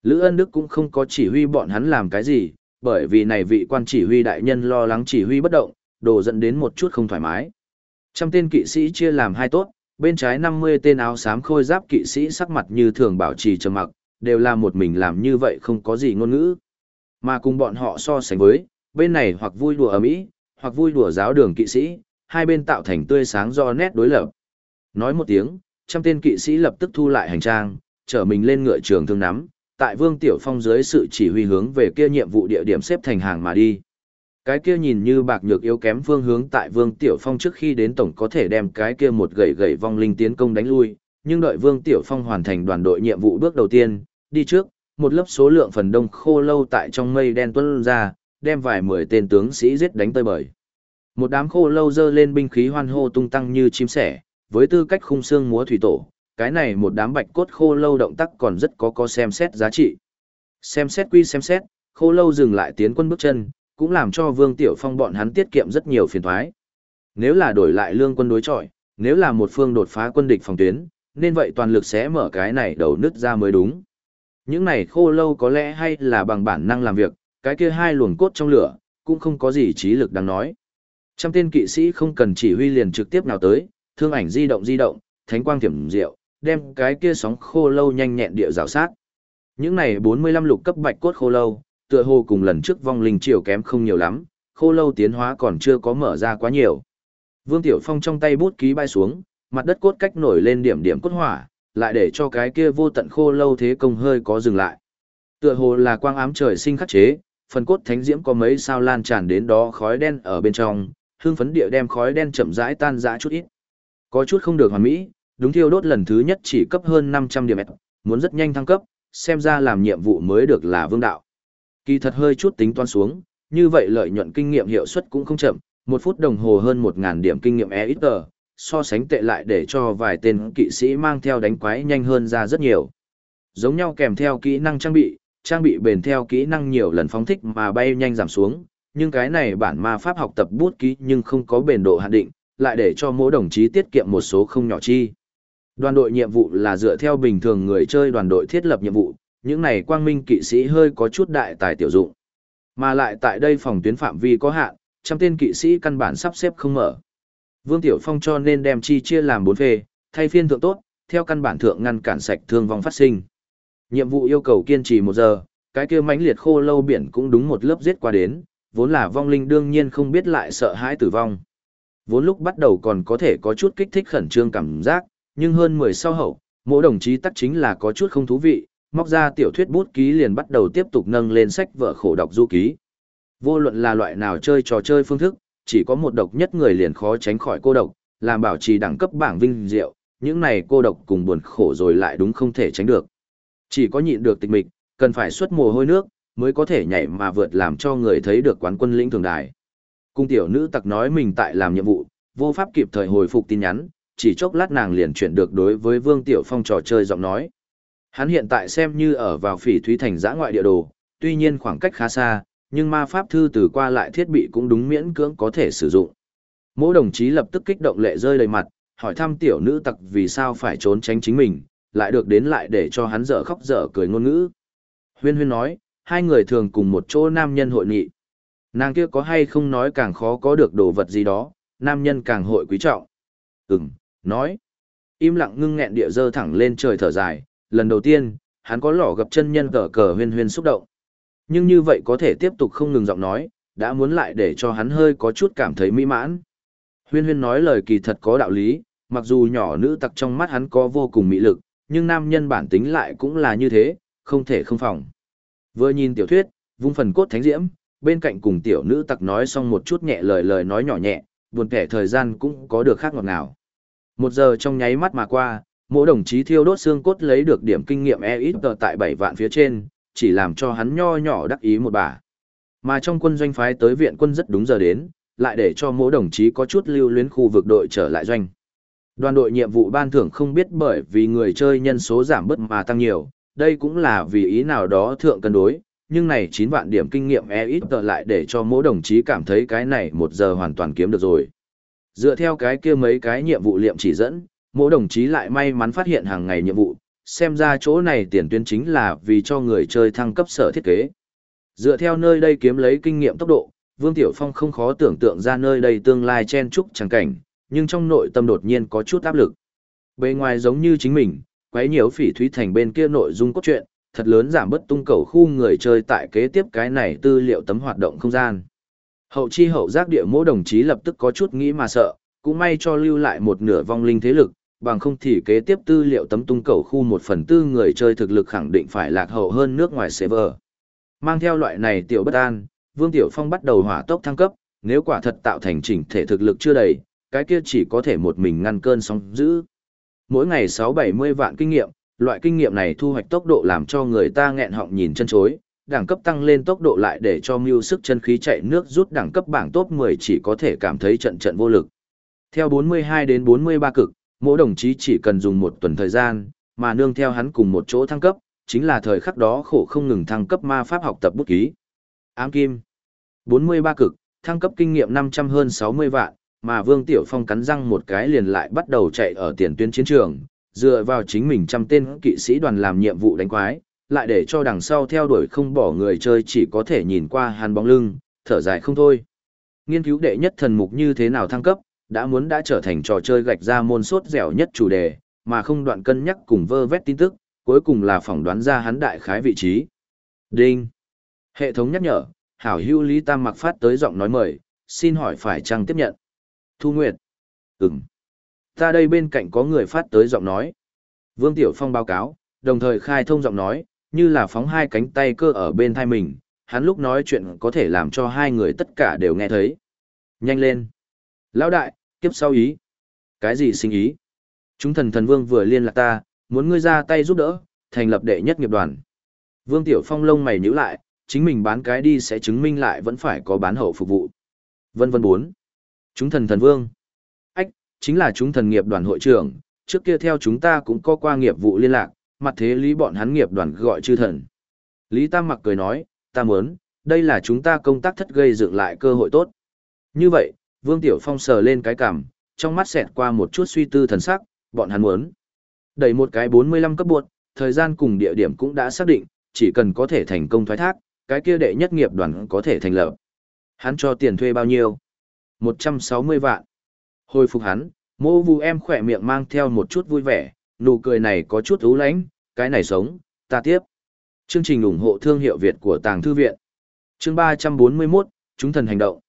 Lữ ân Đức cũng không có chỉ huy bọn hắn làm cái gì, bởi vì này vị quan chỉ huy đại nhân lo lắng chỉ huy bất động, đồ dẫn đến một chút không thoải mái. Trăm tên kỵ sĩ chia làm hai tốt, bên trái 50 tên áo xám khôi giáp kỵ sĩ sắc mặt như thường bảo trì trầm mặc, đều là một mình làm như vậy không có gì ngôn ngữ. Mà cùng bọn họ so sánh với, bên này hoặc vui đùa ở mỹ hoặc vui đùa giáo đường kỵ sĩ, hai bên tạo thành tươi sáng do nét đối lập. Nói một tiếng, trăm tên kỵ sĩ lập tức thu lại hành trang, trở mình lên ngựa trường thương nắm, tại Vương Tiểu Phong dưới sự chỉ huy hướng về kia nhiệm vụ địa điểm xếp thành hàng mà đi. Cái kia nhìn như bạc nhược yếu kém phương hướng tại Vương Tiểu Phong trước khi đến tổng có thể đem cái kia một gậy gậy vong linh tiến công đánh lui, nhưng đợi Vương Tiểu Phong hoàn thành đoàn đội nhiệm vụ bước đầu tiên, đi trước, một lớp số lượng phần đông khô lâu tại trong mây đen tuân ra, đem vài mười tên tướng sĩ giết đánh tơi bời. Một đám khô lâu dơ lên binh khí hoan hô tung tăng như chim sẻ, với tư cách khung xương múa thủy tổ, cái này một đám bạch cốt khô lâu động tác còn rất có có xem xét giá trị. Xem xét quy xem xét, khô lâu dừng lại tiến quân bước chân, cũng làm cho Vương Tiểu Phong bọn hắn tiết kiệm rất nhiều phiền toái. Nếu là đổi lại lương quân đối chọi, nếu là một phương đột phá quân địch phòng tuyến, nên vậy toàn lực sẽ mở cái này đầu nứt ra mới đúng. Những này khô lâu có lẽ hay là bằng bản năng làm việc, cái kia hai luồng cốt trong lửa, cũng không có gì trí lực đáng nói. Trăm tên kỵ sĩ không cần chỉ huy liền trực tiếp nào tới, thương ảnh di động di động, thánh quang thiểm diệu, đem cái kia sóng khô lâu nhanh nhẹn địa rào sát. Những này 45 lục cấp bạch cốt khô lâu, tựa hồ cùng lần trước vong linh triều kém không nhiều lắm, khô lâu tiến hóa còn chưa có mở ra quá nhiều. Vương Tiểu Phong trong tay bút ký bay xuống, mặt đất cốt cách nổi lên điểm điểm cốt hỏa, lại để cho cái kia vô tận khô lâu thế công hơi có dừng lại. Tựa hồ là quang ám trời sinh khắc chế, phần cốt thánh diễm có mấy sao lan tràn đến đó khói đen ở bên trong, hương phấn địa đem khói đen chậm rãi tan rã chút ít. Có chút không được hoàn mỹ, đúng thiêu đốt lần thứ nhất chỉ cấp hơn 500 điểm, muốn rất nhanh thăng cấp, xem ra làm nhiệm vụ mới được là vương đạo. Kỳ thật hơi chút tính toán xuống, như vậy lợi nhuận kinh nghiệm hiệu suất cũng không chậm, một phút đồng hồ hơn 1000 điểm kinh nghiệm EXP, so sánh tệ lại để cho vài tên kỵ sĩ mang theo đánh quái nhanh hơn ra rất nhiều. Giống nhau kèm theo kỹ năng trang bị, trang bị bền theo kỹ năng nhiều lần phóng thích mà bay nhanh giảm xuống, nhưng cái này bản ma pháp học tập bút ký nhưng không có bền độ hạn định, lại để cho mỗi đồng chí tiết kiệm một số không nhỏ chi. Đoàn đội nhiệm vụ là dựa theo bình thường người chơi đoàn đội thiết lập nhiệm vụ, những này quang minh kỵ sĩ hơi có chút đại tài tiểu dụng. Mà lại tại đây phòng tuyến phạm vi có hạn, trăm tên kỵ sĩ căn bản sắp xếp không mở. Vương Tiểu Phong cho nên đem chi chia làm bốn phê, thay phiên thượng tốt, theo căn bản thượng ngăn cản sạch thương vong phát sinh. Nhiệm vụ yêu cầu kiên trì một giờ, cái kia mãnh liệt khô lâu biển cũng đúng một lớp giết qua đến, vốn là vong linh đương nhiên không biết lại sợ hãi tử vong. Vốn lúc bắt đầu còn có thể có chút kích thích khẩn trương cảm giác, nhưng hơn 10 sau hậu, mỗi đồng chí tắc chính là có chút không thú vị, móc ra tiểu thuyết bút ký liền bắt đầu tiếp tục nâng lên sách vở khổ đọc du ký. Vô luận là loại nào chơi trò chơi phương thức, chỉ có một độc nhất người liền khó tránh khỏi cô độc, làm bảo trì đẳng cấp bảng vinh diệu, những này cô độc cùng buồn khổ rồi lại đúng không thể tránh được. Chỉ có nhịn được tịch mịch, cần phải xuất mồ hôi nước, mới có thể nhảy mà vượt làm cho người thấy được quán quân lĩnh thường đài. Cung tiểu nữ tặc nói mình tại làm nhiệm vụ, vô pháp kịp thời hồi phục tin nhắn, chỉ chốc lát nàng liền chuyển được đối với Vương Tiểu Phong trò chơi giọng nói. Hắn hiện tại xem như ở vào phỉ thúy thành giã ngoại địa đồ, tuy nhiên khoảng cách khá xa, nhưng ma pháp thư từ qua lại thiết bị cũng đúng miễn cưỡng có thể sử dụng. Mỗi đồng chí lập tức kích động lệ rơi đầy mặt, hỏi thăm tiểu nữ tặc vì sao phải trốn tránh chính mình, lại được đến lại để cho hắn dở khóc dở cười ngôn ngữ. Huyên huyên nói, hai người thường cùng một chỗ nam nhân hội nghị. Nàng kia có hay không nói càng khó có được đồ vật gì đó, nam nhân càng hội quý trọng. Ừm, nói. Im lặng ngưng nghẹn địa dơ thẳng lên trời thở dài, lần đầu tiên, hắn có lỏ gặp chân nhân cờ cờ huyên huyên xúc động. Nhưng như vậy có thể tiếp tục không ngừng giọng nói, đã muốn lại để cho hắn hơi có chút cảm thấy mỹ mãn. Huyên huyên nói lời kỳ thật có đạo lý, mặc dù nhỏ nữ tặc trong mắt hắn có vô cùng mỹ lực, nhưng nam nhân bản tính lại cũng là như thế, không thể không phòng. Vừa nhìn tiểu thuyết, vung phần cốt thánh diễm, bên cạnh cùng tiểu nữ tặc nói xong một chút nhẹ lời lời nói nhỏ nhẹ, buồn kẻ thời gian cũng có được khác ngọt ngào. Một giờ trong nháy mắt mà qua, mỗi đồng chí thiêu đốt xương cốt lấy được điểm kinh nghiệm e ít tại 7 vạn phía trên, chỉ làm cho hắn nho nhỏ đắc ý một bà. Mà trong quân doanh phái tới viện quân rất đúng giờ đến, lại để cho mỗi đồng chí có chút lưu luyến khu vực đội trở lại doanh. Đoàn đội nhiệm vụ ban thưởng không biết bởi vì người chơi nhân số giảm bớt mà tăng nhiều, đây cũng là vì ý nào đó thượng cân đối, nhưng này 9 vạn điểm kinh nghiệm e ít lại để cho mỗi đồng chí cảm thấy cái này một giờ hoàn toàn kiếm được rồi. Dựa theo cái kia mấy cái nhiệm vụ liệm chỉ dẫn, mỗi đồng chí lại may mắn phát hiện hàng ngày nhiệm vụ, xem ra chỗ này tiền tuyến chính là vì cho người chơi thăng cấp sở thiết kế. Dựa theo nơi đây kiếm lấy kinh nghiệm tốc độ, Vương Tiểu Phong không khó tưởng tượng ra nơi đây tương lai chen trúc chẳng cảnh, nhưng trong nội tâm đột nhiên có chút áp lực. Bề ngoài giống như chính mình, quấy nhiều phỉ thúy thành bên kia nội dung cốt truyện, thật lớn giảm bất tung cầu khu người chơi tại kế tiếp cái này tư liệu tấm hoạt động không gian. Hậu chi hậu giác địa mô đồng chí lập tức có chút nghĩ mà sợ, cũng may cho lưu lại một nửa vong linh thế lực, bằng không thì kế tiếp tư liệu tấm tung cầu khu một phần tư người chơi thực lực khẳng định phải lạc hậu hơn nước ngoài server. Mang theo loại này tiểu bất an, Vương Tiểu Phong bắt đầu hỏa tốc thăng cấp, nếu quả thật tạo thành chỉnh thể thực lực chưa đầy, cái kia chỉ có thể một mình ngăn cơn sóng dữ. Mỗi ngày 6-70 vạn kinh nghiệm, loại kinh nghiệm này thu hoạch tốc độ làm cho người ta nghẹn họng nhìn chân chối, đẳng cấp tăng lên tốc độ lại để cho mưu sức chân khí chạy nước rút đẳng cấp bảng top 10 chỉ có thể cảm thấy trận trận vô lực. Theo 42 đến 43 cực, mỗi đồng chí chỉ cần dùng một tuần thời gian, mà nương theo hắn cùng một chỗ thăng cấp, chính là thời khắc đó khổ không ngừng thăng cấp ma pháp học tập bút ký. Ám kim. 43 cực, thăng cấp kinh nghiệm 500 hơn 60 vạn, mà Vương Tiểu Phong cắn răng một cái liền lại bắt đầu chạy ở tiền tuyến chiến trường, dựa vào chính mình trăm tên kỵ sĩ đoàn làm nhiệm vụ đánh quái, lại để cho đằng sau theo đuổi không bỏ người chơi chỉ có thể nhìn qua hàn bóng lưng, thở dài không thôi. Nghiên cứu đệ nhất thần mục như thế nào thăng cấp, đã muốn đã trở thành trò chơi gạch ra môn sốt dẻo nhất chủ đề, mà không đoạn cân nhắc cùng vơ vét tin tức, cuối cùng là phỏng đoán ra hắn đại khái vị trí. Đinh. Hệ thống nhắc nhở, hảo hưu Lý Tam mặc phát tới giọng nói mời, xin hỏi phải chăng tiếp nhận. Thu Nguyệt. Ừm. Ta đây bên cạnh có người phát tới giọng nói. Vương Tiểu Phong báo cáo, đồng thời khai thông giọng nói, như là phóng hai cánh tay cơ ở bên thai mình, hắn lúc nói chuyện có thể làm cho hai người tất cả đều nghe thấy. Nhanh lên. Lão đại, kiếp sau ý. Cái gì sinh ý? Chúng thần thần vương vừa liên lạc ta, muốn ngươi ra tay giúp đỡ, thành lập đệ nhất nghiệp đoàn. Vương Tiểu Phong lông mày nhíu lại, chính mình bán cái đi sẽ chứng minh lại vẫn phải có bán hậu phục vụ. Vân vân bốn. Chúng thần thần vương. Ách, chính là chúng thần nghiệp đoàn hội trưởng, trước kia theo chúng ta cũng có qua nghiệp vụ liên lạc, mặt thế lý bọn hắn nghiệp đoàn gọi chư thần. Lý Tam mặc cười nói, ta muốn, đây là chúng ta công tác thất gây dựng lại cơ hội tốt. Như vậy, Vương Tiểu Phong sờ lên cái cằm, trong mắt xẹt qua một chút suy tư thần sắc, bọn hắn muốn. Đẩy một cái 45 cấp buộc, thời gian cùng địa điểm cũng đã xác định, chỉ cần có thể thành công thoái thác, cái kia đệ nhất nghiệp đoàn có thể thành lập. Hắn cho tiền thuê bao nhiêu? 160 vạn. Hồi phục hắn, mô vu em khỏe miệng mang theo một chút vui vẻ, nụ cười này có chút ú lánh, cái này sống, ta tiếp. Chương trình ủng hộ thương hiệu Việt của Tàng Thư Viện. Chương 341, Chúng thần hành động.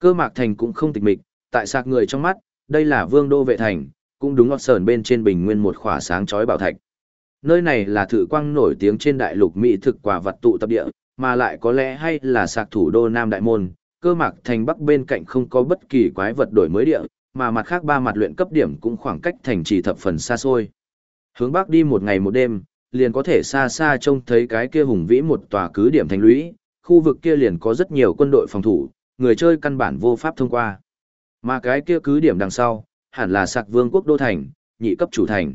Cơ mạc thành cũng không tịch mịch, tại sạc người trong mắt, đây là vương đô vệ thành, cũng đúng ngọt sờn bên trên bình nguyên một khỏa sáng chói bảo thạch. Nơi này là thử quang nổi tiếng trên đại lục Mỹ thực quả vật tụ tập địa, mà lại có lẽ hay là sạc thủ đô Nam Đại Môn, cơ mạc thành bắc bên cạnh không có bất kỳ quái vật đổi mới địa, mà mặt khác ba mặt luyện cấp điểm cũng khoảng cách thành trì thập phần xa xôi. Hướng bắc đi một ngày một đêm, liền có thể xa xa trông thấy cái kia hùng vĩ một tòa cứ điểm thành lũy, khu vực kia liền có rất nhiều quân đội phòng thủ, người chơi căn bản vô pháp thông qua. Mà cái kia cứ điểm đằng sau, hẳn là sạc vương quốc đô thành, nhị cấp chủ thành.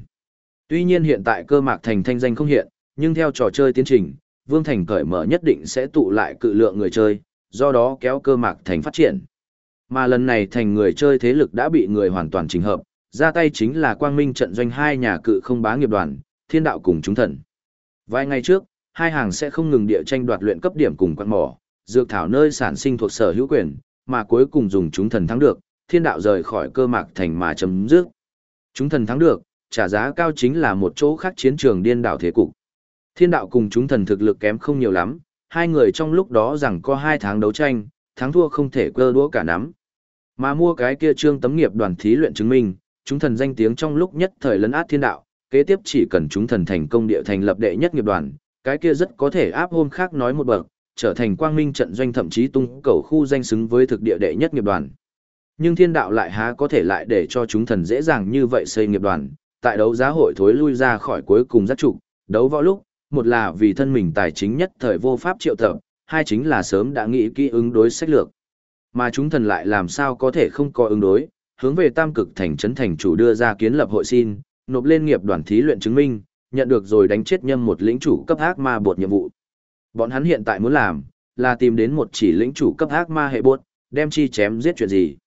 Tuy nhiên hiện tại cơ mạc thành thanh danh không hiện, nhưng theo trò chơi tiến trình, vương thành cởi mở nhất định sẽ tụ lại cự lượng người chơi, do đó kéo cơ mạc thành phát triển. Mà lần này thành người chơi thế lực đã bị người hoàn toàn trình hợp, ra tay chính là quang minh trận doanh hai nhà cự không bá nghiệp đoàn, thiên đạo cùng chúng thần. Vài ngày trước, hai hàng sẽ không ngừng địa tranh đoạt luyện cấp điểm cùng quan mỏ, dược thảo nơi sản sinh thuộc sở hữu quyền, mà cuối cùng dùng chúng thần thắng được, thiên đạo rời khỏi cơ mạc thành mà chấm dứt. Chúng thần thắng được, trả giá cao chính là một chỗ khác chiến trường điên đảo thế cục. Thiên đạo cùng chúng thần thực lực kém không nhiều lắm, hai người trong lúc đó rằng có hai tháng đấu tranh, thắng thua không thể cơ đũa cả nắm. Mà mua cái kia trương tấm nghiệp đoàn thí luyện chứng minh, chúng thần danh tiếng trong lúc nhất thời lấn át thiên đạo, kế tiếp chỉ cần chúng thần thành công địa thành lập đệ nhất nghiệp đoàn, cái kia rất có thể áp hôm khác nói một bậc, trở thành quang minh trận doanh thậm chí tung cầu khu danh xứng với thực địa đệ nhất nghiệp đoàn. Nhưng thiên đạo lại há có thể lại để cho chúng thần dễ dàng như vậy xây nghiệp đoàn, tại đấu giá hội thối lui ra khỏi cuối cùng giác trụ, đấu võ lúc, một là vì thân mình tài chính nhất thời vô pháp triệu tập, hai chính là sớm đã nghĩ kỹ ứng đối sách lược. Mà chúng thần lại làm sao có thể không có ứng đối, hướng về tam cực thành trấn thành chủ đưa ra kiến lập hội xin, nộp lên nghiệp đoàn thí luyện chứng minh, nhận được rồi đánh chết nhâm một lĩnh chủ cấp ác ma bột nhiệm vụ. Bọn hắn hiện tại muốn làm, là tìm đến một chỉ lĩnh chủ cấp ác ma hệ bột, đem chi chém giết chuyện gì.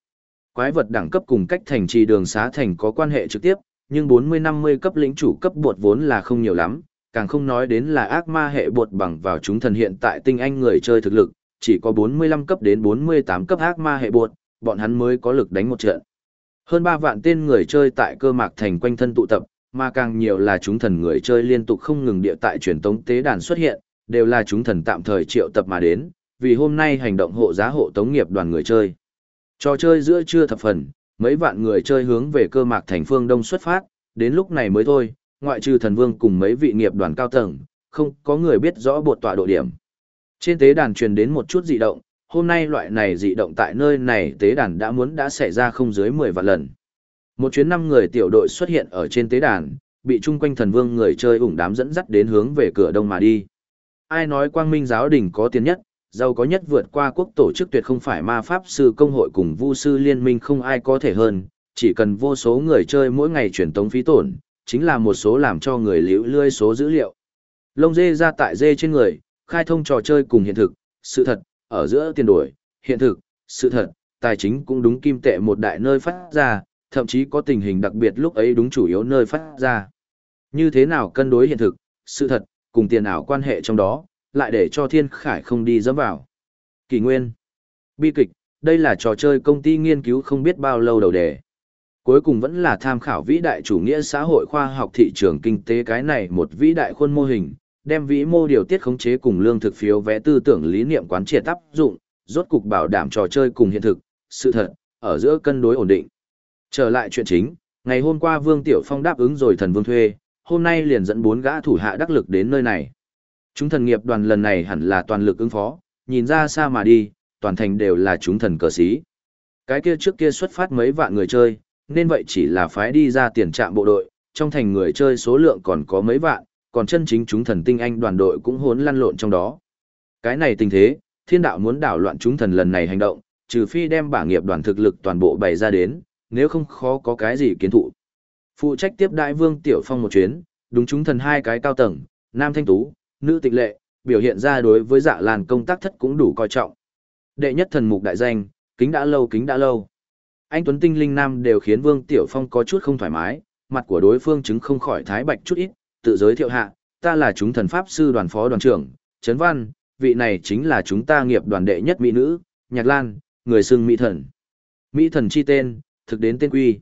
Quái vật đẳng cấp cùng cách thành trì đường xá thành có quan hệ trực tiếp, nhưng 40-50 cấp lĩnh chủ cấp bột vốn là không nhiều lắm, càng không nói đến là ác ma hệ bột bằng vào chúng thần hiện tại tinh anh người chơi thực lực, chỉ có 45 cấp đến 48 cấp ác ma hệ bột, bọn hắn mới có lực đánh một trận. Hơn 3 vạn tên người chơi tại cơ mạc thành quanh thân tụ tập, mà càng nhiều là chúng thần người chơi liên tục không ngừng địa tại truyền tống tế đàn xuất hiện, đều là chúng thần tạm thời triệu tập mà đến, vì hôm nay hành động hộ giá hộ tống nghiệp đoàn người chơi. Trò chơi giữa trưa thập phần, mấy vạn người chơi hướng về cơ mạc thành phương đông xuất phát, đến lúc này mới thôi, ngoại trừ thần vương cùng mấy vị nghiệp đoàn cao tầng, không có người biết rõ bột tọa độ điểm. Trên tế đàn truyền đến một chút dị động, hôm nay loại này dị động tại nơi này tế đàn đã muốn đã xảy ra không dưới 10 vạn lần. Một chuyến năm người tiểu đội xuất hiện ở trên tế đàn, bị chung quanh thần vương người chơi ủng đám dẫn dắt đến hướng về cửa đông mà đi. Ai nói quang minh giáo đình có tiền nhất, giàu có nhất vượt qua quốc tổ chức tuyệt không phải ma pháp sư công hội cùng vu sư liên minh không ai có thể hơn, chỉ cần vô số người chơi mỗi ngày chuyển tống phí tổn, chính là một số làm cho người liễu lươi số dữ liệu. Lông dê ra tại dê trên người, khai thông trò chơi cùng hiện thực, sự thật, ở giữa tiền đổi, hiện thực, sự thật, tài chính cũng đúng kim tệ một đại nơi phát ra, thậm chí có tình hình đặc biệt lúc ấy đúng chủ yếu nơi phát ra. Như thế nào cân đối hiện thực, sự thật, cùng tiền ảo quan hệ trong đó, lại để cho thiên khải không đi dẫm vào. Kỳ nguyên. Bi kịch, đây là trò chơi công ty nghiên cứu không biết bao lâu đầu đề. Cuối cùng vẫn là tham khảo vĩ đại chủ nghĩa xã hội khoa học thị trường kinh tế cái này một vĩ đại khuôn mô hình, đem vĩ mô điều tiết khống chế cùng lương thực phiếu vẽ tư tưởng lý niệm quán triệt áp dụng, rốt cục bảo đảm trò chơi cùng hiện thực, sự thật, ở giữa cân đối ổn định. Trở lại chuyện chính, ngày hôm qua Vương Tiểu Phong đáp ứng rồi thần vương thuê, hôm nay liền dẫn bốn gã thủ hạ đắc lực đến nơi này. Chúng thần nghiệp đoàn lần này hẳn là toàn lực ứng phó, nhìn ra xa mà đi, toàn thành đều là chúng thần cờ sĩ. Cái kia trước kia xuất phát mấy vạn người chơi, nên vậy chỉ là phái đi ra tiền trạm bộ đội, trong thành người chơi số lượng còn có mấy vạn, còn chân chính chúng thần tinh anh đoàn đội cũng hỗn lăn lộn trong đó. Cái này tình thế, thiên đạo muốn đảo loạn chúng thần lần này hành động, trừ phi đem bả nghiệp đoàn thực lực toàn bộ bày ra đến, nếu không khó có cái gì kiến thụ. Phụ trách tiếp đại vương Tiểu Phong một chuyến, đúng chúng thần hai cái cao tầng, nam thanh tú, nữ tịch lệ, biểu hiện ra đối với dạ làn công tác thất cũng đủ coi trọng. Đệ nhất thần mục đại danh, kính đã lâu kính đã lâu. Anh Tuấn Tinh Linh Nam đều khiến Vương Tiểu Phong có chút không thoải mái, mặt của đối phương chứng không khỏi thái bạch chút ít, tự giới thiệu hạ, ta là chúng thần pháp sư đoàn phó đoàn trưởng, Trấn Văn, vị này chính là chúng ta nghiệp đoàn đệ nhất mỹ nữ, Nhạc Lan, người xưng mỹ thần. Mỹ thần chi tên, thực đến tên quy.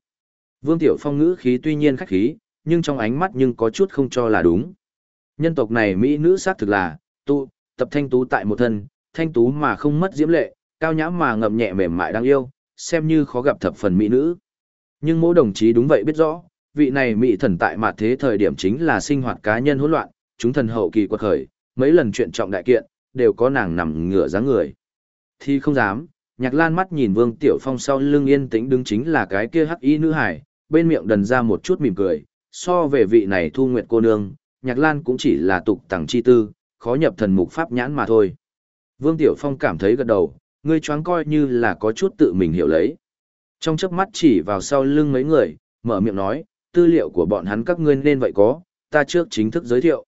Vương Tiểu Phong ngữ khí tuy nhiên khách khí, nhưng trong ánh mắt nhưng có chút không cho là đúng. Nhân tộc này mỹ nữ xác thực là, tu, tập thanh tú tại một thân, thanh tú mà không mất diễm lệ, cao nhã mà ngậm nhẹ mềm mại đáng yêu, xem như khó gặp thập phần mỹ nữ. Nhưng mỗi đồng chí đúng vậy biết rõ, vị này mỹ thần tại mặt thế thời điểm chính là sinh hoạt cá nhân hỗn loạn, chúng thần hậu kỳ quật khởi, mấy lần chuyện trọng đại kiện, đều có nàng nằm ngửa dáng người. Thì không dám, nhạc lan mắt nhìn Vương Tiểu Phong sau lưng yên tĩnh đứng chính là cái kia hắc y nữ hải, bên miệng đần ra một chút mỉm cười, so về vị này thu nguyệt cô nương, nhạc lan cũng chỉ là tục tẳng chi tư, khó nhập thần mục pháp nhãn mà thôi. Vương Tiểu Phong cảm thấy gật đầu, ngươi choáng coi như là có chút tự mình hiểu lấy. Trong chớp mắt chỉ vào sau lưng mấy người, mở miệng nói, tư liệu của bọn hắn các ngươi nên vậy có, ta trước chính thức giới thiệu.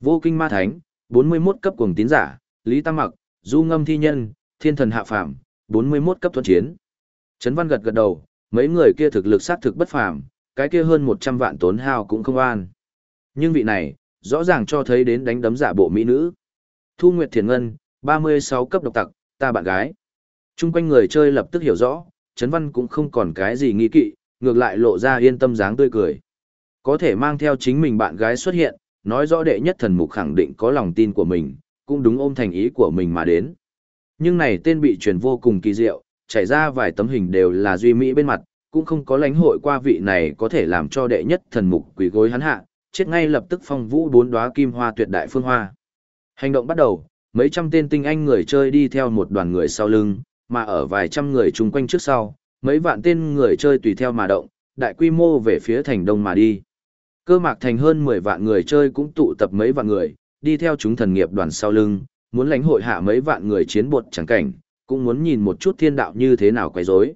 Vô kinh ma thánh, 41 cấp cuồng tín giả, Lý Tam Mặc, Du Ngâm Thi Nhân, Thiên Thần Hạ Phàm, 41 cấp thuận chiến. Trấn Văn gật gật đầu, mấy người kia thực lực sát thực bất phàm, cái kia hơn 100 vạn tốn hao cũng không an. Nhưng vị này, rõ ràng cho thấy đến đánh đấm giả bộ mỹ nữ. Thu Nguyệt Thiền Ngân, 36 cấp độc tặc, ta bạn gái. Trung quanh người chơi lập tức hiểu rõ, Trấn Văn cũng không còn cái gì nghi kỵ, ngược lại lộ ra yên tâm dáng tươi cười. Có thể mang theo chính mình bạn gái xuất hiện, nói rõ đệ nhất thần mục khẳng định có lòng tin của mình, cũng đúng ôm thành ý của mình mà đến. Nhưng này tên bị truyền vô cùng kỳ diệu, chảy ra vài tấm hình đều là duy mỹ bên mặt, cũng không có lãnh hội qua vị này có thể làm cho đệ nhất thần mục quỷ gối hắn hạ, chết ngay lập tức phong vũ bốn đóa kim hoa tuyệt đại phương hoa. Hành động bắt đầu, mấy trăm tên tinh anh người chơi đi theo một đoàn người sau lưng, mà ở vài trăm người chung quanh trước sau, mấy vạn tên người chơi tùy theo mà động, đại quy mô về phía thành đông mà đi. Cơ mạc thành hơn 10 vạn người chơi cũng tụ tập mấy vạn người, đi theo chúng thần nghiệp đoàn sau lưng, muốn lãnh hội hạ mấy vạn người chiến bột chẳng cảnh, cũng muốn nhìn một chút thiên đạo như thế nào quấy rối.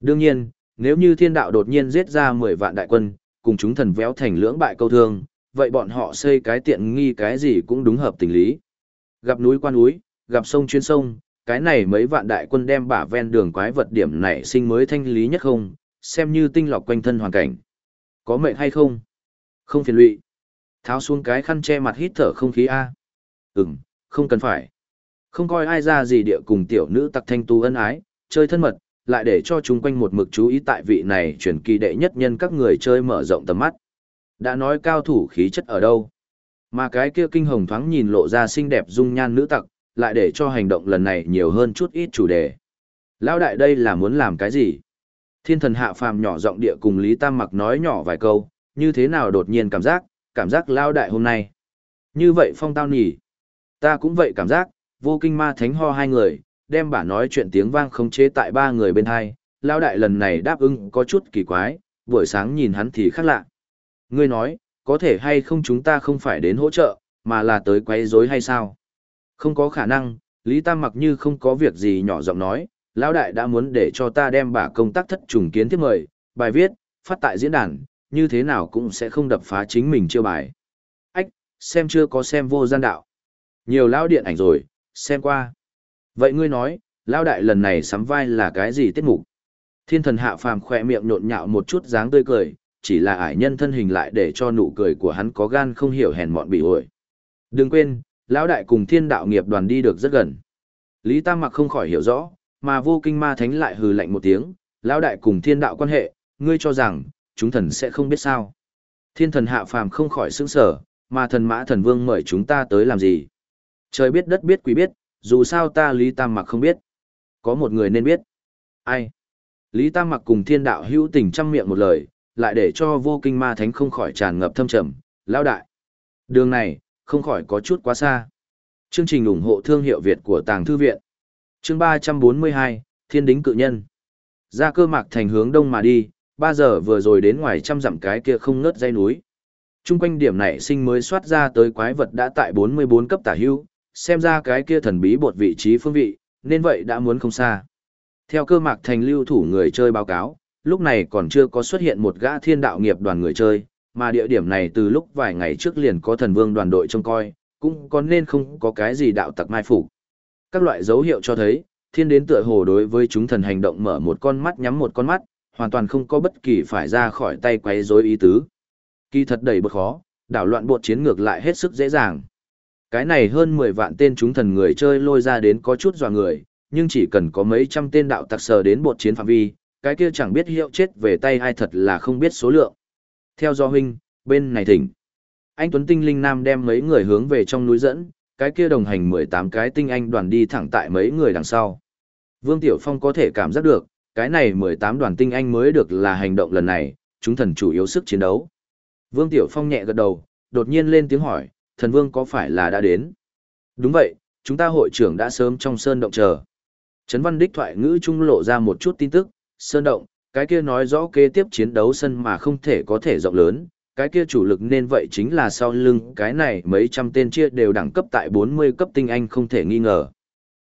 Đương nhiên, nếu như thiên đạo đột nhiên giết ra 10 vạn đại quân, cùng chúng thần véo thành lưỡng bại câu thương, vậy bọn họ xây cái tiện nghi cái gì cũng đúng hợp tình lý. Gặp núi quan núi, gặp sông chuyên sông, cái này mấy vạn đại quân đem bả ven đường quái vật điểm này sinh mới thanh lý nhất không, xem như tinh lọc quanh thân hoàn cảnh. Có mệnh hay không? Không phiền lụy. Tháo xuống cái khăn che mặt hít thở không khí A. Ừm, không cần phải. Không coi ai ra gì địa cùng tiểu nữ tặc thanh tu ân ái, chơi thân mật, lại để cho chúng quanh một mực chú ý tại vị này chuyển kỳ đệ nhất nhân các người chơi mở rộng tầm mắt. Đã nói cao thủ khí chất ở đâu. Mà cái kia kinh hồng thoáng nhìn lộ ra xinh đẹp dung nhan nữ tặc, lại để cho hành động lần này nhiều hơn chút ít chủ đề. Lão đại đây là muốn làm cái gì? Thiên thần hạ phàm nhỏ giọng địa cùng Lý Tam mặc nói nhỏ vài câu, như thế nào đột nhiên cảm giác, cảm giác lao đại hôm nay. Như vậy phong tao nhỉ. Ta cũng vậy cảm giác, vô kinh ma thánh ho hai người, đem bả nói chuyện tiếng vang khống chế tại ba người bên hai, lao đại lần này đáp ứng có chút kỳ quái, buổi sáng nhìn hắn thì khác lạ. Ngươi nói, có thể hay không chúng ta không phải đến hỗ trợ, mà là tới quấy rối hay sao? Không có khả năng, Lý Tam mặc như không có việc gì nhỏ giọng nói, lão đại đã muốn để cho ta đem bả công tác thất trùng kiến tiếp mời, bài viết, phát tại diễn đàn, như thế nào cũng sẽ không đập phá chính mình chưa bài. Ách, xem chưa có xem vô gian đạo. Nhiều lão điện ảnh rồi, xem qua. Vậy ngươi nói, lão đại lần này sắm vai là cái gì tiết mục? Thiên thần hạ phàm khỏe miệng nhộn nhạo một chút dáng tươi cười, chỉ là ải nhân thân hình lại để cho nụ cười của hắn có gan không hiểu hèn mọn bị ổi. Đừng quên, lão đại cùng thiên đạo nghiệp đoàn đi được rất gần. Lý Tam Mặc không khỏi hiểu rõ, mà vô kinh ma thánh lại hừ lạnh một tiếng, lão đại cùng thiên đạo quan hệ, ngươi cho rằng, chúng thần sẽ không biết sao. Thiên thần hạ phàm không khỏi sững sở, mà thần mã thần vương mời chúng ta tới làm gì. Trời biết đất biết quỷ biết, dù sao ta Lý Tam Mặc không biết. Có một người nên biết. Ai? Lý Tam Mặc cùng thiên đạo hữu tình trăm miệng một lời, lại để cho vô kinh ma thánh không khỏi tràn ngập thâm trầm, lão đại. Đường này, không khỏi có chút quá xa. Chương trình ủng hộ thương hiệu Việt của Tàng Thư Viện. Chương 342, Thiên Đính Cự Nhân. Ra cơ mạc thành hướng đông mà đi, 3 giờ vừa rồi đến ngoài trăm dặm cái kia không ngớt dây núi. Trung quanh điểm này sinh mới soát ra tới quái vật đã tại 44 cấp tả hưu, xem ra cái kia thần bí bột vị trí phương vị, nên vậy đã muốn không xa. Theo cơ mạc thành lưu thủ người chơi báo cáo, lúc này còn chưa có xuất hiện một gã thiên đạo nghiệp đoàn người chơi, mà địa điểm này từ lúc vài ngày trước liền có thần vương đoàn đội trông coi, cũng có nên không có cái gì đạo tặc mai phục. Các loại dấu hiệu cho thấy, thiên đến tựa hồ đối với chúng thần hành động mở một con mắt nhắm một con mắt, hoàn toàn không có bất kỳ phải ra khỏi tay quấy rối ý tứ. Kỳ thật đầy bất khó, đảo loạn bột chiến ngược lại hết sức dễ dàng. Cái này hơn 10 vạn tên chúng thần người chơi lôi ra đến có chút dọa người, nhưng chỉ cần có mấy trăm tên đạo tặc sờ đến bột chiến phạm vi, cái kia chẳng biết hiệu chết về tay ai thật là không biết số lượng. Theo do huynh, bên này thỉnh. Anh Tuấn Tinh Linh Nam đem mấy người hướng về trong núi dẫn, cái kia đồng hành 18 cái tinh anh đoàn đi thẳng tại mấy người đằng sau. Vương Tiểu Phong có thể cảm giác được, cái này 18 đoàn tinh anh mới được là hành động lần này, chúng thần chủ yếu sức chiến đấu. Vương Tiểu Phong nhẹ gật đầu, đột nhiên lên tiếng hỏi, thần vương có phải là đã đến? Đúng vậy, chúng ta hội trưởng đã sớm trong sơn động chờ. Trấn Văn Đích thoại ngữ trung lộ ra một chút tin tức, sơn động, cái kia nói rõ kế tiếp chiến đấu sân mà không thể có thể rộng lớn, cái kia chủ lực nên vậy chính là sau lưng cái này mấy trăm tên chia đều đẳng cấp tại 40 cấp tinh anh không thể nghi ngờ.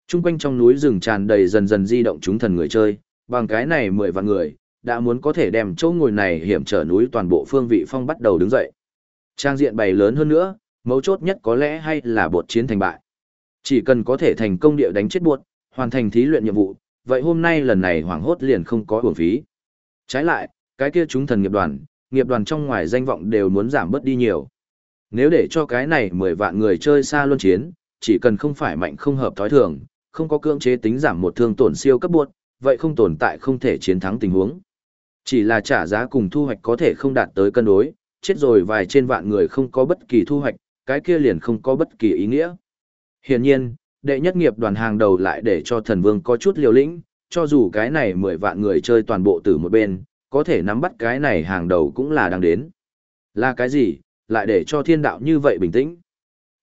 Trung quanh trong núi rừng tràn đầy dần dần di động chúng thần người chơi, bằng cái này 10 vạn người, đã muốn có thể đem chỗ ngồi này hiểm trở núi toàn bộ phương vị phong bắt đầu đứng dậy. Trang diện bày lớn hơn nữa, mấu chốt nhất có lẽ hay là bột chiến thành bại. Chỉ cần có thể thành công địa đánh chết bột, hoàn thành thí luyện nhiệm vụ, vậy hôm nay lần này hoảng hốt liền không có uổng phí. Trái lại, cái kia chúng thần nghiệp đoàn, nghiệp đoàn trong ngoài danh vọng đều muốn giảm bớt đi nhiều. Nếu để cho cái này 10 vạn người chơi xa luân chiến, chỉ cần không phải mạnh không hợp thói thường, không có cưỡng chế tính giảm một thương tổn siêu cấp buộc, vậy không tồn tại không thể chiến thắng tình huống. Chỉ là trả giá cùng thu hoạch có thể không đạt tới cân đối, chết rồi vài trên vạn người không có bất kỳ thu hoạch, cái kia liền không có bất kỳ ý nghĩa. Hiển nhiên, đệ nhất nghiệp đoàn hàng đầu lại để cho thần vương có chút liều lĩnh, cho dù cái này 10 vạn người chơi toàn bộ từ một bên, có thể nắm bắt cái này hàng đầu cũng là đang đến. Là cái gì, lại để cho thiên đạo như vậy bình tĩnh.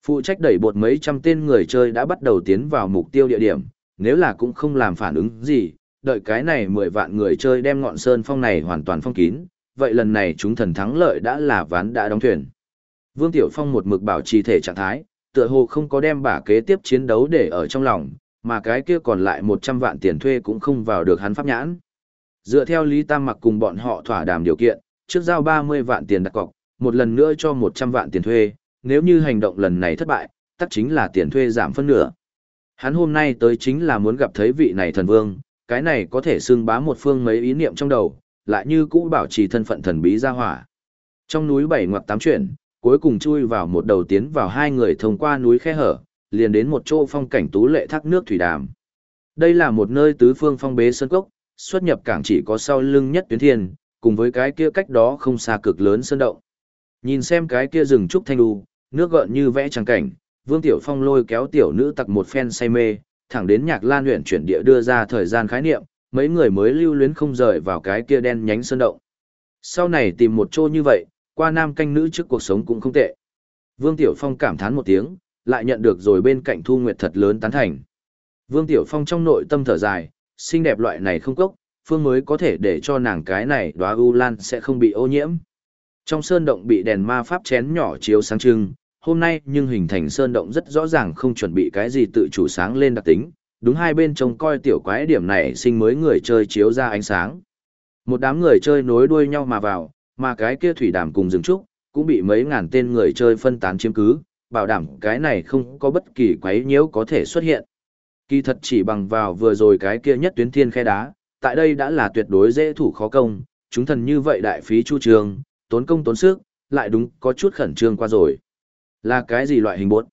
Phụ trách đẩy bột mấy trăm tên người chơi đã bắt đầu tiến vào mục tiêu địa điểm, nếu là cũng không làm phản ứng gì, đợi cái này 10 vạn người chơi đem ngọn sơn phong này hoàn toàn phong kín, vậy lần này chúng thần thắng lợi đã là ván đã đóng thuyền. Vương Tiểu Phong một mực bảo trì thể trạng thái, tựa hồ không có đem bả kế tiếp chiến đấu để ở trong lòng, mà cái kia còn lại 100 vạn tiền thuê cũng không vào được hắn pháp nhãn. Dựa theo Lý Tam mặc cùng bọn họ thỏa đàm điều kiện, trước giao 30 vạn tiền đặt cọc, một lần nữa cho 100 vạn tiền thuê, nếu như hành động lần này thất bại, tất chính là tiền thuê giảm phân nửa. Hắn hôm nay tới chính là muốn gặp thấy vị này thần vương, cái này có thể xưng bá một phương mấy ý niệm trong đầu, lại như cũ bảo trì thân phận thần bí ra hỏa. Trong núi bảy ngoặc tám chuyển, cuối cùng chui vào một đầu tiến vào hai người thông qua núi khe hở, liền đến một chỗ phong cảnh tú lệ thác nước thủy đàm. Đây là một nơi tứ phương phong bế sơn cốc, xuất nhập cảng chỉ có sau lưng nhất tuyến thiên, cùng với cái kia cách đó không xa cực lớn sơn động. Nhìn xem cái kia rừng trúc thanh đu, nước gợn như vẽ trắng cảnh, Vương Tiểu Phong lôi kéo tiểu nữ tặc một phen say mê, thẳng đến nhạc lan luyện chuyển địa đưa ra thời gian khái niệm, mấy người mới lưu luyến không rời vào cái kia đen nhánh sơn động. Sau này tìm một chỗ như vậy, qua nam canh nữ trước cuộc sống cũng không tệ. Vương Tiểu Phong cảm thán một tiếng, lại nhận được rồi bên cạnh Thu Nguyệt thật lớn tán thành. Vương Tiểu Phong trong nội tâm thở dài, xinh đẹp loại này không cốc, phương mới có thể để cho nàng cái này đóa u lan sẽ không bị ô nhiễm. Trong sơn động bị đèn ma pháp chén nhỏ chiếu sáng trưng, hôm nay nhưng hình thành sơn động rất rõ ràng không chuẩn bị cái gì tự chủ sáng lên đặc tính, đúng hai bên trông coi tiểu quái điểm này sinh mới người chơi chiếu ra ánh sáng. Một đám người chơi nối đuôi nhau mà vào, mà cái kia thủy đàm cùng rừng trúc, cũng bị mấy ngàn tên người chơi phân tán chiếm cứ, bảo đảm cái này không có bất kỳ quấy nhiễu có thể xuất hiện. Kỳ thật chỉ bằng vào vừa rồi cái kia nhất tuyến thiên khe đá, tại đây đã là tuyệt đối dễ thủ khó công, chúng thần như vậy đại phí chu trường, tốn công tốn sức, lại đúng có chút khẩn trương qua rồi. Là cái gì loại hình bốt?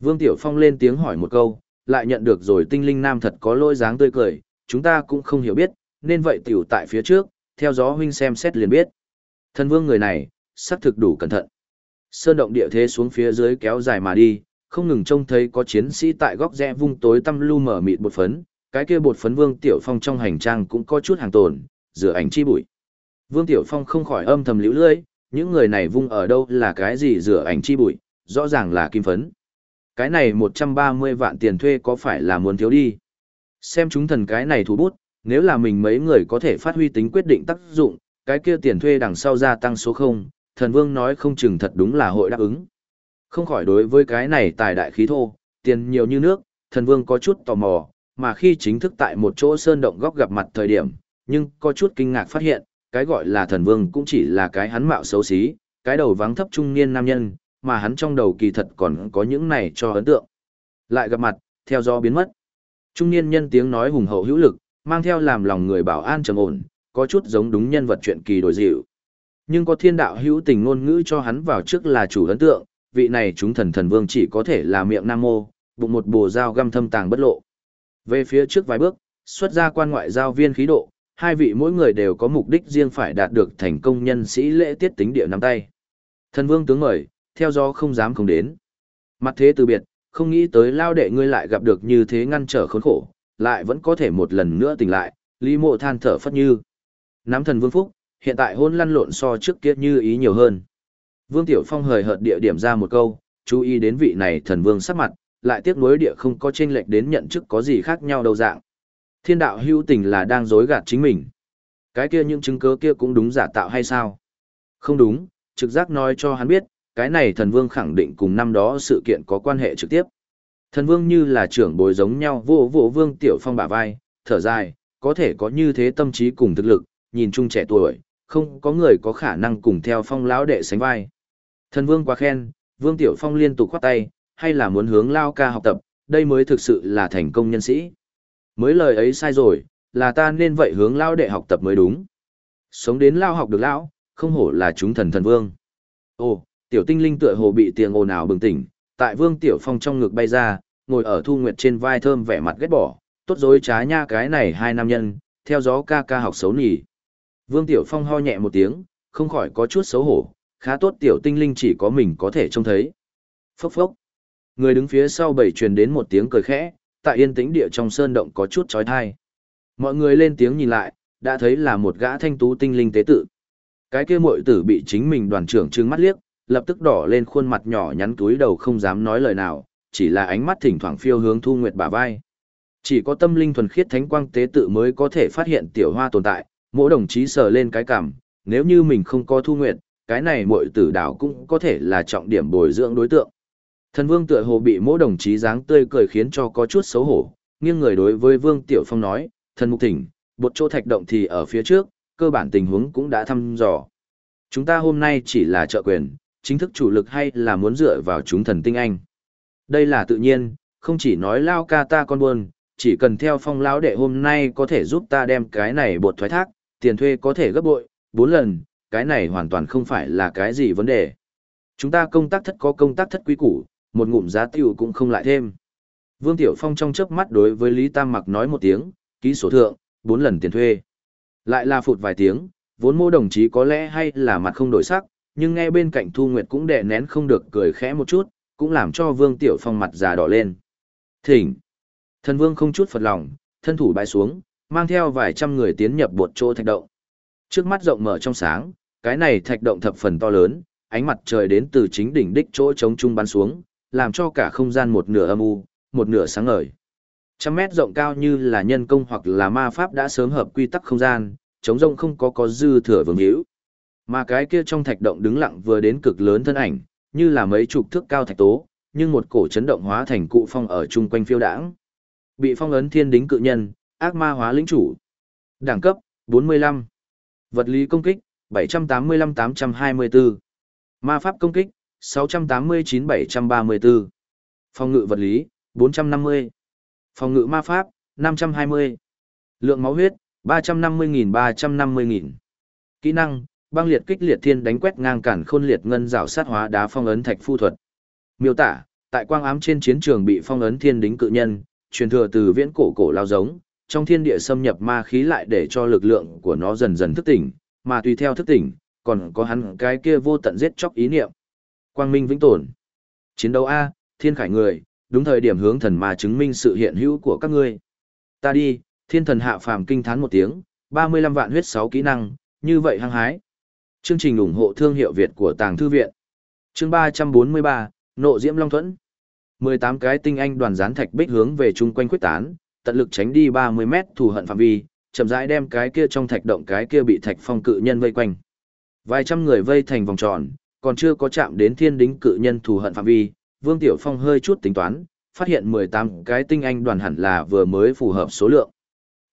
Vương Tiểu Phong lên tiếng hỏi một câu, lại nhận được rồi tinh linh nam thật có lỗi dáng tươi cười, chúng ta cũng không hiểu biết, nên vậy tiểu tại phía trước, theo gió huynh xem xét liền biết. Thần vương người này, xác thực đủ cẩn thận. Sơn động địa thế xuống phía dưới kéo dài mà đi, không ngừng trông thấy có chiến sĩ tại góc rẽ vung tối tăm lu mở mịt bột phấn, cái kia bột phấn Vương Tiểu Phong trong hành trang cũng có chút hàng tồn, rửa ảnh chi bụi. Vương Tiểu Phong không khỏi âm thầm liễu lưỡi, những người này vung ở đâu là cái gì rửa ảnh chi bụi, rõ ràng là kim phấn. Cái này 130 vạn tiền thuê có phải là muốn thiếu đi? Xem chúng thần cái này thủ bút, nếu là mình mấy người có thể phát huy tính quyết định tác dụng, cái kia tiền thuê đằng sau gia tăng số 0, thần vương nói không chừng thật đúng là hội đáp ứng. Không khỏi đối với cái này tài đại khí thô, tiền nhiều như nước, thần vương có chút tò mò, mà khi chính thức tại một chỗ sơn động góc gặp mặt thời điểm, nhưng có chút kinh ngạc phát hiện, cái gọi là thần vương cũng chỉ là cái hắn mạo xấu xí, cái đầu vắng thấp trung niên nam nhân, mà hắn trong đầu kỳ thật còn có những này cho ấn tượng. Lại gặp mặt, theo do biến mất. Trung niên nhân tiếng nói hùng hậu hữu lực, mang theo làm lòng người bảo an trầm ổn, có chút giống đúng nhân vật chuyện kỳ đổi dịu. Nhưng có thiên đạo hữu tình ngôn ngữ cho hắn vào trước là chủ ấn tượng, vị này chúng thần thần vương chỉ có thể là miệng nam mô, bụng một bồ dao găm thâm tàng bất lộ. Về phía trước vài bước, xuất ra quan ngoại giao viên khí độ, hai vị mỗi người đều có mục đích riêng phải đạt được thành công nhân sĩ lễ tiết tính địa nắm tay. Thần vương tướng mời, theo do không dám không đến. Mặt thế từ biệt, không nghĩ tới lao đệ ngươi lại gặp được như thế ngăn trở khốn khổ, lại vẫn có thể một lần nữa tỉnh lại, lý mộ than thở phất như. Nắm thần vương phúc, hiện tại hôn lăn lộn so trước kia như ý nhiều hơn. Vương Tiểu Phong hời hợt địa điểm ra một câu, chú ý đến vị này thần vương sắc mặt, lại tiếc nuối địa không có chênh lệch đến nhận chức có gì khác nhau đâu dạng. Thiên đạo hữu tình là đang dối gạt chính mình. Cái kia những chứng cứ kia cũng đúng giả tạo hay sao? Không đúng, trực giác nói cho hắn biết, cái này thần vương khẳng định cùng năm đó sự kiện có quan hệ trực tiếp. Thần vương như là trưởng bối giống nhau vô vô vương tiểu phong bả vai, thở dài, có thể có như thế tâm trí cùng thực lực, nhìn chung trẻ tuổi, không có người có khả năng cùng theo phong lão đệ sánh vai. Thần vương quá khen, vương tiểu phong liên tục khoát tay, hay là muốn hướng lao ca học tập, đây mới thực sự là thành công nhân sĩ. Mới lời ấy sai rồi, là ta nên vậy hướng lao đệ học tập mới đúng. Sống đến lao học được lão, không hổ là chúng thần thần vương. Ồ, tiểu tinh linh tựa hồ bị tiền ồn ào bừng tỉnh, tại vương tiểu phong trong ngực bay ra, ngồi ở thu nguyệt trên vai thơm vẻ mặt ghét bỏ, tốt dối trá nha cái này hai nam nhân, theo gió ca ca học xấu nhỉ. Vương tiểu phong ho nhẹ một tiếng, không khỏi có chút xấu hổ, khá tốt tiểu tinh linh chỉ có mình có thể trông thấy. Phốc phốc. Người đứng phía sau bảy truyền đến một tiếng cười khẽ, tại yên tĩnh địa trong sơn động có chút chói tai. Mọi người lên tiếng nhìn lại, đã thấy là một gã thanh tú tinh linh tế tự. Cái kia muội tử bị chính mình đoàn trưởng trừng mắt liếc, lập tức đỏ lên khuôn mặt nhỏ nhắn túi đầu không dám nói lời nào, chỉ là ánh mắt thỉnh thoảng phiêu hướng Thu Nguyệt bà vai. Chỉ có tâm linh thuần khiết thánh quang tế tự mới có thể phát hiện tiểu hoa tồn tại, mỗi đồng chí sờ lên cái cảm, nếu như mình không có Thu nguyện, cái này mỗi tử đảo cũng có thể là trọng điểm bồi dưỡng đối tượng. Thần Vương tựa hồ bị mỗi đồng chí dáng tươi cười khiến cho có chút xấu hổ, nghiêng người đối với Vương Tiểu Phong nói, thần mục thỉnh, bột chỗ thạch động thì ở phía trước, cơ bản tình huống cũng đã thăm dò. Chúng ta hôm nay chỉ là trợ quyền, chính thức chủ lực hay là muốn dựa vào chúng thần tinh anh. Đây là tự nhiên, không chỉ nói lao ca ta con buồn, chỉ cần theo phong lão đệ hôm nay có thể giúp ta đem cái này bột thoái thác, tiền thuê có thể gấp bội, bốn lần, cái này hoàn toàn không phải là cái gì vấn đề. Chúng ta công tác thất có công tác thất quý củ, một ngụm giá tiêu cũng không lại thêm. Vương Tiểu Phong trong chớp mắt đối với Lý Tam Mặc nói một tiếng, ký sổ thượng, bốn lần tiền thuê. Lại là phụt vài tiếng, vốn mô đồng chí có lẽ hay là mặt không đổi sắc, nhưng nghe bên cạnh Thu Nguyệt cũng đè nén không được cười khẽ một chút, cũng làm cho Vương Tiểu Phong mặt già đỏ lên. Thỉnh! Thần Vương không chút phật lòng, thân thủ bãi xuống, mang theo vài trăm người tiến nhập bột chỗ thạch động. Trước mắt rộng mở trong sáng, cái này thạch động thập phần to lớn, ánh mặt trời đến từ chính đỉnh đích chỗ trống trung bắn xuống, làm cho cả không gian một nửa âm u, một nửa sáng ngời. Trăm mét rộng cao như là nhân công hoặc là ma pháp đã sớm hợp quy tắc không gian, chống rông không có có dư thừa vương hữu. Mà cái kia trong thạch động đứng lặng vừa đến cực lớn thân ảnh, như là mấy chục thước cao thạch tố, nhưng một cổ chấn động hóa thành cụ phong ở chung quanh phiêu đãng. Bị phong ấn thiên đính cự nhân, ác ma hóa lĩnh chủ. Đẳng cấp, 45. Vật lý công kích, 785-824. Ma pháp công kích, 689-734. Phòng ngự vật lý, 450. Phòng ngự ma pháp, 520. Lượng máu huyết, 350.350.000. Kỹ năng, băng liệt kích liệt thiên đánh quét ngang cản khôn liệt ngân rào sát hóa đá phong ấn thạch phu thuật. Miêu tả, tại quang ám trên chiến trường bị phong ấn thiên đính cự nhân, truyền thừa từ viễn cổ cổ lao giống, trong thiên địa xâm nhập ma khí lại để cho lực lượng của nó dần dần thức tỉnh, mà tùy theo thức tỉnh, còn có hắn cái kia vô tận giết chóc ý niệm. Quang minh vĩnh tồn. Chiến đấu A, thiên khải người, đúng thời điểm hướng thần ma chứng minh sự hiện hữu của các ngươi. Ta đi, thiên thần hạ phàm kinh thán một tiếng, 35 vạn huyết 6 kỹ năng, như vậy hăng hái. Chương trình ủng hộ thương hiệu Việt của Tàng Thư Viện. Chương 343, Nộ Diễm Long Thuẫn. 18 cái tinh anh đoàn gián thạch bích hướng về chung quanh quyết tán, tận lực tránh đi 30 mét thù hận phạm vi, chậm rãi đem cái kia trong thạch động cái kia bị thạch phong cự nhân vây quanh. Vài trăm người vây thành vòng tròn, còn chưa có chạm đến thiên đính cự nhân thù hận phạm vi, Vương Tiểu Phong hơi chút tính toán, phát hiện 18 cái tinh anh đoàn hẳn là vừa mới phù hợp số lượng.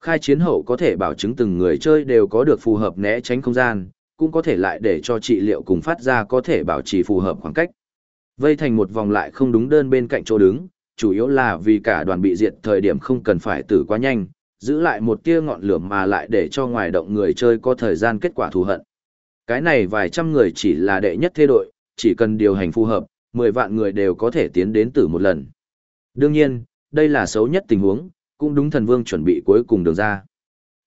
Khai chiến hậu có thể bảo chứng từng người chơi đều có được phù hợp né tránh không gian, cũng có thể lại để cho trị liệu cùng phát ra có thể bảo trì phù hợp khoảng cách. Vây thành một vòng lại không đúng đơn bên cạnh chỗ đứng, chủ yếu là vì cả đoàn bị diệt thời điểm không cần phải tử quá nhanh, giữ lại một tia ngọn lửa mà lại để cho ngoài động người chơi có thời gian kết quả thù hận. Cái này vài trăm người chỉ là đệ nhất thế đội, chỉ cần điều hành phù hợp, 10 vạn người đều có thể tiến đến tử một lần. Đương nhiên, đây là xấu nhất tình huống, cũng đúng thần vương chuẩn bị cuối cùng đường ra.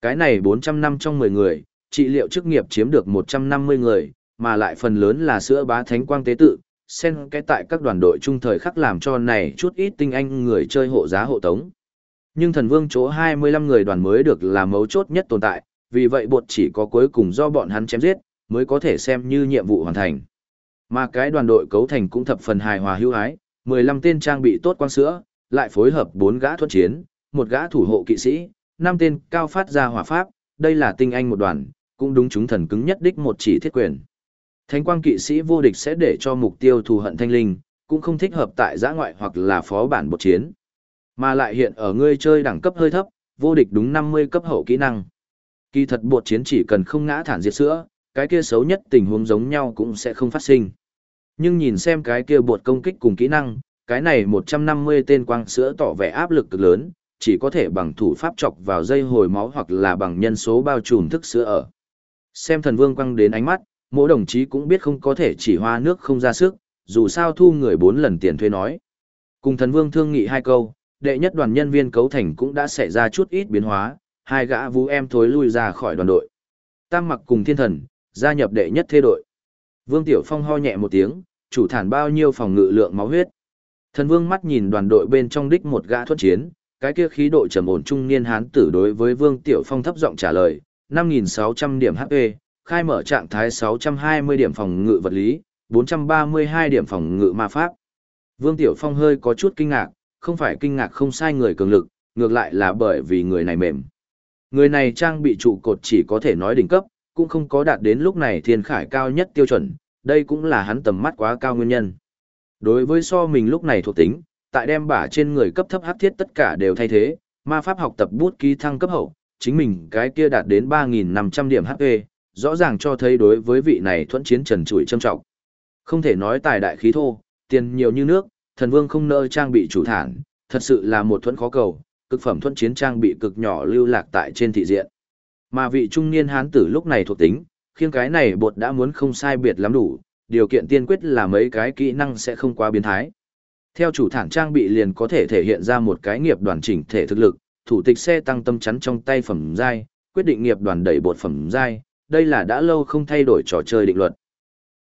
Cái này 400 năm trong 10 người, trị liệu chức nghiệp chiếm được 150 người, mà lại phần lớn là sữa bá thánh quang tế tự, xen cái tại các đoàn đội trung thời khắc làm cho này chút ít tinh anh người chơi hộ giá hộ tống. Nhưng thần vương chỗ 25 người đoàn mới được là mấu chốt nhất tồn tại, vì vậy bột chỉ có cuối cùng do bọn hắn chém giết, mới có thể xem như nhiệm vụ hoàn thành. Mà cái đoàn đội cấu thành cũng thập phần hài hòa hữu hái, 15 tên trang bị tốt quang sữa, lại phối hợp 4 gã thuận chiến, một gã thủ hộ kỵ sĩ, 5 tên cao phát ra hỏa pháp, đây là tinh anh một đoàn, cũng đúng chúng thần cứng nhất đích một chỉ thiết quyền. Thánh quang kỵ sĩ vô địch sẽ để cho mục tiêu thù hận thanh linh, cũng không thích hợp tại giã ngoại hoặc là phó bản bột chiến. Mà lại hiện ở ngươi chơi đẳng cấp hơi thấp, vô địch đúng 50 cấp hậu kỹ năng. Kỳ thật bột chiến chỉ cần không ngã thản diệt sữa, cái kia xấu nhất tình huống giống nhau cũng sẽ không phát sinh. Nhưng nhìn xem cái kia bột công kích cùng kỹ năng, cái này 150 tên quang sữa tỏ vẻ áp lực cực lớn, chỉ có thể bằng thủ pháp chọc vào dây hồi máu hoặc là bằng nhân số bao trùm thức sữa ở. Xem thần vương quăng đến ánh mắt, mỗi đồng chí cũng biết không có thể chỉ hoa nước không ra sức, dù sao thu người bốn lần tiền thuê nói. Cùng thần vương thương nghị hai câu, đệ nhất đoàn nhân viên cấu thành cũng đã xảy ra chút ít biến hóa, hai gã vũ em thối lui ra khỏi đoàn đội. Tam mặc cùng thiên thần, gia nhập đệ nhất thê đội. Vương Tiểu Phong ho nhẹ một tiếng, chủ thản bao nhiêu phòng ngự lượng máu huyết. Thần vương mắt nhìn đoàn đội bên trong đích một gã thuất chiến, cái kia khí độ trầm ổn trung niên hán tử đối với Vương Tiểu Phong thấp giọng trả lời, 5.600 điểm HP, khai mở trạng thái 620 điểm phòng ngự vật lý, 432 điểm phòng ngự ma pháp. Vương Tiểu Phong hơi có chút kinh ngạc, không phải kinh ngạc không sai người cường lực, ngược lại là bởi vì người này mềm. Người này trang bị trụ cột chỉ có thể nói đỉnh cấp, cũng không có đạt đến lúc này thiên khải cao nhất tiêu chuẩn, đây cũng là hắn tầm mắt quá cao nguyên nhân. Đối với so mình lúc này thuộc tính, tại đem bả trên người cấp thấp hắc thiết tất cả đều thay thế, ma pháp học tập bút ký thăng cấp hậu, chính mình cái kia đạt đến 3.500 điểm HP, rõ ràng cho thấy đối với vị này thuẫn chiến trần trụi trâm trọng. Không thể nói tài đại khí thô, tiền nhiều như nước, thần vương không nỡ trang bị chủ thản, thật sự là một thuẫn khó cầu, cực phẩm thuẫn chiến trang bị cực nhỏ lưu lạc tại trên thị diện. Mà vị trung niên hán tử lúc này thuộc tính, khiêng cái này bột đã muốn không sai biệt lắm đủ, điều kiện tiên quyết là mấy cái kỹ năng sẽ không quá biến thái. Theo chủ thản trang bị liền có thể thể hiện ra một cái nghiệp đoàn chỉnh thể thực lực, thủ tịch xe tăng tâm chắn trong tay phẩm giai, quyết định nghiệp đoàn đẩy bột phẩm giai, đây là đã lâu không thay đổi trò chơi định luật.